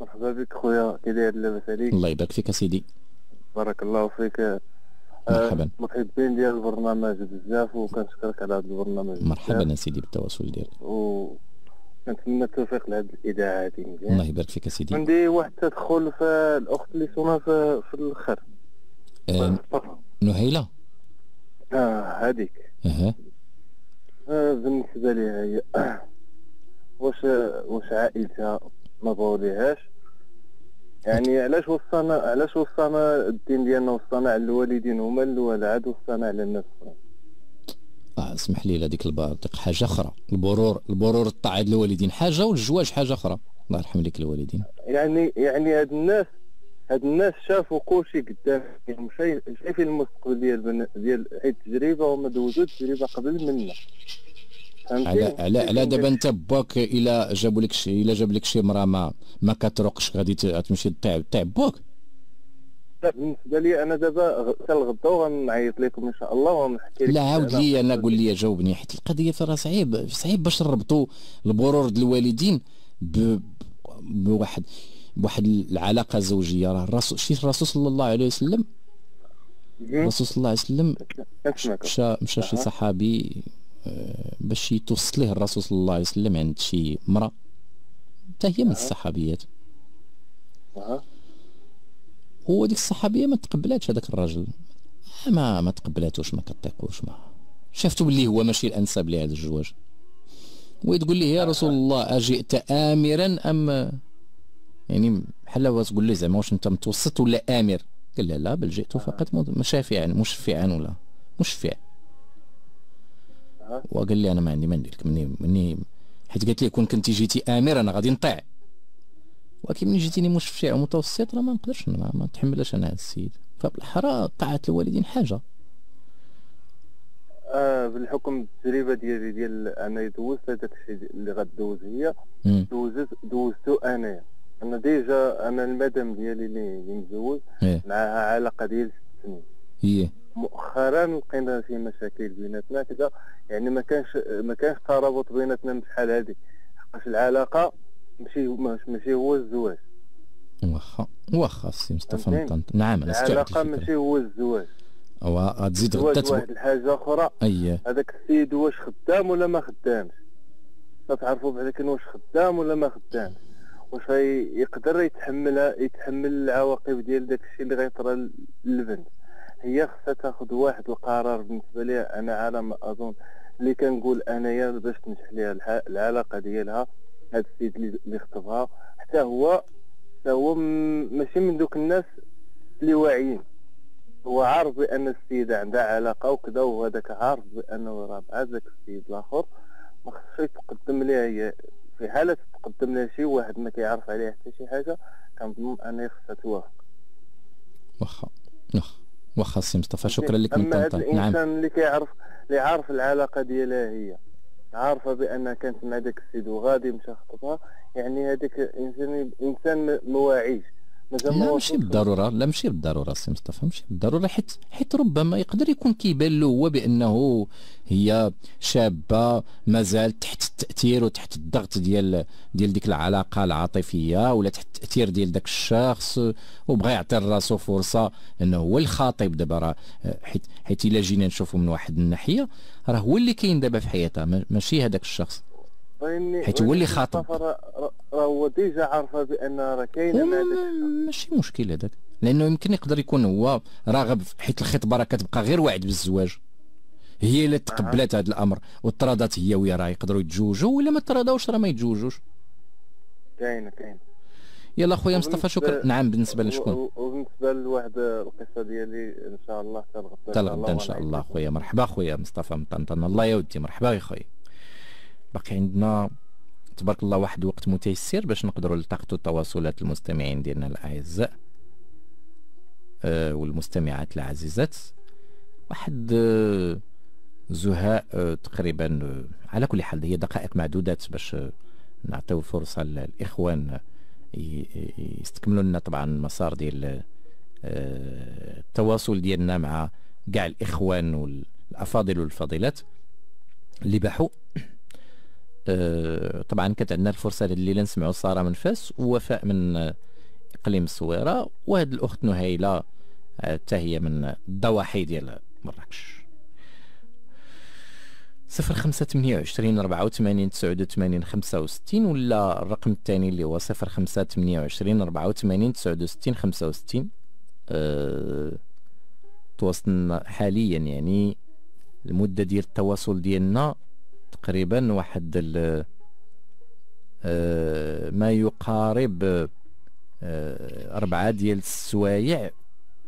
مرحبا بك خويا كي داير لاباس عليك؟ الله يبارك فيك سيدي بارك الله فيك. آه، مرحبا. محبين ديال البرنامج بزاف وكنشكرك على هذا البرنامج مرحبا سيدي بالتواصل ديالك. و كنتمنى التوفيق لهذه الاذاعه هذه مزيان. الله يبارك فيك سيدي عندي واحد التدخل في الأخت اللي سونا في, في الآخر أه نهيلة. آه هذيك. أها. آه بالنسبة لي هي. (clears throat) واش واش عائلتها ما بغوليهاش يعني علاش وصلنا علاش وصلنا الدين ديالنا وصلنا على الوالدين؟ هما الأول عاد وصلنا على الناس آه اسمح لي هذيك البارطق حاجة أخرى. البرور البرور الطاعه الوالدين. حاجة والجواج حاجة أخرى. الله يرحم لك الوالدين. يعني يعني هاد الناس هاد الناس شافوا كلشي قدامهم شايفين المستقبل ديال ديال حيت التجربة هما دوزوا التجربة قبل منا. على على على دابا انت باك إلا جابوا لك شي إلا جاب لك شي مراه ما ما كترقش غادي تمشي تطيع تطيع باك. بالنسبة لي أنا دابا الغدا وغنعيط لكم إن شاء الله ونحكي لا عاود لي أنا قول لي جاوبني حيت القضية راه صعيب صعيب باش نربطوا البرور ديال الوالدين بواحد. بواحد العلاقة زوجية. راه الرسول شتي الرسول صلى الله عليه وسلم الرسول صلى الله عليه وسلم مشى مشى شي صحابي آه، باش يتوصل له الرسول صلى الله عليه وسلم عند شي مرأة حتى هي من الصحابيات. هو ديك الصحابية ما تقبلاتش هذاك الراجل ما ما تقبلاتوش ما كطيقوش ما شافتو باللي هو ماشي الأنسب لهذا الزواج. وتقول لي يا رسول الله أجئت امرا أم يعني بحال تقول لي زعما واش انت متوسط ولا أمر قال لا لا بل جئت فقط مشافعا مشفعا ولا مشفع. وقال لي أنا ما عندي ما ندير لك مني مني حيت قالت لي كون كنتي جيتي آمر أنا غادي نطيع. ولكن ملي جيتيني مشفع ومتوسط راه ما نقدرش ما, ما نتحملش أنا هذا السيد. فبالأحرى طاعه الوالدين حاجة. آه بالحكم التجربة ديالي ديال أنا دوزت هذاك الشيء اللي غدوز هي دوزت دوزتو انايا أنا déjà أنا المدام ديالي اللي مزوج إيه. معها علاقة ديال ست سنين. هي مؤخرا لقينا في مشاكل بيناتنا كذا يعني ما كانش ما كانش ترابط بيناتنا بشحال هذه حقاش العلاقة ماشي ماشي هو الزواج. واخا واخا سي مصطفى نعم أنا العلاقة ماشي هو الزواج. غتزيد غدا واحد الحاجة أخرى. اييه هذاك السيد واش خدام ولا ما خدامش؟ تعرفوا بعدا كان واش خدام ولا ما خدامش. واش يقدر يتحمل يتحمل العواقب ديال داك الشيء اللي غيطرى للبنت. هي خصها تاخذ واحد القرار بالنسبة ليها. أنا على ما أظن اللي كنقول أنايا باش تنجح ليها العلاقة ديالها هذا السيد اللي خطبها. حتى هو حتى هو ماشي من دوك الناس اللي واعيين. هو عارف بأن السيده عندها علاقة وكذا وهذاك عارف بأنه راه مع ذاك السيد الآخر. ما خصش يتقدم ليها هي في حالة تقدم لها شي واحد ما كيعرف عليه حتى شي حاجة كنظن ان خصها توافق واخا واخا سي مصطفى شكرا لك من طنطا. نعم. الإنسان اللي كيعرف اللي عارف العلاقة ديالها هي عارفة بأن كانت مع داك السيد وغادي مشى خطبها يعني هذاك إنسان إنسان ما واعيش. لا ماشي بالضرورة لا ماشي بالضرورة سي مصطفى ماشي بالضرورة حيت حيت ربما يقدر يكون كيبان له هو بأنه هي شابة مازال تحت التأثير وتحت الضغط ديال ديال ديك العلاقة العاطفية ولا تحت التأثير ديال داك الشخص وبغى يعطي راسو فرصة أنه هو الخاطب دابا راه. حيت حيت إلا جينا نشوفوا من واحد الناحية راه هو اللي كاين دابا في حياتها ماشي هذاك الشخص. حيت هو اللي خاطب. راه هو ديجا عارفه بأن راه كاينة ماشي مشكل هذاك. لأنه يمكن يقدر يكون هو راغب حيت الخطبة راه كتبقى غير وعد بالزواج. هي اللي تقبلت هذا الأمر وتراضات هي ويا راه يقدروا يتزوجوا ولا ما تراضاوش راه ما يتزوجوش. كاينة كاينة يلا خويا مصطفى شكرا. نعم بالنسبة لشكون؟ وبالنسبة لواحد القصة ديالي إن شاء الله تنغدا تنغدا إن شاء الله خويا. مرحبا خويا مصطفى من طنطا الله يا ودي مرحبا يا خويا. باقي عندنا تبارك الله واحد الوقت متيسر باش نقدروا نلتقطوا تواصلات المستمعين ديالنا الأعزاء أه والمستمعات العزيزات. واحد أه زهاء أه تقريبا أه على كل حال هي دقائق معدودات باش نعطيو فرصة للإخوان يستكملوا لنا طبعا المسار ديال التواصل ديالنا مع كاع الإخوان والأفاضل والفضيلات. اللي باحوا طبعا كانت عندنا الفرصة الليلة نسمعوا سارة من فاس ووفاء من إقليم الصويرة وهاد الأخت نهيلة حتى هي من الضواحي ديال مراكش. صفر خمسة ثمانية وعشرين أربعة وثمانين تسعود وثمانين خمسة وستين ولا الرقم الثاني اللي هو صفر خمسة ثمانية وعشرين أربعة وثمانين تسعود وستين خمسة وستين. أه تواصلنا حاليا يعني المدة ديال التواصل ديالنا تقريبا واحد أه ما يقارب أه أربعة ديال السوايع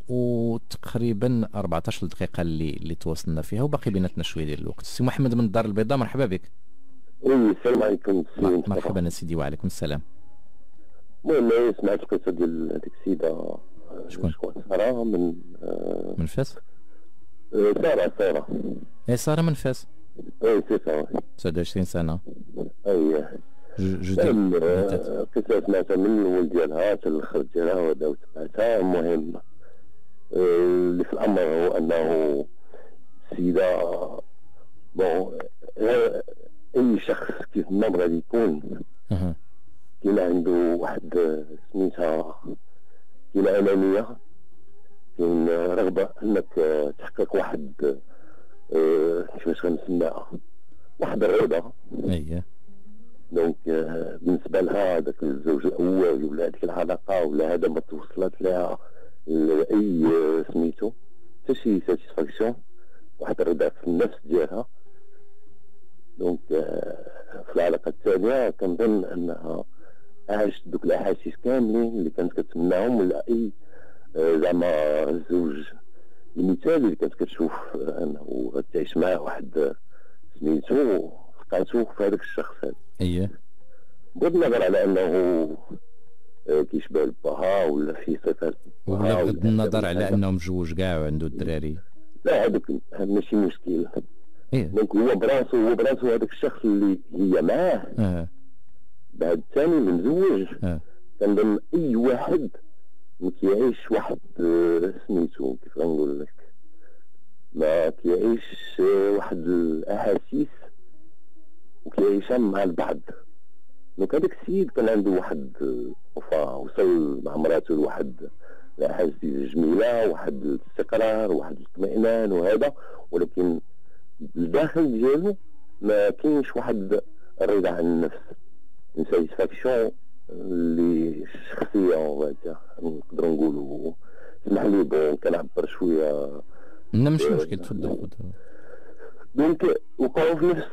وتقريبا 14 دقيقة اللي اللي تواصلنا فيها وباقي بيناتنا شوية ديال الوقت. سي محمد من الدار البيضاء مرحبا بك. السلام عليكم. مرحبا سيدي وعليكم السلام. المهم سمعت القصة ديال هذيك السيدة شكون؟ سارة من آه من فاس؟ سارة سارة. اي سارة من فاس. أي سي ساره 29 سنة. أي جديد. قصة سمعتها من الأول ديالها حتى الآخر ديالها وهذا وتبعتها المهم اللي في الأمر هو أنه السيده بون أي شخص كيف ما بغى يكون كاين عنده واحد سميتها كاين انانيه كاين رغبة أنك تحقق واحد كيفاش غنسميها واحد الرضا اييه donc بالنسبة لها هذاك الزوج الأول ولا هذيك العلاقة ولا هذا ما توصلت لها لأي سميتو حتى شي satisfaction واحد الرضا في النفس ديالها. donc في العلاقة الثانية كنظن أنها عاشت دوك الأحاسيس كاملين اللي كانت كتمناهم ولا اي زعما الزوج المثالي اللي كانت كتشوف أنه غتعيش معاه واحد سميتو لقاتو في هذاك الشخص هذا. اييه بغض النظر على أنه كيشبه باها ولا في صفات ولا بغض النظر على أنه مجوج كاع وعنده الدراري. لا هذاك ماشي مشكل. إيه؟ دونك هو براسو هو براسو هذاك الشخص اللي هي معاه. آه. بعد الثاني اللي مزوج آه. كنظن أي واحد كيعيش واحد سميتو كيف غنقول لك؟ ما كيعيش واحد الأحاسيس وكيعيشها مع البعض. دونك هذاك السيد كان عنده واحد وصل مع مراته لواحد الأحاسيس جميله واحد الاستقرار واحد الاطمئنان وهذا. ولكن الداخل ديالو ما كاينش واحد الرضا عن النفس. satisfaction اللي شخصية نقدروا نقولوا اسمح لي bon كنعبر شوية لا مش مشكل تفضل تفضل. donc وقعوا في نفس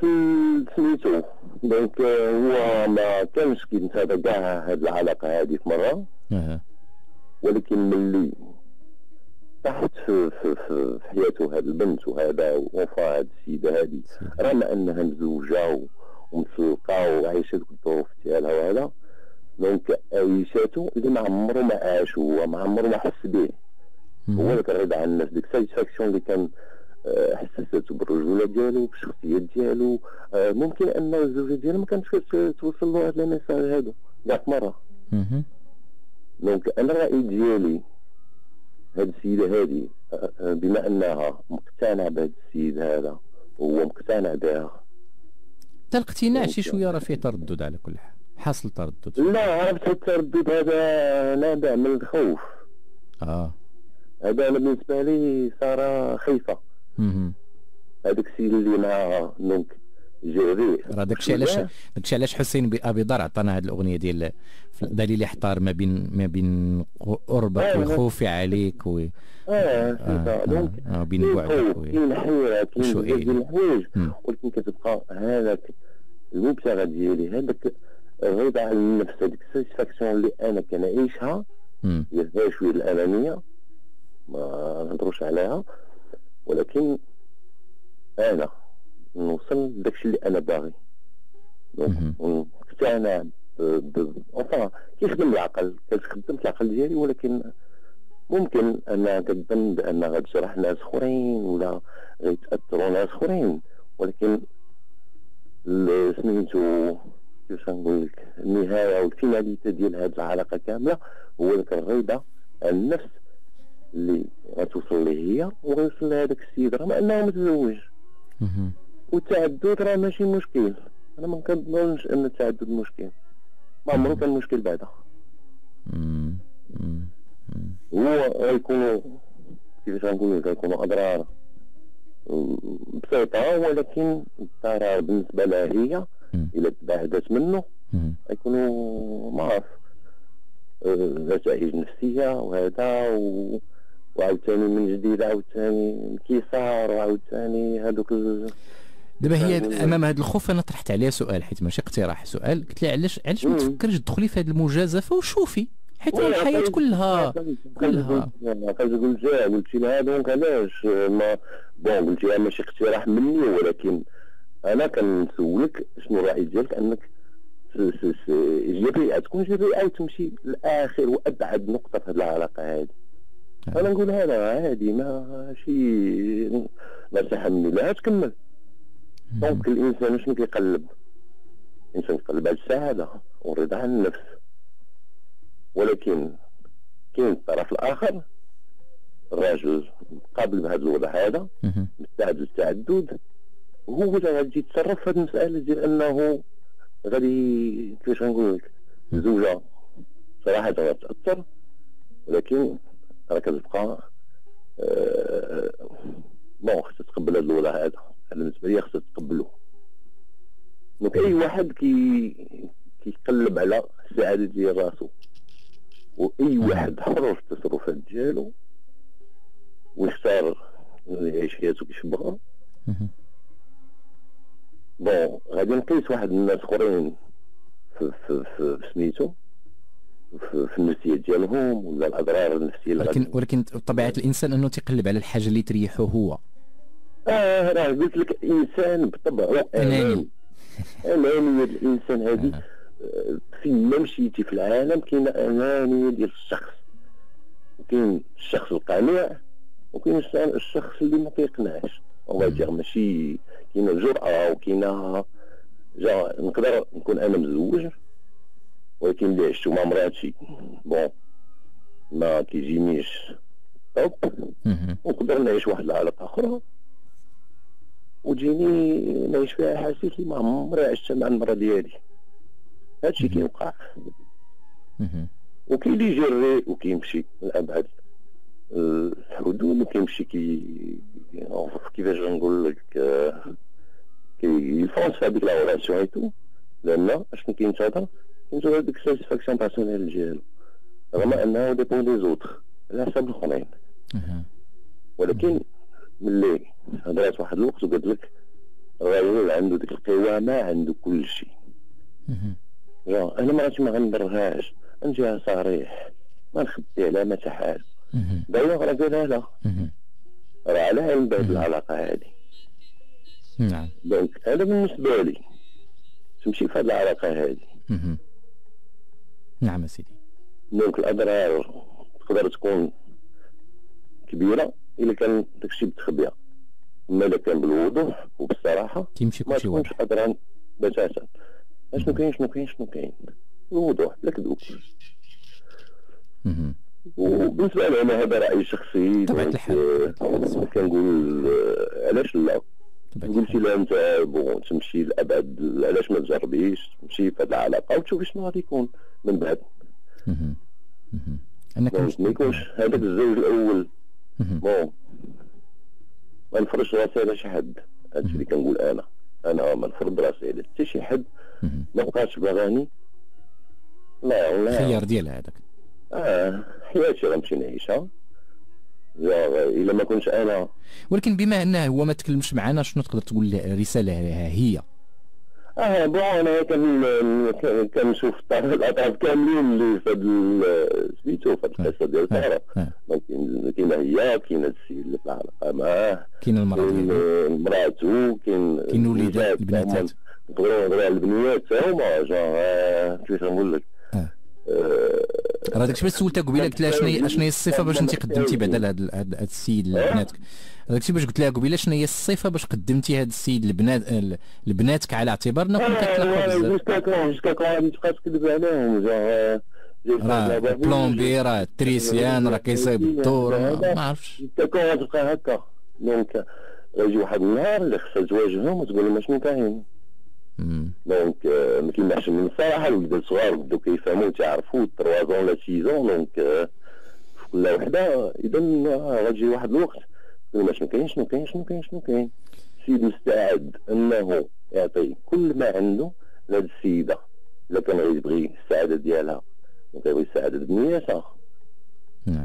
سميتو. donc هو ما كانش كيتابع كاع هاد العلاقة هذه في مرة. أه. ولكن ملي طاحت في, في, في, في حياته هاد البنت وهذا وفا هاد السيدة هذه رغم أنها مزوجة ومطلقة وعايشة ذوك الظروف ديالها وهذا donc عيشاتو اللي ما عمرو ما عاش هو ما عمرو ما حس به. هو ذاك الرضا عن النفس ديك satisfaction اللي كان آه، حسسته بالرجولة ديالو بالشخصيه ديالو. آه، ممكن أن الزوجة ديالو ما كانتش توصل له هذا ال message هادو كاع مره donc أنا الراي ديالي هاد السيدة هادي آه، بما أنها مقتنعة بهذا السيد هذا وهو مقتنع بها. حتى الاقتناع شي شوية راه فيه تردد على كل حال. حاصل تردد لا عرفت التردد هذا نابع من الخوف. آه. هذا أنا بالنسبة لي صار خيفة. هذاك السيد اللي معاها دونك جريء راه داكشي علاش داكشي علاش حسين أبي ضر عطانا هذه الأغنية ديال دليل إحتار ما بين ما بين قربك آه. وخوفي عليك و آه آه donc آه بين بعدك كاين حيره كاين بزاف ديال الحوايج ولكن كتبقى هذاك المبتغى ديالي هذاك الرضا عن النفس هذيك ال satisfaction اللي أنا كنعيشها فيها شوية الأنانية ما نهضروش عليها. ولكن أنا نوصل لداكشي اللي أنا باغي. مقتنع enfin كيخدم العقل كتخدم العقل ديالي ولكن ممكن انها كتظن بأن غتجرح ناس أخرين ولا غيتأثروا ناس أخرين. ولكن سميتو كيفاش نقول لك النهاية والفيناليتي ديال هذه العلاقة كاملة هو ذاك الرضا النفس اللي غتوصل ليه هي وغيوصل لهذاك السيد رغم أنه متزوج. والتعدد راه ماشي مشكل. أنا ما كنظنش أن التعدد مشكل. ما عمرو كان مشكل بعدا. هو غيكونوا كيفاش غنقول غيكونوا أضرار. بسيطة ولكن الضرر بالنسبة لها هي إلا تباعدت منه غيكونوا ما عرف آه، نتائج نفسية وهذا و... وعاوتاني من جديد عاوتاني انكسار وعاوتاني هذوك دابا هي امام هذا الخوف أنا طرحت عليها سؤال حيت ماشي اقتراح سؤال قلت لها علاش علاش ما تفكرش تدخلي في هذه المجازفه وشوفي حيت الحياة كلها كلها قلت لها قلت لها donc علاش ما bon قلت لها ماشي اقتراح مني ولكن أنا كنسولك شنو الراي ديالك أنك جريئه تكون جريئه وتمشي لآخر وأبعد نقطة في هذه العلاقة هذه. أنا نقول هذا عادي ماشي ما تحمل لها تكمل. دونك الإنسان شنو كيقلب؟ الإنسان كيقلب على السعادة والرضا عن النفس. ولكن كاين الطرف الآخر الراجل قابل بهذا الوضع هذا مستعد للتعدد وهو اللي غادي يتصرف في هذه المسألة ديال أنه غادي كيفاش غنقول لك الزوجه صراحة غتاثر ولكن راه كتبقى أه bon خصها تقبل هذا الوضع هذا. أنا بالنسبة لي خصها تقبلو donc اي واحد كي كيقلب على السعاده ديال راسو وأي واحد حر في التصرفات ديالو ويختار يعيش حياته كيف بغا bon غادي نقيس واحد الناس آخرين في في في سميتو. في, في النفسيه ديالهم ولا الأضرار النفسية ولكن ولكن طبيعة الإنسان أنه تيقلب على الحاجة اللي تريحه هو. آه راه قلت لك إنسان بطبعه أناني. انانيه الإنسان هذه. آه، فين ما مشيتي في العالم كاين انانيه ديال الشخص. وكاين الشخص القانع وكاين الشخص اللي ما كيقنعش. اون ماشي كاينة الجرأة وكاينه جا نقدر نكون أنا مزوج ولكن اللي عشتو مع مراتي بون ما كيجينيش طوب ونقدر نعيش واحد العلاقة أخرى. وتجيني نعيش فيها حاسيت ما عمري عشت مع المرة ديالي. هادشي كيوقع. وكاين اللي يجري وكيمشي لأبعد الحدود وكيمشي كي كيفاش نقول لك كي fonce في هذيك la relation et tout لأن اشنو كينتظر كينتظر ديك ال satisfaction personnelle ديالو رغم انه dépend des autres على حساب الاخرين ولكن ملي هضرات واحد الوقت وقلت لك الراجل عنده ديك القوامة عنده كل شيء أنا مراتي ما غندرهاش نجيها صريح ما نخبي عليها ما حال راه قالها لا راه على علم بهذه العلاقة هذه. نعم. donc هذا بالنسبة لي. تمشي في هذه العلاقة هذه. نعم سيدي. donc الأضرار تقدر تكون كبيرة إلا كان داكشي متخبيه أما إلا كان بالوضوح وبالصراحة تيمشي كلشي واضح ما تكونش بتاتا أشنو كاين شنو كاين شنو كاين؟ بالوضوح بلا كذوب وبالنسبة لي أنا هذا راي شخصي طبعا الحال. كنقول آه، علاش لا؟ قلتي لا أنت بون تمشي لأبعد علاش ما تجربيش؟ تمشي في هذه العلاقة وتشوفي شنو غادي يكون من بعد. انك ما يكونش هذاك الزوج الأول. بون. ما نفرضش راسي على شي حد. هادشي اللي كنقول أنا. أنا ما نفرض راسي على حتى شي حد. ما بقاش باغاني. لا والله خيار ديالها هذاك. آه حياتي غنمشي نعيشها إلا ما كنتش أنا. ولكن بما أنه هو ما تكلمش معنا شنو تقدر تقول رسالة لها هي؟ آه بون أنا كان كنشوف الأطراف كاملين اللي في هذا سميتو في القصة ديال ساره كاينة هي كاينة السيد اللي في العلاقه معاه كاين المراه مراتو كاين كاين الوليدات البنات نقدروا نهضروا على البنيات هما jeunes كيفاش نقول لك؟ راه داكشي باش سولتها قبيلة قلت لها شنو هي شنو هي الصفة باش انت قدمتي بعدا لهذا السيد لبناتك؟ داكشي باش قلت لها قبيلة شنو هي الصفة باش قدمتي هذا السيد لبنات لبناتك على اعتبار انكم كتلاقوا بزاف. jusqu'à quand jusqu'à quand غادي تبقى تكذب عليهم راه plombier راه électricien راه كيصايب الدور ما عرفتش. jusqu'à quand غتبقى هكا. donc غيجي واحد النهار اللي خصها تواجههم وتقول لهم شنو كاين. donc ما كيمنعش من الصراحه الوليدات الصغار بداو كيفهموا تيعرفوا 3 ans ولا 6 ans donc في كل وحده اذا غتجي واحد الوقت ما شنو كاين شنو كاين شنو كاين شنو كاين السيد مستعد انه يعطي كل ما عنده لهاد السيده الا كان غيبغي السعاده ديالها وكيبغي السعاده بنياتها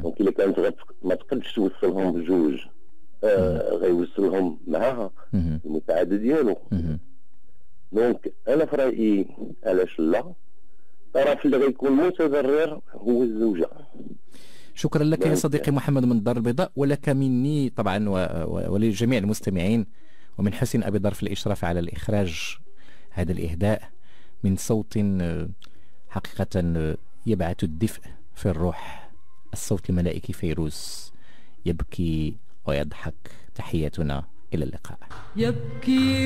donc الا كانت ما تقدش توصلهم بجوج آه غيوصلهم معاها المساعده ديالو donc أنا في رايي علاش لا الطرف اللي غيكون متضرر هو الزوجه شكرا لك يا صديقي محمد من الدار البيضاء ولك مني طبعا ولجميع المستمعين ومن حسن أبي ظرف الإشراف على الإخراج هذا الإهداء من صوت حقيقة يبعث الدفء في الروح الصوت الملائكي فيروز يبكي ويضحك. تحياتنا إلى اللقاء. يبكي